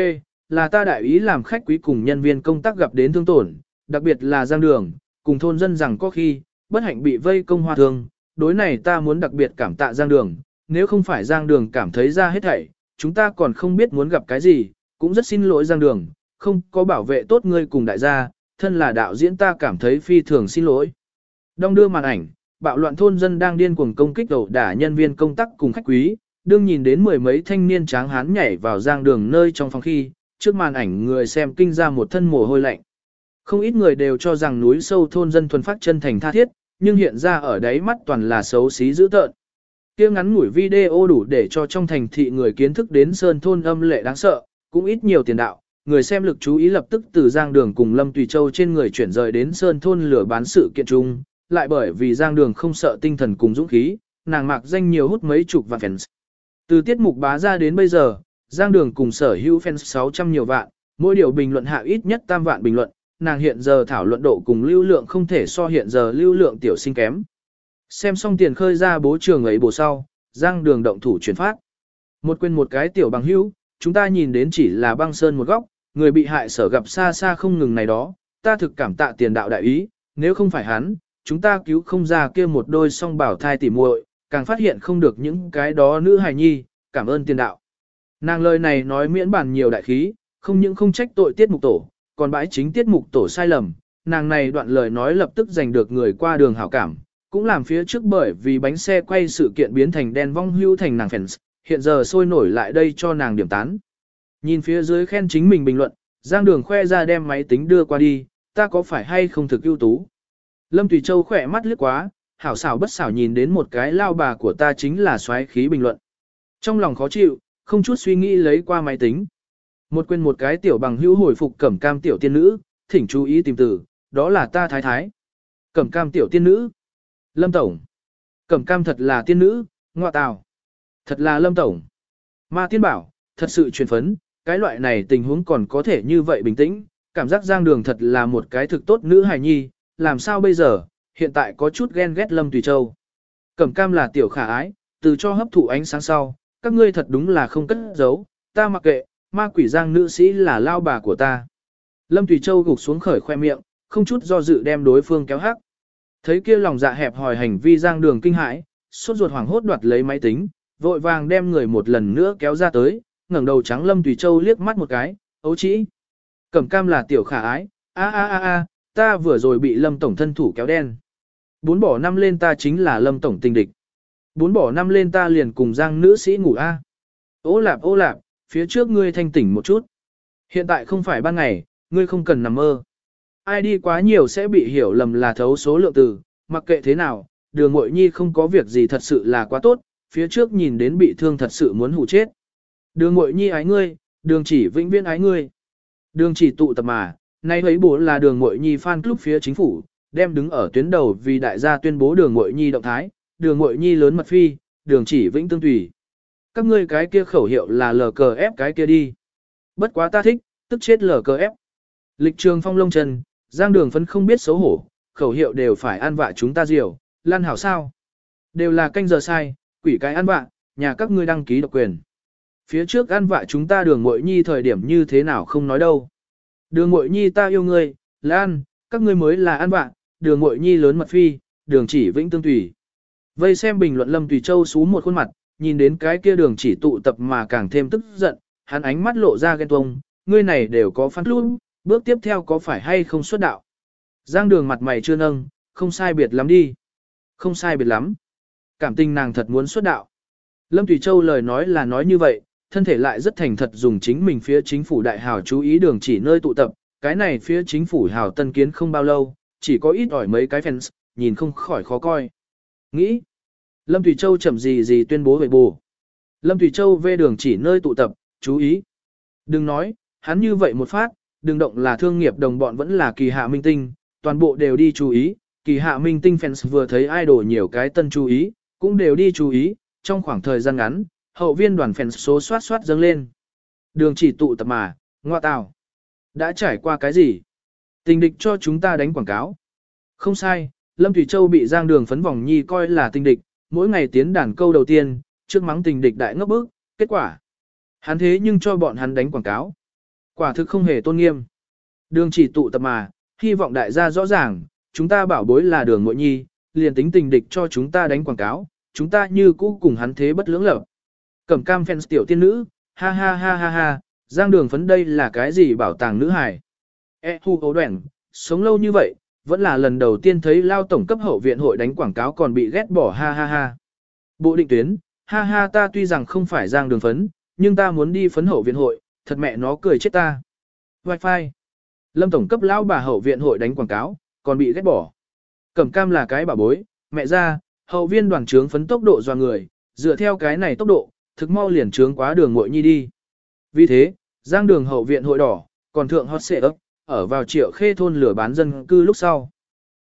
là ta đại ý làm khách quý cùng nhân viên công tác gặp đến thương tổn, đặc biệt là giang đường, cùng thôn dân rằng có khi, bất hạnh bị vây công hoa thương, đối này ta muốn đặc biệt cảm tạ giang đường, nếu không phải giang đường cảm thấy ra hết thảy, chúng ta còn không biết muốn gặp cái gì, cũng rất xin lỗi giang đường, không có bảo vệ tốt ngươi cùng đại gia, thân là đạo diễn ta cảm thấy phi thường xin lỗi. Đông đưa màn ảnh, bạo loạn thôn dân đang điên cuồng công kích đầu đả nhân viên công tác cùng khách quý, đương nhìn đến mười mấy thanh niên tráng hán nhảy vào giang đường nơi trong phòng khi, trước màn ảnh người xem kinh ra một thân mồ hôi lạnh. Không ít người đều cho rằng núi sâu thôn dân thuần phát chân thành tha thiết, nhưng hiện ra ở đáy mắt toàn là xấu xí dữ tợn. Kia ngắn ngủi video đủ để cho trong thành thị người kiến thức đến sơn thôn âm lệ đáng sợ, cũng ít nhiều tiền đạo, người xem lực chú ý lập tức từ Giang Đường cùng Lâm Tùy Châu trên người chuyển rời đến sơn thôn lửa bán sự kiện chung, lại bởi vì Giang Đường không sợ tinh thần cùng dũng khí, nàng mạc danh nhiều hút mấy chục vạn fans. Từ tiết mục bá ra đến bây giờ, Giang Đường cùng sở hữu fans 600 nhiều vạn, mỗi điều bình luận hạ ít nhất tam vạn bình luận, nàng hiện giờ thảo luận độ cùng lưu lượng không thể so hiện giờ lưu lượng tiểu sinh kém. Xem xong tiền khơi ra bố trường ấy bổ sau, Giang Đường động thủ chuyển phát. Một quên một cái tiểu bằng hữu, chúng ta nhìn đến chỉ là băng sơn một góc, người bị hại sở gặp xa xa không ngừng này đó, ta thực cảm tạ tiền đạo đại ý, nếu không phải hắn, chúng ta cứu không ra kia một đôi song bảo thai tỉ muội, càng phát hiện không được những cái đó nữ hài nhi, cảm ơn tiền đạo. Nàng lời này nói miễn bản nhiều đại khí, không những không trách tội tiết mục tổ, còn bãi chính tiết mục tổ sai lầm, nàng này đoạn lời nói lập tức giành được người qua đường hảo cảm, cũng làm phía trước bởi vì bánh xe quay sự kiện biến thành đen vong hưu thành nàng fans, hiện giờ sôi nổi lại đây cho nàng điểm tán. Nhìn phía dưới khen chính mình bình luận, Giang Đường khoe ra đem máy tính đưa qua đi, ta có phải hay không thực ưu tú. Lâm Tùy Châu khỏe mắt lướt quá, hảo xảo bất xảo nhìn đến một cái lao bà của ta chính là xoáy khí bình luận. Trong lòng khó chịu, không chút suy nghĩ lấy qua máy tính. Một quên một cái tiểu bằng hữu hồi phục cẩm cam tiểu tiên nữ, thỉnh chú ý tìm từ, đó là ta thái thái. Cẩm cam tiểu tiên nữ. Lâm Tổng. Cẩm cam thật là tiên nữ, ngọa tào. Thật là Lâm Tổng. Ma tiên bảo, thật sự truyền phấn, cái loại này tình huống còn có thể như vậy bình tĩnh, cảm giác giang đường thật là một cái thực tốt nữ hài nhi, làm sao bây giờ, hiện tại có chút ghen ghét Lâm Tùy Châu. Cẩm cam là tiểu khả ái, từ cho hấp thụ ánh sáng sau, các ngươi thật đúng là không cất giấu, ta mặc kệ, ma quỷ giang nữ sĩ là lao bà của ta. Lâm Tùy Châu gục xuống khởi khoe miệng, không chút do dự đem đối phương kéo hắc. Thấy kia lòng dạ hẹp hòi hành vi giang đường kinh hãi, suốt ruột hoảng hốt đoạt lấy máy tính, vội vàng đem người một lần nữa kéo ra tới, ngẩng đầu trắng Lâm Tùy Châu liếc mắt một cái, ấu chỉ. Cẩm cam là tiểu khả ái, a a a a, ta vừa rồi bị Lâm Tổng thân thủ kéo đen. Bốn bỏ năm lên ta chính là Lâm Tổng tình địch. Bốn bỏ năm lên ta liền cùng giang nữ sĩ ngủ a. Ô lạp ô lạp, phía trước ngươi thanh tỉnh một chút. Hiện tại không phải ban ngày, ngươi không cần nằm mơ. Ai đi quá nhiều sẽ bị hiểu lầm là thấu số lượng từ, mặc kệ thế nào, đường mội nhi không có việc gì thật sự là quá tốt, phía trước nhìn đến bị thương thật sự muốn hủ chết. Đường mội nhi ái ngươi, đường chỉ vĩnh viễn ái ngươi. Đường chỉ tụ tập mà, nay ấy bố là đường mội nhi fan club phía chính phủ, đem đứng ở tuyến đầu vì đại gia tuyên bố đường mội nhi động thái, đường mội nhi lớn mật phi, đường chỉ vĩnh tương tùy. Các ngươi cái kia khẩu hiệu là LKF cờ ép cái kia đi. Bất quá ta thích, tức chết LKF. cờ ép. Lịch trường phong lông trần giang đường phấn không biết xấu hổ, khẩu hiệu đều phải ăn vạ chúng ta diều, lan hảo sao. Đều là canh giờ sai, quỷ cái ăn vạ, nhà các ngươi đăng ký độc quyền. Phía trước ăn vạ chúng ta đường mội nhi thời điểm như thế nào không nói đâu. Đường mội nhi ta yêu ngươi, lan, các ngươi mới là ăn bạn, đường mội nhi lớn mật phi, đường chỉ vĩnh tương tùy. Vây xem bình luận Lâm Tùy Châu xú một khuôn mặt, nhìn đến cái kia đường chỉ tụ tập mà càng thêm tức giận, hắn ánh mắt lộ ra ghen tuông, ngươi này đều có phát luôn, bước tiếp theo có phải hay không xuất đạo. Giang đường mặt mày chưa nâng, không sai biệt lắm đi. Không sai biệt lắm. Cảm tình nàng thật muốn xuất đạo. Lâm Tùy Châu lời nói là nói như vậy, thân thể lại rất thành thật dùng chính mình phía chính phủ đại hào chú ý đường chỉ nơi tụ tập, cái này phía chính phủ hào tân kiến không bao lâu, chỉ có ít ỏi mấy cái fans, nhìn không khỏi khó coi. Nghĩ, Lâm Thủy Châu chậm gì gì tuyên bố về bù. Lâm Thủy Châu về đường chỉ nơi tụ tập, chú ý. Đừng nói, hắn như vậy một phát, đừng động là thương nghiệp đồng bọn vẫn là kỳ hạ minh tinh, toàn bộ đều đi chú ý, kỳ hạ minh tinh fans vừa thấy idol nhiều cái tân chú ý, cũng đều đi chú ý, trong khoảng thời gian ngắn, hậu viên đoàn phèn số soát soát dâng lên. Đường chỉ tụ tập mà, ngoa tào. Đã trải qua cái gì? Tình địch cho chúng ta đánh quảng cáo. Không sai, Lâm Thủy Châu bị Giang Đường phấn vòng nhi coi là tình địch, mỗi ngày tiến đàn câu đầu tiên, trước mắng tình địch đại ngốc bức, kết quả. Hắn thế nhưng cho bọn hắn đánh quảng cáo. Quả thực không hề tôn nghiêm. Đường chỉ tụ tập mà, hy vọng đại gia rõ ràng, chúng ta bảo bối là đường mội nhi, liền tính tình địch cho chúng ta đánh quảng cáo, chúng ta như cũ cùng hắn thế bất lưỡng lập. Cẩm cam fans tiểu tiên nữ, ha ha ha ha ha, giang đường phấn đây là cái gì bảo tàng nữ hài. E hu ấu đoạn, sống lâu như vậy, vẫn là lần đầu tiên thấy lao tổng cấp hậu viện hội đánh quảng cáo còn bị ghét bỏ ha ha ha. Bộ định tuyến, ha ha ta tuy rằng không phải giang đường phấn, nhưng ta muốn đi phấn hậu viện hội, thật mẹ nó cười chết ta. Wi-Fi. Lâm tổng cấp lão bà hậu viện hội đánh quảng cáo, còn bị ghét bỏ. Cẩm cam là cái bà bối, mẹ ra, hậu viên đoàn trướng phấn tốc độ do người, dựa theo cái này tốc độ, thực mau liền trướng quá đường muội nhi đi. Vì thế, giang đường hậu viện hội đỏ, còn thượng hot xệ ấp, ở vào triệu khê thôn lửa bán dân cư lúc sau.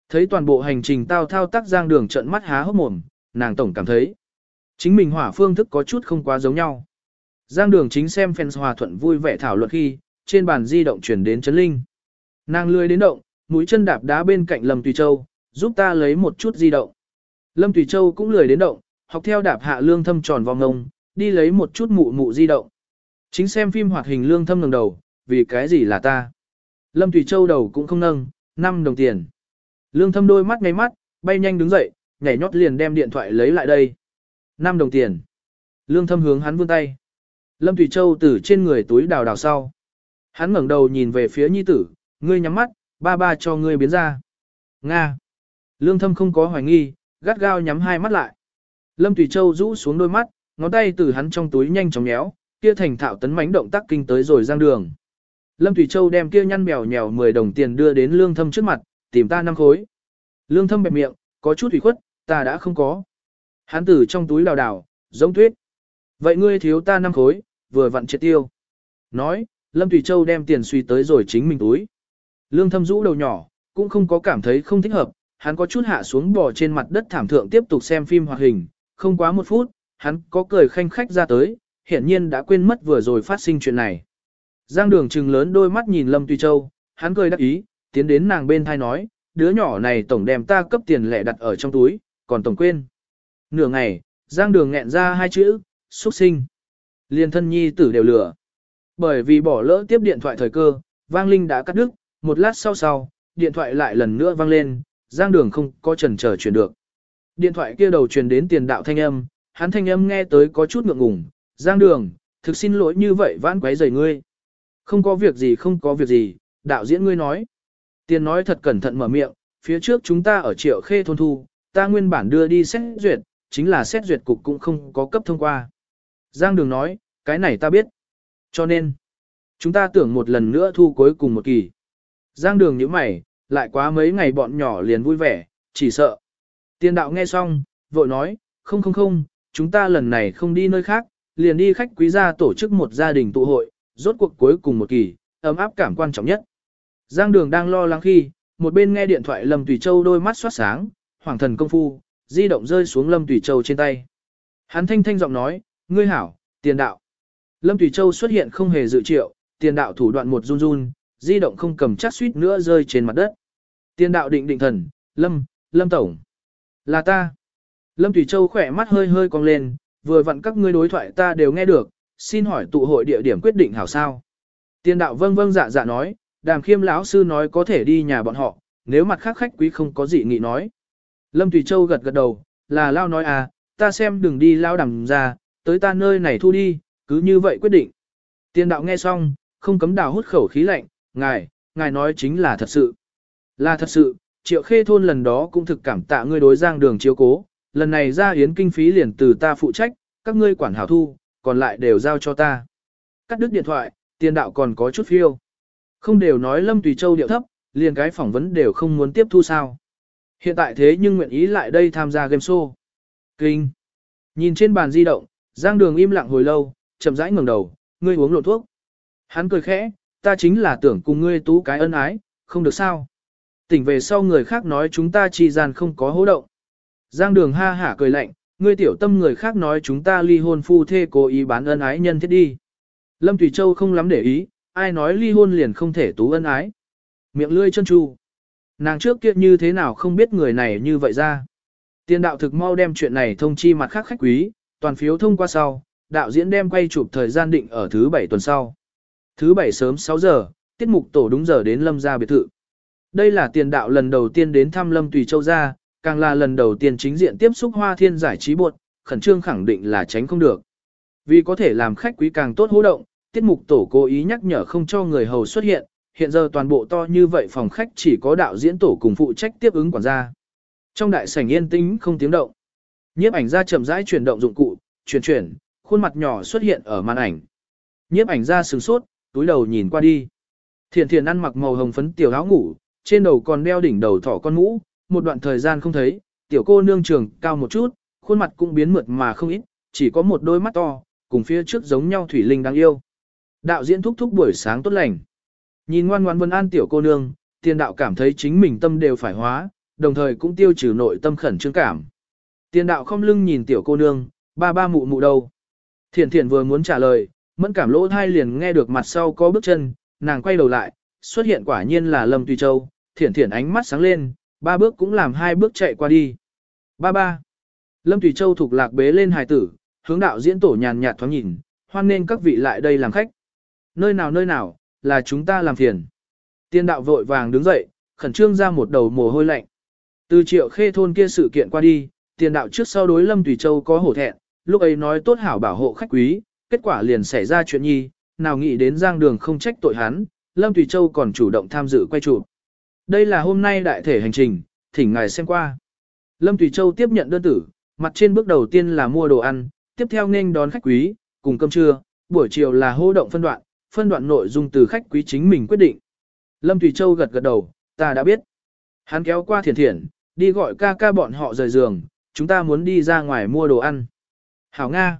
Thấy toàn bộ hành trình tao thao tác giang đường trận mắt há hốc mồm, nàng tổng cảm thấy. Chính mình hỏa phương thức có chút không quá giống nhau. Giang đường chính xem fans hòa thuận vui vẻ thảo luận khi, trên bàn di động chuyển đến chấn linh. Nàng lười đến động, mũi chân đạp đá bên cạnh Lâm Tùy Châu, giúp ta lấy một chút di động. Lâm Tùy Châu cũng lười đến động, học theo đạp hạ lương thâm tròn vòng ngông, đi lấy một chút mụ mụ di động. Chính xem phim hoạt hình lương thâm ngẩng đầu, vì cái gì là ta. Lâm Thủy Châu đầu cũng không nâng, 5 đồng tiền. Lương thâm đôi mắt ngay mắt, bay nhanh đứng dậy, nhảy nhót liền đem điện thoại lấy lại đây. 5 đồng tiền. Lương thâm hướng hắn vươn tay. Lâm Thủy Châu từ trên người túi đào đào sau. Hắn ngẩng đầu nhìn về phía nhi tử, ngươi nhắm mắt, ba ba cho ngươi biến ra. Nga. Lương thâm không có hoài nghi, gắt gao nhắm hai mắt lại. Lâm Thủy Châu rũ xuống đôi mắt, ngón tay từ hắn trong túi nhanh chóng nhéo, kia thành thạo tấn mánh động tác kinh tới rồi giang đường. Lâm Thủy Châu đem kia nhăn mèo nhèo 10 đồng tiền đưa đến lương thâm trước mặt, tìm ta năm khối. Lương thâm bẹp miệng, có chút ủy khuất, ta đã không có. Hắn từ trong túi đào đào, giống tuyết. Vậy ngươi thiếu ta năm khối, vừa vặn triệt tiêu. Nói, Lâm Thủy Châu đem tiền suy tới rồi chính mình túi. Lương thâm rũ đầu nhỏ, cũng không có cảm thấy không thích hợp, hắn có chút hạ xuống bò trên mặt đất thảm thượng tiếp tục xem phim hoạt hình, không quá một phút, hắn có cười khanh khách ra tới, hiển nhiên đã quên mất vừa rồi phát sinh chuyện này. Giang đường trừng lớn đôi mắt nhìn Lâm Tùy Châu, hắn cười đắc ý, tiến đến nàng bên thai nói, đứa nhỏ này tổng đem ta cấp tiền lẻ đặt ở trong túi, còn tổng quên. Nửa ngày, Giang đường nghẹn ra hai chữ, xuất sinh. Liên thân nhi tử đều lửa. Bởi vì bỏ lỡ tiếp điện thoại thời cơ, vang linh đã cắt đứt, một lát sau sau, điện thoại lại lần nữa vang lên, Giang đường không có chần chờ chuyển được. Điện thoại kia đầu truyền đến tiền đạo thanh âm, hắn thanh âm nghe tới có chút ngượng ngùng, Giang Đường, thực xin lỗi như vậy vãn quấy rầy ngươi. Không có việc gì không có việc gì, đạo diễn ngươi nói. Tiền nói thật cẩn thận mở miệng, phía trước chúng ta ở triệu khê thôn thu, ta nguyên bản đưa đi xét duyệt, chính là xét duyệt cục cũng không có cấp thông qua. Giang Đường nói, cái này ta biết. Cho nên, chúng ta tưởng một lần nữa thu cuối cùng một kỳ. Giang Đường như mày, lại quá mấy ngày bọn nhỏ liền vui vẻ, chỉ sợ. Tiền đạo nghe xong, vội nói, không không không, chúng ta lần này không đi nơi khác, liền đi khách quý gia tổ chức một gia đình tụ hội, rốt cuộc cuối cùng một kỳ, ấm áp cảm quan trọng nhất. Giang Đường đang lo lắng khi, một bên nghe điện thoại Lâm Tùy Châu đôi mắt xoát sáng, hoàng thần công phu, di động rơi xuống Lâm Tùy Châu trên tay. Hắn thanh thanh giọng nói, ngươi hảo, tiền đạo. Lâm Tùy Châu xuất hiện không hề dự triệu, tiền đạo thủ đoạn một run run, di động không cầm chắc suýt nữa rơi trên mặt đất. Tiền đạo định định thần, Lâm, Lâm Tổng. Là ta. Lâm Thủy Châu khỏe mắt hơi hơi cong lên, vừa vặn các ngươi đối thoại ta đều nghe được, xin hỏi tụ hội địa điểm quyết định hảo sao. Tiên đạo vâng vâng dạ dạ nói, đàm khiêm lão sư nói có thể đi nhà bọn họ, nếu mặt khác khách quý không có gì nghị nói. Lâm Thủy Châu gật gật đầu, là lao nói à, ta xem đừng đi lao đằng ra, tới ta nơi này thu đi, cứ như vậy quyết định. Tiên đạo nghe xong, không cấm đào hút khẩu khí lạnh, ngài, ngài nói chính là thật sự. Là thật sự, triệu khê thôn lần đó cũng thực cảm tạ ngươi đối giang đường chiếu cố, lần này ra yến kinh phí liền từ ta phụ trách, các ngươi quản hảo thu, còn lại đều giao cho ta. Cắt đứt điện thoại, tiền đạo còn có chút phiêu. Không đều nói Lâm Tùy Châu điệu thấp, liền cái phỏng vấn đều không muốn tiếp thu sao. Hiện tại thế nhưng nguyện ý lại đây tham gia game show. Kinh. Nhìn trên bàn di động, Giang Đường im lặng hồi lâu, chậm rãi ngẩng đầu, ngươi uống lộn thuốc. Hắn cười khẽ, ta chính là tưởng cùng ngươi tú cái ân ái, không được sao. Tỉnh về sau người khác nói chúng ta chi gian không có hố động. Giang Đường ha hả cười lạnh, ngươi tiểu tâm người khác nói chúng ta ly hôn phu thê cố ý bán ân ái nhân thiết đi. Lâm Thủy Châu không lắm để ý, ai nói ly hôn liền không thể tú ân ái. Miệng lươi chân chu. Nàng trước kia như thế nào không biết người này như vậy ra. Tiên đạo thực mau đem chuyện này thông chi mặt khác khách quý, toàn phiếu thông qua sau, đạo diễn đem quay chụp thời gian định ở thứ bảy tuần sau. Thứ bảy sớm 6 giờ, tiết mục tổ đúng giờ đến Lâm gia biệt thự. Đây là tiền đạo lần đầu tiên đến thăm Lâm Tùy Châu gia, càng là lần đầu tiên chính diện tiếp xúc hoa thiên giải trí buộc, khẩn trương khẳng định là tránh không được. Vì có thể làm khách quý càng tốt hô động, tiết mục tổ cố ý nhắc nhở không cho người hầu xuất hiện, hiện giờ toàn bộ to như vậy phòng khách chỉ có đạo diễn tổ cùng phụ trách tiếp ứng quản gia. Trong đại sảnh yên tĩnh không tiếng động. Nhiếp ảnh ra chậm rãi chuyển động dụng cụ, chuyển chuyển, khuôn mặt nhỏ xuất hiện ở màn ảnh. Nhiếp ảnh ra sừng sốt, túi đầu nhìn qua đi. Thiền thiền ăn mặc màu hồng phấn tiểu áo ngủ, trên đầu còn đeo đỉnh đầu thỏ con mũ, một đoạn thời gian không thấy, tiểu cô nương trường cao một chút, khuôn mặt cũng biến mượt mà không ít, chỉ có một đôi mắt to, cùng phía trước giống nhau thủy linh đáng yêu. Đạo diễn thúc thúc buổi sáng tốt lành. Nhìn ngoan ngoan vân an tiểu cô nương, tiền đạo cảm thấy chính mình tâm đều phải hóa, đồng thời cũng tiêu trừ nội tâm khẩn trương cảm. Tiền đạo không lưng nhìn tiểu cô nương, ba ba mụ mụ đâu. Thiển thiển vừa muốn trả lời, mẫn cảm lỗ thai liền nghe được mặt sau có bước chân, nàng quay đầu lại, xuất hiện quả nhiên là Lâm Tùy Châu, thiển thiển ánh mắt sáng lên, ba bước cũng làm hai bước chạy qua đi. Ba ba. Lâm Tùy Châu thuộc lạc bế lên hài tử, hướng đạo diễn tổ nhàn nhạt thoáng nhìn, hoan nên các vị lại đây làm khách. Nơi nào nơi nào, là chúng ta làm phiền. Tiên đạo vội vàng đứng dậy, khẩn trương ra một đầu mồ hôi lạnh. Từ triệu khê thôn kia sự kiện qua đi, tiền đạo trước sau đối Lâm Tùy Châu có hổ thẹn, lúc ấy nói tốt hảo bảo hộ khách quý, kết quả liền xảy ra chuyện nhi, nào nghĩ đến giang đường không trách tội hắn, Lâm Tùy Châu còn chủ động tham dự quay chụp. Đây là hôm nay đại thể hành trình, thỉnh ngài xem qua. Lâm Tùy Châu tiếp nhận đơn tử, mặt trên bước đầu tiên là mua đồ ăn, tiếp theo nên đón khách quý, cùng cơm trưa, buổi chiều là hô động phân đoạn, phân đoạn nội dung từ khách quý chính mình quyết định. Lâm Tùy Châu gật gật đầu, ta đã biết. Hắn kéo qua thiền thiền, đi gọi ca ca bọn họ rời giường, chúng ta muốn đi ra ngoài mua đồ ăn. Hảo Nga.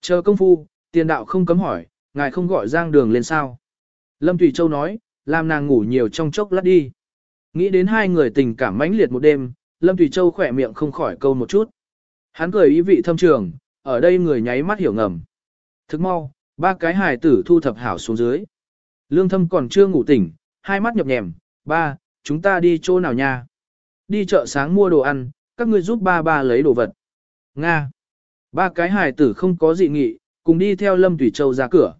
Chờ công phu, tiền đạo không cấm hỏi, ngài không gọi giang đường lên sao. Lâm Tùy Châu nói, làm nàng ngủ nhiều trong chốc lát đi. Nghĩ đến hai người tình cảm mãnh liệt một đêm, Lâm Thủy Châu khỏe miệng không khỏi câu một chút. Hắn cười ý vị thâm trường, ở đây người nháy mắt hiểu ngầm. Thức mau, ba cái hài tử thu thập hảo xuống dưới. Lương thâm còn chưa ngủ tỉnh, hai mắt nhập nhèm, ba, chúng ta đi chỗ nào nha? Đi chợ sáng mua đồ ăn, các ngươi giúp ba ba lấy đồ vật. Nga. Ba cái hài tử không có dị nghị, cùng đi theo Lâm Thủy Châu ra cửa.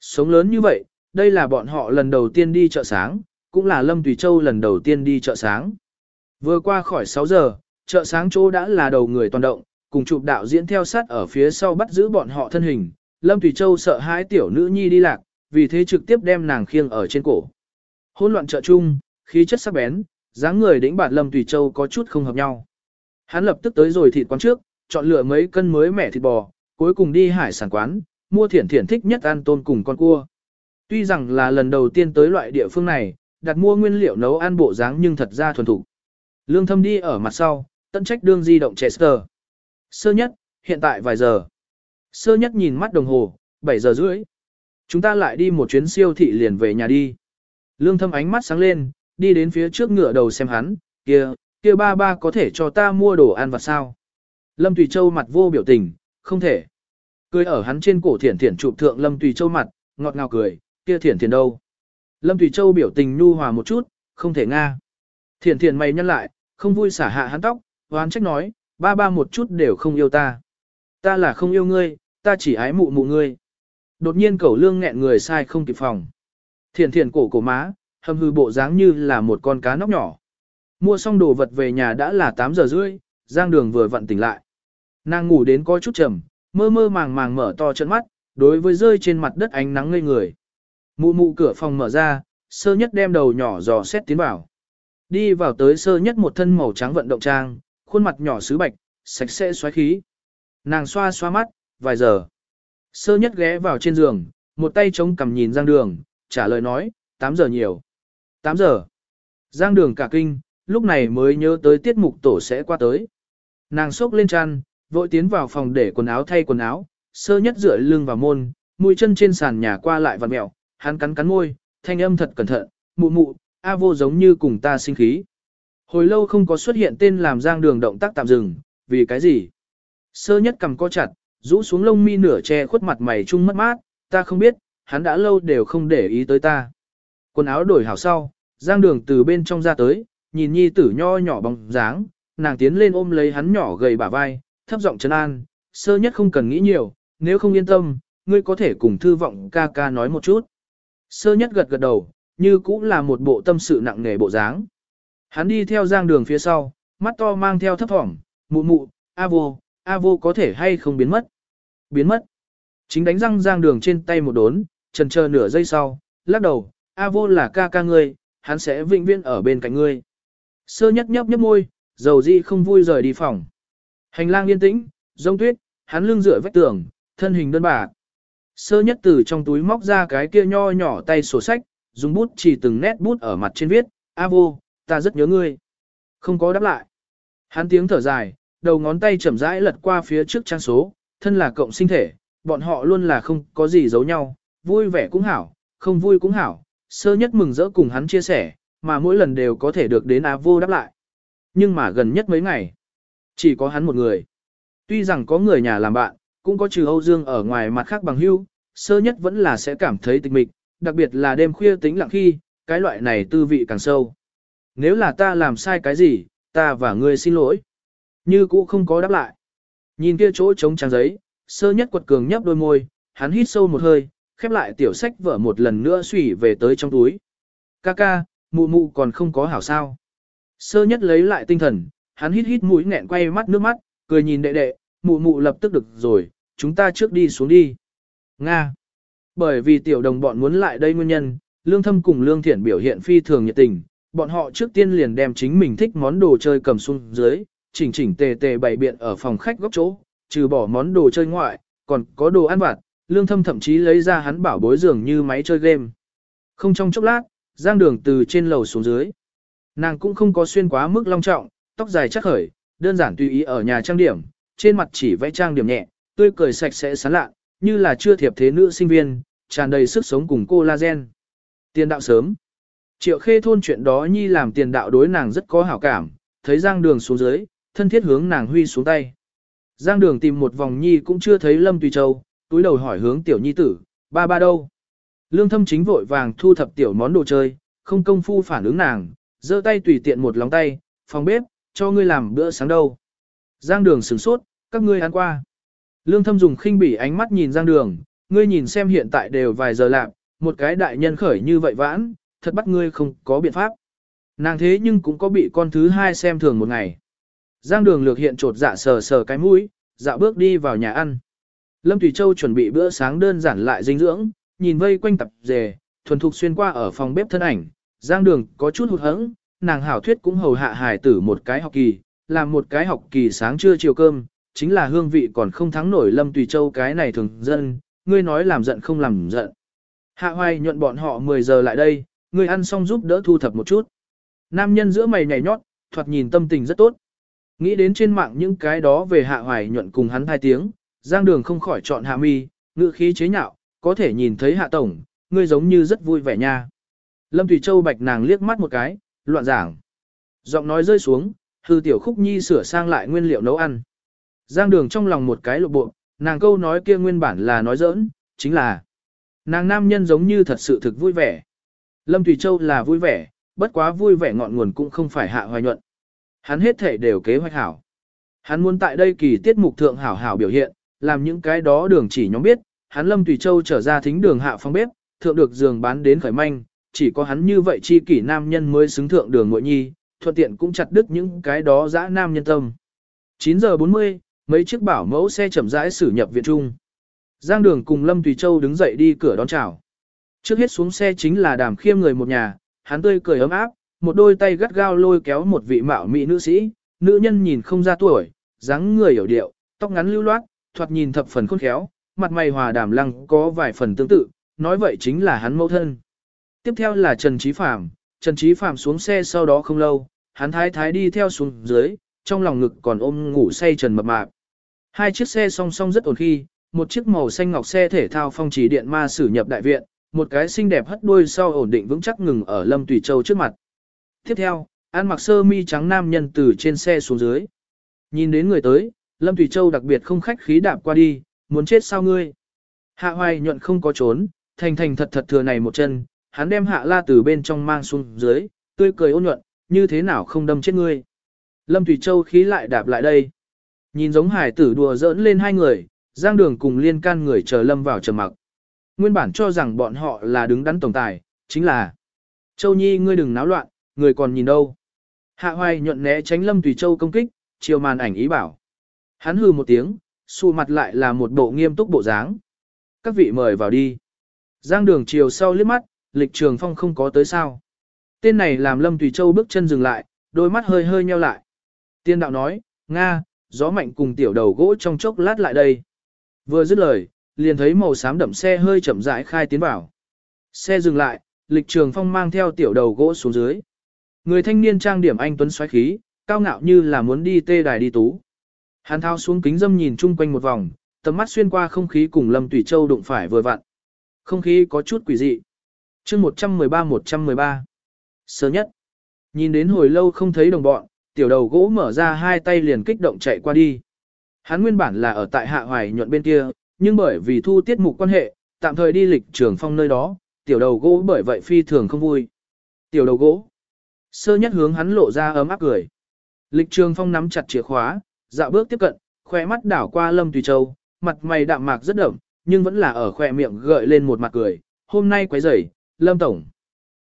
Sống lớn như vậy, đây là bọn họ lần đầu tiên đi chợ sáng, cũng là Lâm Tùy Châu lần đầu tiên đi chợ sáng. Vừa qua khỏi 6 giờ, chợ sáng chỗ đã là đầu người toàn động, cùng chụp đạo diễn theo sát ở phía sau bắt giữ bọn họ thân hình. Lâm tùy Châu sợ hãi tiểu nữ nhi đi lạc, vì thế trực tiếp đem nàng khiêng ở trên cổ. Hỗn loạn chợ chung, khí chất sắc bén, dáng người đĩnh bản Lâm tùy Châu có chút không hợp nhau. Hắn lập tức tới rồi thịt quán trước, chọn lựa mấy cân mới mẻ thịt bò, cuối cùng đi hải sản quán, mua thiển thiển thích nhất ăn tôm cùng con cua. Tuy rằng là lần đầu tiên tới loại địa phương này, đặt mua nguyên liệu nấu ăn bộ dáng nhưng thật ra thuần thủ. Lương thâm đi ở mặt sau, tận trách đương di động Chester. Sơ nhất, hiện tại vài giờ. Sơ nhất nhìn mắt đồng hồ, 7 giờ rưỡi. Chúng ta lại đi một chuyến siêu thị liền về nhà đi. Lương thâm ánh mắt sáng lên, đi đến phía trước ngựa đầu xem hắn, kia, kia ba ba có thể cho ta mua đồ ăn vặt sao. Lâm Tùy Châu mặt vô biểu tình, không thể. Cười ở hắn trên cổ thiển thiển chụp thượng Lâm Tùy Châu mặt, ngọt ngào cười, kia thiển thiển đâu. Lâm Thủy Châu biểu tình nhu hòa một chút, không thể nga. Thiển thiển mày nhăn lại, không vui xả hạ hắn tóc, hoán trách nói, ba ba một chút đều không yêu ta. Ta là không yêu ngươi, ta chỉ ái mụ mụ ngươi. Đột nhiên cẩu lương nghẹn người sai không kịp phòng. Thiển thiển cổ cổ má, hầm hư bộ dáng như là một con cá nóc nhỏ. Mua xong đồ vật về nhà đã là 8 giờ rưỡi, Giang Đường vừa vặn tỉnh lại. Nàng ngủ đến có chút trầm, mơ mơ màng màng mở to trận mắt, đối với rơi trên mặt đất ánh nắng ngây người. Mụ mụ cửa phòng mở ra, sơ nhất đem đầu nhỏ dò xét tiến vào. Đi vào tới sơ nhất một thân màu trắng vận động trang, khuôn mặt nhỏ sứ bạch, sạch sẽ xoáy khí. Nàng xoa xoa mắt, vài giờ. Sơ nhất ghé vào trên giường, một tay chống cằm nhìn Giang Đường, trả lời nói, 8 giờ nhiều. 8 giờ. Giang Đường cả kinh, lúc này mới nhớ tới tiết mục tổ sẽ qua tới. Nàng sốc lên chăn, vội tiến vào phòng để quần áo thay quần áo, sơ nhất rửa lưng vào môn, mũi chân trên sàn nhà qua lại vặn mẹo, hắn cắn cắn môi, thanh âm thật cẩn thận, mụ mụ, A vô giống như cùng ta sinh khí. Hồi lâu không có xuất hiện tên làm giang đường động tác tạm dừng, vì cái gì? Sơ nhất cầm co chặt, rũ xuống lông mi nửa che khuất mặt mày chung mất mát, ta không biết, hắn đã lâu đều không để ý tới ta. Quần áo đổi hảo sau, giang đường từ bên trong ra tới, nhìn nhi tử nho nhỏ bóng dáng, nàng tiến lên ôm lấy hắn nhỏ gầy bả vai, thấp giọng trấn an, sơ nhất không cần nghĩ nhiều, nếu không yên tâm, ngươi có thể cùng thư vọng ca ca nói một chút. Sơ nhất gật gật đầu, như cũng là một bộ tâm sự nặng nề bộ dáng. Hắn đi theo giang đường phía sau, mắt to mang theo thấp thỏm, mụ mụ, A vô, A vô có thể hay không biến mất. Biến mất. Chính đánh răng giang đường trên tay một đốn, trần chờ nửa giây sau, lắc đầu, A vô là ca ca ngươi, hắn sẽ vĩnh viễn ở bên cạnh ngươi. Sơ nhất nhấp nhấp môi, dầu dị không vui rời đi phòng. Hành lang yên tĩnh, rông tuyết, hắn lưng dựa vách tường, thân hình đơn bạc. Sơ nhất từ trong túi móc ra cái kia nho nhỏ tay sổ sách, dùng bút chỉ từng nét bút ở mặt trên viết, A vô, ta rất nhớ ngươi. Không có đáp lại. Hắn tiếng thở dài, đầu ngón tay chậm rãi lật qua phía trước trang số, thân là cộng sinh thể, bọn họ luôn là không có gì giấu nhau, vui vẻ cũng hảo, không vui cũng hảo, sơ nhất mừng rỡ cùng hắn chia sẻ, mà mỗi lần đều có thể được đến A vô đáp lại. Nhưng mà gần nhất mấy ngày, chỉ có hắn một người. Tuy rằng có người nhà làm bạn, cũng có trừ Âu Dương ở ngoài mặt khác bằng hưu, sơ nhất vẫn là sẽ cảm thấy tịch mịch, đặc biệt là đêm khuya tính lặng khi, cái loại này tư vị càng sâu. Nếu là ta làm sai cái gì, ta và ngươi xin lỗi. Như cũ không có đáp lại. Nhìn kia chỗ trống trang giấy, sơ nhất quật cường nhấp đôi môi, hắn hít sâu một hơi, khép lại tiểu sách vở một lần nữa xủy về tới trong túi. Kaka, mụ mụ còn không có hảo sao. Sơ nhất lấy lại tinh thần, hắn hít hít mũi nghẹn quay mắt nước mắt, cười nhìn đệ đệ, mụ mụ lập tức được rồi, chúng ta trước đi xuống đi. Nga. Bởi vì tiểu đồng bọn muốn lại đây nguyên nhân, lương thâm cùng lương thiển biểu hiện phi thường nhiệt tình, bọn họ trước tiên liền đem chính mình thích món đồ chơi cầm xuống dưới, chỉnh chỉnh tề tề bày biện ở phòng khách góc chỗ, trừ bỏ món đồ chơi ngoại, còn có đồ ăn vặt, lương thâm thậm chí lấy ra hắn bảo bối dường như máy chơi game. Không trong chốc lát, giang đường từ trên lầu xuống dưới. Nàng cũng không có xuyên quá mức long trọng, tóc dài chắc khởi, đơn giản tùy ý ở nhà trang điểm, trên mặt chỉ vẽ trang điểm nhẹ, tươi cười sạch sẽ sán lạ, như là chưa thiệp thế nữ sinh viên, tràn đầy sức sống cùng collagen. Tiền đạo sớm. Triệu khê thôn chuyện đó nhi làm tiền đạo đối nàng rất có hảo cảm, thấy giang đường xuống dưới, thân thiết hướng nàng huy xuống tay. Giang đường tìm một vòng nhi cũng chưa thấy Lâm Tùy Châu, túi đầu hỏi hướng tiểu nhi tử, ba ba đâu. Lương thâm chính vội vàng thu thập tiểu món đồ chơi, không công phu phản ứng nàng, giơ tay tùy tiện một lóng tay, phòng bếp, cho ngươi làm bữa sáng đâu. Giang đường sửng sốt, các ngươi ăn qua. Lương thâm dùng khinh bỉ ánh mắt nhìn Giang đường, ngươi nhìn xem hiện tại đều vài giờ lạc, một cái đại nhân khởi như vậy vãn, thật bắt ngươi không có biện pháp. Nàng thế nhưng cũng có bị con thứ hai xem thường một ngày. Giang đường lược hiện trột dạ sờ sờ cái mũi, dạ bước đi vào nhà ăn. Lâm Thủy Châu chuẩn bị bữa sáng đơn giản lại dinh dưỡng, nhìn vây quanh tập dề, thuần thục xuyên qua ở phòng bếp thân ảnh, giang đường có chút hụt hẫng, nàng hảo thuyết cũng hầu hạ hài tử một cái học kỳ, làm một cái học kỳ sáng trưa chiều cơm, chính là hương vị còn không thắng nổi Lâm Tùy Châu cái này thường dân, ngươi nói làm giận không làm giận. Hạ hoài nhuận bọn họ 10 giờ lại đây, ngươi ăn xong giúp đỡ thu thập một chút. Nam nhân giữa mày nhảy nhót, thoạt nhìn tâm tình rất tốt. Nghĩ đến trên mạng những cái đó về hạ hoài nhuận cùng hắn hai tiếng, giang đường không khỏi chọn hạ mi, ngự khí chế nhạo, có thể nhìn thấy hạ tổng, ngươi giống như rất vui vẻ nha. Lâm Thủy Châu bạch nàng liếc mắt một cái, loạn giảng. Giọng nói rơi xuống, hư tiểu khúc nhi sửa sang lại nguyên liệu nấu ăn. Giang đường trong lòng một cái lộ bộ, nàng câu nói kia nguyên bản là nói giỡn, chính là nàng nam nhân giống như thật sự thực vui vẻ. Lâm Thủy Châu là vui vẻ, bất quá vui vẻ ngọn nguồn cũng không phải hạ hoài nhuận. Hắn hết thể đều kế hoạch hảo. Hắn muốn tại đây kỳ tiết mục thượng hảo hảo biểu hiện, làm những cái đó đường chỉ nhóm biết, hắn Lâm Thủy Châu trở ra thính đường hạ phong bếp, thượng được giường bán đến khởi manh, chỉ có hắn như vậy chi kỷ nam nhân mới xứng thượng đường muội nhi, thuận tiện cũng chặt đứt những cái đó dã nam nhân tâm. 9 giờ 40, mấy chiếc bảo mẫu xe chậm rãi xử nhập viện trung. Giang Đường cùng Lâm Tùy Châu đứng dậy đi cửa đón chào. Trước hết xuống xe chính là đàm khiêm người một nhà, hắn tươi cười ấm áp, một đôi tay gắt gao lôi kéo một vị mạo mỹ nữ sĩ, nữ nhân nhìn không ra tuổi, dáng người hiểu điệu, tóc ngắn lưu loát, thoạt nhìn thập phần khôn khéo, mặt mày hòa đàm lăng có vài phần tương tự, nói vậy chính là hắn mẫu thân. Tiếp theo là Trần Trí Phạm, Trần Trí Phạm xuống xe sau đó không lâu, hắn thái thái đi theo xuống dưới, trong lòng ngực còn ôm ngủ say Trần Mập Mạp. Hai chiếc xe song song rất ổn khi, một chiếc màu xanh ngọc xe thể thao phong trì điện ma sử nhập đại viện, một cái xinh đẹp hất đuôi sau ổn định vững chắc ngừng ở Lâm Tùy Châu trước mặt. Tiếp theo, ăn mặc sơ mi trắng nam nhân từ trên xe xuống dưới. Nhìn đến người tới, Lâm Tùy Châu đặc biệt không khách khí đạp qua đi, muốn chết sao ngươi. Hạ hoài nhuận không có trốn, thành thành thật thật thừa này một chân, hắn đem hạ la từ bên trong mang xuống dưới, tươi cười ôn nhuận, như thế nào không đâm chết ngươi. Lâm Thủy Châu khí lại đạp lại đây. Nhìn giống hải tử đùa giỡn lên hai người, giang đường cùng liên can người chờ Lâm vào trầm mặc. Nguyên bản cho rằng bọn họ là đứng đắn tổng tài, chính là Châu Nhi ngươi đừng náo loạn, người còn nhìn đâu. Hạ hoài nhuận né tránh Lâm Tùy Châu công kích, chiều màn ảnh ý bảo. Hắn hừ một tiếng, xù mặt lại là một bộ nghiêm túc bộ dáng. Các vị mời vào đi. Giang đường chiều sau liếc mắt, lịch trường phong không có tới sao. Tên này làm Lâm Tùy Châu bước chân dừng lại, đôi mắt hơi hơi nheo lại. Tiên đạo nói, Nga, gió mạnh cùng tiểu đầu gỗ trong chốc lát lại đây. Vừa dứt lời, liền thấy màu xám đậm xe hơi chậm rãi khai tiến vào. Xe dừng lại, lịch trường phong mang theo tiểu đầu gỗ xuống dưới. Người thanh niên trang điểm anh tuấn xoáy khí, cao ngạo như là muốn đi tê đài đi tú. Hắn thao xuống kính dâm nhìn chung quanh một vòng, tầm mắt xuyên qua không khí cùng Lâm Tùy Châu đụng phải vừa vặn. Không khí có chút quỷ dị. chương 113-113. Sơ nhất. Nhìn đến hồi lâu không thấy đồng bọn, tiểu đầu gỗ mở ra hai tay liền kích động chạy qua đi. Hắn nguyên bản là ở tại hạ hoài nhuận bên kia, nhưng bởi vì thu tiết mục quan hệ, tạm thời đi lịch trường phong nơi đó, tiểu đầu gỗ bởi vậy phi thường không vui. Tiểu đầu gỗ. Sơ nhất hướng hắn lộ ra ấm áp cười. Lịch trường phong nắm chặt chìa khóa, dạo bước tiếp cận, khỏe mắt đảo qua Lâm Tùy Châu, mặt mày đạm mạc rất đậm, nhưng vẫn là ở khỏe miệng gợi lên một mặt cười. Hôm nay quấy rầy, Lâm Tổng.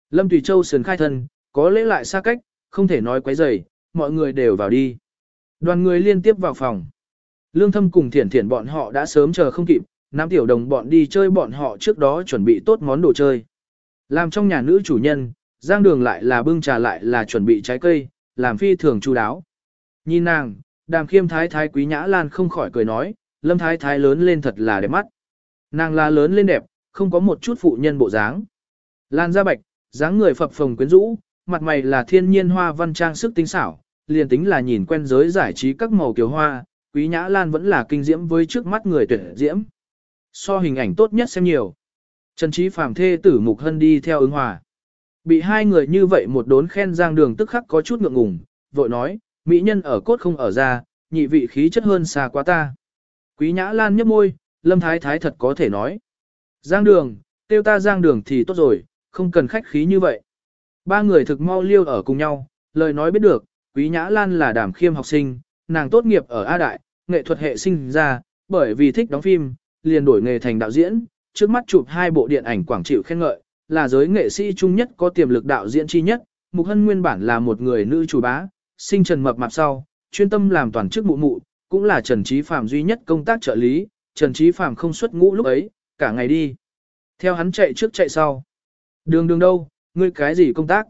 Lâm Tùy Châu sườn khai thân, có lễ lại xa cách, không thể nói quấy rầy, mọi người đều vào đi. Đoàn người liên tiếp vào phòng. Lương thâm cùng thiển thiển bọn họ đã sớm chờ không kịp, nam tiểu đồng bọn đi chơi bọn họ trước đó chuẩn bị tốt món đồ chơi. Làm trong nhà nữ chủ nhân, giang đường lại là bưng trà lại là chuẩn bị trái cây, làm phi thường chu đáo. Nhìn nàng, đàm khiêm thái thái quý nhã lan không khỏi cười nói, lâm thái thái lớn lên thật là đẹp mắt. Nàng là lớn lên đẹp, không có một chút phụ nhân bộ dáng. Lan da bạch, dáng người phập phồng quyến rũ, mặt mày là thiên nhiên hoa văn trang sức tinh xảo, liền tính là nhìn quen giới giải trí các màu kiều hoa, quý nhã lan vẫn là kinh diễm với trước mắt người tuyệt diễm. So hình ảnh tốt nhất xem nhiều. Trần Trí Phàm thê tử Mục Hân đi theo ứng hòa. Bị hai người như vậy một đốn khen giang đường tức khắc có chút ngượng ngùng, vội nói, mỹ nhân ở cốt không ở ra, nhị vị khí chất hơn xa quá ta. Quý nhã lan nhấp môi, lâm thái thái thật có thể nói. Giang đường, tiêu ta giang đường thì tốt rồi, không cần khách khí như vậy. Ba người thực mau liêu ở cùng nhau, lời nói biết được, Quý Nhã Lan là đảm khiêm học sinh, nàng tốt nghiệp ở A Đại, nghệ thuật hệ sinh ra, bởi vì thích đóng phim, liền đổi nghề thành đạo diễn, trước mắt chụp hai bộ điện ảnh quảng chịu khen ngợi, là giới nghệ sĩ trung nhất có tiềm lực đạo diễn chi nhất. Mục Hân nguyên bản là một người nữ chủ bá, sinh trần mập mạp sau, chuyên tâm làm toàn chức mụ mụ, cũng là Trần Trí Phạm duy nhất công tác trợ lý, Trần Trí Phạm không xuất ngũ lúc ấy, cả ngày đi. Theo hắn chạy trước chạy sau. Đường đường đâu, ngươi cái gì công tác?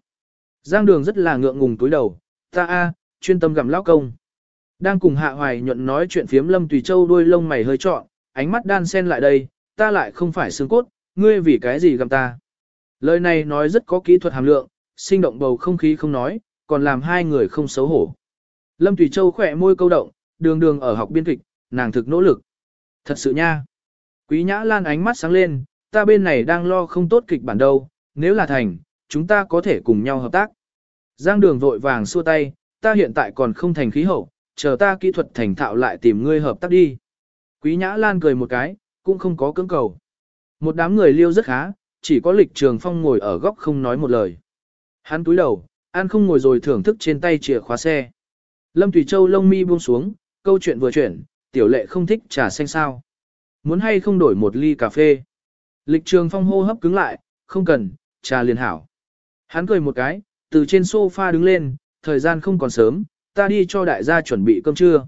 Giang đường rất là ngượng ngùng túi đầu, ta a, chuyên tâm gặm lão công. Đang cùng Hạ Hoài nhuận nói chuyện phiếm Lâm Tùy Châu đuôi lông mày hơi trọn, ánh mắt đan sen lại đây, ta lại không phải xương cốt, ngươi vì cái gì gặm ta. Lời này nói rất có kỹ thuật hàm lượng, sinh động bầu không khí không nói, còn làm hai người không xấu hổ. Lâm Tùy Châu khỏe môi câu động, đường đường ở học biên kịch, nàng thực nỗ lực. Thật sự nha. Quý Nhã Lan ánh mắt sáng lên, ta bên này đang lo không tốt kịch bản đâu, nếu là thành, chúng ta có thể cùng nhau hợp tác. Giang đường vội vàng xua tay, ta hiện tại còn không thành khí hậu, chờ ta kỹ thuật thành thạo lại tìm ngươi hợp tác đi. Quý Nhã Lan cười một cái, cũng không có cưỡng cầu. Một đám người liêu rất khá, chỉ có lịch trường phong ngồi ở góc không nói một lời. Hắn túi đầu, An không ngồi rồi thưởng thức trên tay chìa khóa xe. Lâm Thủy Châu lông mi buông xuống, câu chuyện vừa chuyển, tiểu lệ không thích trà xanh sao. Muốn hay không đổi một ly cà phê. Lịch trường phong hô hấp cứng lại, không cần, trà liền hảo. Hắn cười một cái, từ trên sofa đứng lên, thời gian không còn sớm, ta đi cho đại gia chuẩn bị cơm trưa.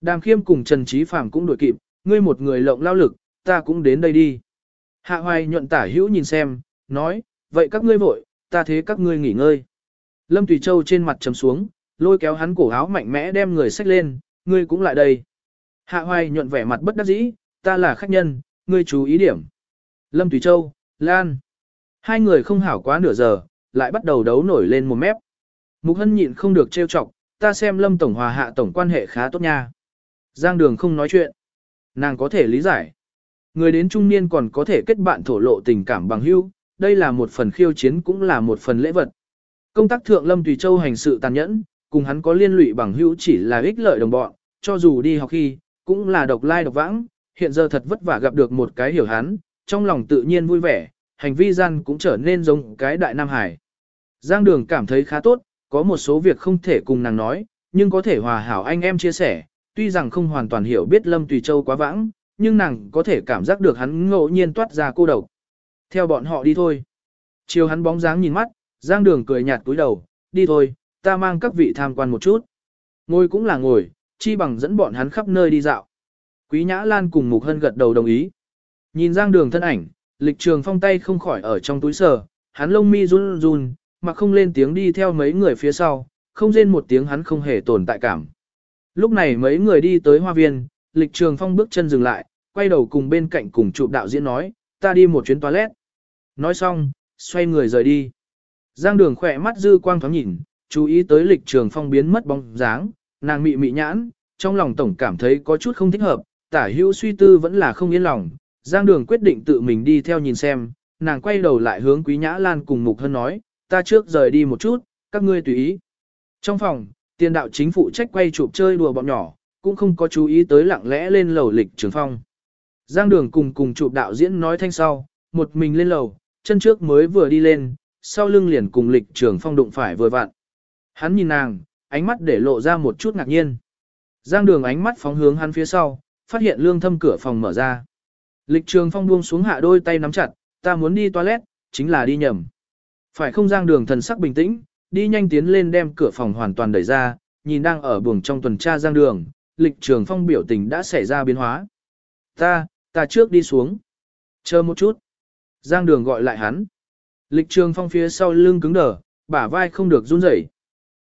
Đàm khiêm cùng Trần Trí Phàm cũng đuổi kịp, ngươi một người lộng lao lực, ta cũng đến đây đi. Hạ hoài nhuận tả hữu nhìn xem, nói, vậy các ngươi vội, ta thế các ngươi nghỉ ngơi. Lâm Tùy Châu trên mặt trầm xuống, lôi kéo hắn cổ áo mạnh mẽ đem người xách lên, ngươi cũng lại đây. Hạ hoài nhuận vẻ mặt bất đắc dĩ, ta là khách nhân, ngươi chú ý điểm. Lâm Tùy Châu, Lan. Hai người không hảo quá nửa giờ, lại bắt đầu đấu nổi lên một mép. Mục Hân nhịn không được trêu chọc, ta xem Lâm Tổng Hòa Hạ Tổng quan hệ khá tốt nha. Giang Đường không nói chuyện. Nàng có thể lý giải. Người đến trung niên còn có thể kết bạn thổ lộ tình cảm bằng hữu, đây là một phần khiêu chiến cũng là một phần lễ vật. Công tác thượng Lâm Tùy Châu hành sự tàn nhẫn, cùng hắn có liên lụy bằng hữu chỉ là ích lợi đồng bọn, cho dù đi học khi, cũng là độc lai độc vãng, hiện giờ thật vất vả gặp được một cái hiểu hắn, trong lòng tự nhiên vui vẻ, hành vi gian cũng trở nên giống cái đại Nam Hải. Giang Đường cảm thấy khá tốt, có một số việc không thể cùng nàng nói, nhưng có thể hòa hảo anh em chia sẻ, tuy rằng không hoàn toàn hiểu biết Lâm Tùy Châu quá vãng, nhưng nàng có thể cảm giác được hắn ngẫu nhiên toát ra cô độc. Theo bọn họ đi thôi. Chiều hắn bóng dáng nhìn mắt, Giang Đường cười nhạt túi đầu, đi thôi, ta mang các vị tham quan một chút. Ngồi cũng là ngồi, chi bằng dẫn bọn hắn khắp nơi đi dạo. Quý Nhã Lan cùng Mục Hân gật đầu đồng ý. Nhìn Giang Đường thân ảnh, lịch trường phong tay không khỏi ở trong túi sờ, hắn lông mi run run, mà không lên tiếng đi theo mấy người phía sau, không rên một tiếng hắn không hề tồn tại cảm. Lúc này mấy người đi tới hoa viên, lịch trường phong bước chân dừng lại, quay đầu cùng bên cạnh cùng chụp đạo diễn nói, ta đi một chuyến toilet. Nói xong, xoay người rời đi. Giang đường khỏe mắt dư quang thoáng nhìn, chú ý tới lịch trường phong biến mất bóng dáng, nàng mị mị nhãn, trong lòng tổng cảm thấy có chút không thích hợp, tả hữu suy tư vẫn là không yên lòng. Giang đường quyết định tự mình đi theo nhìn xem, nàng quay đầu lại hướng quý nhã lan cùng mục hân nói, ta trước rời đi một chút, các ngươi tùy ý. Trong phòng, tiền đạo chính phụ trách quay chụp chơi đùa bọn nhỏ, cũng không có chú ý tới lặng lẽ lên lầu lịch trường phong. Giang đường cùng cùng chụp đạo diễn nói thanh sau, một mình lên lầu, chân trước mới vừa đi lên, sau lưng liền cùng lịch trường phong đụng phải vừa vặn. Hắn nhìn nàng, ánh mắt để lộ ra một chút ngạc nhiên. Giang đường ánh mắt phóng hướng hắn phía sau, phát hiện lương thâm cửa phòng mở ra. Lịch trường phong buông xuống hạ đôi tay nắm chặt, ta muốn đi toilet, chính là đi nhầm. Phải không giang đường thần sắc bình tĩnh, đi nhanh tiến lên đem cửa phòng hoàn toàn đẩy ra, nhìn đang ở buồng trong tuần tra giang đường, lịch trường phong biểu tình đã xảy ra biến hóa. Ta, ta trước đi xuống. Chờ một chút. Giang đường gọi lại hắn. Lịch trường phong phía sau lưng cứng đờ, bả vai không được run rẩy.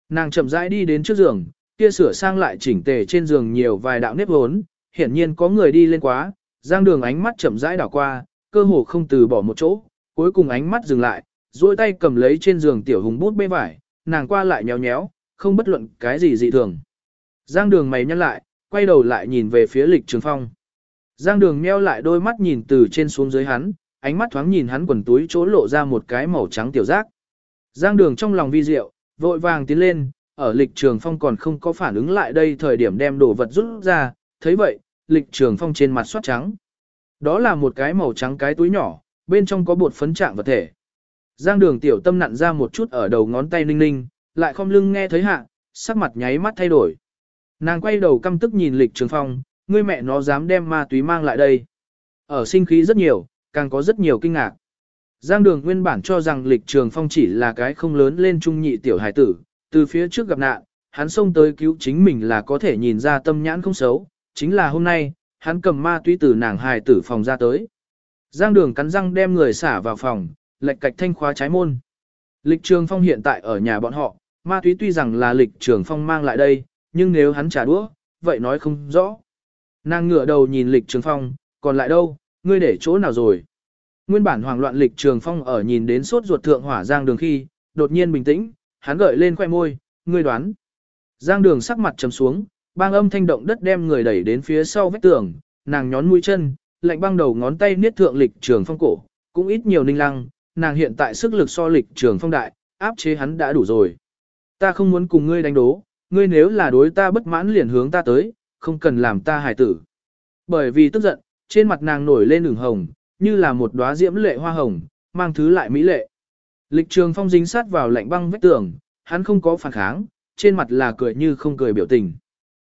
Nàng chậm rãi đi đến trước giường, kia sửa sang lại chỉnh tề trên giường nhiều vài đạo nếp hốn, hiển nhiên có người đi lên quá. Giang đường ánh mắt chậm rãi đảo qua, cơ hồ không từ bỏ một chỗ, cuối cùng ánh mắt dừng lại, duỗi tay cầm lấy trên giường tiểu hùng bút bê vải, nàng qua lại nhéo nhéo, không bất luận cái gì dị thường. Giang đường mày nhăn lại, quay đầu lại nhìn về phía lịch trường phong. Giang đường meo lại đôi mắt nhìn từ trên xuống dưới hắn, ánh mắt thoáng nhìn hắn quần túi chỗ lộ ra một cái màu trắng tiểu giác. Giang đường trong lòng vi diệu, vội vàng tiến lên, ở lịch trường phong còn không có phản ứng lại đây thời điểm đem đồ vật rút ra, thấy vậy, lịch trường phong trên mặt soát trắng. Đó là một cái màu trắng cái túi nhỏ, bên trong có bột phấn trạng vật thể. Giang đường tiểu tâm nặn ra một chút ở đầu ngón tay ninh ninh, lại không lưng nghe thấy hạ, sắc mặt nháy mắt thay đổi. Nàng quay đầu căm tức nhìn lịch trường phong, ngươi mẹ nó dám đem ma túy mang lại đây. Ở sinh khí rất nhiều, càng có rất nhiều kinh ngạc. Giang đường nguyên bản cho rằng lịch trường phong chỉ là cái không lớn lên trung nhị tiểu hải tử, từ phía trước gặp nạn, hắn xông tới cứu chính mình là có thể nhìn ra tâm nhãn không xấu, chính là hôm nay, hắn cầm ma túy từ nàng hài tử phòng ra tới. Giang đường cắn răng đem người xả vào phòng, lệch cạch thanh khóa trái môn. Lịch trường phong hiện tại ở nhà bọn họ, ma túy tuy rằng là lịch trường phong mang lại đây, nhưng nếu hắn trả đũa, vậy nói không rõ. Nàng ngửa đầu nhìn lịch trường phong, còn lại đâu, ngươi để chỗ nào rồi? Nguyên bản hoảng loạn lịch trường phong ở nhìn đến sốt ruột thượng hỏa giang đường khi, đột nhiên bình tĩnh, hắn gợi lên khoe môi, ngươi đoán. Giang đường sắc mặt trầm xuống, bang âm thanh động đất đem người đẩy đến phía sau vách tường, nàng nhón mũi chân, lạnh băng đầu ngón tay niết thượng lịch trường phong cổ, cũng ít nhiều ninh lăng, nàng hiện tại sức lực so lịch trường phong đại, áp chế hắn đã đủ rồi. Ta không muốn cùng ngươi đánh đố, ngươi nếu là đối ta bất mãn liền hướng ta tới, không cần làm ta hài tử. Bởi vì tức giận, trên mặt nàng nổi lên ửng hồng, như là một đóa diễm lệ hoa hồng, mang thứ lại mỹ lệ. Lịch trường phong dính sát vào lạnh băng vách tường, hắn không có phản kháng, trên mặt là cười như không cười biểu tình.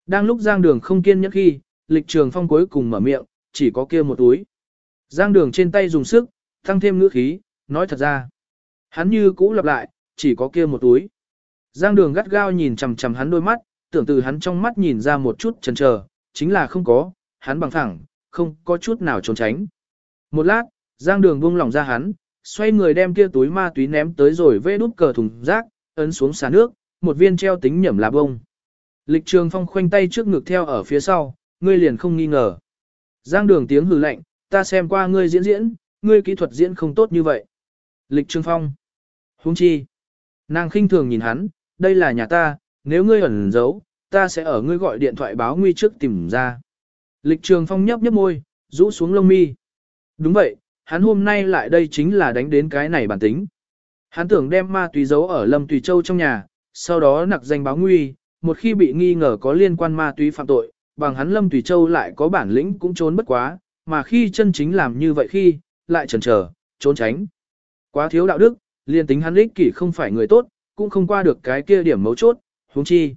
Đang lúc Giang Đường không kiên nhẫn khi, lịch trường phong cuối cùng mở miệng, chỉ có kia một túi. Giang Đường trên tay dùng sức, tăng thêm ngữ khí, nói thật ra. Hắn như cũ lặp lại, chỉ có kia một túi. Giang Đường gắt gao nhìn chằm chằm hắn đôi mắt, tưởng từ hắn trong mắt nhìn ra một chút chần chờ, chính là không có, hắn bằng thẳng, không có chút nào trốn tránh. Một lát, Giang Đường buông lỏng ra hắn, xoay người đem kia túi ma túy ném tới rồi vê đút cờ thùng rác, ấn xuống xả nước, một viên treo tính nhẩm là bông. Lịch trường phong khoanh tay trước ngực theo ở phía sau, ngươi liền không nghi ngờ. Giang đường tiếng hừ lạnh, ta xem qua ngươi diễn diễn, ngươi kỹ thuật diễn không tốt như vậy. Lịch trường phong. Huống chi. Nàng khinh thường nhìn hắn, đây là nhà ta, nếu ngươi ẩn giấu, ta sẽ ở ngươi gọi điện thoại báo nguy trước tìm ra. Lịch trường phong nhấp nhấp môi, rũ xuống lông mi. Đúng vậy, hắn hôm nay lại đây chính là đánh đến cái này bản tính. Hắn tưởng đem ma túy giấu ở Lâm Tùy Châu trong nhà, sau đó nặc danh báo nguy, một khi bị nghi ngờ có liên quan ma túy phạm tội, bằng hắn Lâm Tùy Châu lại có bản lĩnh cũng trốn bất quá, mà khi chân chính làm như vậy khi, lại chần chờ, trốn tránh. Quá thiếu đạo đức, liên tính hắn ích kỷ không phải người tốt, cũng không qua được cái kia điểm mấu chốt, huống chi.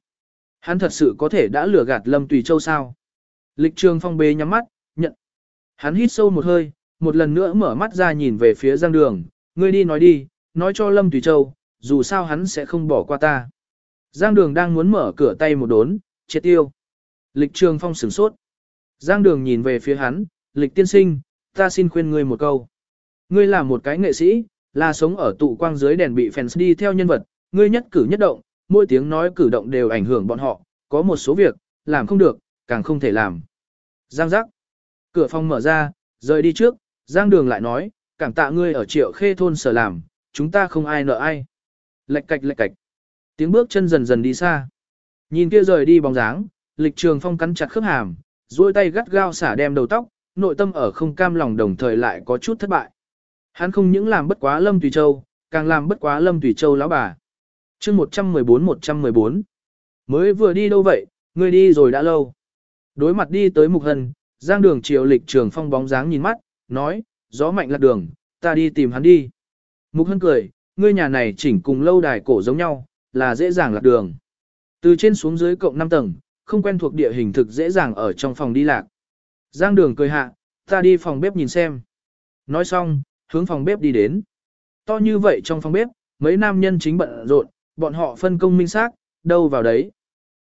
Hắn thật sự có thể đã lừa gạt Lâm Tùy Châu sao? Lịch trường phong bế nhắm mắt, nhận. Hắn hít sâu một hơi, một lần nữa mở mắt ra nhìn về phía giang đường, ngươi đi nói đi, nói cho Lâm Tùy Châu, dù sao hắn sẽ không bỏ qua ta. Giang đường đang muốn mở cửa tay một đốn, chết tiêu. Lịch trường phong sửng sốt. Giang đường nhìn về phía hắn, lịch tiên sinh, ta xin khuyên ngươi một câu. Ngươi là một cái nghệ sĩ, là sống ở tụ quang dưới đèn bị fans đi theo nhân vật, ngươi nhất cử nhất động, mỗi tiếng nói cử động đều ảnh hưởng bọn họ, có một số việc, làm không được, càng không thể làm. Giang giác. Cửa phòng mở ra, rời đi trước, Giang đường lại nói, cảm tạ ngươi ở triệu khê thôn sở làm, chúng ta không ai nợ ai. Lệch cạch lệch cạch. Tiếng bước chân dần dần đi xa. Nhìn kia rời đi bóng dáng, lịch trường phong cắn chặt khớp hàm, duỗi tay gắt gao xả đem đầu tóc, nội tâm ở không cam lòng đồng thời lại có chút thất bại. Hắn không những làm bất quá Lâm Tùy Châu, càng làm bất quá Lâm Tùy Châu lão bà. chương 114-114. Mới vừa đi đâu vậy, ngươi đi rồi đã lâu. Đối mặt đi tới Mục Hân, giang đường triều lịch trường phong bóng dáng nhìn mắt, nói, gió mạnh lạc đường, ta đi tìm hắn đi. Mục Hân cười, ngươi nhà này chỉnh cùng lâu đài cổ giống nhau, là dễ dàng lạc đường. Từ trên xuống dưới cộng 5 tầng, không quen thuộc địa hình thực dễ dàng ở trong phòng đi lạc. Giang đường cười hạ, ta đi phòng bếp nhìn xem. Nói xong, hướng phòng bếp đi đến. To như vậy trong phòng bếp, mấy nam nhân chính bận rộn, bọn họ phân công minh xác, đâu vào đấy.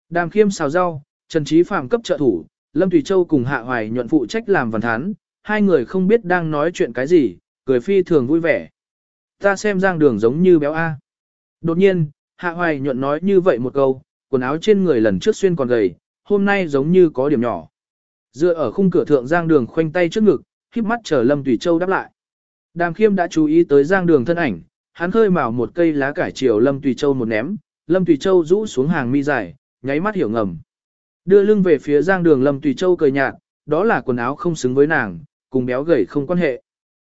Đàm khiêm xào rau, Trần Trí Phạm cấp trợ thủ, Lâm Thủy Châu cùng Hạ Hoài nhuận phụ trách làm văn thán, hai người không biết đang nói chuyện cái gì, cười phi thường vui vẻ. Ta xem giang đường giống như béo A. Đột nhiên, Hạ Hoài nhuận nói như vậy một câu, quần áo trên người lần trước xuyên còn gầy, hôm nay giống như có điểm nhỏ. Dựa ở khung cửa thượng giang đường khoanh tay trước ngực, khiếp mắt chờ Lâm Tùy Châu đáp lại. Đàm khiêm đã chú ý tới giang đường thân ảnh, hắn khơi mào một cây lá cải chiều Lâm Tùy Châu một ném, Lâm Tùy Châu rũ xuống hàng mi dài, nháy mắt hiểu ngầm. Đưa lưng về phía giang đường Lâm Tùy Châu cười nhạt, đó là quần áo không xứng với nàng, cùng béo gầy không quan hệ.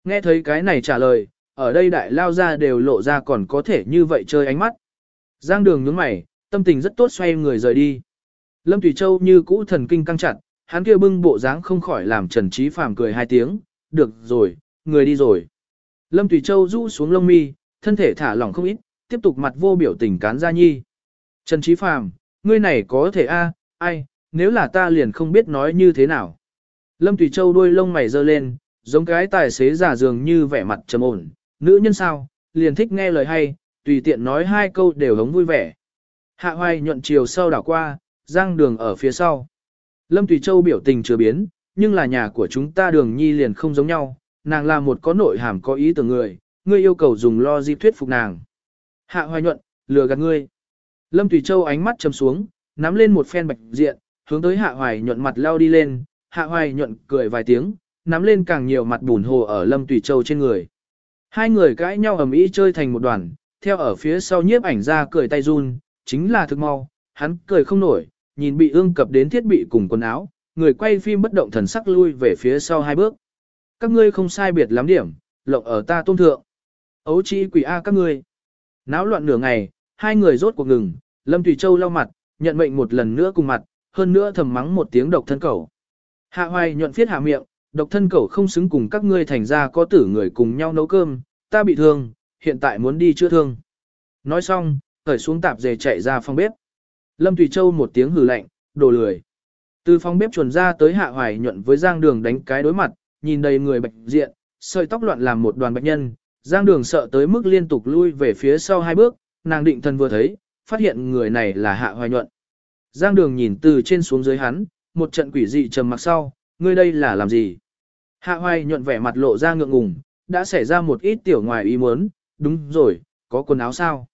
Nghe thấy cái này trả lời, ở đây đại lao ra đều lộ ra còn có thể như vậy chơi ánh mắt. Giang đường nhướng mày, tâm tình rất tốt xoay người rời đi. Lâm Tùy Châu như cũ thần kinh căng chặt, hắn kia bưng bộ dáng không khỏi làm Trần Trí Phàm cười hai tiếng, được rồi, người đi rồi. Lâm Tùy Châu rũ xuống lông mi, thân thể thả lỏng không ít, tiếp tục mặt vô biểu tình cán ra nhi. Trần Trí Phàm, ngươi này có thể a, ai, nếu là ta liền không biết nói như thế nào. Lâm Tùy Châu đuôi lông mày giơ lên, giống cái tài xế giả dường như vẻ mặt trầm ổn, nữ nhân sao, liền thích nghe lời hay, tùy tiện nói hai câu đều hống vui vẻ. Hạ hoài nhuận chiều sau đảo qua, giang đường ở phía sau. Lâm Tùy Châu biểu tình chưa biến, nhưng là nhà của chúng ta đường nhi liền không giống nhau, nàng là một có nội hàm có ý tưởng người, ngươi yêu cầu dùng lo di thuyết phục nàng. Hạ hoài nhuận, lừa gạt ngươi. Lâm Tùy Châu ánh mắt chầm xuống, nắm lên một phen bạch diện, hướng tới hạ hoài nhuận mặt lao đi lên, hạ hoài nhuận cười vài tiếng, nắm lên càng nhiều mặt bùn hồ ở Lâm Tùy Châu trên người. Hai người cãi nhau ầm ĩ chơi thành một đoàn, theo ở phía sau nhiếp ảnh ra cười tay run, chính là thực mau, hắn cười không nổi, nhìn bị ương cập đến thiết bị cùng quần áo, người quay phim bất động thần sắc lui về phía sau hai bước. Các ngươi không sai biệt lắm điểm, lộng ở ta tôn thượng. Ấu chi quỷ A các ngươi. Náo loạn nửa ngày, hai người rốt cuộc ngừng, Lâm thủy Châu lau mặt, nhận mệnh một lần nữa cùng mặt, hơn nữa thầm mắng một tiếng độc thân cẩu. Hạ hoài nhuận phiết hạ miệng, độc thân cẩu không xứng cùng các ngươi thành ra có tử người cùng nhau nấu cơm, ta bị thương, hiện tại muốn đi chữa thương. Nói xong, khởi xuống tạp dề chạy ra phòng bếp. Lâm Thủy Châu một tiếng hừ lạnh, đồ lười. Từ phòng bếp chuồn ra tới hạ hoài nhuận với giang đường đánh cái đối mặt, nhìn đầy người bạch diện, sợi tóc loạn làm một đoàn bạch nhân, giang đường sợ tới mức liên tục lui về phía sau hai bước, nàng định thần vừa thấy, phát hiện người này là hạ hoài nhuận. Giang đường nhìn từ trên xuống dưới hắn, một trận quỷ dị trầm mặc sau, ngươi đây là làm gì? Hạ hoài nhuận vẻ mặt lộ ra ngượng ngùng, đã xảy ra một ít tiểu ngoài ý muốn, đúng rồi, có quần áo sao?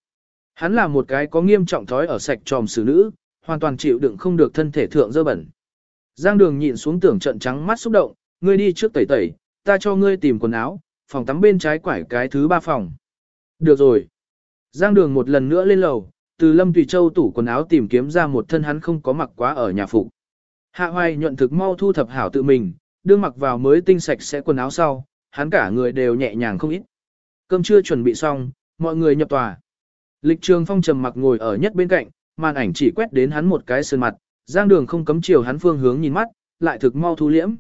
Hắn là một cái có nghiêm trọng thói ở sạch tròm xử nữ, hoàn toàn chịu đựng không được thân thể thượng dơ bẩn. Giang đường nhịn xuống tưởng trận trắng mắt xúc động, ngươi đi trước tẩy tẩy, ta cho ngươi tìm quần áo, phòng tắm bên trái quải cái thứ ba phòng. Được rồi. Giang đường một lần nữa lên lầu, từ Lâm Tùy Châu tủ quần áo tìm kiếm ra một thân hắn không có mặc quá ở nhà phụ. Hạ hoài nhuận thực mau thu thập hảo tự mình, đưa mặc vào mới tinh sạch sẽ quần áo sau, hắn cả người đều nhẹ nhàng không ít. Cơm trưa chuẩn bị xong, mọi người nhập tòa. Lịch trường phong trầm mặc ngồi ở nhất bên cạnh, màn ảnh chỉ quét đến hắn một cái sơn mặt, giang đường không cấm chiều hắn phương hướng nhìn mắt, lại thực mau thu liễm.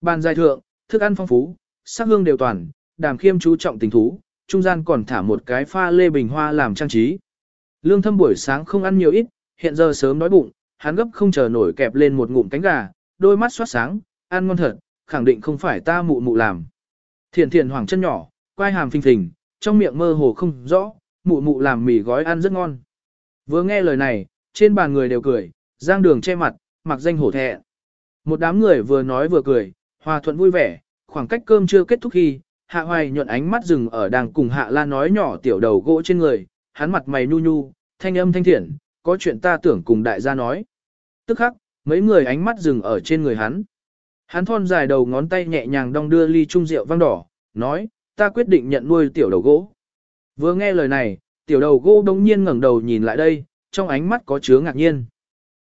Bàn dài thượng, thức ăn phong phú, sắc hương đều toàn, đàm khiêm chú trọng tình thú, trung gian còn thả một cái pha lê bình hoa làm trang trí. Lương thâm buổi sáng không ăn nhiều ít, hiện giờ sớm đói bụng, hắn gấp không chờ nổi kẹp lên một ngụm cánh gà, đôi mắt xoát sáng, ăn ngon thật, khẳng định không phải ta mụ mụ làm. Thiền thiền hoàng chân nhỏ, quai hàm phình phình, trong miệng mơ hồ không rõ, mụ mụ làm mì gói ăn rất ngon. Vừa nghe lời này, trên bàn người đều cười, giang đường che mặt, mặc danh hổ thẹ. Một đám người vừa nói vừa cười, hòa thuận vui vẻ, khoảng cách cơm chưa kết thúc khi, hạ hoài nhuận ánh mắt dừng ở đang cùng hạ la nói nhỏ tiểu đầu gỗ trên người, hắn mặt mày nhu nhu, thanh âm thanh thiện, có chuyện ta tưởng cùng đại gia nói. Tức khắc, mấy người ánh mắt dừng ở trên người hắn. Hắn thon dài đầu ngón tay nhẹ nhàng đong đưa ly trung rượu vang đỏ, nói, ta quyết định nhận nuôi tiểu đầu gỗ. Vừa nghe lời này, tiểu đầu gỗ đông nhiên ngẩng đầu nhìn lại đây, trong ánh mắt có chứa ngạc nhiên.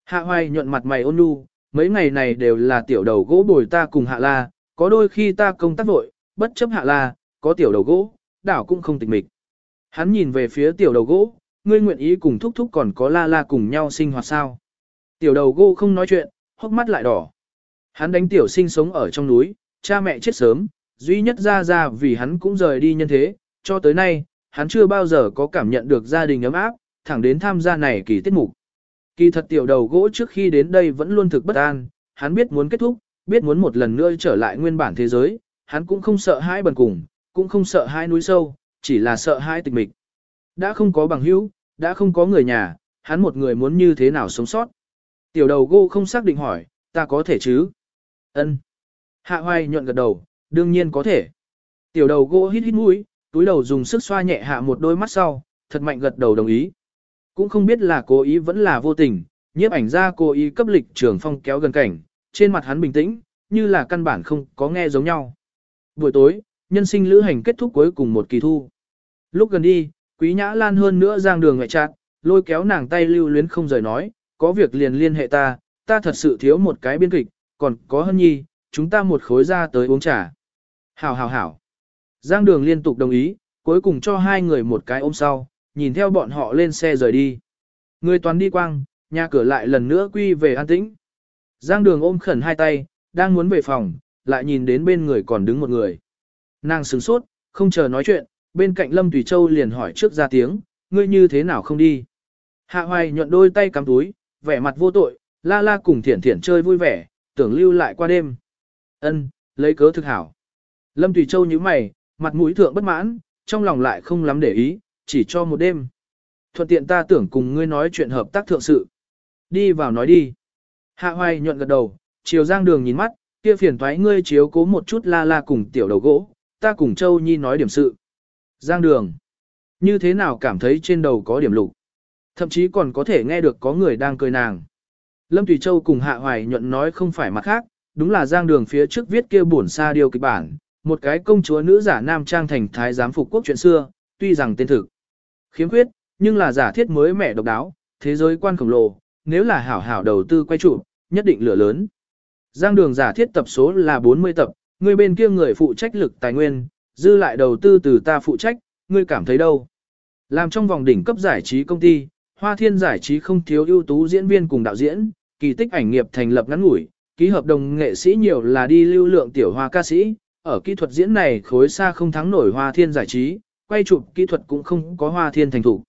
Hạ hoài nhuận mặt mày ôn nhu, mấy ngày này đều là tiểu đầu gỗ bồi ta cùng hạ la, có đôi khi ta công tác vội, bất chấp hạ la, có tiểu đầu gỗ, đảo cũng không tịch mịch. Hắn nhìn về phía tiểu đầu gỗ, ngươi nguyện ý cùng thúc thúc còn có la la cùng nhau sinh hoạt sao. Tiểu đầu gỗ không nói chuyện, hốc mắt lại đỏ. Hắn đánh tiểu sinh sống ở trong núi, cha mẹ chết sớm, duy nhất ra ra vì hắn cũng rời đi nhân thế, cho tới nay, hắn chưa bao giờ có cảm nhận được gia đình ấm áp, thẳng đến tham gia này kỳ tiết mục. Kỳ thật tiểu đầu gỗ trước khi đến đây vẫn luôn thực bất an, hắn biết muốn kết thúc, biết muốn một lần nữa trở lại nguyên bản thế giới, hắn cũng không sợ hai bần cùng, cũng không sợ hai núi sâu, chỉ là sợ hai tịch mịch. Đã không có bằng hữu, đã không có người nhà, hắn một người muốn như thế nào sống sót. Tiểu đầu gỗ không xác định hỏi, ta có thể chứ? Ân. Hạ hoài nhuận gật đầu, đương nhiên có thể. Tiểu đầu gỗ hít hít mũi, túi đầu dùng sức xoa nhẹ hạ một đôi mắt sau, thật mạnh gật đầu đồng ý. Cũng không biết là cố ý vẫn là vô tình, nhiếp ảnh ra cố ý cấp lịch trường phong kéo gần cảnh, trên mặt hắn bình tĩnh, như là căn bản không có nghe giống nhau. Buổi tối, nhân sinh lữ hành kết thúc cuối cùng một kỳ thu. Lúc gần đi, quý nhã lan hơn nữa giang đường ngoại trạng, lôi kéo nàng tay lưu luyến không rời nói, có việc liền liên hệ ta, ta thật sự thiếu một cái biên kịch, còn có hân nhi, chúng ta một khối ra tới uống trà. Hảo hảo hảo. Giang đường liên tục đồng ý, cuối cùng cho hai người một cái ôm sau, nhìn theo bọn họ lên xe rời đi. Người toàn đi quang, nhà cửa lại lần nữa quy về an tĩnh. Giang đường ôm khẩn hai tay, đang muốn về phòng, lại nhìn đến bên người còn đứng một người. Nàng sửng sốt, không chờ nói chuyện, bên cạnh Lâm Tùy Châu liền hỏi trước ra tiếng, ngươi như thế nào không đi. Hạ hoài nhuận đôi tay cắm túi, vẻ mặt vô tội, la la cùng thiển thiển chơi vui vẻ, tưởng lưu lại qua đêm. Ân, lấy cớ thực hảo. Lâm Tùy Châu như mày, mặt mũi thượng bất mãn, trong lòng lại không lắm để ý, chỉ cho một đêm. Thuận tiện ta tưởng cùng ngươi nói chuyện hợp tác thượng sự. Đi vào nói đi. Hạ hoài nhuận gật đầu, chiều giang đường nhìn mắt, kia phiền thoái ngươi chiếu cố một chút la la cùng tiểu đầu gỗ, ta cùng Châu Nhi nói điểm sự. Giang đường. Như thế nào cảm thấy trên đầu có điểm lục. Thậm chí còn có thể nghe được có người đang cười nàng. Lâm Thủy Châu cùng Hạ Hoài nhuận nói không phải mặt khác, đúng là giang đường phía trước viết kia buồn xa điều kịch bản, một cái công chúa nữ giả nam trang thành thái giám phục quốc chuyện xưa, tuy rằng tên thực khiếm khuyết, nhưng là giả thiết mới mẻ độc đáo, thế giới quan khổng lồ, nếu là hảo hảo đầu tư quay trụ, nhất định lửa lớn. Giang đường giả thiết tập số là 40 tập, người bên kia người phụ trách lực tài nguyên, dư lại đầu tư từ ta phụ trách, ngươi cảm thấy đâu? Làm trong vòng đỉnh cấp giải trí công ty, Hoa Thiên giải trí không thiếu ưu tú diễn viên cùng đạo diễn, kỳ tích ảnh nghiệp thành lập ngắn ngủi, ký hợp đồng nghệ sĩ nhiều là đi lưu lượng tiểu hoa ca sĩ, ở kỹ thuật diễn này khối xa không thắng nổi Hoa Thiên giải trí, quay chụp kỹ thuật cũng không có Hoa Thiên thành thủ.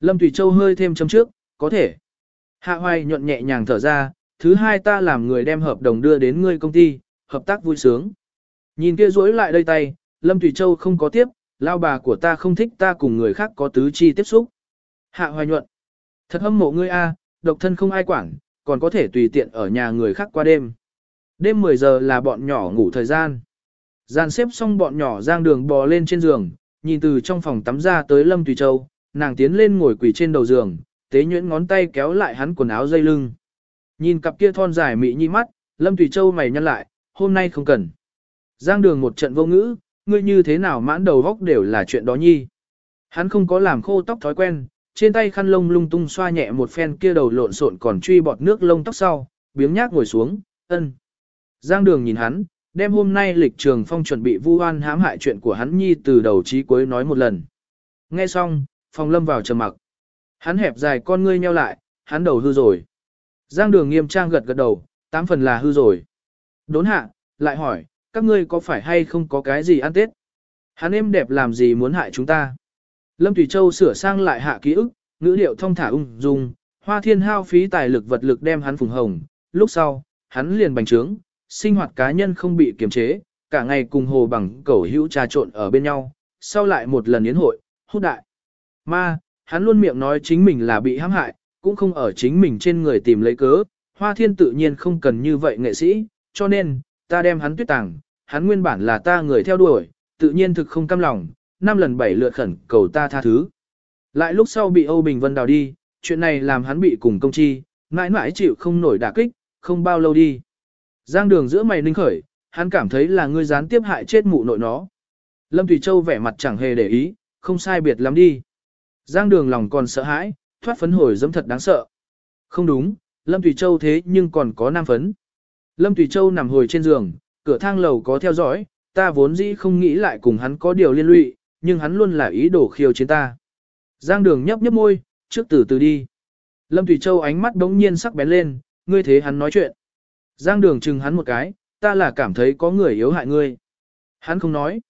Lâm Thủy Châu hơi thêm chấm trước, có thể. Hạ Hoài nhuận nhẹ nhàng thở ra, thứ hai ta làm người đem hợp đồng đưa đến ngươi công ty, hợp tác vui sướng. Nhìn kia rối lại đây tay, Lâm Thủy Châu không có tiếp, lao bà của ta không thích ta cùng người khác có tứ chi tiếp xúc. Hạ Hoài nhuận. Thật hâm mộ ngươi a, độc thân không ai quản, còn có thể tùy tiện ở nhà người khác qua đêm. Đêm 10 giờ là bọn nhỏ ngủ thời gian. Gian xếp xong bọn nhỏ giang đường bò lên trên giường, nhìn từ trong phòng tắm ra tới Lâm Tùy Châu, nàng tiến lên ngồi quỳ trên đầu giường, tế nhuyễn ngón tay kéo lại hắn quần áo dây lưng. Nhìn cặp kia thon dài mị nhi mắt, Lâm Tùy Châu mày nhăn lại, hôm nay không cần. Giang đường một trận vô ngữ, ngươi như thế nào mãn đầu góc đều là chuyện đó nhi. Hắn không có làm khô tóc thói quen, trên tay khăn lông lung tung xoa nhẹ một phen kia đầu lộn xộn còn truy bọt nước lông tóc sau, biếng nhác ngồi xuống, ân. Giang đường nhìn hắn, đem hôm nay lịch trường phong chuẩn bị vu oan hãm hại chuyện của hắn nhi từ đầu chí cuối nói một lần. Nghe xong, phong lâm vào trầm mặc. Hắn hẹp dài con ngươi nheo lại, hắn đầu hư rồi. Giang đường nghiêm trang gật gật đầu, tám phần là hư rồi. Đốn hạ, lại hỏi, các ngươi có phải hay không có cái gì ăn tết? Hắn êm đẹp làm gì muốn hại chúng ta? Lâm Thủy Châu sửa sang lại hạ ký ức, ngữ điệu thông thả ung dung, hoa thiên hao phí tài lực vật lực đem hắn phùng hồng, lúc sau, hắn liền bành trướng, sinh hoạt cá nhân không bị kiềm chế, cả ngày cùng hồ bằng cẩu hữu trà trộn ở bên nhau, sau lại một lần yến hội, hút đại. Ma, hắn luôn miệng nói chính mình là bị hãm hại, cũng không ở chính mình trên người tìm lấy cớ, hoa thiên tự nhiên không cần như vậy nghệ sĩ, cho nên, ta đem hắn tuyết tàng, hắn nguyên bản là ta người theo đuổi, tự nhiên thực không cam lòng, năm lần bảy lượt khẩn cầu ta tha thứ. Lại lúc sau bị Âu Bình Vân đào đi, chuyện này làm hắn bị cùng công chi, mãi mãi chịu không nổi đả kích, không bao lâu đi. Giang đường giữa mày ninh khởi, hắn cảm thấy là ngươi gián tiếp hại chết mụ nội nó. Lâm Thủy Châu vẻ mặt chẳng hề để ý, không sai biệt lắm đi. Giang đường lòng còn sợ hãi, thoát phấn hồi dâm thật đáng sợ. Không đúng, Lâm Thủy Châu thế nhưng còn có nam phấn. Lâm Thủy Châu nằm hồi trên giường, cửa thang lầu có theo dõi, ta vốn dĩ không nghĩ lại cùng hắn có điều liên lụy, nhưng hắn luôn là ý đồ khiêu chiến ta. Giang đường nhấp nhấp môi, trước từ từ đi. Lâm Thủy Châu ánh mắt đống nhiên sắc bén lên, ngươi thế hắn nói chuyện. Giang đường chừng hắn một cái, ta là cảm thấy có người yếu hại ngươi. Hắn không nói.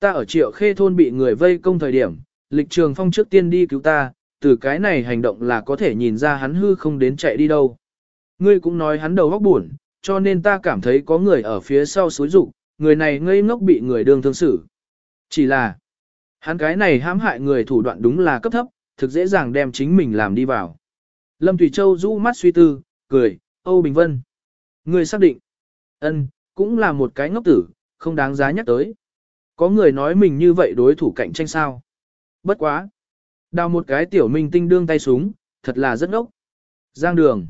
Ta ở triệu khê thôn bị người vây công thời điểm, lịch trường phong trước tiên đi cứu ta, từ cái này hành động là có thể nhìn ra hắn hư không đến chạy đi đâu. Ngươi cũng nói hắn đầu góc buồn, cho nên ta cảm thấy có người ở phía sau suối rụng, người này ngây ngốc bị người đương thương xử. Chỉ là, hắn cái này hãm hại người thủ đoạn đúng là cấp thấp, thực dễ dàng đem chính mình làm đi vào. Lâm Thủy Châu rũ mắt suy tư, cười, Âu Bình Vân. Ngươi xác định, ân, cũng là một cái ngốc tử, không đáng giá nhắc tới. Có người nói mình như vậy đối thủ cạnh tranh sao. Bất quá. Đào một cái tiểu minh tinh đương tay súng, thật là rất ngốc. Giang đường.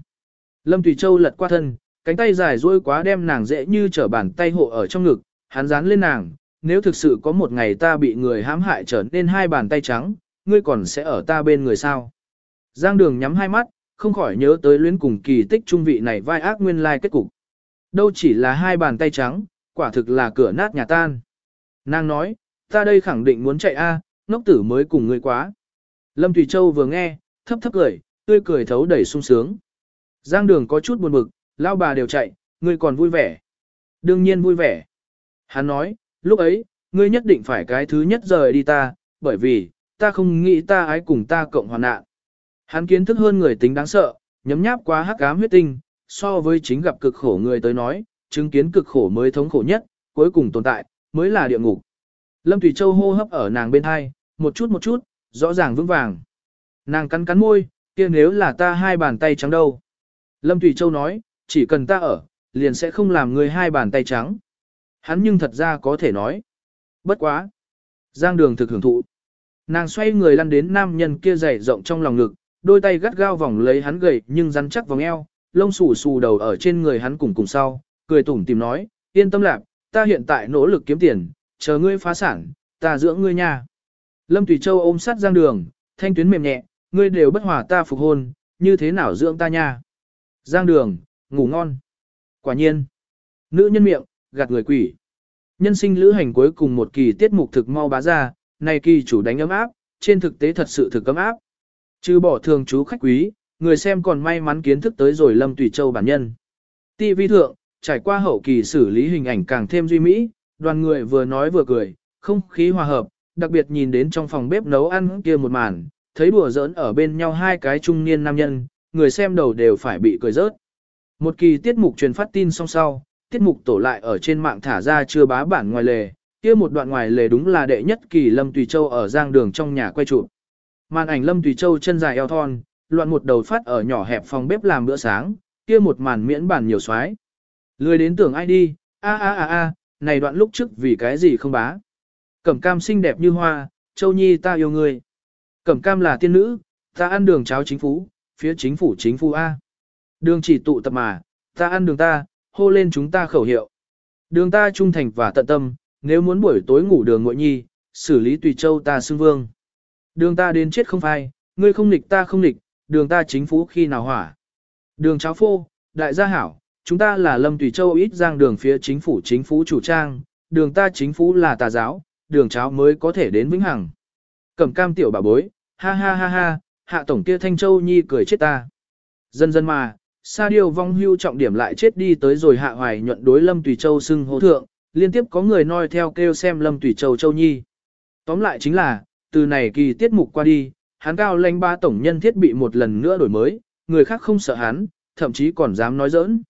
Lâm Thủy Châu lật qua thân, cánh tay dài duỗi quá đem nàng dễ như trở bàn tay hộ ở trong ngực, hắn dán lên nàng, nếu thực sự có một ngày ta bị người hãm hại trở nên hai bàn tay trắng, ngươi còn sẽ ở ta bên người sao. Giang đường nhắm hai mắt, không khỏi nhớ tới luyến cùng kỳ tích trung vị này vai ác nguyên lai kết cục. Đâu chỉ là hai bàn tay trắng, quả thực là cửa nát nhà tan. Nàng nói, ta đây khẳng định muốn chạy a, ngốc tử mới cùng ngươi quá. Lâm Thủy Châu vừa nghe, thấp thấp cười, tươi cười thấu đầy sung sướng. Giang đường có chút buồn bực, lao bà đều chạy, ngươi còn vui vẻ. Đương nhiên vui vẻ. Hắn nói, lúc ấy, ngươi nhất định phải cái thứ nhất rời đi ta, bởi vì, ta không nghĩ ta ái cùng ta cộng hoàn nạn. Hắn kiến thức hơn người tính đáng sợ, nhấm nháp quá hắc ám huyết tinh, so với chính gặp cực khổ người tới nói, chứng kiến cực khổ mới thống khổ nhất, cuối cùng tồn tại, mới là địa ngục. Lâm Thủy Châu hô hấp ở nàng bên hai, một chút một chút, rõ ràng vững vàng. Nàng cắn cắn môi, kia nếu là ta hai bàn tay trắng đâu. Lâm Thủy Châu nói, chỉ cần ta ở, liền sẽ không làm người hai bàn tay trắng. Hắn nhưng thật ra có thể nói. Bất quá. Giang đường thực hưởng thụ. Nàng xoay người lăn đến nam nhân kia dày rộng trong lòng ngực, đôi tay gắt gao vòng lấy hắn gầy nhưng rắn chắc vòng eo, lông xù xù đầu ở trên người hắn cùng cùng sau, cười tủm tìm nói, yên tâm lạc, ta hiện tại nỗ lực kiếm tiền, chờ ngươi phá sản, ta dưỡng ngươi nha. Lâm Tùy Châu ôm sát giang đường, thanh tuyến mềm nhẹ, ngươi đều bất hòa ta phục hôn, như thế nào dưỡng ta nha. Giang đường, ngủ ngon. Quả nhiên. Nữ nhân miệng, gạt người quỷ. Nhân sinh lữ hành cuối cùng một kỳ tiết mục thực mau bá ra, này kỳ chủ đánh ấm áp, trên thực tế thật sự thực ấm áp chứ bỏ thường chú khách quý, người xem còn may mắn kiến thức tới rồi Lâm Tùy Châu bản nhân. TV thượng, trải qua hậu kỳ xử lý hình ảnh càng thêm duy mỹ, đoàn người vừa nói vừa cười, không khí hòa hợp, đặc biệt nhìn đến trong phòng bếp nấu ăn kia một màn, thấy đùa giỡn ở bên nhau hai cái trung niên nam nhân, người xem đầu đều phải bị cười rớt. Một kỳ tiết mục truyền phát tin song sau, tiết mục tổ lại ở trên mạng thả ra chưa bá bản ngoài lề, kia một đoạn ngoài lề đúng là đệ nhất kỳ Lâm Tùy Châu ở giang đường trong nhà quay chụp. Màn ảnh Lâm Tùy Châu chân dài eo thon, loạn một đầu phát ở nhỏ hẹp phòng bếp làm bữa sáng, kia một màn miễn bản nhiều xoái. Lười đến tưởng ai đi, a a a a, này đoạn lúc trước vì cái gì không bá. Cẩm cam xinh đẹp như hoa, Châu Nhi ta yêu người. Cẩm cam là tiên nữ, ta ăn đường cháo chính phủ, phía chính phủ chính phủ A. Đường chỉ tụ tập mà, ta ăn đường ta, hô lên chúng ta khẩu hiệu. Đường ta trung thành và tận tâm, nếu muốn buổi tối ngủ đường ngội nhi, xử lý tùy châu ta xưng vương. Đường ta đến chết không phai, ngươi không nghịch ta không nghịch, đường ta chính phủ khi nào hỏa. Đường cháo phô, đại gia hảo, chúng ta là lâm tùy châu ít giang đường phía chính phủ chính phủ chủ trang, đường ta chính phủ là tà giáo, đường cháo mới có thể đến vĩnh hằng. Cẩm cam tiểu bà bối, ha ha ha ha, hạ tổng kia thanh châu nhi cười chết ta. Dần dần mà, Sa điều vong hưu trọng điểm lại chết đi tới rồi hạ hoài nhuận đối Lâm Tùy Châu xưng hô thượng, liên tiếp có người noi theo kêu xem Lâm Tùy Châu Châu Nhi. Tóm lại chính là, từ này kỳ tiết mục qua đi, hắn cao lãnh ba tổng nhân thiết bị một lần nữa đổi mới, người khác không sợ hắn, thậm chí còn dám nói giỡn.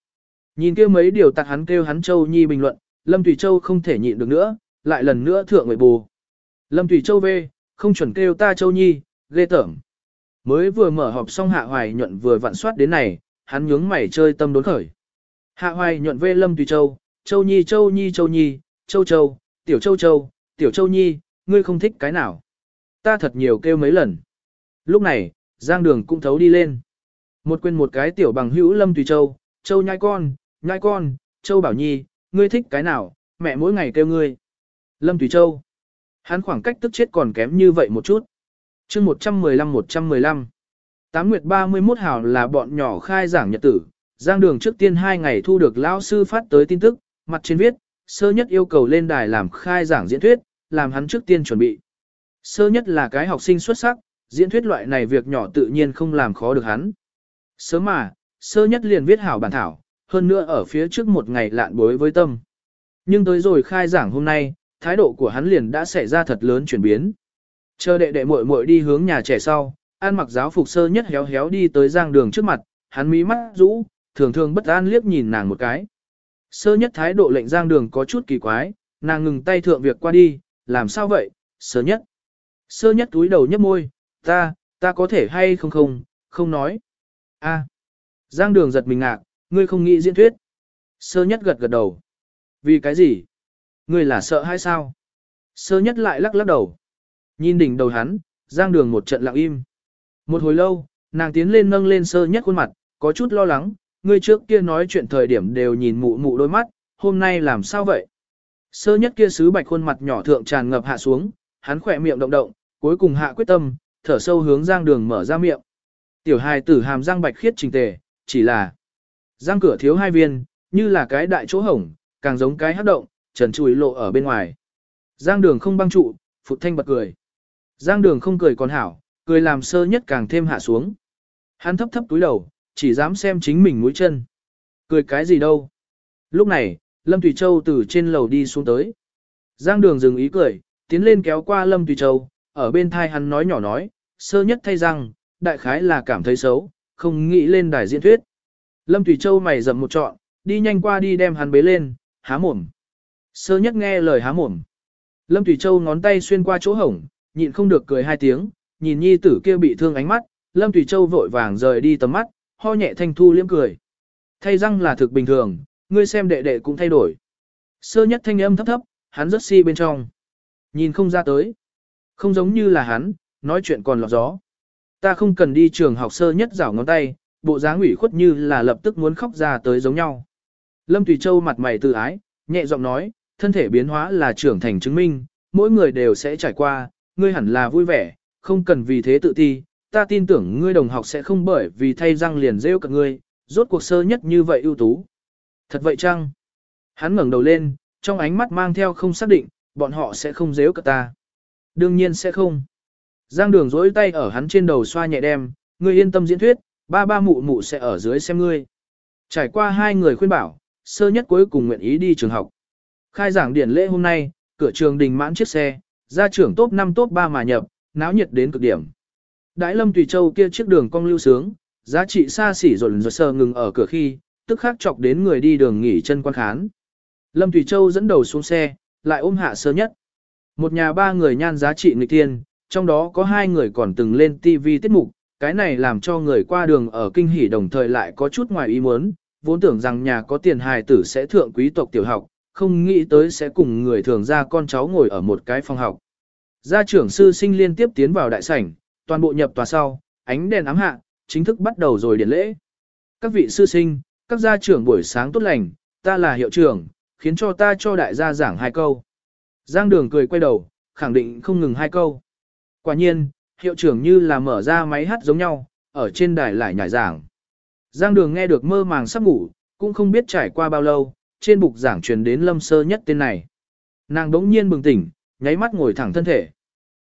Nhìn kia mấy điều tặc hắn kêu hắn Châu Nhi bình luận, Lâm Thủy Châu không thể nhịn được nữa, lại lần nữa thượng người bù. Lâm Thủy Châu về, không chuẩn kêu ta Châu Nhi, ghê tởm. Mới vừa mở họp xong hạ hoài nhuận vừa vặn soát đến này, hắn nhướng mày chơi tâm đốn khởi. Hạ hoài nhuận vê lâm Thủy châu, châu nhi châu nhi châu nhi, châu châu, tiểu châu châu, tiểu châu nhi, ngươi không thích cái nào. Ta thật nhiều kêu mấy lần. Lúc này, giang đường cũng thấu đi lên. Một quên một cái tiểu bằng hữu lâm tùy châu, châu nhai con, nhai con, châu bảo nhi, ngươi thích cái nào, mẹ mỗi ngày kêu ngươi. Lâm tùy châu. Hắn khoảng cách tức chết còn kém như vậy một chút. chương 115-115. Tám nguyệt 31 hào là bọn nhỏ khai giảng nhật tử, giang đường trước tiên hai ngày thu được lão sư phát tới tin tức, mặt trên viết, sơ nhất yêu cầu lên đài làm khai giảng diễn thuyết, làm hắn trước tiên chuẩn bị. Sơ nhất là cái học sinh xuất sắc, diễn thuyết loại này việc nhỏ tự nhiên không làm khó được hắn. Sớm mà, sơ nhất liền viết hảo bản thảo, hơn nữa ở phía trước một ngày lạn bối với tâm. Nhưng tới rồi khai giảng hôm nay, thái độ của hắn liền đã xảy ra thật lớn chuyển biến. Chờ đệ đệ muội muội đi hướng nhà trẻ sau, An mặc giáo phục sơ nhất héo héo đi tới giang đường trước mặt, hắn mí mắt rũ, thường thường bất an liếc nhìn nàng một cái. Sơ nhất thái độ lệnh giang đường có chút kỳ quái, nàng ngừng tay thượng việc qua đi, làm sao vậy, sơ nhất. Sơ nhất túi đầu nhấp môi, ta, ta có thể hay không không, không nói. a Giang đường giật mình ngạc, ngươi không nghĩ diễn thuyết. Sơ nhất gật gật đầu. Vì cái gì? Ngươi là sợ hay sao? Sơ nhất lại lắc lắc đầu. Nhìn đỉnh đầu hắn, giang đường một trận lặng im. Một hồi lâu, nàng tiến lên nâng lên sơ nhất khuôn mặt, có chút lo lắng, ngươi trước kia nói chuyện thời điểm đều nhìn mụ mụ đôi mắt, hôm nay làm sao vậy? Sơ nhất kia sứ bạch khuôn mặt nhỏ thượng tràn ngập hạ xuống, hắn khỏe miệng động động, cuối cùng hạ quyết tâm, thở sâu hướng giang đường mở ra miệng. Tiểu hài tử hàm giang bạch khiết trình tề, chỉ là giang cửa thiếu hai viên, như là cái đại chỗ hổng, càng giống cái hát động, trần chùi lộ ở bên ngoài. Giang đường không băng trụ, phụt thanh bật cười. Giang đường không cười còn hảo, cười làm sơ nhất càng thêm hạ xuống. Hắn thấp thấp túi đầu, chỉ dám xem chính mình mũi chân. Cười cái gì đâu. Lúc này, Lâm Thủy Châu từ trên lầu đi xuống tới. Giang đường dừng ý cười, tiến lên kéo qua Lâm Thủy Châu, ở bên thai hắn nói nhỏ nói, sơ nhất thay rằng, đại khái là cảm thấy xấu, không nghĩ lên đài diễn thuyết. Lâm Thủy Châu mày rậm một trọn, đi nhanh qua đi đem hắn bế lên, há mồm. Sơ nhất nghe lời há mồm. Lâm Thủy Châu ngón tay xuyên qua chỗ hổng, nhịn không được cười hai tiếng, nhìn nhi tử kia bị thương ánh mắt, Lâm thủy Châu vội vàng rời đi tầm mắt, ho nhẹ thanh thu liếm cười. Thay răng là thực bình thường, ngươi xem đệ đệ cũng thay đổi. Sơ nhất thanh âm thấp thấp, hắn rất si bên trong. Nhìn không ra tới. Không giống như là hắn, nói chuyện còn lọt gió. Ta không cần đi trường học sơ nhất rảo ngón tay, bộ dáng ủy khuất như là lập tức muốn khóc ra tới giống nhau. Lâm Tùy Châu mặt mày tự ái, nhẹ giọng nói, thân thể biến hóa là trưởng thành chứng minh, mỗi người đều sẽ trải qua, ngươi hẳn là vui vẻ, không cần vì thế tự ti, ta tin tưởng ngươi đồng học sẽ không bởi vì thay răng liền rêu cả ngươi, rốt cuộc sơ nhất như vậy ưu tú. Thật vậy chăng? Hắn ngẩng đầu lên, trong ánh mắt mang theo không xác định, bọn họ sẽ không rêu cả ta. Đương nhiên sẽ không. Giang đường dối tay ở hắn trên đầu xoa nhẹ đem, ngươi yên tâm diễn thuyết, ba ba mụ mụ sẽ ở dưới xem ngươi. Trải qua hai người khuyên bảo, sơ nhất cuối cùng nguyện ý đi trường học. Khai giảng điển lễ hôm nay, cửa trường đình mãn chiếc xe, ra trưởng top 5 top 3 mà nhập, náo nhiệt đến cực điểm. Đại lâm tùy châu kia chiếc đường cong lưu sướng, giá trị xa xỉ rộn rộn sờ ngừng ở cửa khi, tức khắc chọc đến người đi đường nghỉ chân quan khán. Lâm Tùy Châu dẫn đầu xuống xe, lại ôm hạ sơ nhất. Một nhà ba người nhan giá trị nghịch tiên, trong đó có hai người còn từng lên TV tiết mục, cái này làm cho người qua đường ở kinh hỉ đồng thời lại có chút ngoài ý muốn, vốn tưởng rằng nhà có tiền hài tử sẽ thượng quý tộc tiểu học, không nghĩ tới sẽ cùng người thường ra con cháu ngồi ở một cái phòng học. Gia trưởng sư sinh liên tiếp tiến vào đại sảnh, toàn bộ nhập tòa sau, ánh đèn ám hạ, chính thức bắt đầu rồi điển lễ. Các vị sư sinh, các gia trưởng buổi sáng tốt lành, ta là hiệu trưởng, khiến cho ta cho đại gia giảng hai câu. Giang đường cười quay đầu, khẳng định không ngừng hai câu. Quả nhiên, hiệu trưởng như là mở ra máy hát giống nhau, ở trên đài lại nhảy giảng. Giang đường nghe được mơ màng sắp ngủ, cũng không biết trải qua bao lâu, trên bục giảng truyền đến lâm sơ nhất tên này. Nàng đống nhiên bừng tỉnh, nháy mắt ngồi thẳng thân thể.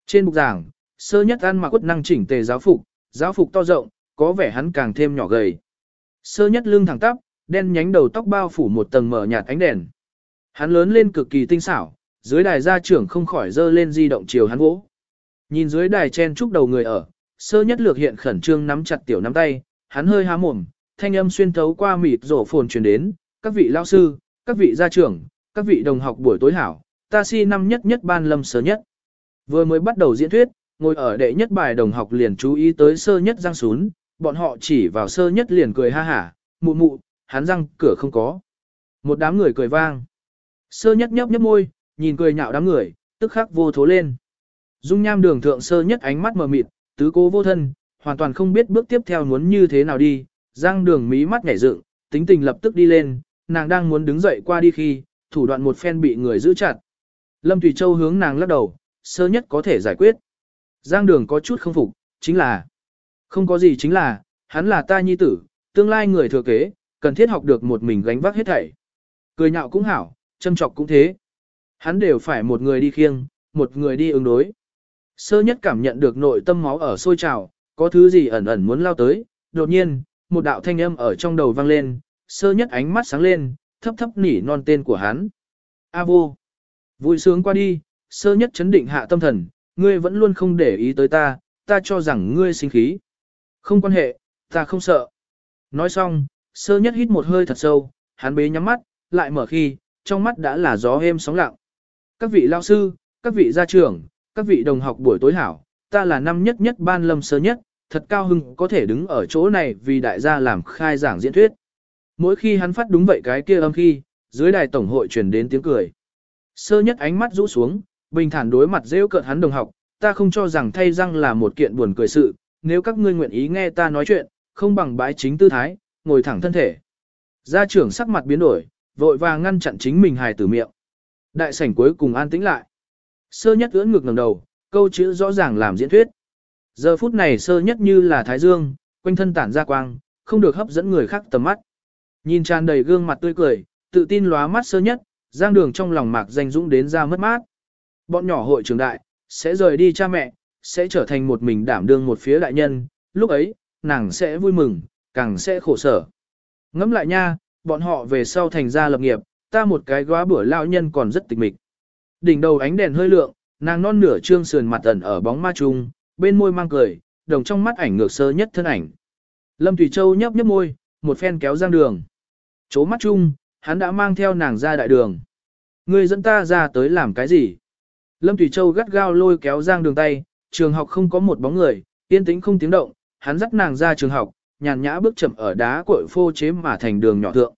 Trên bục giảng, sơ nhất ăn mặc quất năng chỉnh tề giáo phục, giáo phục to rộng, có vẻ hắn càng thêm nhỏ gầy. Sơ nhất lưng thẳng tắp, đen nhánh đầu tóc bao phủ một tầng mở nhạt ánh đèn. Hắn lớn lên cực kỳ tinh xảo, dưới đài gia trưởng không khỏi dơ lên di động chiều hắn vỗ. Nhìn dưới đài chen chúc đầu người ở, sơ nhất lược hiện khẩn trương nắm chặt tiểu nắm tay, hắn hơi há mồm, thanh âm xuyên thấu qua mịt rổ phồn truyền đến, các vị lao sư, các vị gia trưởng, các vị đồng học buổi tối hảo, ta si năm nhất nhất ban lâm sơ nhất. Vừa mới bắt đầu diễn thuyết, ngồi ở đệ nhất bài đồng học liền chú ý tới sơ nhất răng sún, bọn họ chỉ vào sơ nhất liền cười ha hả, mụ mụ, hắn răng cửa không có. Một đám người cười vang. Sơ nhất nhấp nhấp môi, nhìn cười nhạo đám người, tức khắc vô thố lên. Dung nham đường thượng sơ nhất ánh mắt mờ mịt, tứ cố vô thân, hoàn toàn không biết bước tiếp theo muốn như thế nào đi, giang đường mí mắt nhảy dựng, tính tình lập tức đi lên, nàng đang muốn đứng dậy qua đi khi, thủ đoạn một phen bị người giữ chặt. Lâm Thủy Châu hướng nàng lắc đầu, sơ nhất có thể giải quyết. Giang đường có chút không phục, chính là, không có gì chính là, hắn là ta nhi tử, tương lai người thừa kế, cần thiết học được một mình gánh vác hết thảy. Cười nhạo cũng hảo, châm trọc cũng thế. Hắn đều phải một người đi khiêng, một người đi ứng đối. Sơ nhất cảm nhận được nội tâm máu ở sôi trào, có thứ gì ẩn ẩn muốn lao tới, đột nhiên, một đạo thanh âm ở trong đầu vang lên, sơ nhất ánh mắt sáng lên, thấp thấp nỉ non tên của hắn. A vô. Vui sướng qua đi, sơ nhất chấn định hạ tâm thần, ngươi vẫn luôn không để ý tới ta, ta cho rằng ngươi sinh khí. Không quan hệ, ta không sợ. Nói xong, sơ nhất hít một hơi thật sâu, hắn bế nhắm mắt, lại mở khi, trong mắt đã là gió êm sóng lặng. Các vị lao sư, các vị gia trưởng, các vị đồng học buổi tối hảo, ta là năm nhất nhất ban lâm sơ nhất, thật cao hưng có thể đứng ở chỗ này vì đại gia làm khai giảng diễn thuyết. Mỗi khi hắn phát đúng vậy cái kia âm khi, dưới đài tổng hội truyền đến tiếng cười. Sơ nhất ánh mắt rũ xuống, bình thản đối mặt rêu cợt hắn đồng học, ta không cho rằng thay răng là một kiện buồn cười sự, nếu các ngươi nguyện ý nghe ta nói chuyện, không bằng bái chính tư thái, ngồi thẳng thân thể. Gia trưởng sắc mặt biến đổi, vội vàng ngăn chặn chính mình hài tử miệng. Đại sảnh cuối cùng an tĩnh lại. Sơ nhất ưỡn ngược ngẩng đầu, câu chữ rõ ràng làm diễn thuyết. Giờ phút này sơ nhất như là thái dương, quanh thân tản ra quang, không được hấp dẫn người khác tầm mắt. Nhìn tràn đầy gương mặt tươi cười, tự tin lóa mắt sơ nhất, giang đường trong lòng mạc danh dũng đến ra mất mát. Bọn nhỏ hội trường đại, sẽ rời đi cha mẹ, sẽ trở thành một mình đảm đương một phía đại nhân, lúc ấy, nàng sẽ vui mừng, càng sẽ khổ sở. Ngẫm lại nha, bọn họ về sau thành ra lập nghiệp, ta một cái góa bữa lao nhân còn rất tịch mịch. Đỉnh đầu ánh đèn hơi lượng, nàng non nửa trương sườn mặt ẩn ở bóng ma trung, bên môi mang cười, đồng trong mắt ảnh ngược sơ nhất thân ảnh. Lâm Thủy Châu nhấp nhấp môi, một phen kéo giang đường. Chố mắt chung, hắn đã mang theo nàng ra đại đường. Người dẫn ta ra tới làm cái gì? Lâm Thủy Châu gắt gao lôi kéo giang đường tay, trường học không có một bóng người, yên tĩnh không tiếng động, hắn dắt nàng ra trường học, nhàn nhã bước chậm ở đá cội phô chế mà thành đường nhỏ thượng.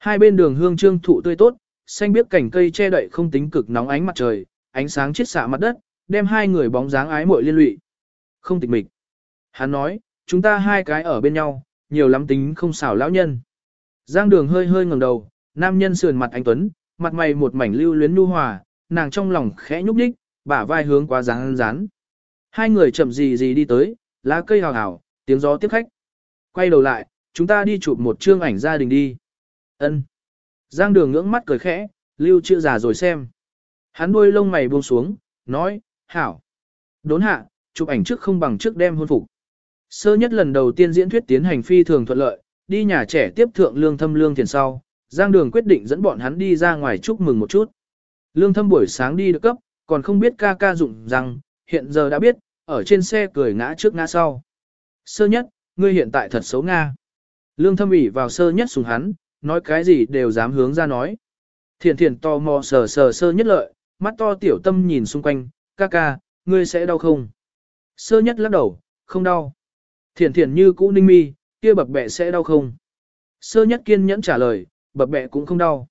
Hai bên đường hương trương thụ tươi tốt, xanh biếc cảnh cây che đậy không tính cực nóng ánh mặt trời, ánh sáng chiết xạ mặt đất, đem hai người bóng dáng ái muội liên lụy. Không tịch mịch. Hắn nói, chúng ta hai cái ở bên nhau, nhiều lắm tính không xảo lão nhân. Giang đường hơi hơi ngẩng đầu, nam nhân sườn mặt anh Tuấn, mặt mày một mảnh lưu luyến nu hòa, nàng trong lòng khẽ nhúc đích, bả vai hướng qua dáng rán. Hai người chậm gì gì đi tới, lá cây hào hào, tiếng gió tiếp khách. Quay đầu lại, chúng ta đi chụp một chương ảnh gia đình đi. Ân. Giang đường ngưỡng mắt cười khẽ, lưu chưa già rồi xem. Hắn đuôi lông mày buông xuống, nói, hảo. Đốn hạ, chụp ảnh trước không bằng trước đem hôn phục. Sơ nhất lần đầu tiên diễn thuyết tiến hành phi thường thuận lợi, đi nhà trẻ tiếp thượng lương thâm lương tiền sau, Giang Đường quyết định dẫn bọn hắn đi ra ngoài chúc mừng một chút. Lương thâm buổi sáng đi được cấp, còn không biết ca ca dụng rằng, hiện giờ đã biết, ở trên xe cười ngã trước ngã sau. Sơ nhất, ngươi hiện tại thật xấu Nga. Lương thâm ủy vào sơ nhất sùng hắn, nói cái gì đều dám hướng ra nói. Thiền Thiền to mò sờ sờ sơ nhất lợi, mắt to tiểu tâm nhìn xung quanh, ca ca, ngươi sẽ đau không? Sơ nhất lắc đầu, không đau. Thiền Thiền như cũ ninh mi, kia bập bẹ sẽ đau không? Sơ nhất kiên nhẫn trả lời, bập bẹ cũng không đau.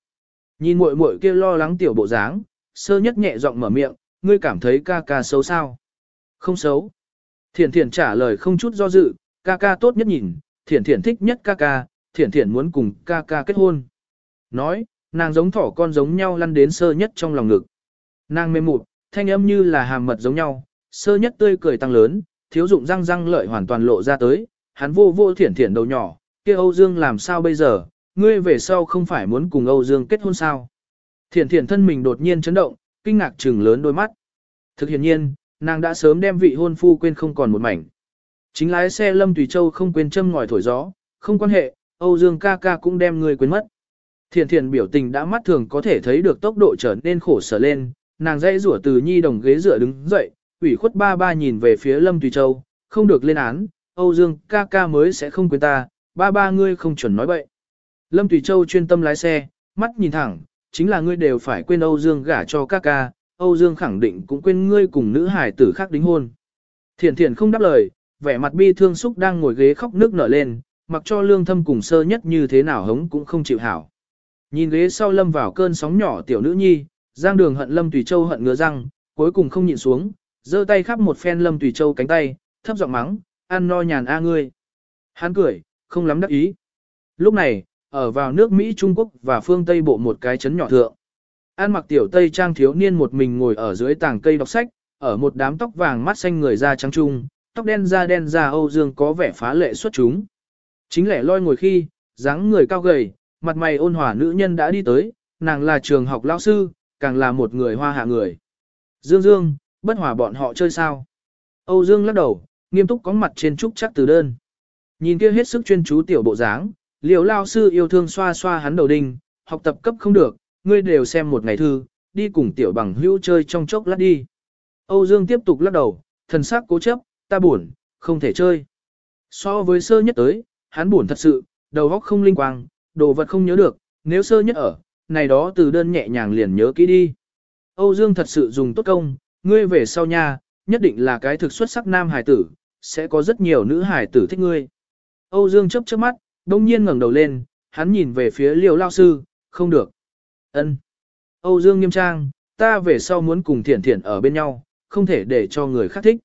Nhìn muội muội kia lo lắng tiểu bộ dáng, sơ nhất nhẹ giọng mở miệng, ngươi cảm thấy ca ca xấu sao? Không xấu. Thiển thiển trả lời không chút do dự, ca ca tốt nhất nhìn, thiển thiển thích nhất ca ca, thiển thiển muốn cùng ca ca kết hôn. Nói, nàng giống thỏ con giống nhau lăn đến sơ nhất trong lòng ngực. Nàng mềm mụt, thanh âm như là hàm mật giống nhau, sơ nhất tươi cười tăng lớn, thiếu dụng răng răng lợi hoàn toàn lộ ra tới, hắn vô vô thiển thiển đầu nhỏ, kia Âu Dương làm sao bây giờ, ngươi về sau không phải muốn cùng Âu Dương kết hôn sao. Thiển thiển thân mình đột nhiên chấn động, kinh ngạc trừng lớn đôi mắt. Thực hiện nhiên, nàng đã sớm đem vị hôn phu quên không còn một mảnh. Chính lái xe Lâm Tùy Châu không quên châm ngòi thổi gió, không quan hệ, Âu Dương ca ca cũng đem ngươi quên mất. Thiền thiền biểu tình đã mắt thường có thể thấy được tốc độ trở nên khổ sở lên, nàng dãy rủa từ nhi đồng ghế dựa đứng dậy, ủy khuất ba ba nhìn về phía Lâm Tùy Châu, không được lên án, Âu Dương ca ca mới sẽ không quên ta, ba ba ngươi không chuẩn nói bậy. Lâm Tùy Châu chuyên tâm lái xe, mắt nhìn thẳng, chính là ngươi đều phải quên Âu Dương gả cho ca ca, Âu Dương khẳng định cũng quên ngươi cùng nữ hải tử khác đính hôn. Thiện thiện không đáp lời, vẻ mặt bi thương xúc đang ngồi ghế khóc nước nở lên, mặc cho lương thâm cùng sơ nhất như thế nào hống cũng không chịu hảo. Nhìn ghế sau lâm vào cơn sóng nhỏ tiểu nữ nhi, giang đường hận lâm tùy châu hận ngứa răng, cuối cùng không nhịn xuống, giơ tay khắp một phen lâm tùy châu cánh tay, thấp giọng mắng, ăn no nhàn a ngươi. Hắn cười, không lắm đắc ý. Lúc này, ở vào nước Mỹ Trung Quốc và phương Tây bộ một cái chấn nhỏ thượng. An mặc tiểu tây trang thiếu niên một mình ngồi ở dưới tảng cây đọc sách, ở một đám tóc vàng mắt xanh người da trắng trung, tóc đen da đen da Âu Dương có vẻ phá lệ xuất chúng. Chính lẻ loi ngồi khi, dáng người cao gầy, mặt mày ôn hòa nữ nhân đã đi tới, nàng là trường học lão sư, càng là một người hoa hạ người. Dương Dương, bất hòa bọn họ chơi sao? Âu Dương lắc đầu, nghiêm túc có mặt trên trúc chắc từ đơn. Nhìn kia hết sức chuyên chú tiểu bộ dáng, liều lao sư yêu thương xoa xoa hắn đầu đinh, học tập cấp không được, ngươi đều xem một ngày thư, đi cùng tiểu bằng hữu chơi trong chốc lát đi. Âu Dương tiếp tục lắc đầu, thần sắc cố chấp, ta buồn, không thể chơi. So với sơ nhất tới, hắn buồn thật sự, đầu óc không linh quang, đồ vật không nhớ được, nếu sơ nhất ở, này đó từ đơn nhẹ nhàng liền nhớ kỹ đi. Âu Dương thật sự dùng tốt công, ngươi về sau nha, nhất định là cái thực xuất sắc nam hài tử, sẽ có rất nhiều nữ hài tử thích ngươi. Âu Dương chấp chớp mắt, đông nhiên ngẩng đầu lên, hắn nhìn về phía liều lao sư, không được. Ân. Âu Dương nghiêm trang, ta về sau muốn cùng thiển thiển ở bên nhau, không thể để cho người khác thích.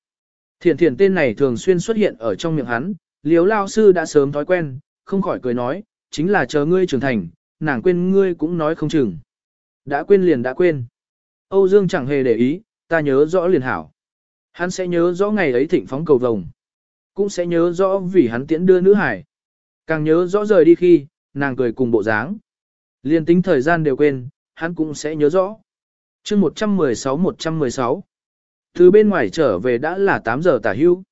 Thiển thiển tên này thường xuyên xuất hiện ở trong miệng hắn, liếu lao sư đã sớm thói quen, không khỏi cười nói, chính là chờ ngươi trưởng thành, nàng quên ngươi cũng nói không chừng. Đã quên liền đã quên. Âu Dương chẳng hề để ý, ta nhớ rõ liền hảo. Hắn sẽ nhớ rõ ngày ấy thịnh phóng cầu vồng. Cũng sẽ nhớ rõ vì hắn tiễn đưa nữ hải. Càng nhớ rõ rời đi khi, nàng cười cùng bộ dáng. Liên tính thời gian đều quên, hắn cũng sẽ nhớ rõ. chương 116-116 Từ bên ngoài trở về đã là 8 giờ tả hưu.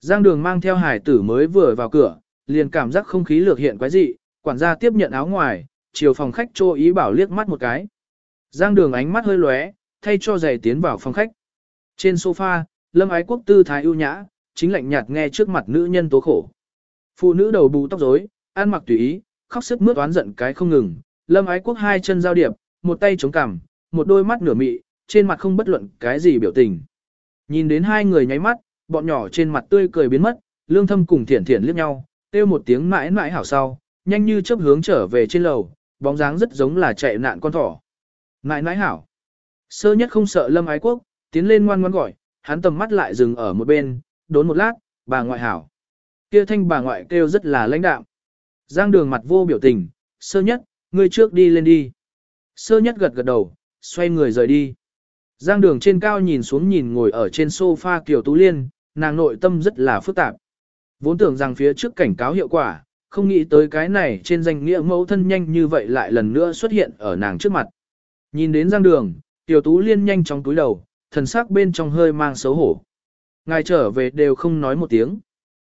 Giang đường mang theo hải tử mới vừa vào cửa, liền cảm giác không khí lược hiện quái dị, quản gia tiếp nhận áo ngoài, chiều phòng khách cho ý bảo liếc mắt một cái. Giang đường ánh mắt hơi lóe, thay cho giày tiến vào phòng khách. Trên sofa, lâm ái quốc tư thái ưu nhã, chính lạnh nhạt nghe trước mặt nữ nhân tố khổ. Phụ nữ đầu bù tóc rối, ăn mặc tùy ý, khóc sức mướt oán giận cái không ngừng, Lâm ái quốc hai chân giao điệp, một tay chống cằm, một đôi mắt nửa mị, trên mặt không bất luận cái gì biểu tình. Nhìn đến hai người nháy mắt, bọn nhỏ trên mặt tươi cười biến mất, lương thâm cùng thiển thiển liếc nhau, kêu một tiếng mãi mãi hảo sau, nhanh như chớp hướng trở về trên lầu, bóng dáng rất giống là chạy nạn con thỏ. Mãi mãi hảo. Sơ nhất không sợ lâm ái quốc, tiến lên ngoan ngoan gọi, hắn tầm mắt lại dừng ở một bên, đốn một lát, bà ngoại hảo. Kia thanh bà ngoại kêu rất là lãnh đạm. Giang đường mặt vô biểu tình, sơ nhất, ngươi trước đi lên đi. Sơ nhất gật gật đầu, xoay người rời đi. Giang đường trên cao nhìn xuống nhìn ngồi ở trên sofa Kiều Tú Liên, nàng nội tâm rất là phức tạp. Vốn tưởng rằng phía trước cảnh cáo hiệu quả, không nghĩ tới cái này trên danh nghĩa mẫu thân nhanh như vậy lại lần nữa xuất hiện ở nàng trước mặt. Nhìn đến Giang đường, tiểu Tú Liên nhanh chóng túi đầu, thần sắc bên trong hơi mang xấu hổ. Ngài trở về đều không nói một tiếng.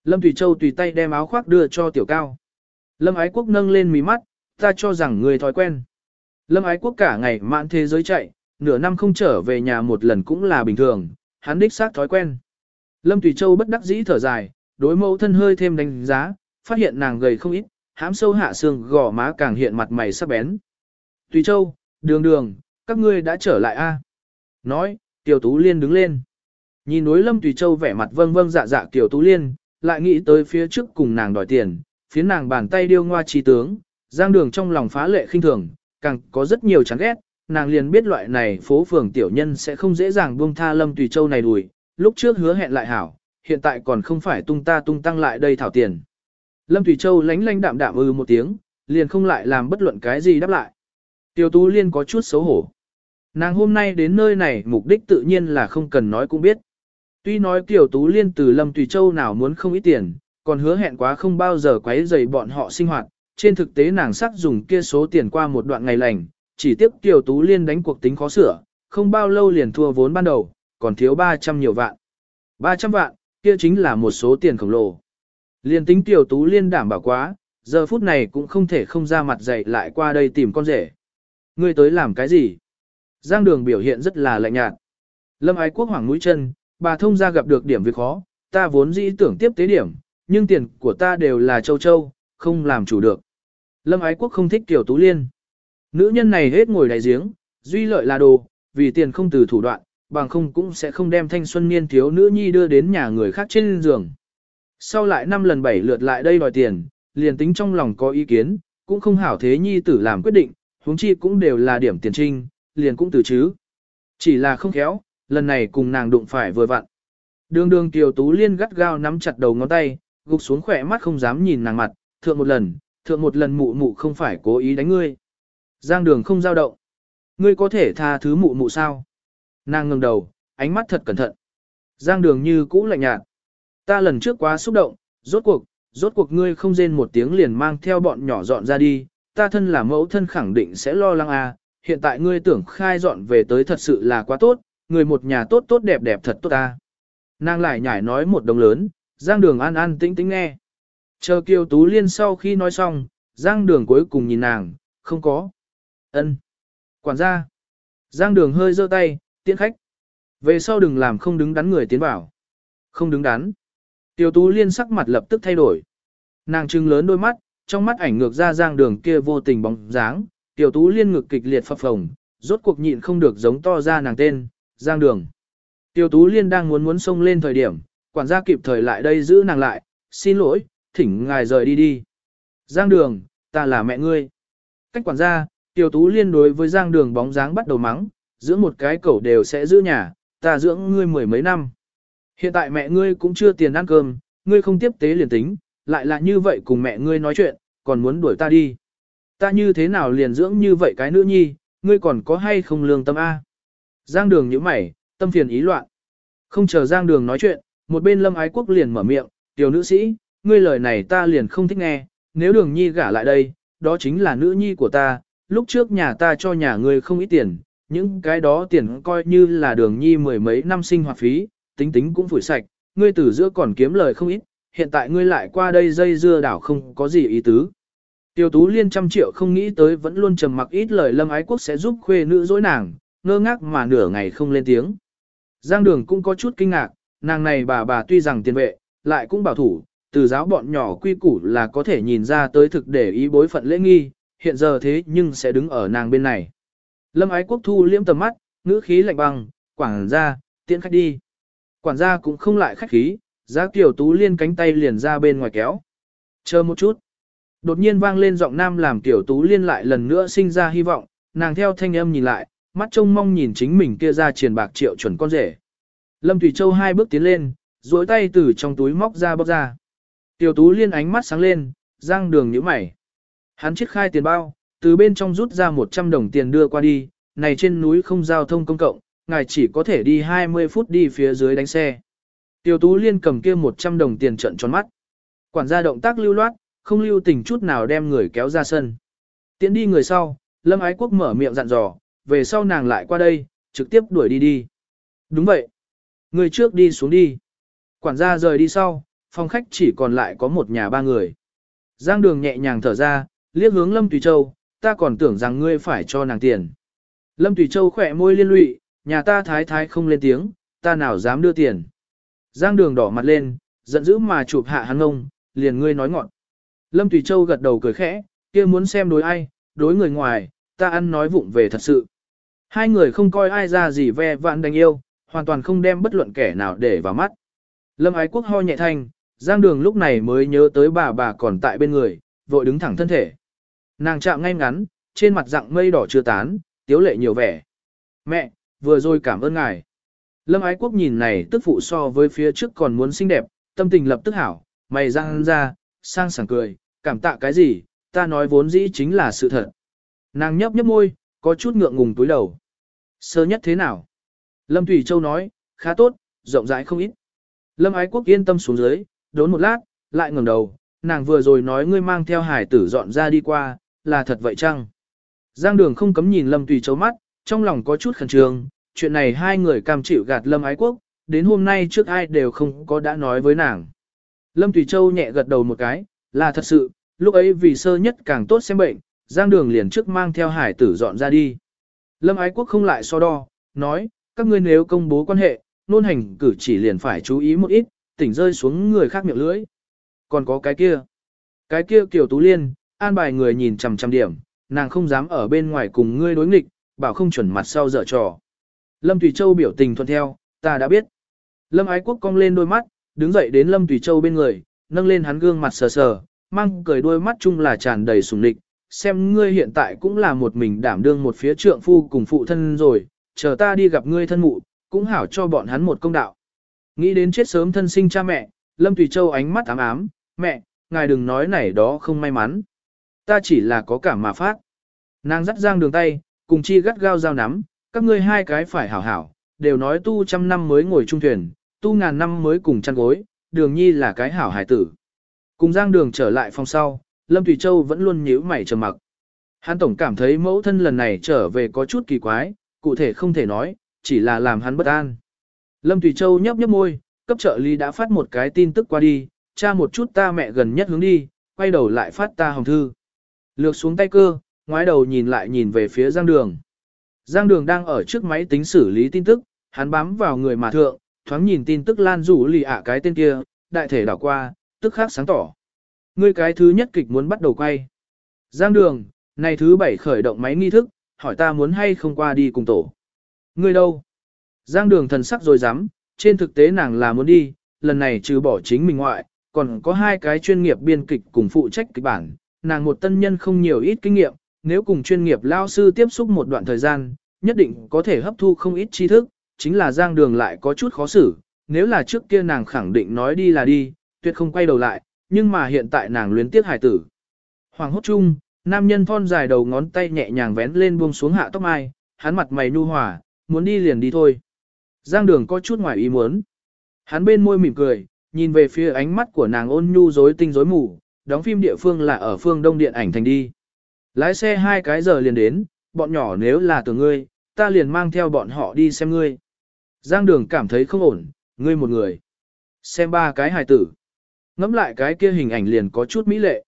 Lâm Thủy Châu tùy tay đem áo khoác đưa cho Tiểu Cao. Lâm Ái Quốc nâng lên mí mắt, ta cho rằng người thói quen. Lâm Ái Quốc cả ngày mạn thế giới chạy, nửa năm không trở về nhà một lần cũng là bình thường, hắn đích xác thói quen. Lâm Tùy Châu bất đắc dĩ thở dài, đối mẫu thân hơi thêm đánh giá, phát hiện nàng gầy không ít, hãm sâu hạ xương gò má càng hiện mặt mày sắc bén. Tùy Châu, đường đường, các ngươi đã trở lại a? Nói, Tiểu Tú Liên đứng lên. Nhìn đối Lâm Tùy Châu vẻ mặt vâng vâng dạ dạ Tiểu Tú Liên, lại nghĩ tới phía trước cùng nàng đòi tiền, phía nàng bàn tay điêu ngoa trí tướng, giang đường trong lòng phá lệ khinh thường, càng có rất nhiều chán ghét, nàng liền biết loại này phố phường tiểu nhân sẽ không dễ dàng buông tha Lâm Tùy Châu này đùi, lúc trước hứa hẹn lại hảo, hiện tại còn không phải tung ta tung tăng lại đây thảo tiền. Lâm thủy Châu lánh lánh đạm đạm ư một tiếng, liền không lại làm bất luận cái gì đáp lại. Tiêu Tú Liên có chút xấu hổ. Nàng hôm nay đến nơi này mục đích tự nhiên là không cần nói cũng biết. Tuy nói tiểu Tú Liên từ Lâm Tùy Châu nào muốn không ít tiền, còn hứa hẹn quá không bao giờ quấy rầy bọn họ sinh hoạt, trên thực tế nàng sắc dùng kia số tiền qua một đoạn ngày lành, chỉ tiếp tiểu Tú Liên đánh cuộc tính khó sửa, không bao lâu liền thua vốn ban đầu, còn thiếu 300 nhiều vạn. 300 vạn, kia chính là một số tiền khổng lồ. Liên tính tiểu Tú Liên đảm bảo quá, giờ phút này cũng không thể không ra mặt dậy lại qua đây tìm con rể. Ngươi tới làm cái gì? Giang đường biểu hiện rất là lạnh nhạt. Lâm ái quốc hoảng mũi chân, bà thông ra gặp được điểm việc khó, ta vốn dĩ tưởng tiếp tế điểm, nhưng tiền của ta đều là châu châu, không làm chủ được. Lâm ái quốc không thích tiểu Tú Liên. Nữ nhân này hết ngồi đại giếng, duy lợi là đồ, vì tiền không từ thủ đoạn, bằng không cũng sẽ không đem thanh xuân niên thiếu nữ nhi đưa đến nhà người khác trên giường. Sau lại năm lần bảy lượt lại đây đòi tiền, liền tính trong lòng có ý kiến, cũng không hảo thế nhi tử làm quyết định, huống chi cũng đều là điểm tiền trinh, liền cũng từ chứ. Chỉ là không khéo, lần này cùng nàng đụng phải vừa vặn. Đường đường tiểu tú liên gắt gao nắm chặt đầu ngón tay, gục xuống khỏe mắt không dám nhìn nàng mặt, thượng một lần, thượng một lần mụ mụ không phải cố ý đánh ngươi. Giang đường không giao động. Ngươi có thể tha thứ mụ mụ sao? Nàng ngừng đầu, ánh mắt thật cẩn thận. Giang đường như cũ lạnh nhạt. Ta lần trước quá xúc động, rốt cuộc, rốt cuộc ngươi không rên một tiếng liền mang theo bọn nhỏ dọn ra đi, ta thân là mẫu thân khẳng định sẽ lo lắng à, hiện tại ngươi tưởng khai dọn về tới thật sự là quá tốt, người một nhà tốt tốt đẹp đẹp thật tốt ta. Nàng lại nhảy nói một đồng lớn, Giang Đường an an tĩnh tĩnh nghe. Chờ Kiều Tú Liên sau khi nói xong, Giang Đường cuối cùng nhìn nàng, không có. ân Quản gia. Giang Đường hơi giơ tay, tiễn khách. Về sau đừng làm không đứng đắn người tiến vào. Không đứng đắn. tiểu Tú Liên sắc mặt lập tức thay đổi. Nàng trưng lớn đôi mắt, trong mắt ảnh ngược ra Giang Đường kia vô tình bóng dáng. tiểu Tú Liên ngực kịch liệt phập phồng, rốt cuộc nhịn không được giống to ra nàng tên, Giang Đường. tiểu Tú Liên đang muốn muốn xông lên thời điểm, quản gia kịp thời lại đây giữ nàng lại, xin lỗi, thỉnh ngài rời đi đi. Giang Đường, ta là mẹ ngươi. Cách quản gia, tiểu Tú Liên đối với Giang Đường bóng dáng bắt đầu mắng, dưỡng một cái cẩu đều sẽ giữ nhà, ta dưỡng ngươi mười mấy năm. Hiện tại mẹ ngươi cũng chưa tiền ăn cơm, ngươi không tiếp tế liền tính, lại là như vậy cùng mẹ ngươi nói chuyện, còn muốn đuổi ta đi. Ta như thế nào liền dưỡng như vậy cái nữ nhi, ngươi còn có hay không lương tâm A. Giang đường như mày, tâm phiền ý loạn. Không chờ Giang đường nói chuyện, một bên lâm ái quốc liền mở miệng, tiểu nữ sĩ, ngươi lời này ta liền không thích nghe, nếu đường nhi gả lại đây, đó chính là nữ nhi của ta, lúc trước nhà ta cho nhà ngươi không ít tiền, những cái đó tiền coi như là đường nhi mười mấy năm sinh hoạt phí, tính tính cũng phủi sạch, ngươi từ giữa còn kiếm lời không ít, hiện tại ngươi lại qua đây dây dưa đảo không có gì ý tứ. Tiêu tú liên trăm triệu không nghĩ tới vẫn luôn trầm mặc ít lời lâm ái quốc sẽ giúp khuê nữ dối nàng, ngơ ngác mà nửa ngày không lên tiếng. Giang đường cũng có chút kinh ngạc, nàng này bà bà tuy rằng tiền vệ, lại cũng bảo thủ, từ giáo bọn nhỏ quy củ là có thể nhìn ra tới thực để ý bối phận lễ nghi, hiện giờ thế nhưng sẽ đứng ở nàng bên này. Lâm ái quốc thu liễm tầm mắt, ngữ khí lạnh băng, quảng ra, tiễn khách đi. Quản gia cũng không lại khách khí, giá tiểu Tú Liên cánh tay liền ra bên ngoài kéo. Chờ một chút. Đột nhiên vang lên giọng nam làm tiểu Tú Liên lại lần nữa sinh ra hy vọng, nàng theo thanh âm nhìn lại, mắt trông mong nhìn chính mình kia ra triển bạc triệu chuẩn con rể. Lâm Thủy Châu hai bước tiến lên, duỗi tay từ trong túi móc ra bóc ra. Tiểu Tú Liên ánh mắt sáng lên, giang đường nhíu mày. Hắn chiếc khai tiền bao, từ bên trong rút ra 100 đồng tiền đưa qua đi, này trên núi không giao thông công cộng, ngài chỉ có thể đi 20 phút đi phía dưới đánh xe. Tiểu Tú Liên cầm kia 100 đồng tiền trận tròn mắt. Quản gia động tác lưu loát, không lưu tình chút nào đem người kéo ra sân. Tiến đi người sau, Lâm Ái Quốc mở miệng dặn dò, về sau nàng lại qua đây, trực tiếp đuổi đi đi. Đúng vậy. Người trước đi xuống đi. Quản gia rời đi sau, phòng khách chỉ còn lại có một nhà ba người. Giang đường nhẹ nhàng thở ra, liếc hướng Lâm Tùy Châu, ta còn tưởng rằng ngươi phải cho nàng tiền. Lâm Tùy Châu khỏe môi liên lụy, nhà ta thái thái không lên tiếng, ta nào dám đưa tiền. Giang đường đỏ mặt lên, giận dữ mà chụp hạ hắn ông, liền ngươi nói ngọn. Lâm Tùy Châu gật đầu cười khẽ, kia muốn xem đối ai, đối người ngoài, ta ăn nói vụng về thật sự. Hai người không coi ai ra gì ve vạn đánh yêu, hoàn toàn không đem bất luận kẻ nào để vào mắt. Lâm Ái Quốc ho nhẹ thanh, Giang Đường lúc này mới nhớ tới bà bà còn tại bên người, vội đứng thẳng thân thể. Nàng chạm ngay ngắn, trên mặt dạng mây đỏ chưa tán, tiếu lệ nhiều vẻ. Mẹ, vừa rồi cảm ơn ngài. Lâm Ái Quốc nhìn này tức phụ so với phía trước còn muốn xinh đẹp, tâm tình lập tức hảo, mày răng ra, sang sảng cười, cảm tạ cái gì, ta nói vốn dĩ chính là sự thật. Nàng nhấp nhấp môi, có chút ngượng ngùng túi đầu. Sơ nhất thế nào? Lâm Thủy Châu nói, khá tốt, rộng rãi không ít. Lâm Ái Quốc yên tâm xuống dưới, đốn một lát, lại ngẩng đầu, nàng vừa rồi nói ngươi mang theo hải tử dọn ra đi qua, là thật vậy chăng? Giang đường không cấm nhìn Lâm Tùy Châu mắt, trong lòng có chút khẩn trương, chuyện này hai người cam chịu gạt Lâm Ái Quốc, đến hôm nay trước ai đều không có đã nói với nàng. Lâm Tùy Châu nhẹ gật đầu một cái, là thật sự, lúc ấy vì sơ nhất càng tốt xem bệnh, Giang Đường liền trước mang theo hải tử dọn ra đi. Lâm Ái Quốc không lại so đo, nói, các ngươi nếu công bố quan hệ, nôn hành cử chỉ liền phải chú ý một ít, tỉnh rơi xuống người khác miệng lưỡi. Còn có cái kia. Cái kia Kiều Tú Liên, an bài người nhìn chằm chằm điểm, nàng không dám ở bên ngoài cùng ngươi đối nghịch, bảo không chuẩn mặt sau dở trò. Lâm Thủy Châu biểu tình thuận theo, ta đã biết. Lâm Ái Quốc cong lên đôi mắt, đứng dậy đến Lâm Thủy Châu bên người, nâng lên hắn gương mặt sờ sờ, mang cười đôi mắt chung là tràn đầy sùng địch, xem ngươi hiện tại cũng là một mình đảm đương một phía trượng phu cùng phụ thân rồi, chờ ta đi gặp ngươi thân mụ, cũng hảo cho bọn hắn một công đạo. Nghĩ đến chết sớm thân sinh cha mẹ, Lâm Tùy Châu ánh mắt ám ám, mẹ, ngài đừng nói này đó không may mắn. Ta chỉ là có cảm mà phát. Nàng dắt giang đường tay, cùng chi gắt gao dao nắm, các ngươi hai cái phải hảo hảo, đều nói tu trăm năm mới ngồi chung thuyền, tu ngàn năm mới cùng chăn gối, đường nhi là cái hảo hải tử. Cùng giang đường trở lại phòng sau, Lâm Thủy Châu vẫn luôn nhíu mày trầm mặc. Hắn tổng cảm thấy mẫu thân lần này trở về có chút kỳ quái, cụ thể không thể nói, chỉ là làm hắn bất an. Lâm Thủy Châu nhấp nhấp môi, cấp trợ lý đã phát một cái tin tức qua đi, cha một chút ta mẹ gần nhất hướng đi, quay đầu lại phát ta hồng thư. Lược xuống tay cơ, ngoái đầu nhìn lại nhìn về phía Giang Đường. Giang Đường đang ở trước máy tính xử lý tin tức, hắn bám vào người mà thượng, thoáng nhìn tin tức lan rủ lì ạ cái tên kia, đại thể đảo qua, tức khác sáng tỏ. Ngươi cái thứ nhất kịch muốn bắt đầu quay. Giang đường, này thứ bảy khởi động máy nghi thức, hỏi ta muốn hay không qua đi cùng tổ. Ngươi đâu? Giang đường thần sắc rồi dám, trên thực tế nàng là muốn đi, lần này trừ bỏ chính mình ngoại, còn có hai cái chuyên nghiệp biên kịch cùng phụ trách kịch bản, nàng một tân nhân không nhiều ít kinh nghiệm, nếu cùng chuyên nghiệp lao sư tiếp xúc một đoạn thời gian, nhất định có thể hấp thu không ít tri thức, chính là giang đường lại có chút khó xử, nếu là trước kia nàng khẳng định nói đi là đi, tuyệt không quay đầu lại, nhưng mà hiện tại nàng luyến tiếc hải tử. Hoàng hốt chung, nam nhân thon dài đầu ngón tay nhẹ nhàng vén lên buông xuống hạ tóc mai, hắn mặt mày nu hòa, muốn đi liền đi thôi. Giang đường có chút ngoài ý muốn. Hắn bên môi mỉm cười, nhìn về phía ánh mắt của nàng ôn nhu rối tinh rối mù, đóng phim địa phương là ở phương đông điện ảnh thành đi. Lái xe hai cái giờ liền đến, bọn nhỏ nếu là từ ngươi, ta liền mang theo bọn họ đi xem ngươi. Giang đường cảm thấy không ổn, ngươi một người. Xem ba cái hài tử. Ngắm lại cái kia hình ảnh liền có chút mỹ lệ.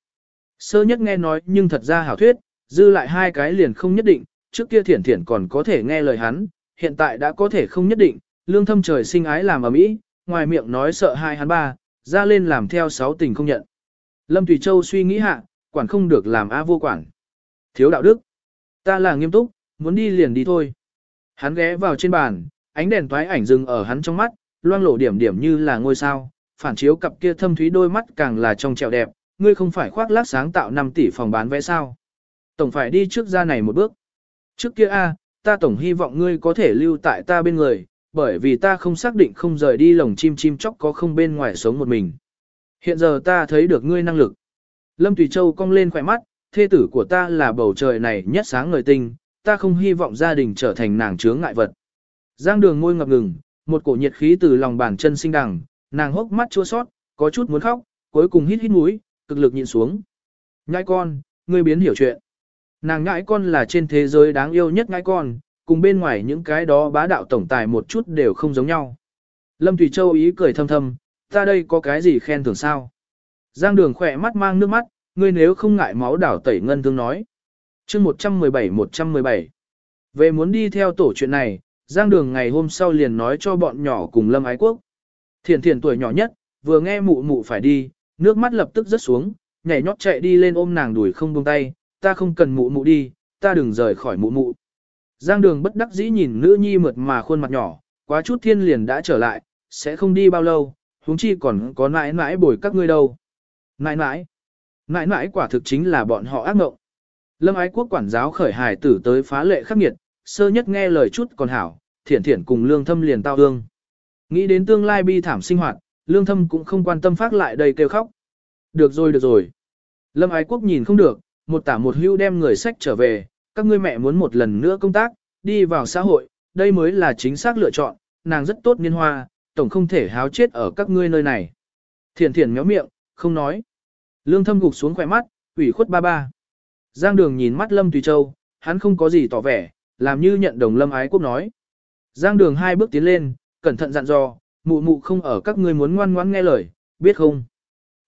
Sơ nhất nghe nói nhưng thật ra hảo thuyết, dư lại hai cái liền không nhất định, trước kia thiển thiển còn có thể nghe lời hắn, hiện tại đã có thể không nhất định, lương thâm trời sinh ái làm ở mỹ, ngoài miệng nói sợ hai hắn ba, ra lên làm theo sáu tình không nhận. Lâm Thủy Châu suy nghĩ hạ, quản không được làm A vô quản. Thiếu đạo đức. Ta là nghiêm túc, muốn đi liền đi thôi. Hắn ghé vào trên bàn, ánh đèn toái ảnh dừng ở hắn trong mắt, loang lổ điểm điểm như là ngôi sao, phản chiếu cặp kia thâm thúy đôi mắt càng là trong trẻo đẹp, ngươi không phải khoác lác sáng tạo 5 tỷ phòng bán vé sao. Tổng phải đi trước ra này một bước. Trước kia a, ta tổng hy vọng ngươi có thể lưu tại ta bên người, bởi vì ta không xác định không rời đi lồng chim chim chóc có không bên ngoài sống một mình. Hiện giờ ta thấy được ngươi năng lực. Lâm Tùy Châu cong lên khỏe mắt, thê tử của ta là bầu trời này nhất sáng ngời tinh, ta không hy vọng gia đình trở thành nàng chướng ngại vật. Giang đường ngôi ngập ngừng, một cổ nhiệt khí từ lòng bàn chân sinh đằng, nàng hốc mắt chua sót, có chút muốn khóc, cuối cùng hít hít mũi, cực lực nhịn xuống. Nhãi con, ngươi biến hiểu chuyện. Nàng nhãi con là trên thế giới đáng yêu nhất nhãi con, cùng bên ngoài những cái đó bá đạo tổng tài một chút đều không giống nhau. Lâm Thủy Châu ý cười thâm thâm, ta đây có cái gì khen thưởng sao? Giang đường khỏe mắt mang nước mắt, ngươi nếu không ngại máu đảo tẩy ngân thương nói. chương 117-117 Về muốn đi theo tổ chuyện này, Giang đường ngày hôm sau liền nói cho bọn nhỏ cùng Lâm Ái Quốc. Thiền thiền tuổi nhỏ nhất, vừa nghe mụ mụ phải đi, nước mắt lập tức rớt xuống, nhảy nhót chạy đi lên ôm nàng đuổi không buông tay, ta không cần mụ mụ đi, ta đừng rời khỏi mụ mụ. Giang đường bất đắc dĩ nhìn nữ nhi mượt mà khuôn mặt nhỏ, quá chút thiên liền đã trở lại, sẽ không đi bao lâu, huống chi còn có nãi nãi bồi các ngươi đâu. Nãi nãi, nãi nãi quả thực chính là bọn họ ác ngộng Lâm ái quốc quản giáo khởi hài tử tới phá lệ khắc nghiệt, sơ nhất nghe lời chút còn hảo, thiển thiển cùng lương thâm liền tao hương. Nghĩ đến tương lai bi thảm sinh hoạt, lương thâm cũng không quan tâm phát lại đầy kêu khóc. Được rồi được rồi. Lâm ái quốc nhìn không được, một tả một hưu đem người sách trở về, các ngươi mẹ muốn một lần nữa công tác, đi vào xã hội, đây mới là chính xác lựa chọn, nàng rất tốt niên hoa, tổng không thể háo chết ở các ngươi nơi này. Thiển thiển méo miệng, không nói. Lương thâm gục xuống khỏe mắt, ủy khuất ba ba. Giang đường nhìn mắt Lâm Tùy Châu, hắn không có gì tỏ vẻ, làm như nhận đồng Lâm Ái Quốc nói. Giang đường hai bước tiến lên, cẩn thận dặn dò, mụ mụ không ở các ngươi muốn ngoan ngoãn nghe lời, biết không?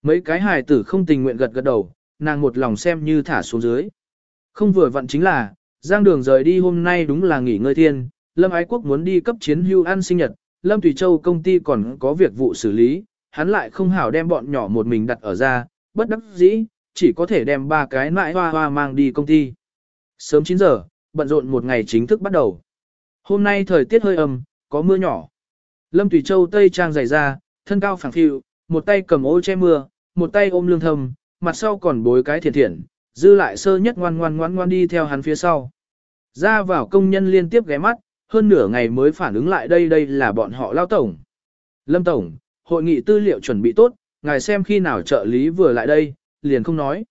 Mấy cái hài tử không tình nguyện gật gật đầu, nàng một lòng xem như thả xuống dưới. Không vừa vặn chính là, Giang Đường rời đi hôm nay đúng là nghỉ ngơi thiên, Lâm Ái Quốc muốn đi cấp chiến hưu ăn sinh nhật, Lâm Thủy Châu công ty còn có việc vụ xử lý, hắn lại không hảo đem bọn nhỏ một mình đặt ở ra, bất đắc dĩ, chỉ có thể đem ba cái mãi hoa hoa mang đi công ty. Sớm 9 giờ, bận rộn một ngày chính thức bắt đầu. Hôm nay thời tiết hơi ấm, có mưa nhỏ. Lâm Thủy Châu tây trang dày ra, thân cao phẳng phiu, một tay cầm ô che mưa, một tay ôm lương thầm, mặt sau còn bối cái thiệt thiện, dư lại sơ nhất ngoan ngoan ngoan ngoan đi theo hắn phía sau. Ra vào công nhân liên tiếp ghé mắt, hơn nửa ngày mới phản ứng lại đây đây là bọn họ lao tổng. Lâm tổng, hội nghị tư liệu chuẩn bị tốt, ngài xem khi nào trợ lý vừa lại đây, liền không nói.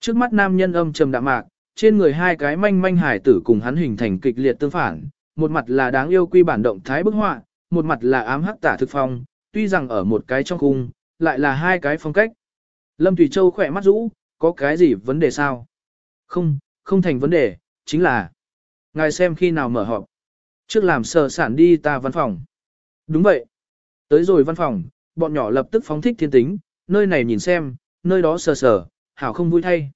Trước mắt nam nhân âm trầm đạm mạc, trên người hai cái manh manh hải tử cùng hắn hình thành kịch liệt tương phản, một mặt là đáng yêu quy bản động thái bức họa, một mặt là ám hắc tả thực phong, tuy rằng ở một cái trong khung, lại là hai cái phong cách. Lâm Thủy Châu khỏe mắt rũ, có cái gì vấn đề sao? Không, không thành vấn đề, chính là ngài xem khi nào mở họp. Trước làm sờ sản đi ta văn phòng. Đúng vậy. Tới rồi văn phòng, bọn nhỏ lập tức phóng thích thiên tính, nơi này nhìn xem, nơi đó sờ sờ, hảo không vui thay.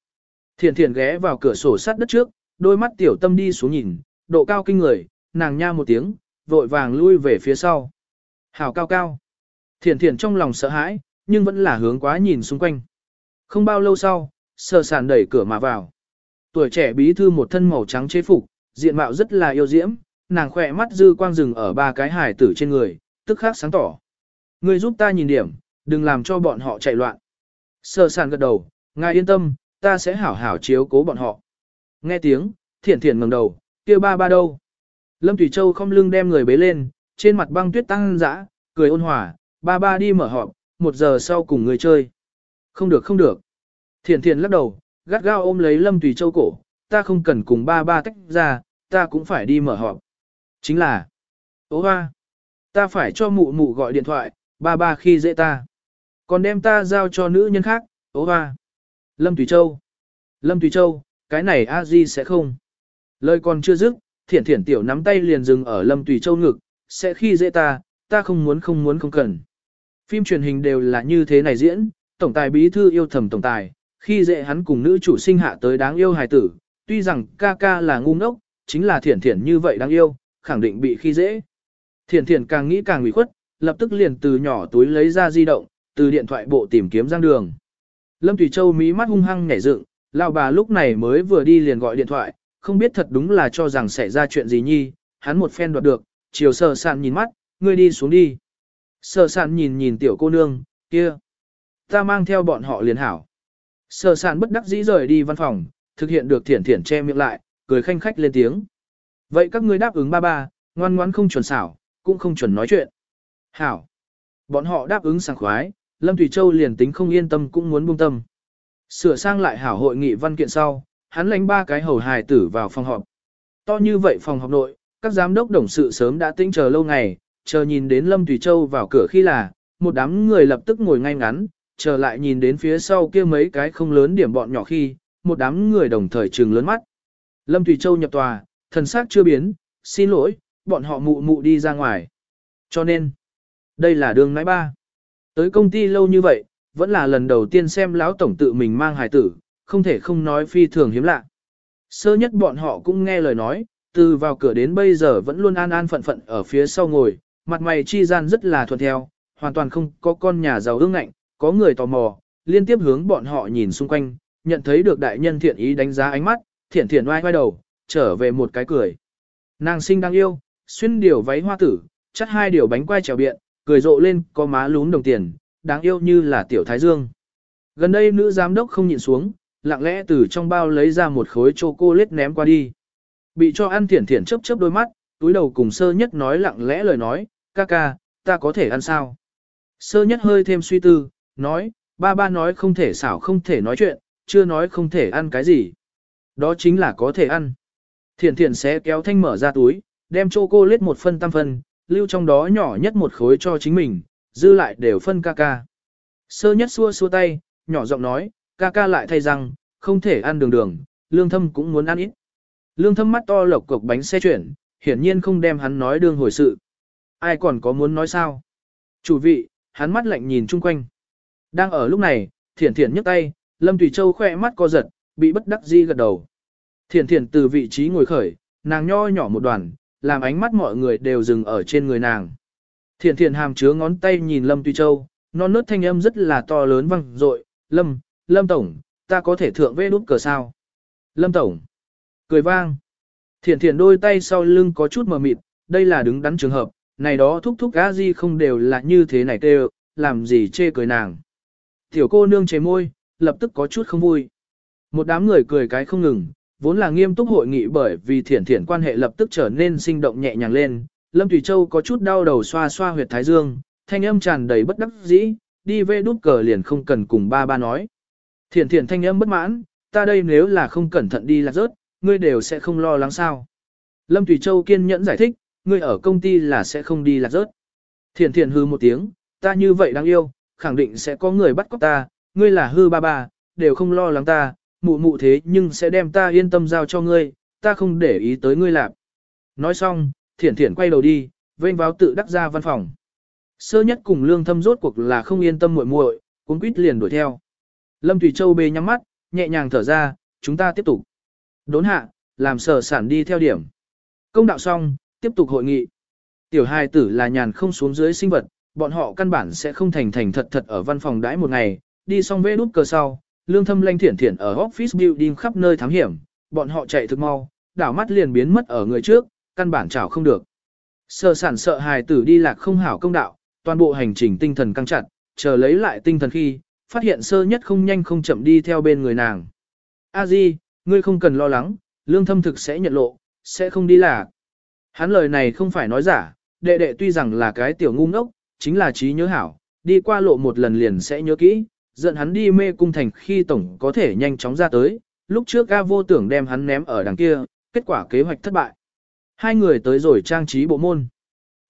Thiền thiền ghé vào cửa sổ sát đất trước, đôi mắt tiểu tâm đi xuống nhìn, độ cao kinh người, nàng nha một tiếng, vội vàng lui về phía sau. Hảo cao cao. Thiền thiền trong lòng sợ hãi, nhưng vẫn là hướng quá nhìn xung quanh. Không bao lâu sau, sờ sàn đẩy cửa mà vào. Tuổi trẻ bí thư một thân màu trắng chế phục, diện mạo rất là yêu diễm, nàng khỏe mắt dư quang rừng ở ba cái hải tử trên người, tức khắc sáng tỏ. Người giúp ta nhìn điểm, đừng làm cho bọn họ chạy loạn. Sở sàn gật đầu, ngài yên tâm, ta sẽ hảo hảo chiếu cố bọn họ. Nghe tiếng, thiển thiển ngẩng đầu, kia ba ba đâu? Lâm Thủy Châu không lưng đem người bế lên, trên mặt băng tuyết tăng dã, cười ôn hòa, ba ba đi mở họp, một giờ sau cùng người chơi. Không được không được. Thiền thiền lắc đầu, gắt gao ôm lấy Lâm thủy Châu cổ, ta không cần cùng ba ba tách ra, ta cũng phải đi mở họp. Chính là, ố hoa, ta phải cho mụ mụ gọi điện thoại, ba ba khi dễ ta. Còn đem ta giao cho nữ nhân khác, ố hoa. Lâm Tùy Châu, Lâm Tùy Châu, cái này a di sẽ không. Lời còn chưa dứt, thiển thiển tiểu nắm tay liền dừng ở Lâm Tùy Châu ngực, sẽ khi dễ ta, ta không muốn không muốn không cần. Phim truyền hình đều là như thế này diễn, tổng tài bí thư yêu thầm tổng tài, khi dễ hắn cùng nữ chủ sinh hạ tới đáng yêu hài tử, tuy rằng ca ca là ngu ngốc, chính là thiển thiển như vậy đáng yêu, khẳng định bị khi dễ. Thiển thiển càng nghĩ càng ủy khuất, lập tức liền từ nhỏ túi lấy ra di động, từ điện thoại bộ tìm kiếm giang đường. Lâm Thủy Châu mí mắt hung hăng nhảy dựng, lão bà lúc này mới vừa đi liền gọi điện thoại, không biết thật đúng là cho rằng xảy ra chuyện gì nhi, hắn một phen đoạt được, chiều sờ sạn nhìn mắt, ngươi đi xuống đi. Sờ sạn nhìn nhìn tiểu cô nương, kia. Ta mang theo bọn họ liền hảo. Sờ sạn bất đắc dĩ rời đi văn phòng, thực hiện được thiển thiển che miệng lại, cười khanh khách lên tiếng. Vậy các ngươi đáp ứng ba ba, ngoan ngoãn không chuẩn xảo, cũng không chuẩn nói chuyện. Hảo. Bọn họ đáp ứng sảng khoái, Lâm Thủy Châu liền tính không yên tâm cũng muốn buông tâm. Sửa sang lại hảo hội nghị văn kiện sau, hắn lãnh ba cái hầu hài tử vào phòng họp. To như vậy phòng họp nội, các giám đốc đồng sự sớm đã tĩnh chờ lâu ngày, chờ nhìn đến Lâm Thủy Châu vào cửa khi là, một đám người lập tức ngồi ngay ngắn, chờ lại nhìn đến phía sau kia mấy cái không lớn điểm bọn nhỏ khi, một đám người đồng thời trừng lớn mắt. Lâm Thủy Châu nhập tòa, thần sắc chưa biến, xin lỗi, bọn họ mụ mụ đi ra ngoài. Cho nên, đây là đường nãi ba. Tới công ty lâu như vậy, vẫn là lần đầu tiên xem lão tổng tự mình mang hài tử, không thể không nói phi thường hiếm lạ. Sơ nhất bọn họ cũng nghe lời nói, từ vào cửa đến bây giờ vẫn luôn an an phận phận ở phía sau ngồi, mặt mày chi gian rất là thuận theo, hoàn toàn không có con nhà giàu ương ngạnh, có người tò mò, liên tiếp hướng bọn họ nhìn xung quanh, nhận thấy được đại nhân thiện ý đánh giá ánh mắt, thiện thiện oai oai đầu, trở về một cái cười. Nàng sinh đang yêu, xuyên điều váy hoa tử, chắt hai điều bánh quai trèo biện, cười rộ lên có má lún đồng tiền, đáng yêu như là tiểu thái dương. Gần đây nữ giám đốc không nhịn xuống, lặng lẽ từ trong bao lấy ra một khối chocolate ném qua đi. Bị cho ăn thiển thiển chớp chớp đôi mắt, túi đầu cùng sơ nhất nói lặng lẽ lời nói, ca ca, ta có thể ăn sao? Sơ nhất hơi thêm suy tư, nói, ba ba nói không thể xảo không thể nói chuyện, chưa nói không thể ăn cái gì. Đó chính là có thể ăn. Thiển thiển sẽ kéo thanh mở ra túi, đem cho cô lết một phân tam phân, lưu trong đó nhỏ nhất một khối cho chính mình, dư lại đều phân ca ca. Sơ nhất xua xua tay, nhỏ giọng nói, ca ca lại thay rằng, không thể ăn đường đường, lương thâm cũng muốn ăn ít. Lương thâm mắt to lộc cục bánh xe chuyển, hiển nhiên không đem hắn nói đương hồi sự. Ai còn có muốn nói sao? Chủ vị, hắn mắt lạnh nhìn chung quanh. Đang ở lúc này, thiển thiển nhấc tay, Lâm Tùy Châu khỏe mắt co giật, bị bất đắc di gật đầu. Thiển thiển từ vị trí ngồi khởi, nàng nho nhỏ một đoàn, làm ánh mắt mọi người đều dừng ở trên người nàng. Thiển thiển hàm chứa ngón tay nhìn Lâm Tuy Châu, non nớt thanh âm rất là to lớn vang dội. Lâm, Lâm Tổng, ta có thể thượng vê đút cờ sao? Lâm Tổng, cười vang. Thiển thiển đôi tay sau lưng có chút mờ mịt, đây là đứng đắn trường hợp, này đó thúc thúc gã gì không đều là như thế này tê làm gì chê cười nàng. Tiểu cô nương chế môi, lập tức có chút không vui. Một đám người cười cái không ngừng, vốn là nghiêm túc hội nghị bởi vì thiển thiển quan hệ lập tức trở nên sinh động nhẹ nhàng lên. Lâm Thủy Châu có chút đau đầu xoa xoa huyệt thái dương, thanh âm tràn đầy bất đắc dĩ, đi về đút cờ liền không cần cùng ba ba nói. Thiển thiển thanh âm bất mãn, ta đây nếu là không cẩn thận đi lạc rớt, ngươi đều sẽ không lo lắng sao. Lâm Thủy Châu kiên nhẫn giải thích, ngươi ở công ty là sẽ không đi lạc rớt. Thiển thiển hư một tiếng, ta như vậy đáng yêu, khẳng định sẽ có người bắt cóc ta, ngươi là hư ba ba, đều không lo lắng ta, mụ mụ thế nhưng sẽ đem ta yên tâm giao cho ngươi, ta không để ý tới ngươi lạp Nói xong, thiển thiển quay đầu đi, vênh vào tự đắc ra văn phòng. Sơ nhất cùng lương thâm rốt cuộc là không yên tâm muội muội, cuốn quýt liền đuổi theo. Lâm Thủy Châu bê nhắm mắt, nhẹ nhàng thở ra, chúng ta tiếp tục. Đốn hạ, làm sở sản đi theo điểm. Công đạo xong, tiếp tục hội nghị. Tiểu hài tử là nhàn không xuống dưới sinh vật, bọn họ căn bản sẽ không thành thành thật thật ở văn phòng đãi một ngày, đi xong vê đút cờ sau, lương thâm lanh thiển thiển ở office building khắp nơi thám hiểm, bọn họ chạy thực mau, đảo mắt liền biến mất ở người trước, căn bản chảo không được. Sở sản sợ hài tử đi lạc không hảo công đạo, toàn bộ hành trình tinh thần căng chặt, chờ lấy lại tinh thần khi, phát hiện sơ nhất không nhanh không chậm đi theo bên người nàng. A Di, ngươi không cần lo lắng, lương thâm thực sẽ nhận lộ, sẽ không đi lạc. Hắn lời này không phải nói giả, đệ đệ tuy rằng là cái tiểu ngu ngốc, chính là trí nhớ hảo, đi qua lộ một lần liền sẽ nhớ kỹ, giận hắn đi mê cung thành khi tổng có thể nhanh chóng ra tới, lúc trước ga vô tưởng đem hắn ném ở đằng kia, kết quả kế hoạch thất bại. Hai người tới rồi trang trí bộ môn.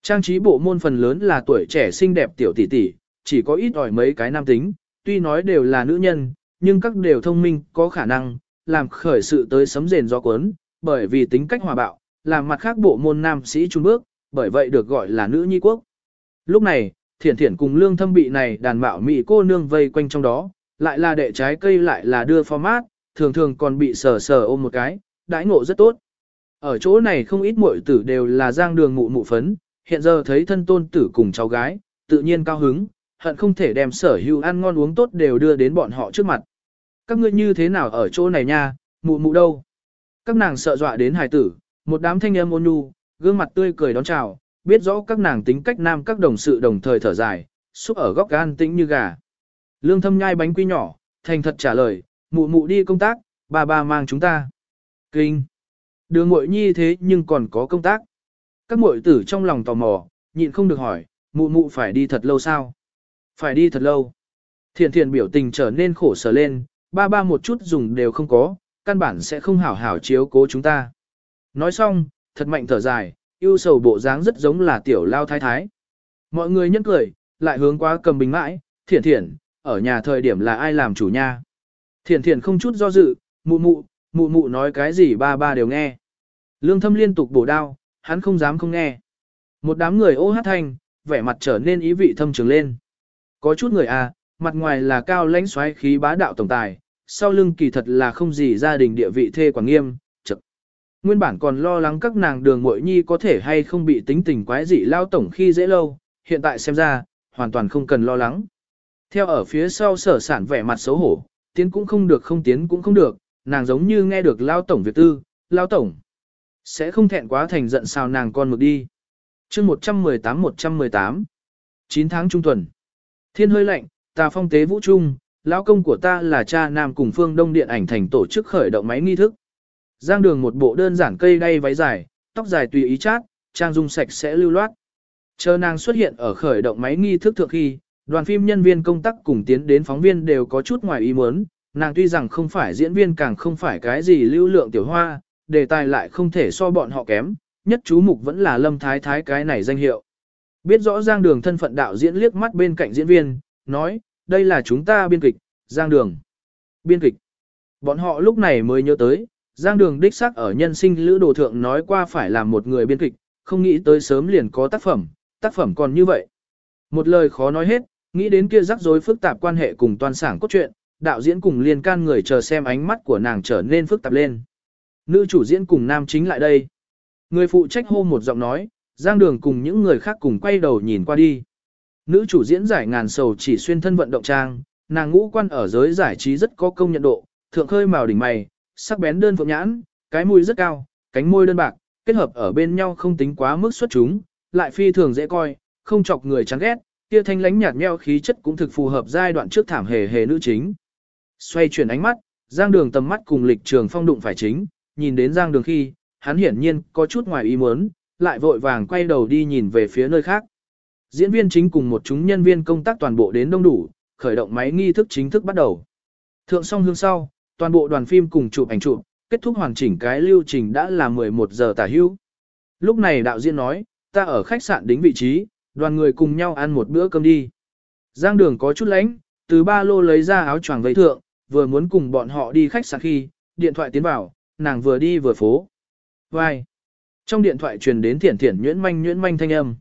Trang trí bộ môn phần lớn là tuổi trẻ xinh đẹp tiểu tỷ tỷ, chỉ có ít ỏi mấy cái nam tính, tuy nói đều là nữ nhân, nhưng các đều thông minh, có khả năng, làm khởi sự tới sấm rền gió cuốn, bởi vì tính cách hòa bạo, làm mặt khác bộ môn nam sĩ trung bước, bởi vậy được gọi là nữ nhi quốc. Lúc này, thiển thiển cùng lương thâm bị này đàn mạo mỹ cô nương vây quanh trong đó, lại là đệ trái cây lại là đưa format, thường thường còn bị sờ sờ ôm một cái, đãi ngộ rất tốt. Ở chỗ này không ít muội tử đều là giang đường mụ mụ phấn, hiện giờ thấy thân tôn tử cùng cháu gái, tự nhiên cao hứng, hận không thể đem sở hữu ăn ngon uống tốt đều đưa đến bọn họ trước mặt. Các ngươi như thế nào ở chỗ này nha, mụ mụ đâu? Các nàng sợ dọa đến hài tử, một đám thanh âm ôn nhu, gương mặt tươi cười đón chào, biết rõ các nàng tính cách nam các đồng sự đồng thời thở dài, xúc ở góc gan tĩnh như gà. Lương thâm nhai bánh quy nhỏ, thành thật trả lời, mụ mụ đi công tác, bà bà mang chúng ta. Kinh. Đường muội nhi thế nhưng còn có công tác. Các muội tử trong lòng tò mò, nhịn không được hỏi, mụ mụ phải đi thật lâu sao? Phải đi thật lâu. thiện thiện biểu tình trở nên khổ sở lên, ba ba một chút dùng đều không có, căn bản sẽ không hảo hảo chiếu cố chúng ta. Nói xong, thật mạnh thở dài, ưu sầu bộ dáng rất giống là tiểu lao thái thái. Mọi người nhẫn cười, lại hướng qua cầm bình mãi, thiển thiển, ở nhà thời điểm là ai làm chủ nha. Thiển thiển không chút do dự, mụ mụ, mụ mụ nói cái gì ba ba đều nghe. Lương thâm liên tục bổ đao, hắn không dám không nghe. Một đám người ô hát thanh, vẻ mặt trở nên ý vị thâm trường lên. Có chút người à, mặt ngoài là cao lãnh xoáy khí bá đạo tổng tài, sau lưng kỳ thật là không gì gia đình địa vị thê quản nghiêm. Nguyên bản còn lo lắng các nàng đường muội nhi có thể hay không bị tính tình quái dị lao tổng khi dễ lâu, hiện tại xem ra, hoàn toàn không cần lo lắng. Theo ở phía sau sở sản vẻ mặt xấu hổ, tiến cũng không được không tiến cũng không được, nàng giống như nghe được lao tổng việc tư, lao tổng. Sẽ không thẹn quá thành giận sao nàng con mực đi. chương 118-118 9 tháng trung tuần. Thiên hơi lạnh, tà phong tế vũ trung, lão công của ta là cha nam cùng phương đông điện ảnh thành tổ chức khởi động máy nghi thức. Giang đường một bộ đơn giản cây đay váy dài, tóc dài tùy ý chát, trang dung sạch sẽ lưu loát. Chờ nàng xuất hiện ở khởi động máy nghi thức thượng khi, đoàn phim nhân viên công tác cùng tiến đến phóng viên đều có chút ngoài ý muốn, nàng tuy rằng không phải diễn viên càng không phải cái gì lưu lượng tiểu hoa, đề tài lại không thể so bọn họ kém, nhất chú mục vẫn là lâm thái thái cái này danh hiệu. Biết rõ Giang Đường thân phận đạo diễn liếc mắt bên cạnh diễn viên, nói, đây là chúng ta biên kịch, Giang Đường. Biên kịch. Bọn họ lúc này mới nhớ tới, Giang Đường đích xác ở nhân sinh lữ đồ thượng nói qua phải là một người biên kịch, không nghĩ tới sớm liền có tác phẩm, tác phẩm còn như vậy. Một lời khó nói hết, nghĩ đến kia rắc rối phức tạp quan hệ cùng toàn sản cốt truyện, đạo diễn cùng liên can người chờ xem ánh mắt của nàng trở nên phức tạp lên. Nữ chủ diễn cùng nam chính lại đây. Người phụ trách hô một giọng nói, Giang Đường cùng những người khác cùng quay đầu nhìn qua đi. Nữ chủ diễn giải ngàn sầu chỉ xuyên thân vận động trang, nàng ngũ quan ở giới giải trí rất có công nhận độ, thượng khơi màu đỉnh mày, sắc bén đơn phượng nhãn, cái mũi rất cao, cánh môi đơn bạc, kết hợp ở bên nhau không tính quá mức xuất chúng, lại phi thường dễ coi, không chọc người chán ghét, kia thanh lánh nhạt nheo khí chất cũng thực phù hợp giai đoạn trước thảm hề hề nữ chính. Xoay chuyển ánh mắt, Giang Đường tầm mắt cùng lịch trường phong đụng phải chính, nhìn đến Giang Đường khi, hắn hiển nhiên có chút ngoài ý muốn, lại vội vàng quay đầu đi nhìn về phía nơi khác. Diễn viên chính cùng một chúng nhân viên công tác toàn bộ đến đông đủ, khởi động máy nghi thức chính thức bắt đầu. Thượng song hương sau, toàn bộ đoàn phim cùng chụp ảnh chụp, kết thúc hoàn chỉnh cái lưu trình đã là 11 giờ tả hữu. Lúc này đạo diễn nói, ta ở khách sạn đính vị trí, đoàn người cùng nhau ăn một bữa cơm đi. Giang đường có chút lánh, từ ba lô lấy ra áo choàng vây thượng, vừa muốn cùng bọn họ đi khách sạn khi, điện thoại tiến vào, nàng vừa đi vừa phố. Vai! Trong điện thoại truyền đến thiển thiển nhuyễn manh nhuyễn manh thanh âm.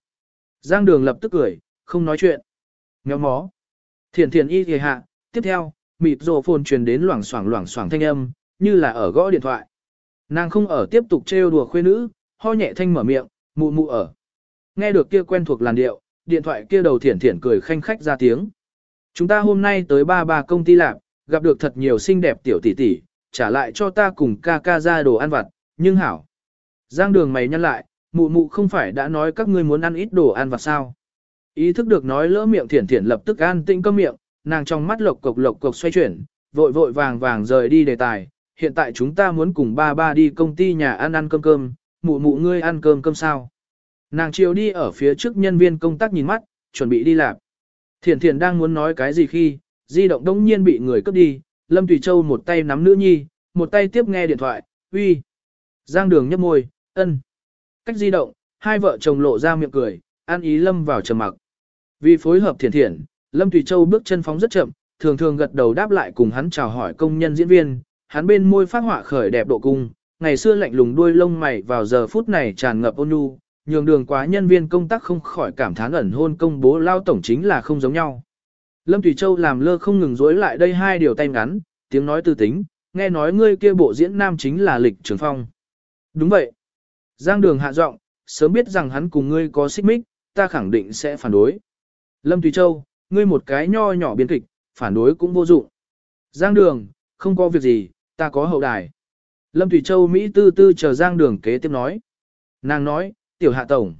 Giang đường lập tức cười, không nói chuyện. Nghèo mó. Thiển thiển y thì hạ, tiếp theo, mịt rồ phồn truyền đến loảng xoảng loảng xoảng thanh âm, như là ở gõ điện thoại. Nàng không ở tiếp tục trêu đùa khuê nữ, ho nhẹ thanh mở miệng, mụ mụ ở. Nghe được kia quen thuộc làn điệu, điện thoại kia đầu thiển thiển cười khanh khách ra tiếng. Chúng ta hôm nay tới ba ba công ty lạc, gặp được thật nhiều xinh đẹp tiểu tỷ tỷ, trả lại cho ta cùng ca ca ra đồ ăn vặt, nhưng hảo. Giang đường mày nhăn lại, mụ mụ không phải đã nói các ngươi muốn ăn ít đồ ăn vặt sao. Ý thức được nói lỡ miệng thiển thiển lập tức an tĩnh cơm miệng, nàng trong mắt lộc cộc lộc cộc xoay chuyển, vội vội vàng vàng rời đi đề tài. Hiện tại chúng ta muốn cùng ba ba đi công ty nhà ăn ăn cơm cơm, mụ mụ ngươi ăn cơm cơm sao. Nàng chiều đi ở phía trước nhân viên công tác nhìn mắt, chuẩn bị đi làm. Thiển thiển đang muốn nói cái gì khi, di động đông nhiên bị người cướp đi, Lâm Tùy Châu một tay nắm nữ nhi, một tay tiếp nghe điện thoại, uy. Giang đường nhấp môi, ân. Cách di động, hai vợ chồng lộ ra miệng cười, an ý Lâm vào trầm mặc. Vì phối hợp thiển thiển, Lâm Thủy Châu bước chân phóng rất chậm, thường thường gật đầu đáp lại cùng hắn chào hỏi công nhân diễn viên, hắn bên môi phát họa khởi đẹp độ cung, ngày xưa lạnh lùng đuôi lông mày vào giờ phút này tràn ngập ôn nhu, nhường đường quá nhân viên công tác không khỏi cảm thán ẩn hôn công bố lao tổng chính là không giống nhau. Lâm Thủy Châu làm lơ không ngừng dối lại đây hai điều tay ngắn, tiếng nói tư tính, nghe nói ngươi kia bộ diễn nam chính là lịch trường phong. Đúng vậy. Giang đường hạ giọng, sớm biết rằng hắn cùng ngươi có xích mích, ta khẳng định sẽ phản đối. Lâm Thủy Châu, ngươi một cái nho nhỏ biên kịch, phản đối cũng vô dụng. Giang đường, không có việc gì, ta có hậu đài. Lâm Thủy Châu Mỹ tư tư chờ Giang đường kế tiếp nói. Nàng nói, tiểu hạ tổng.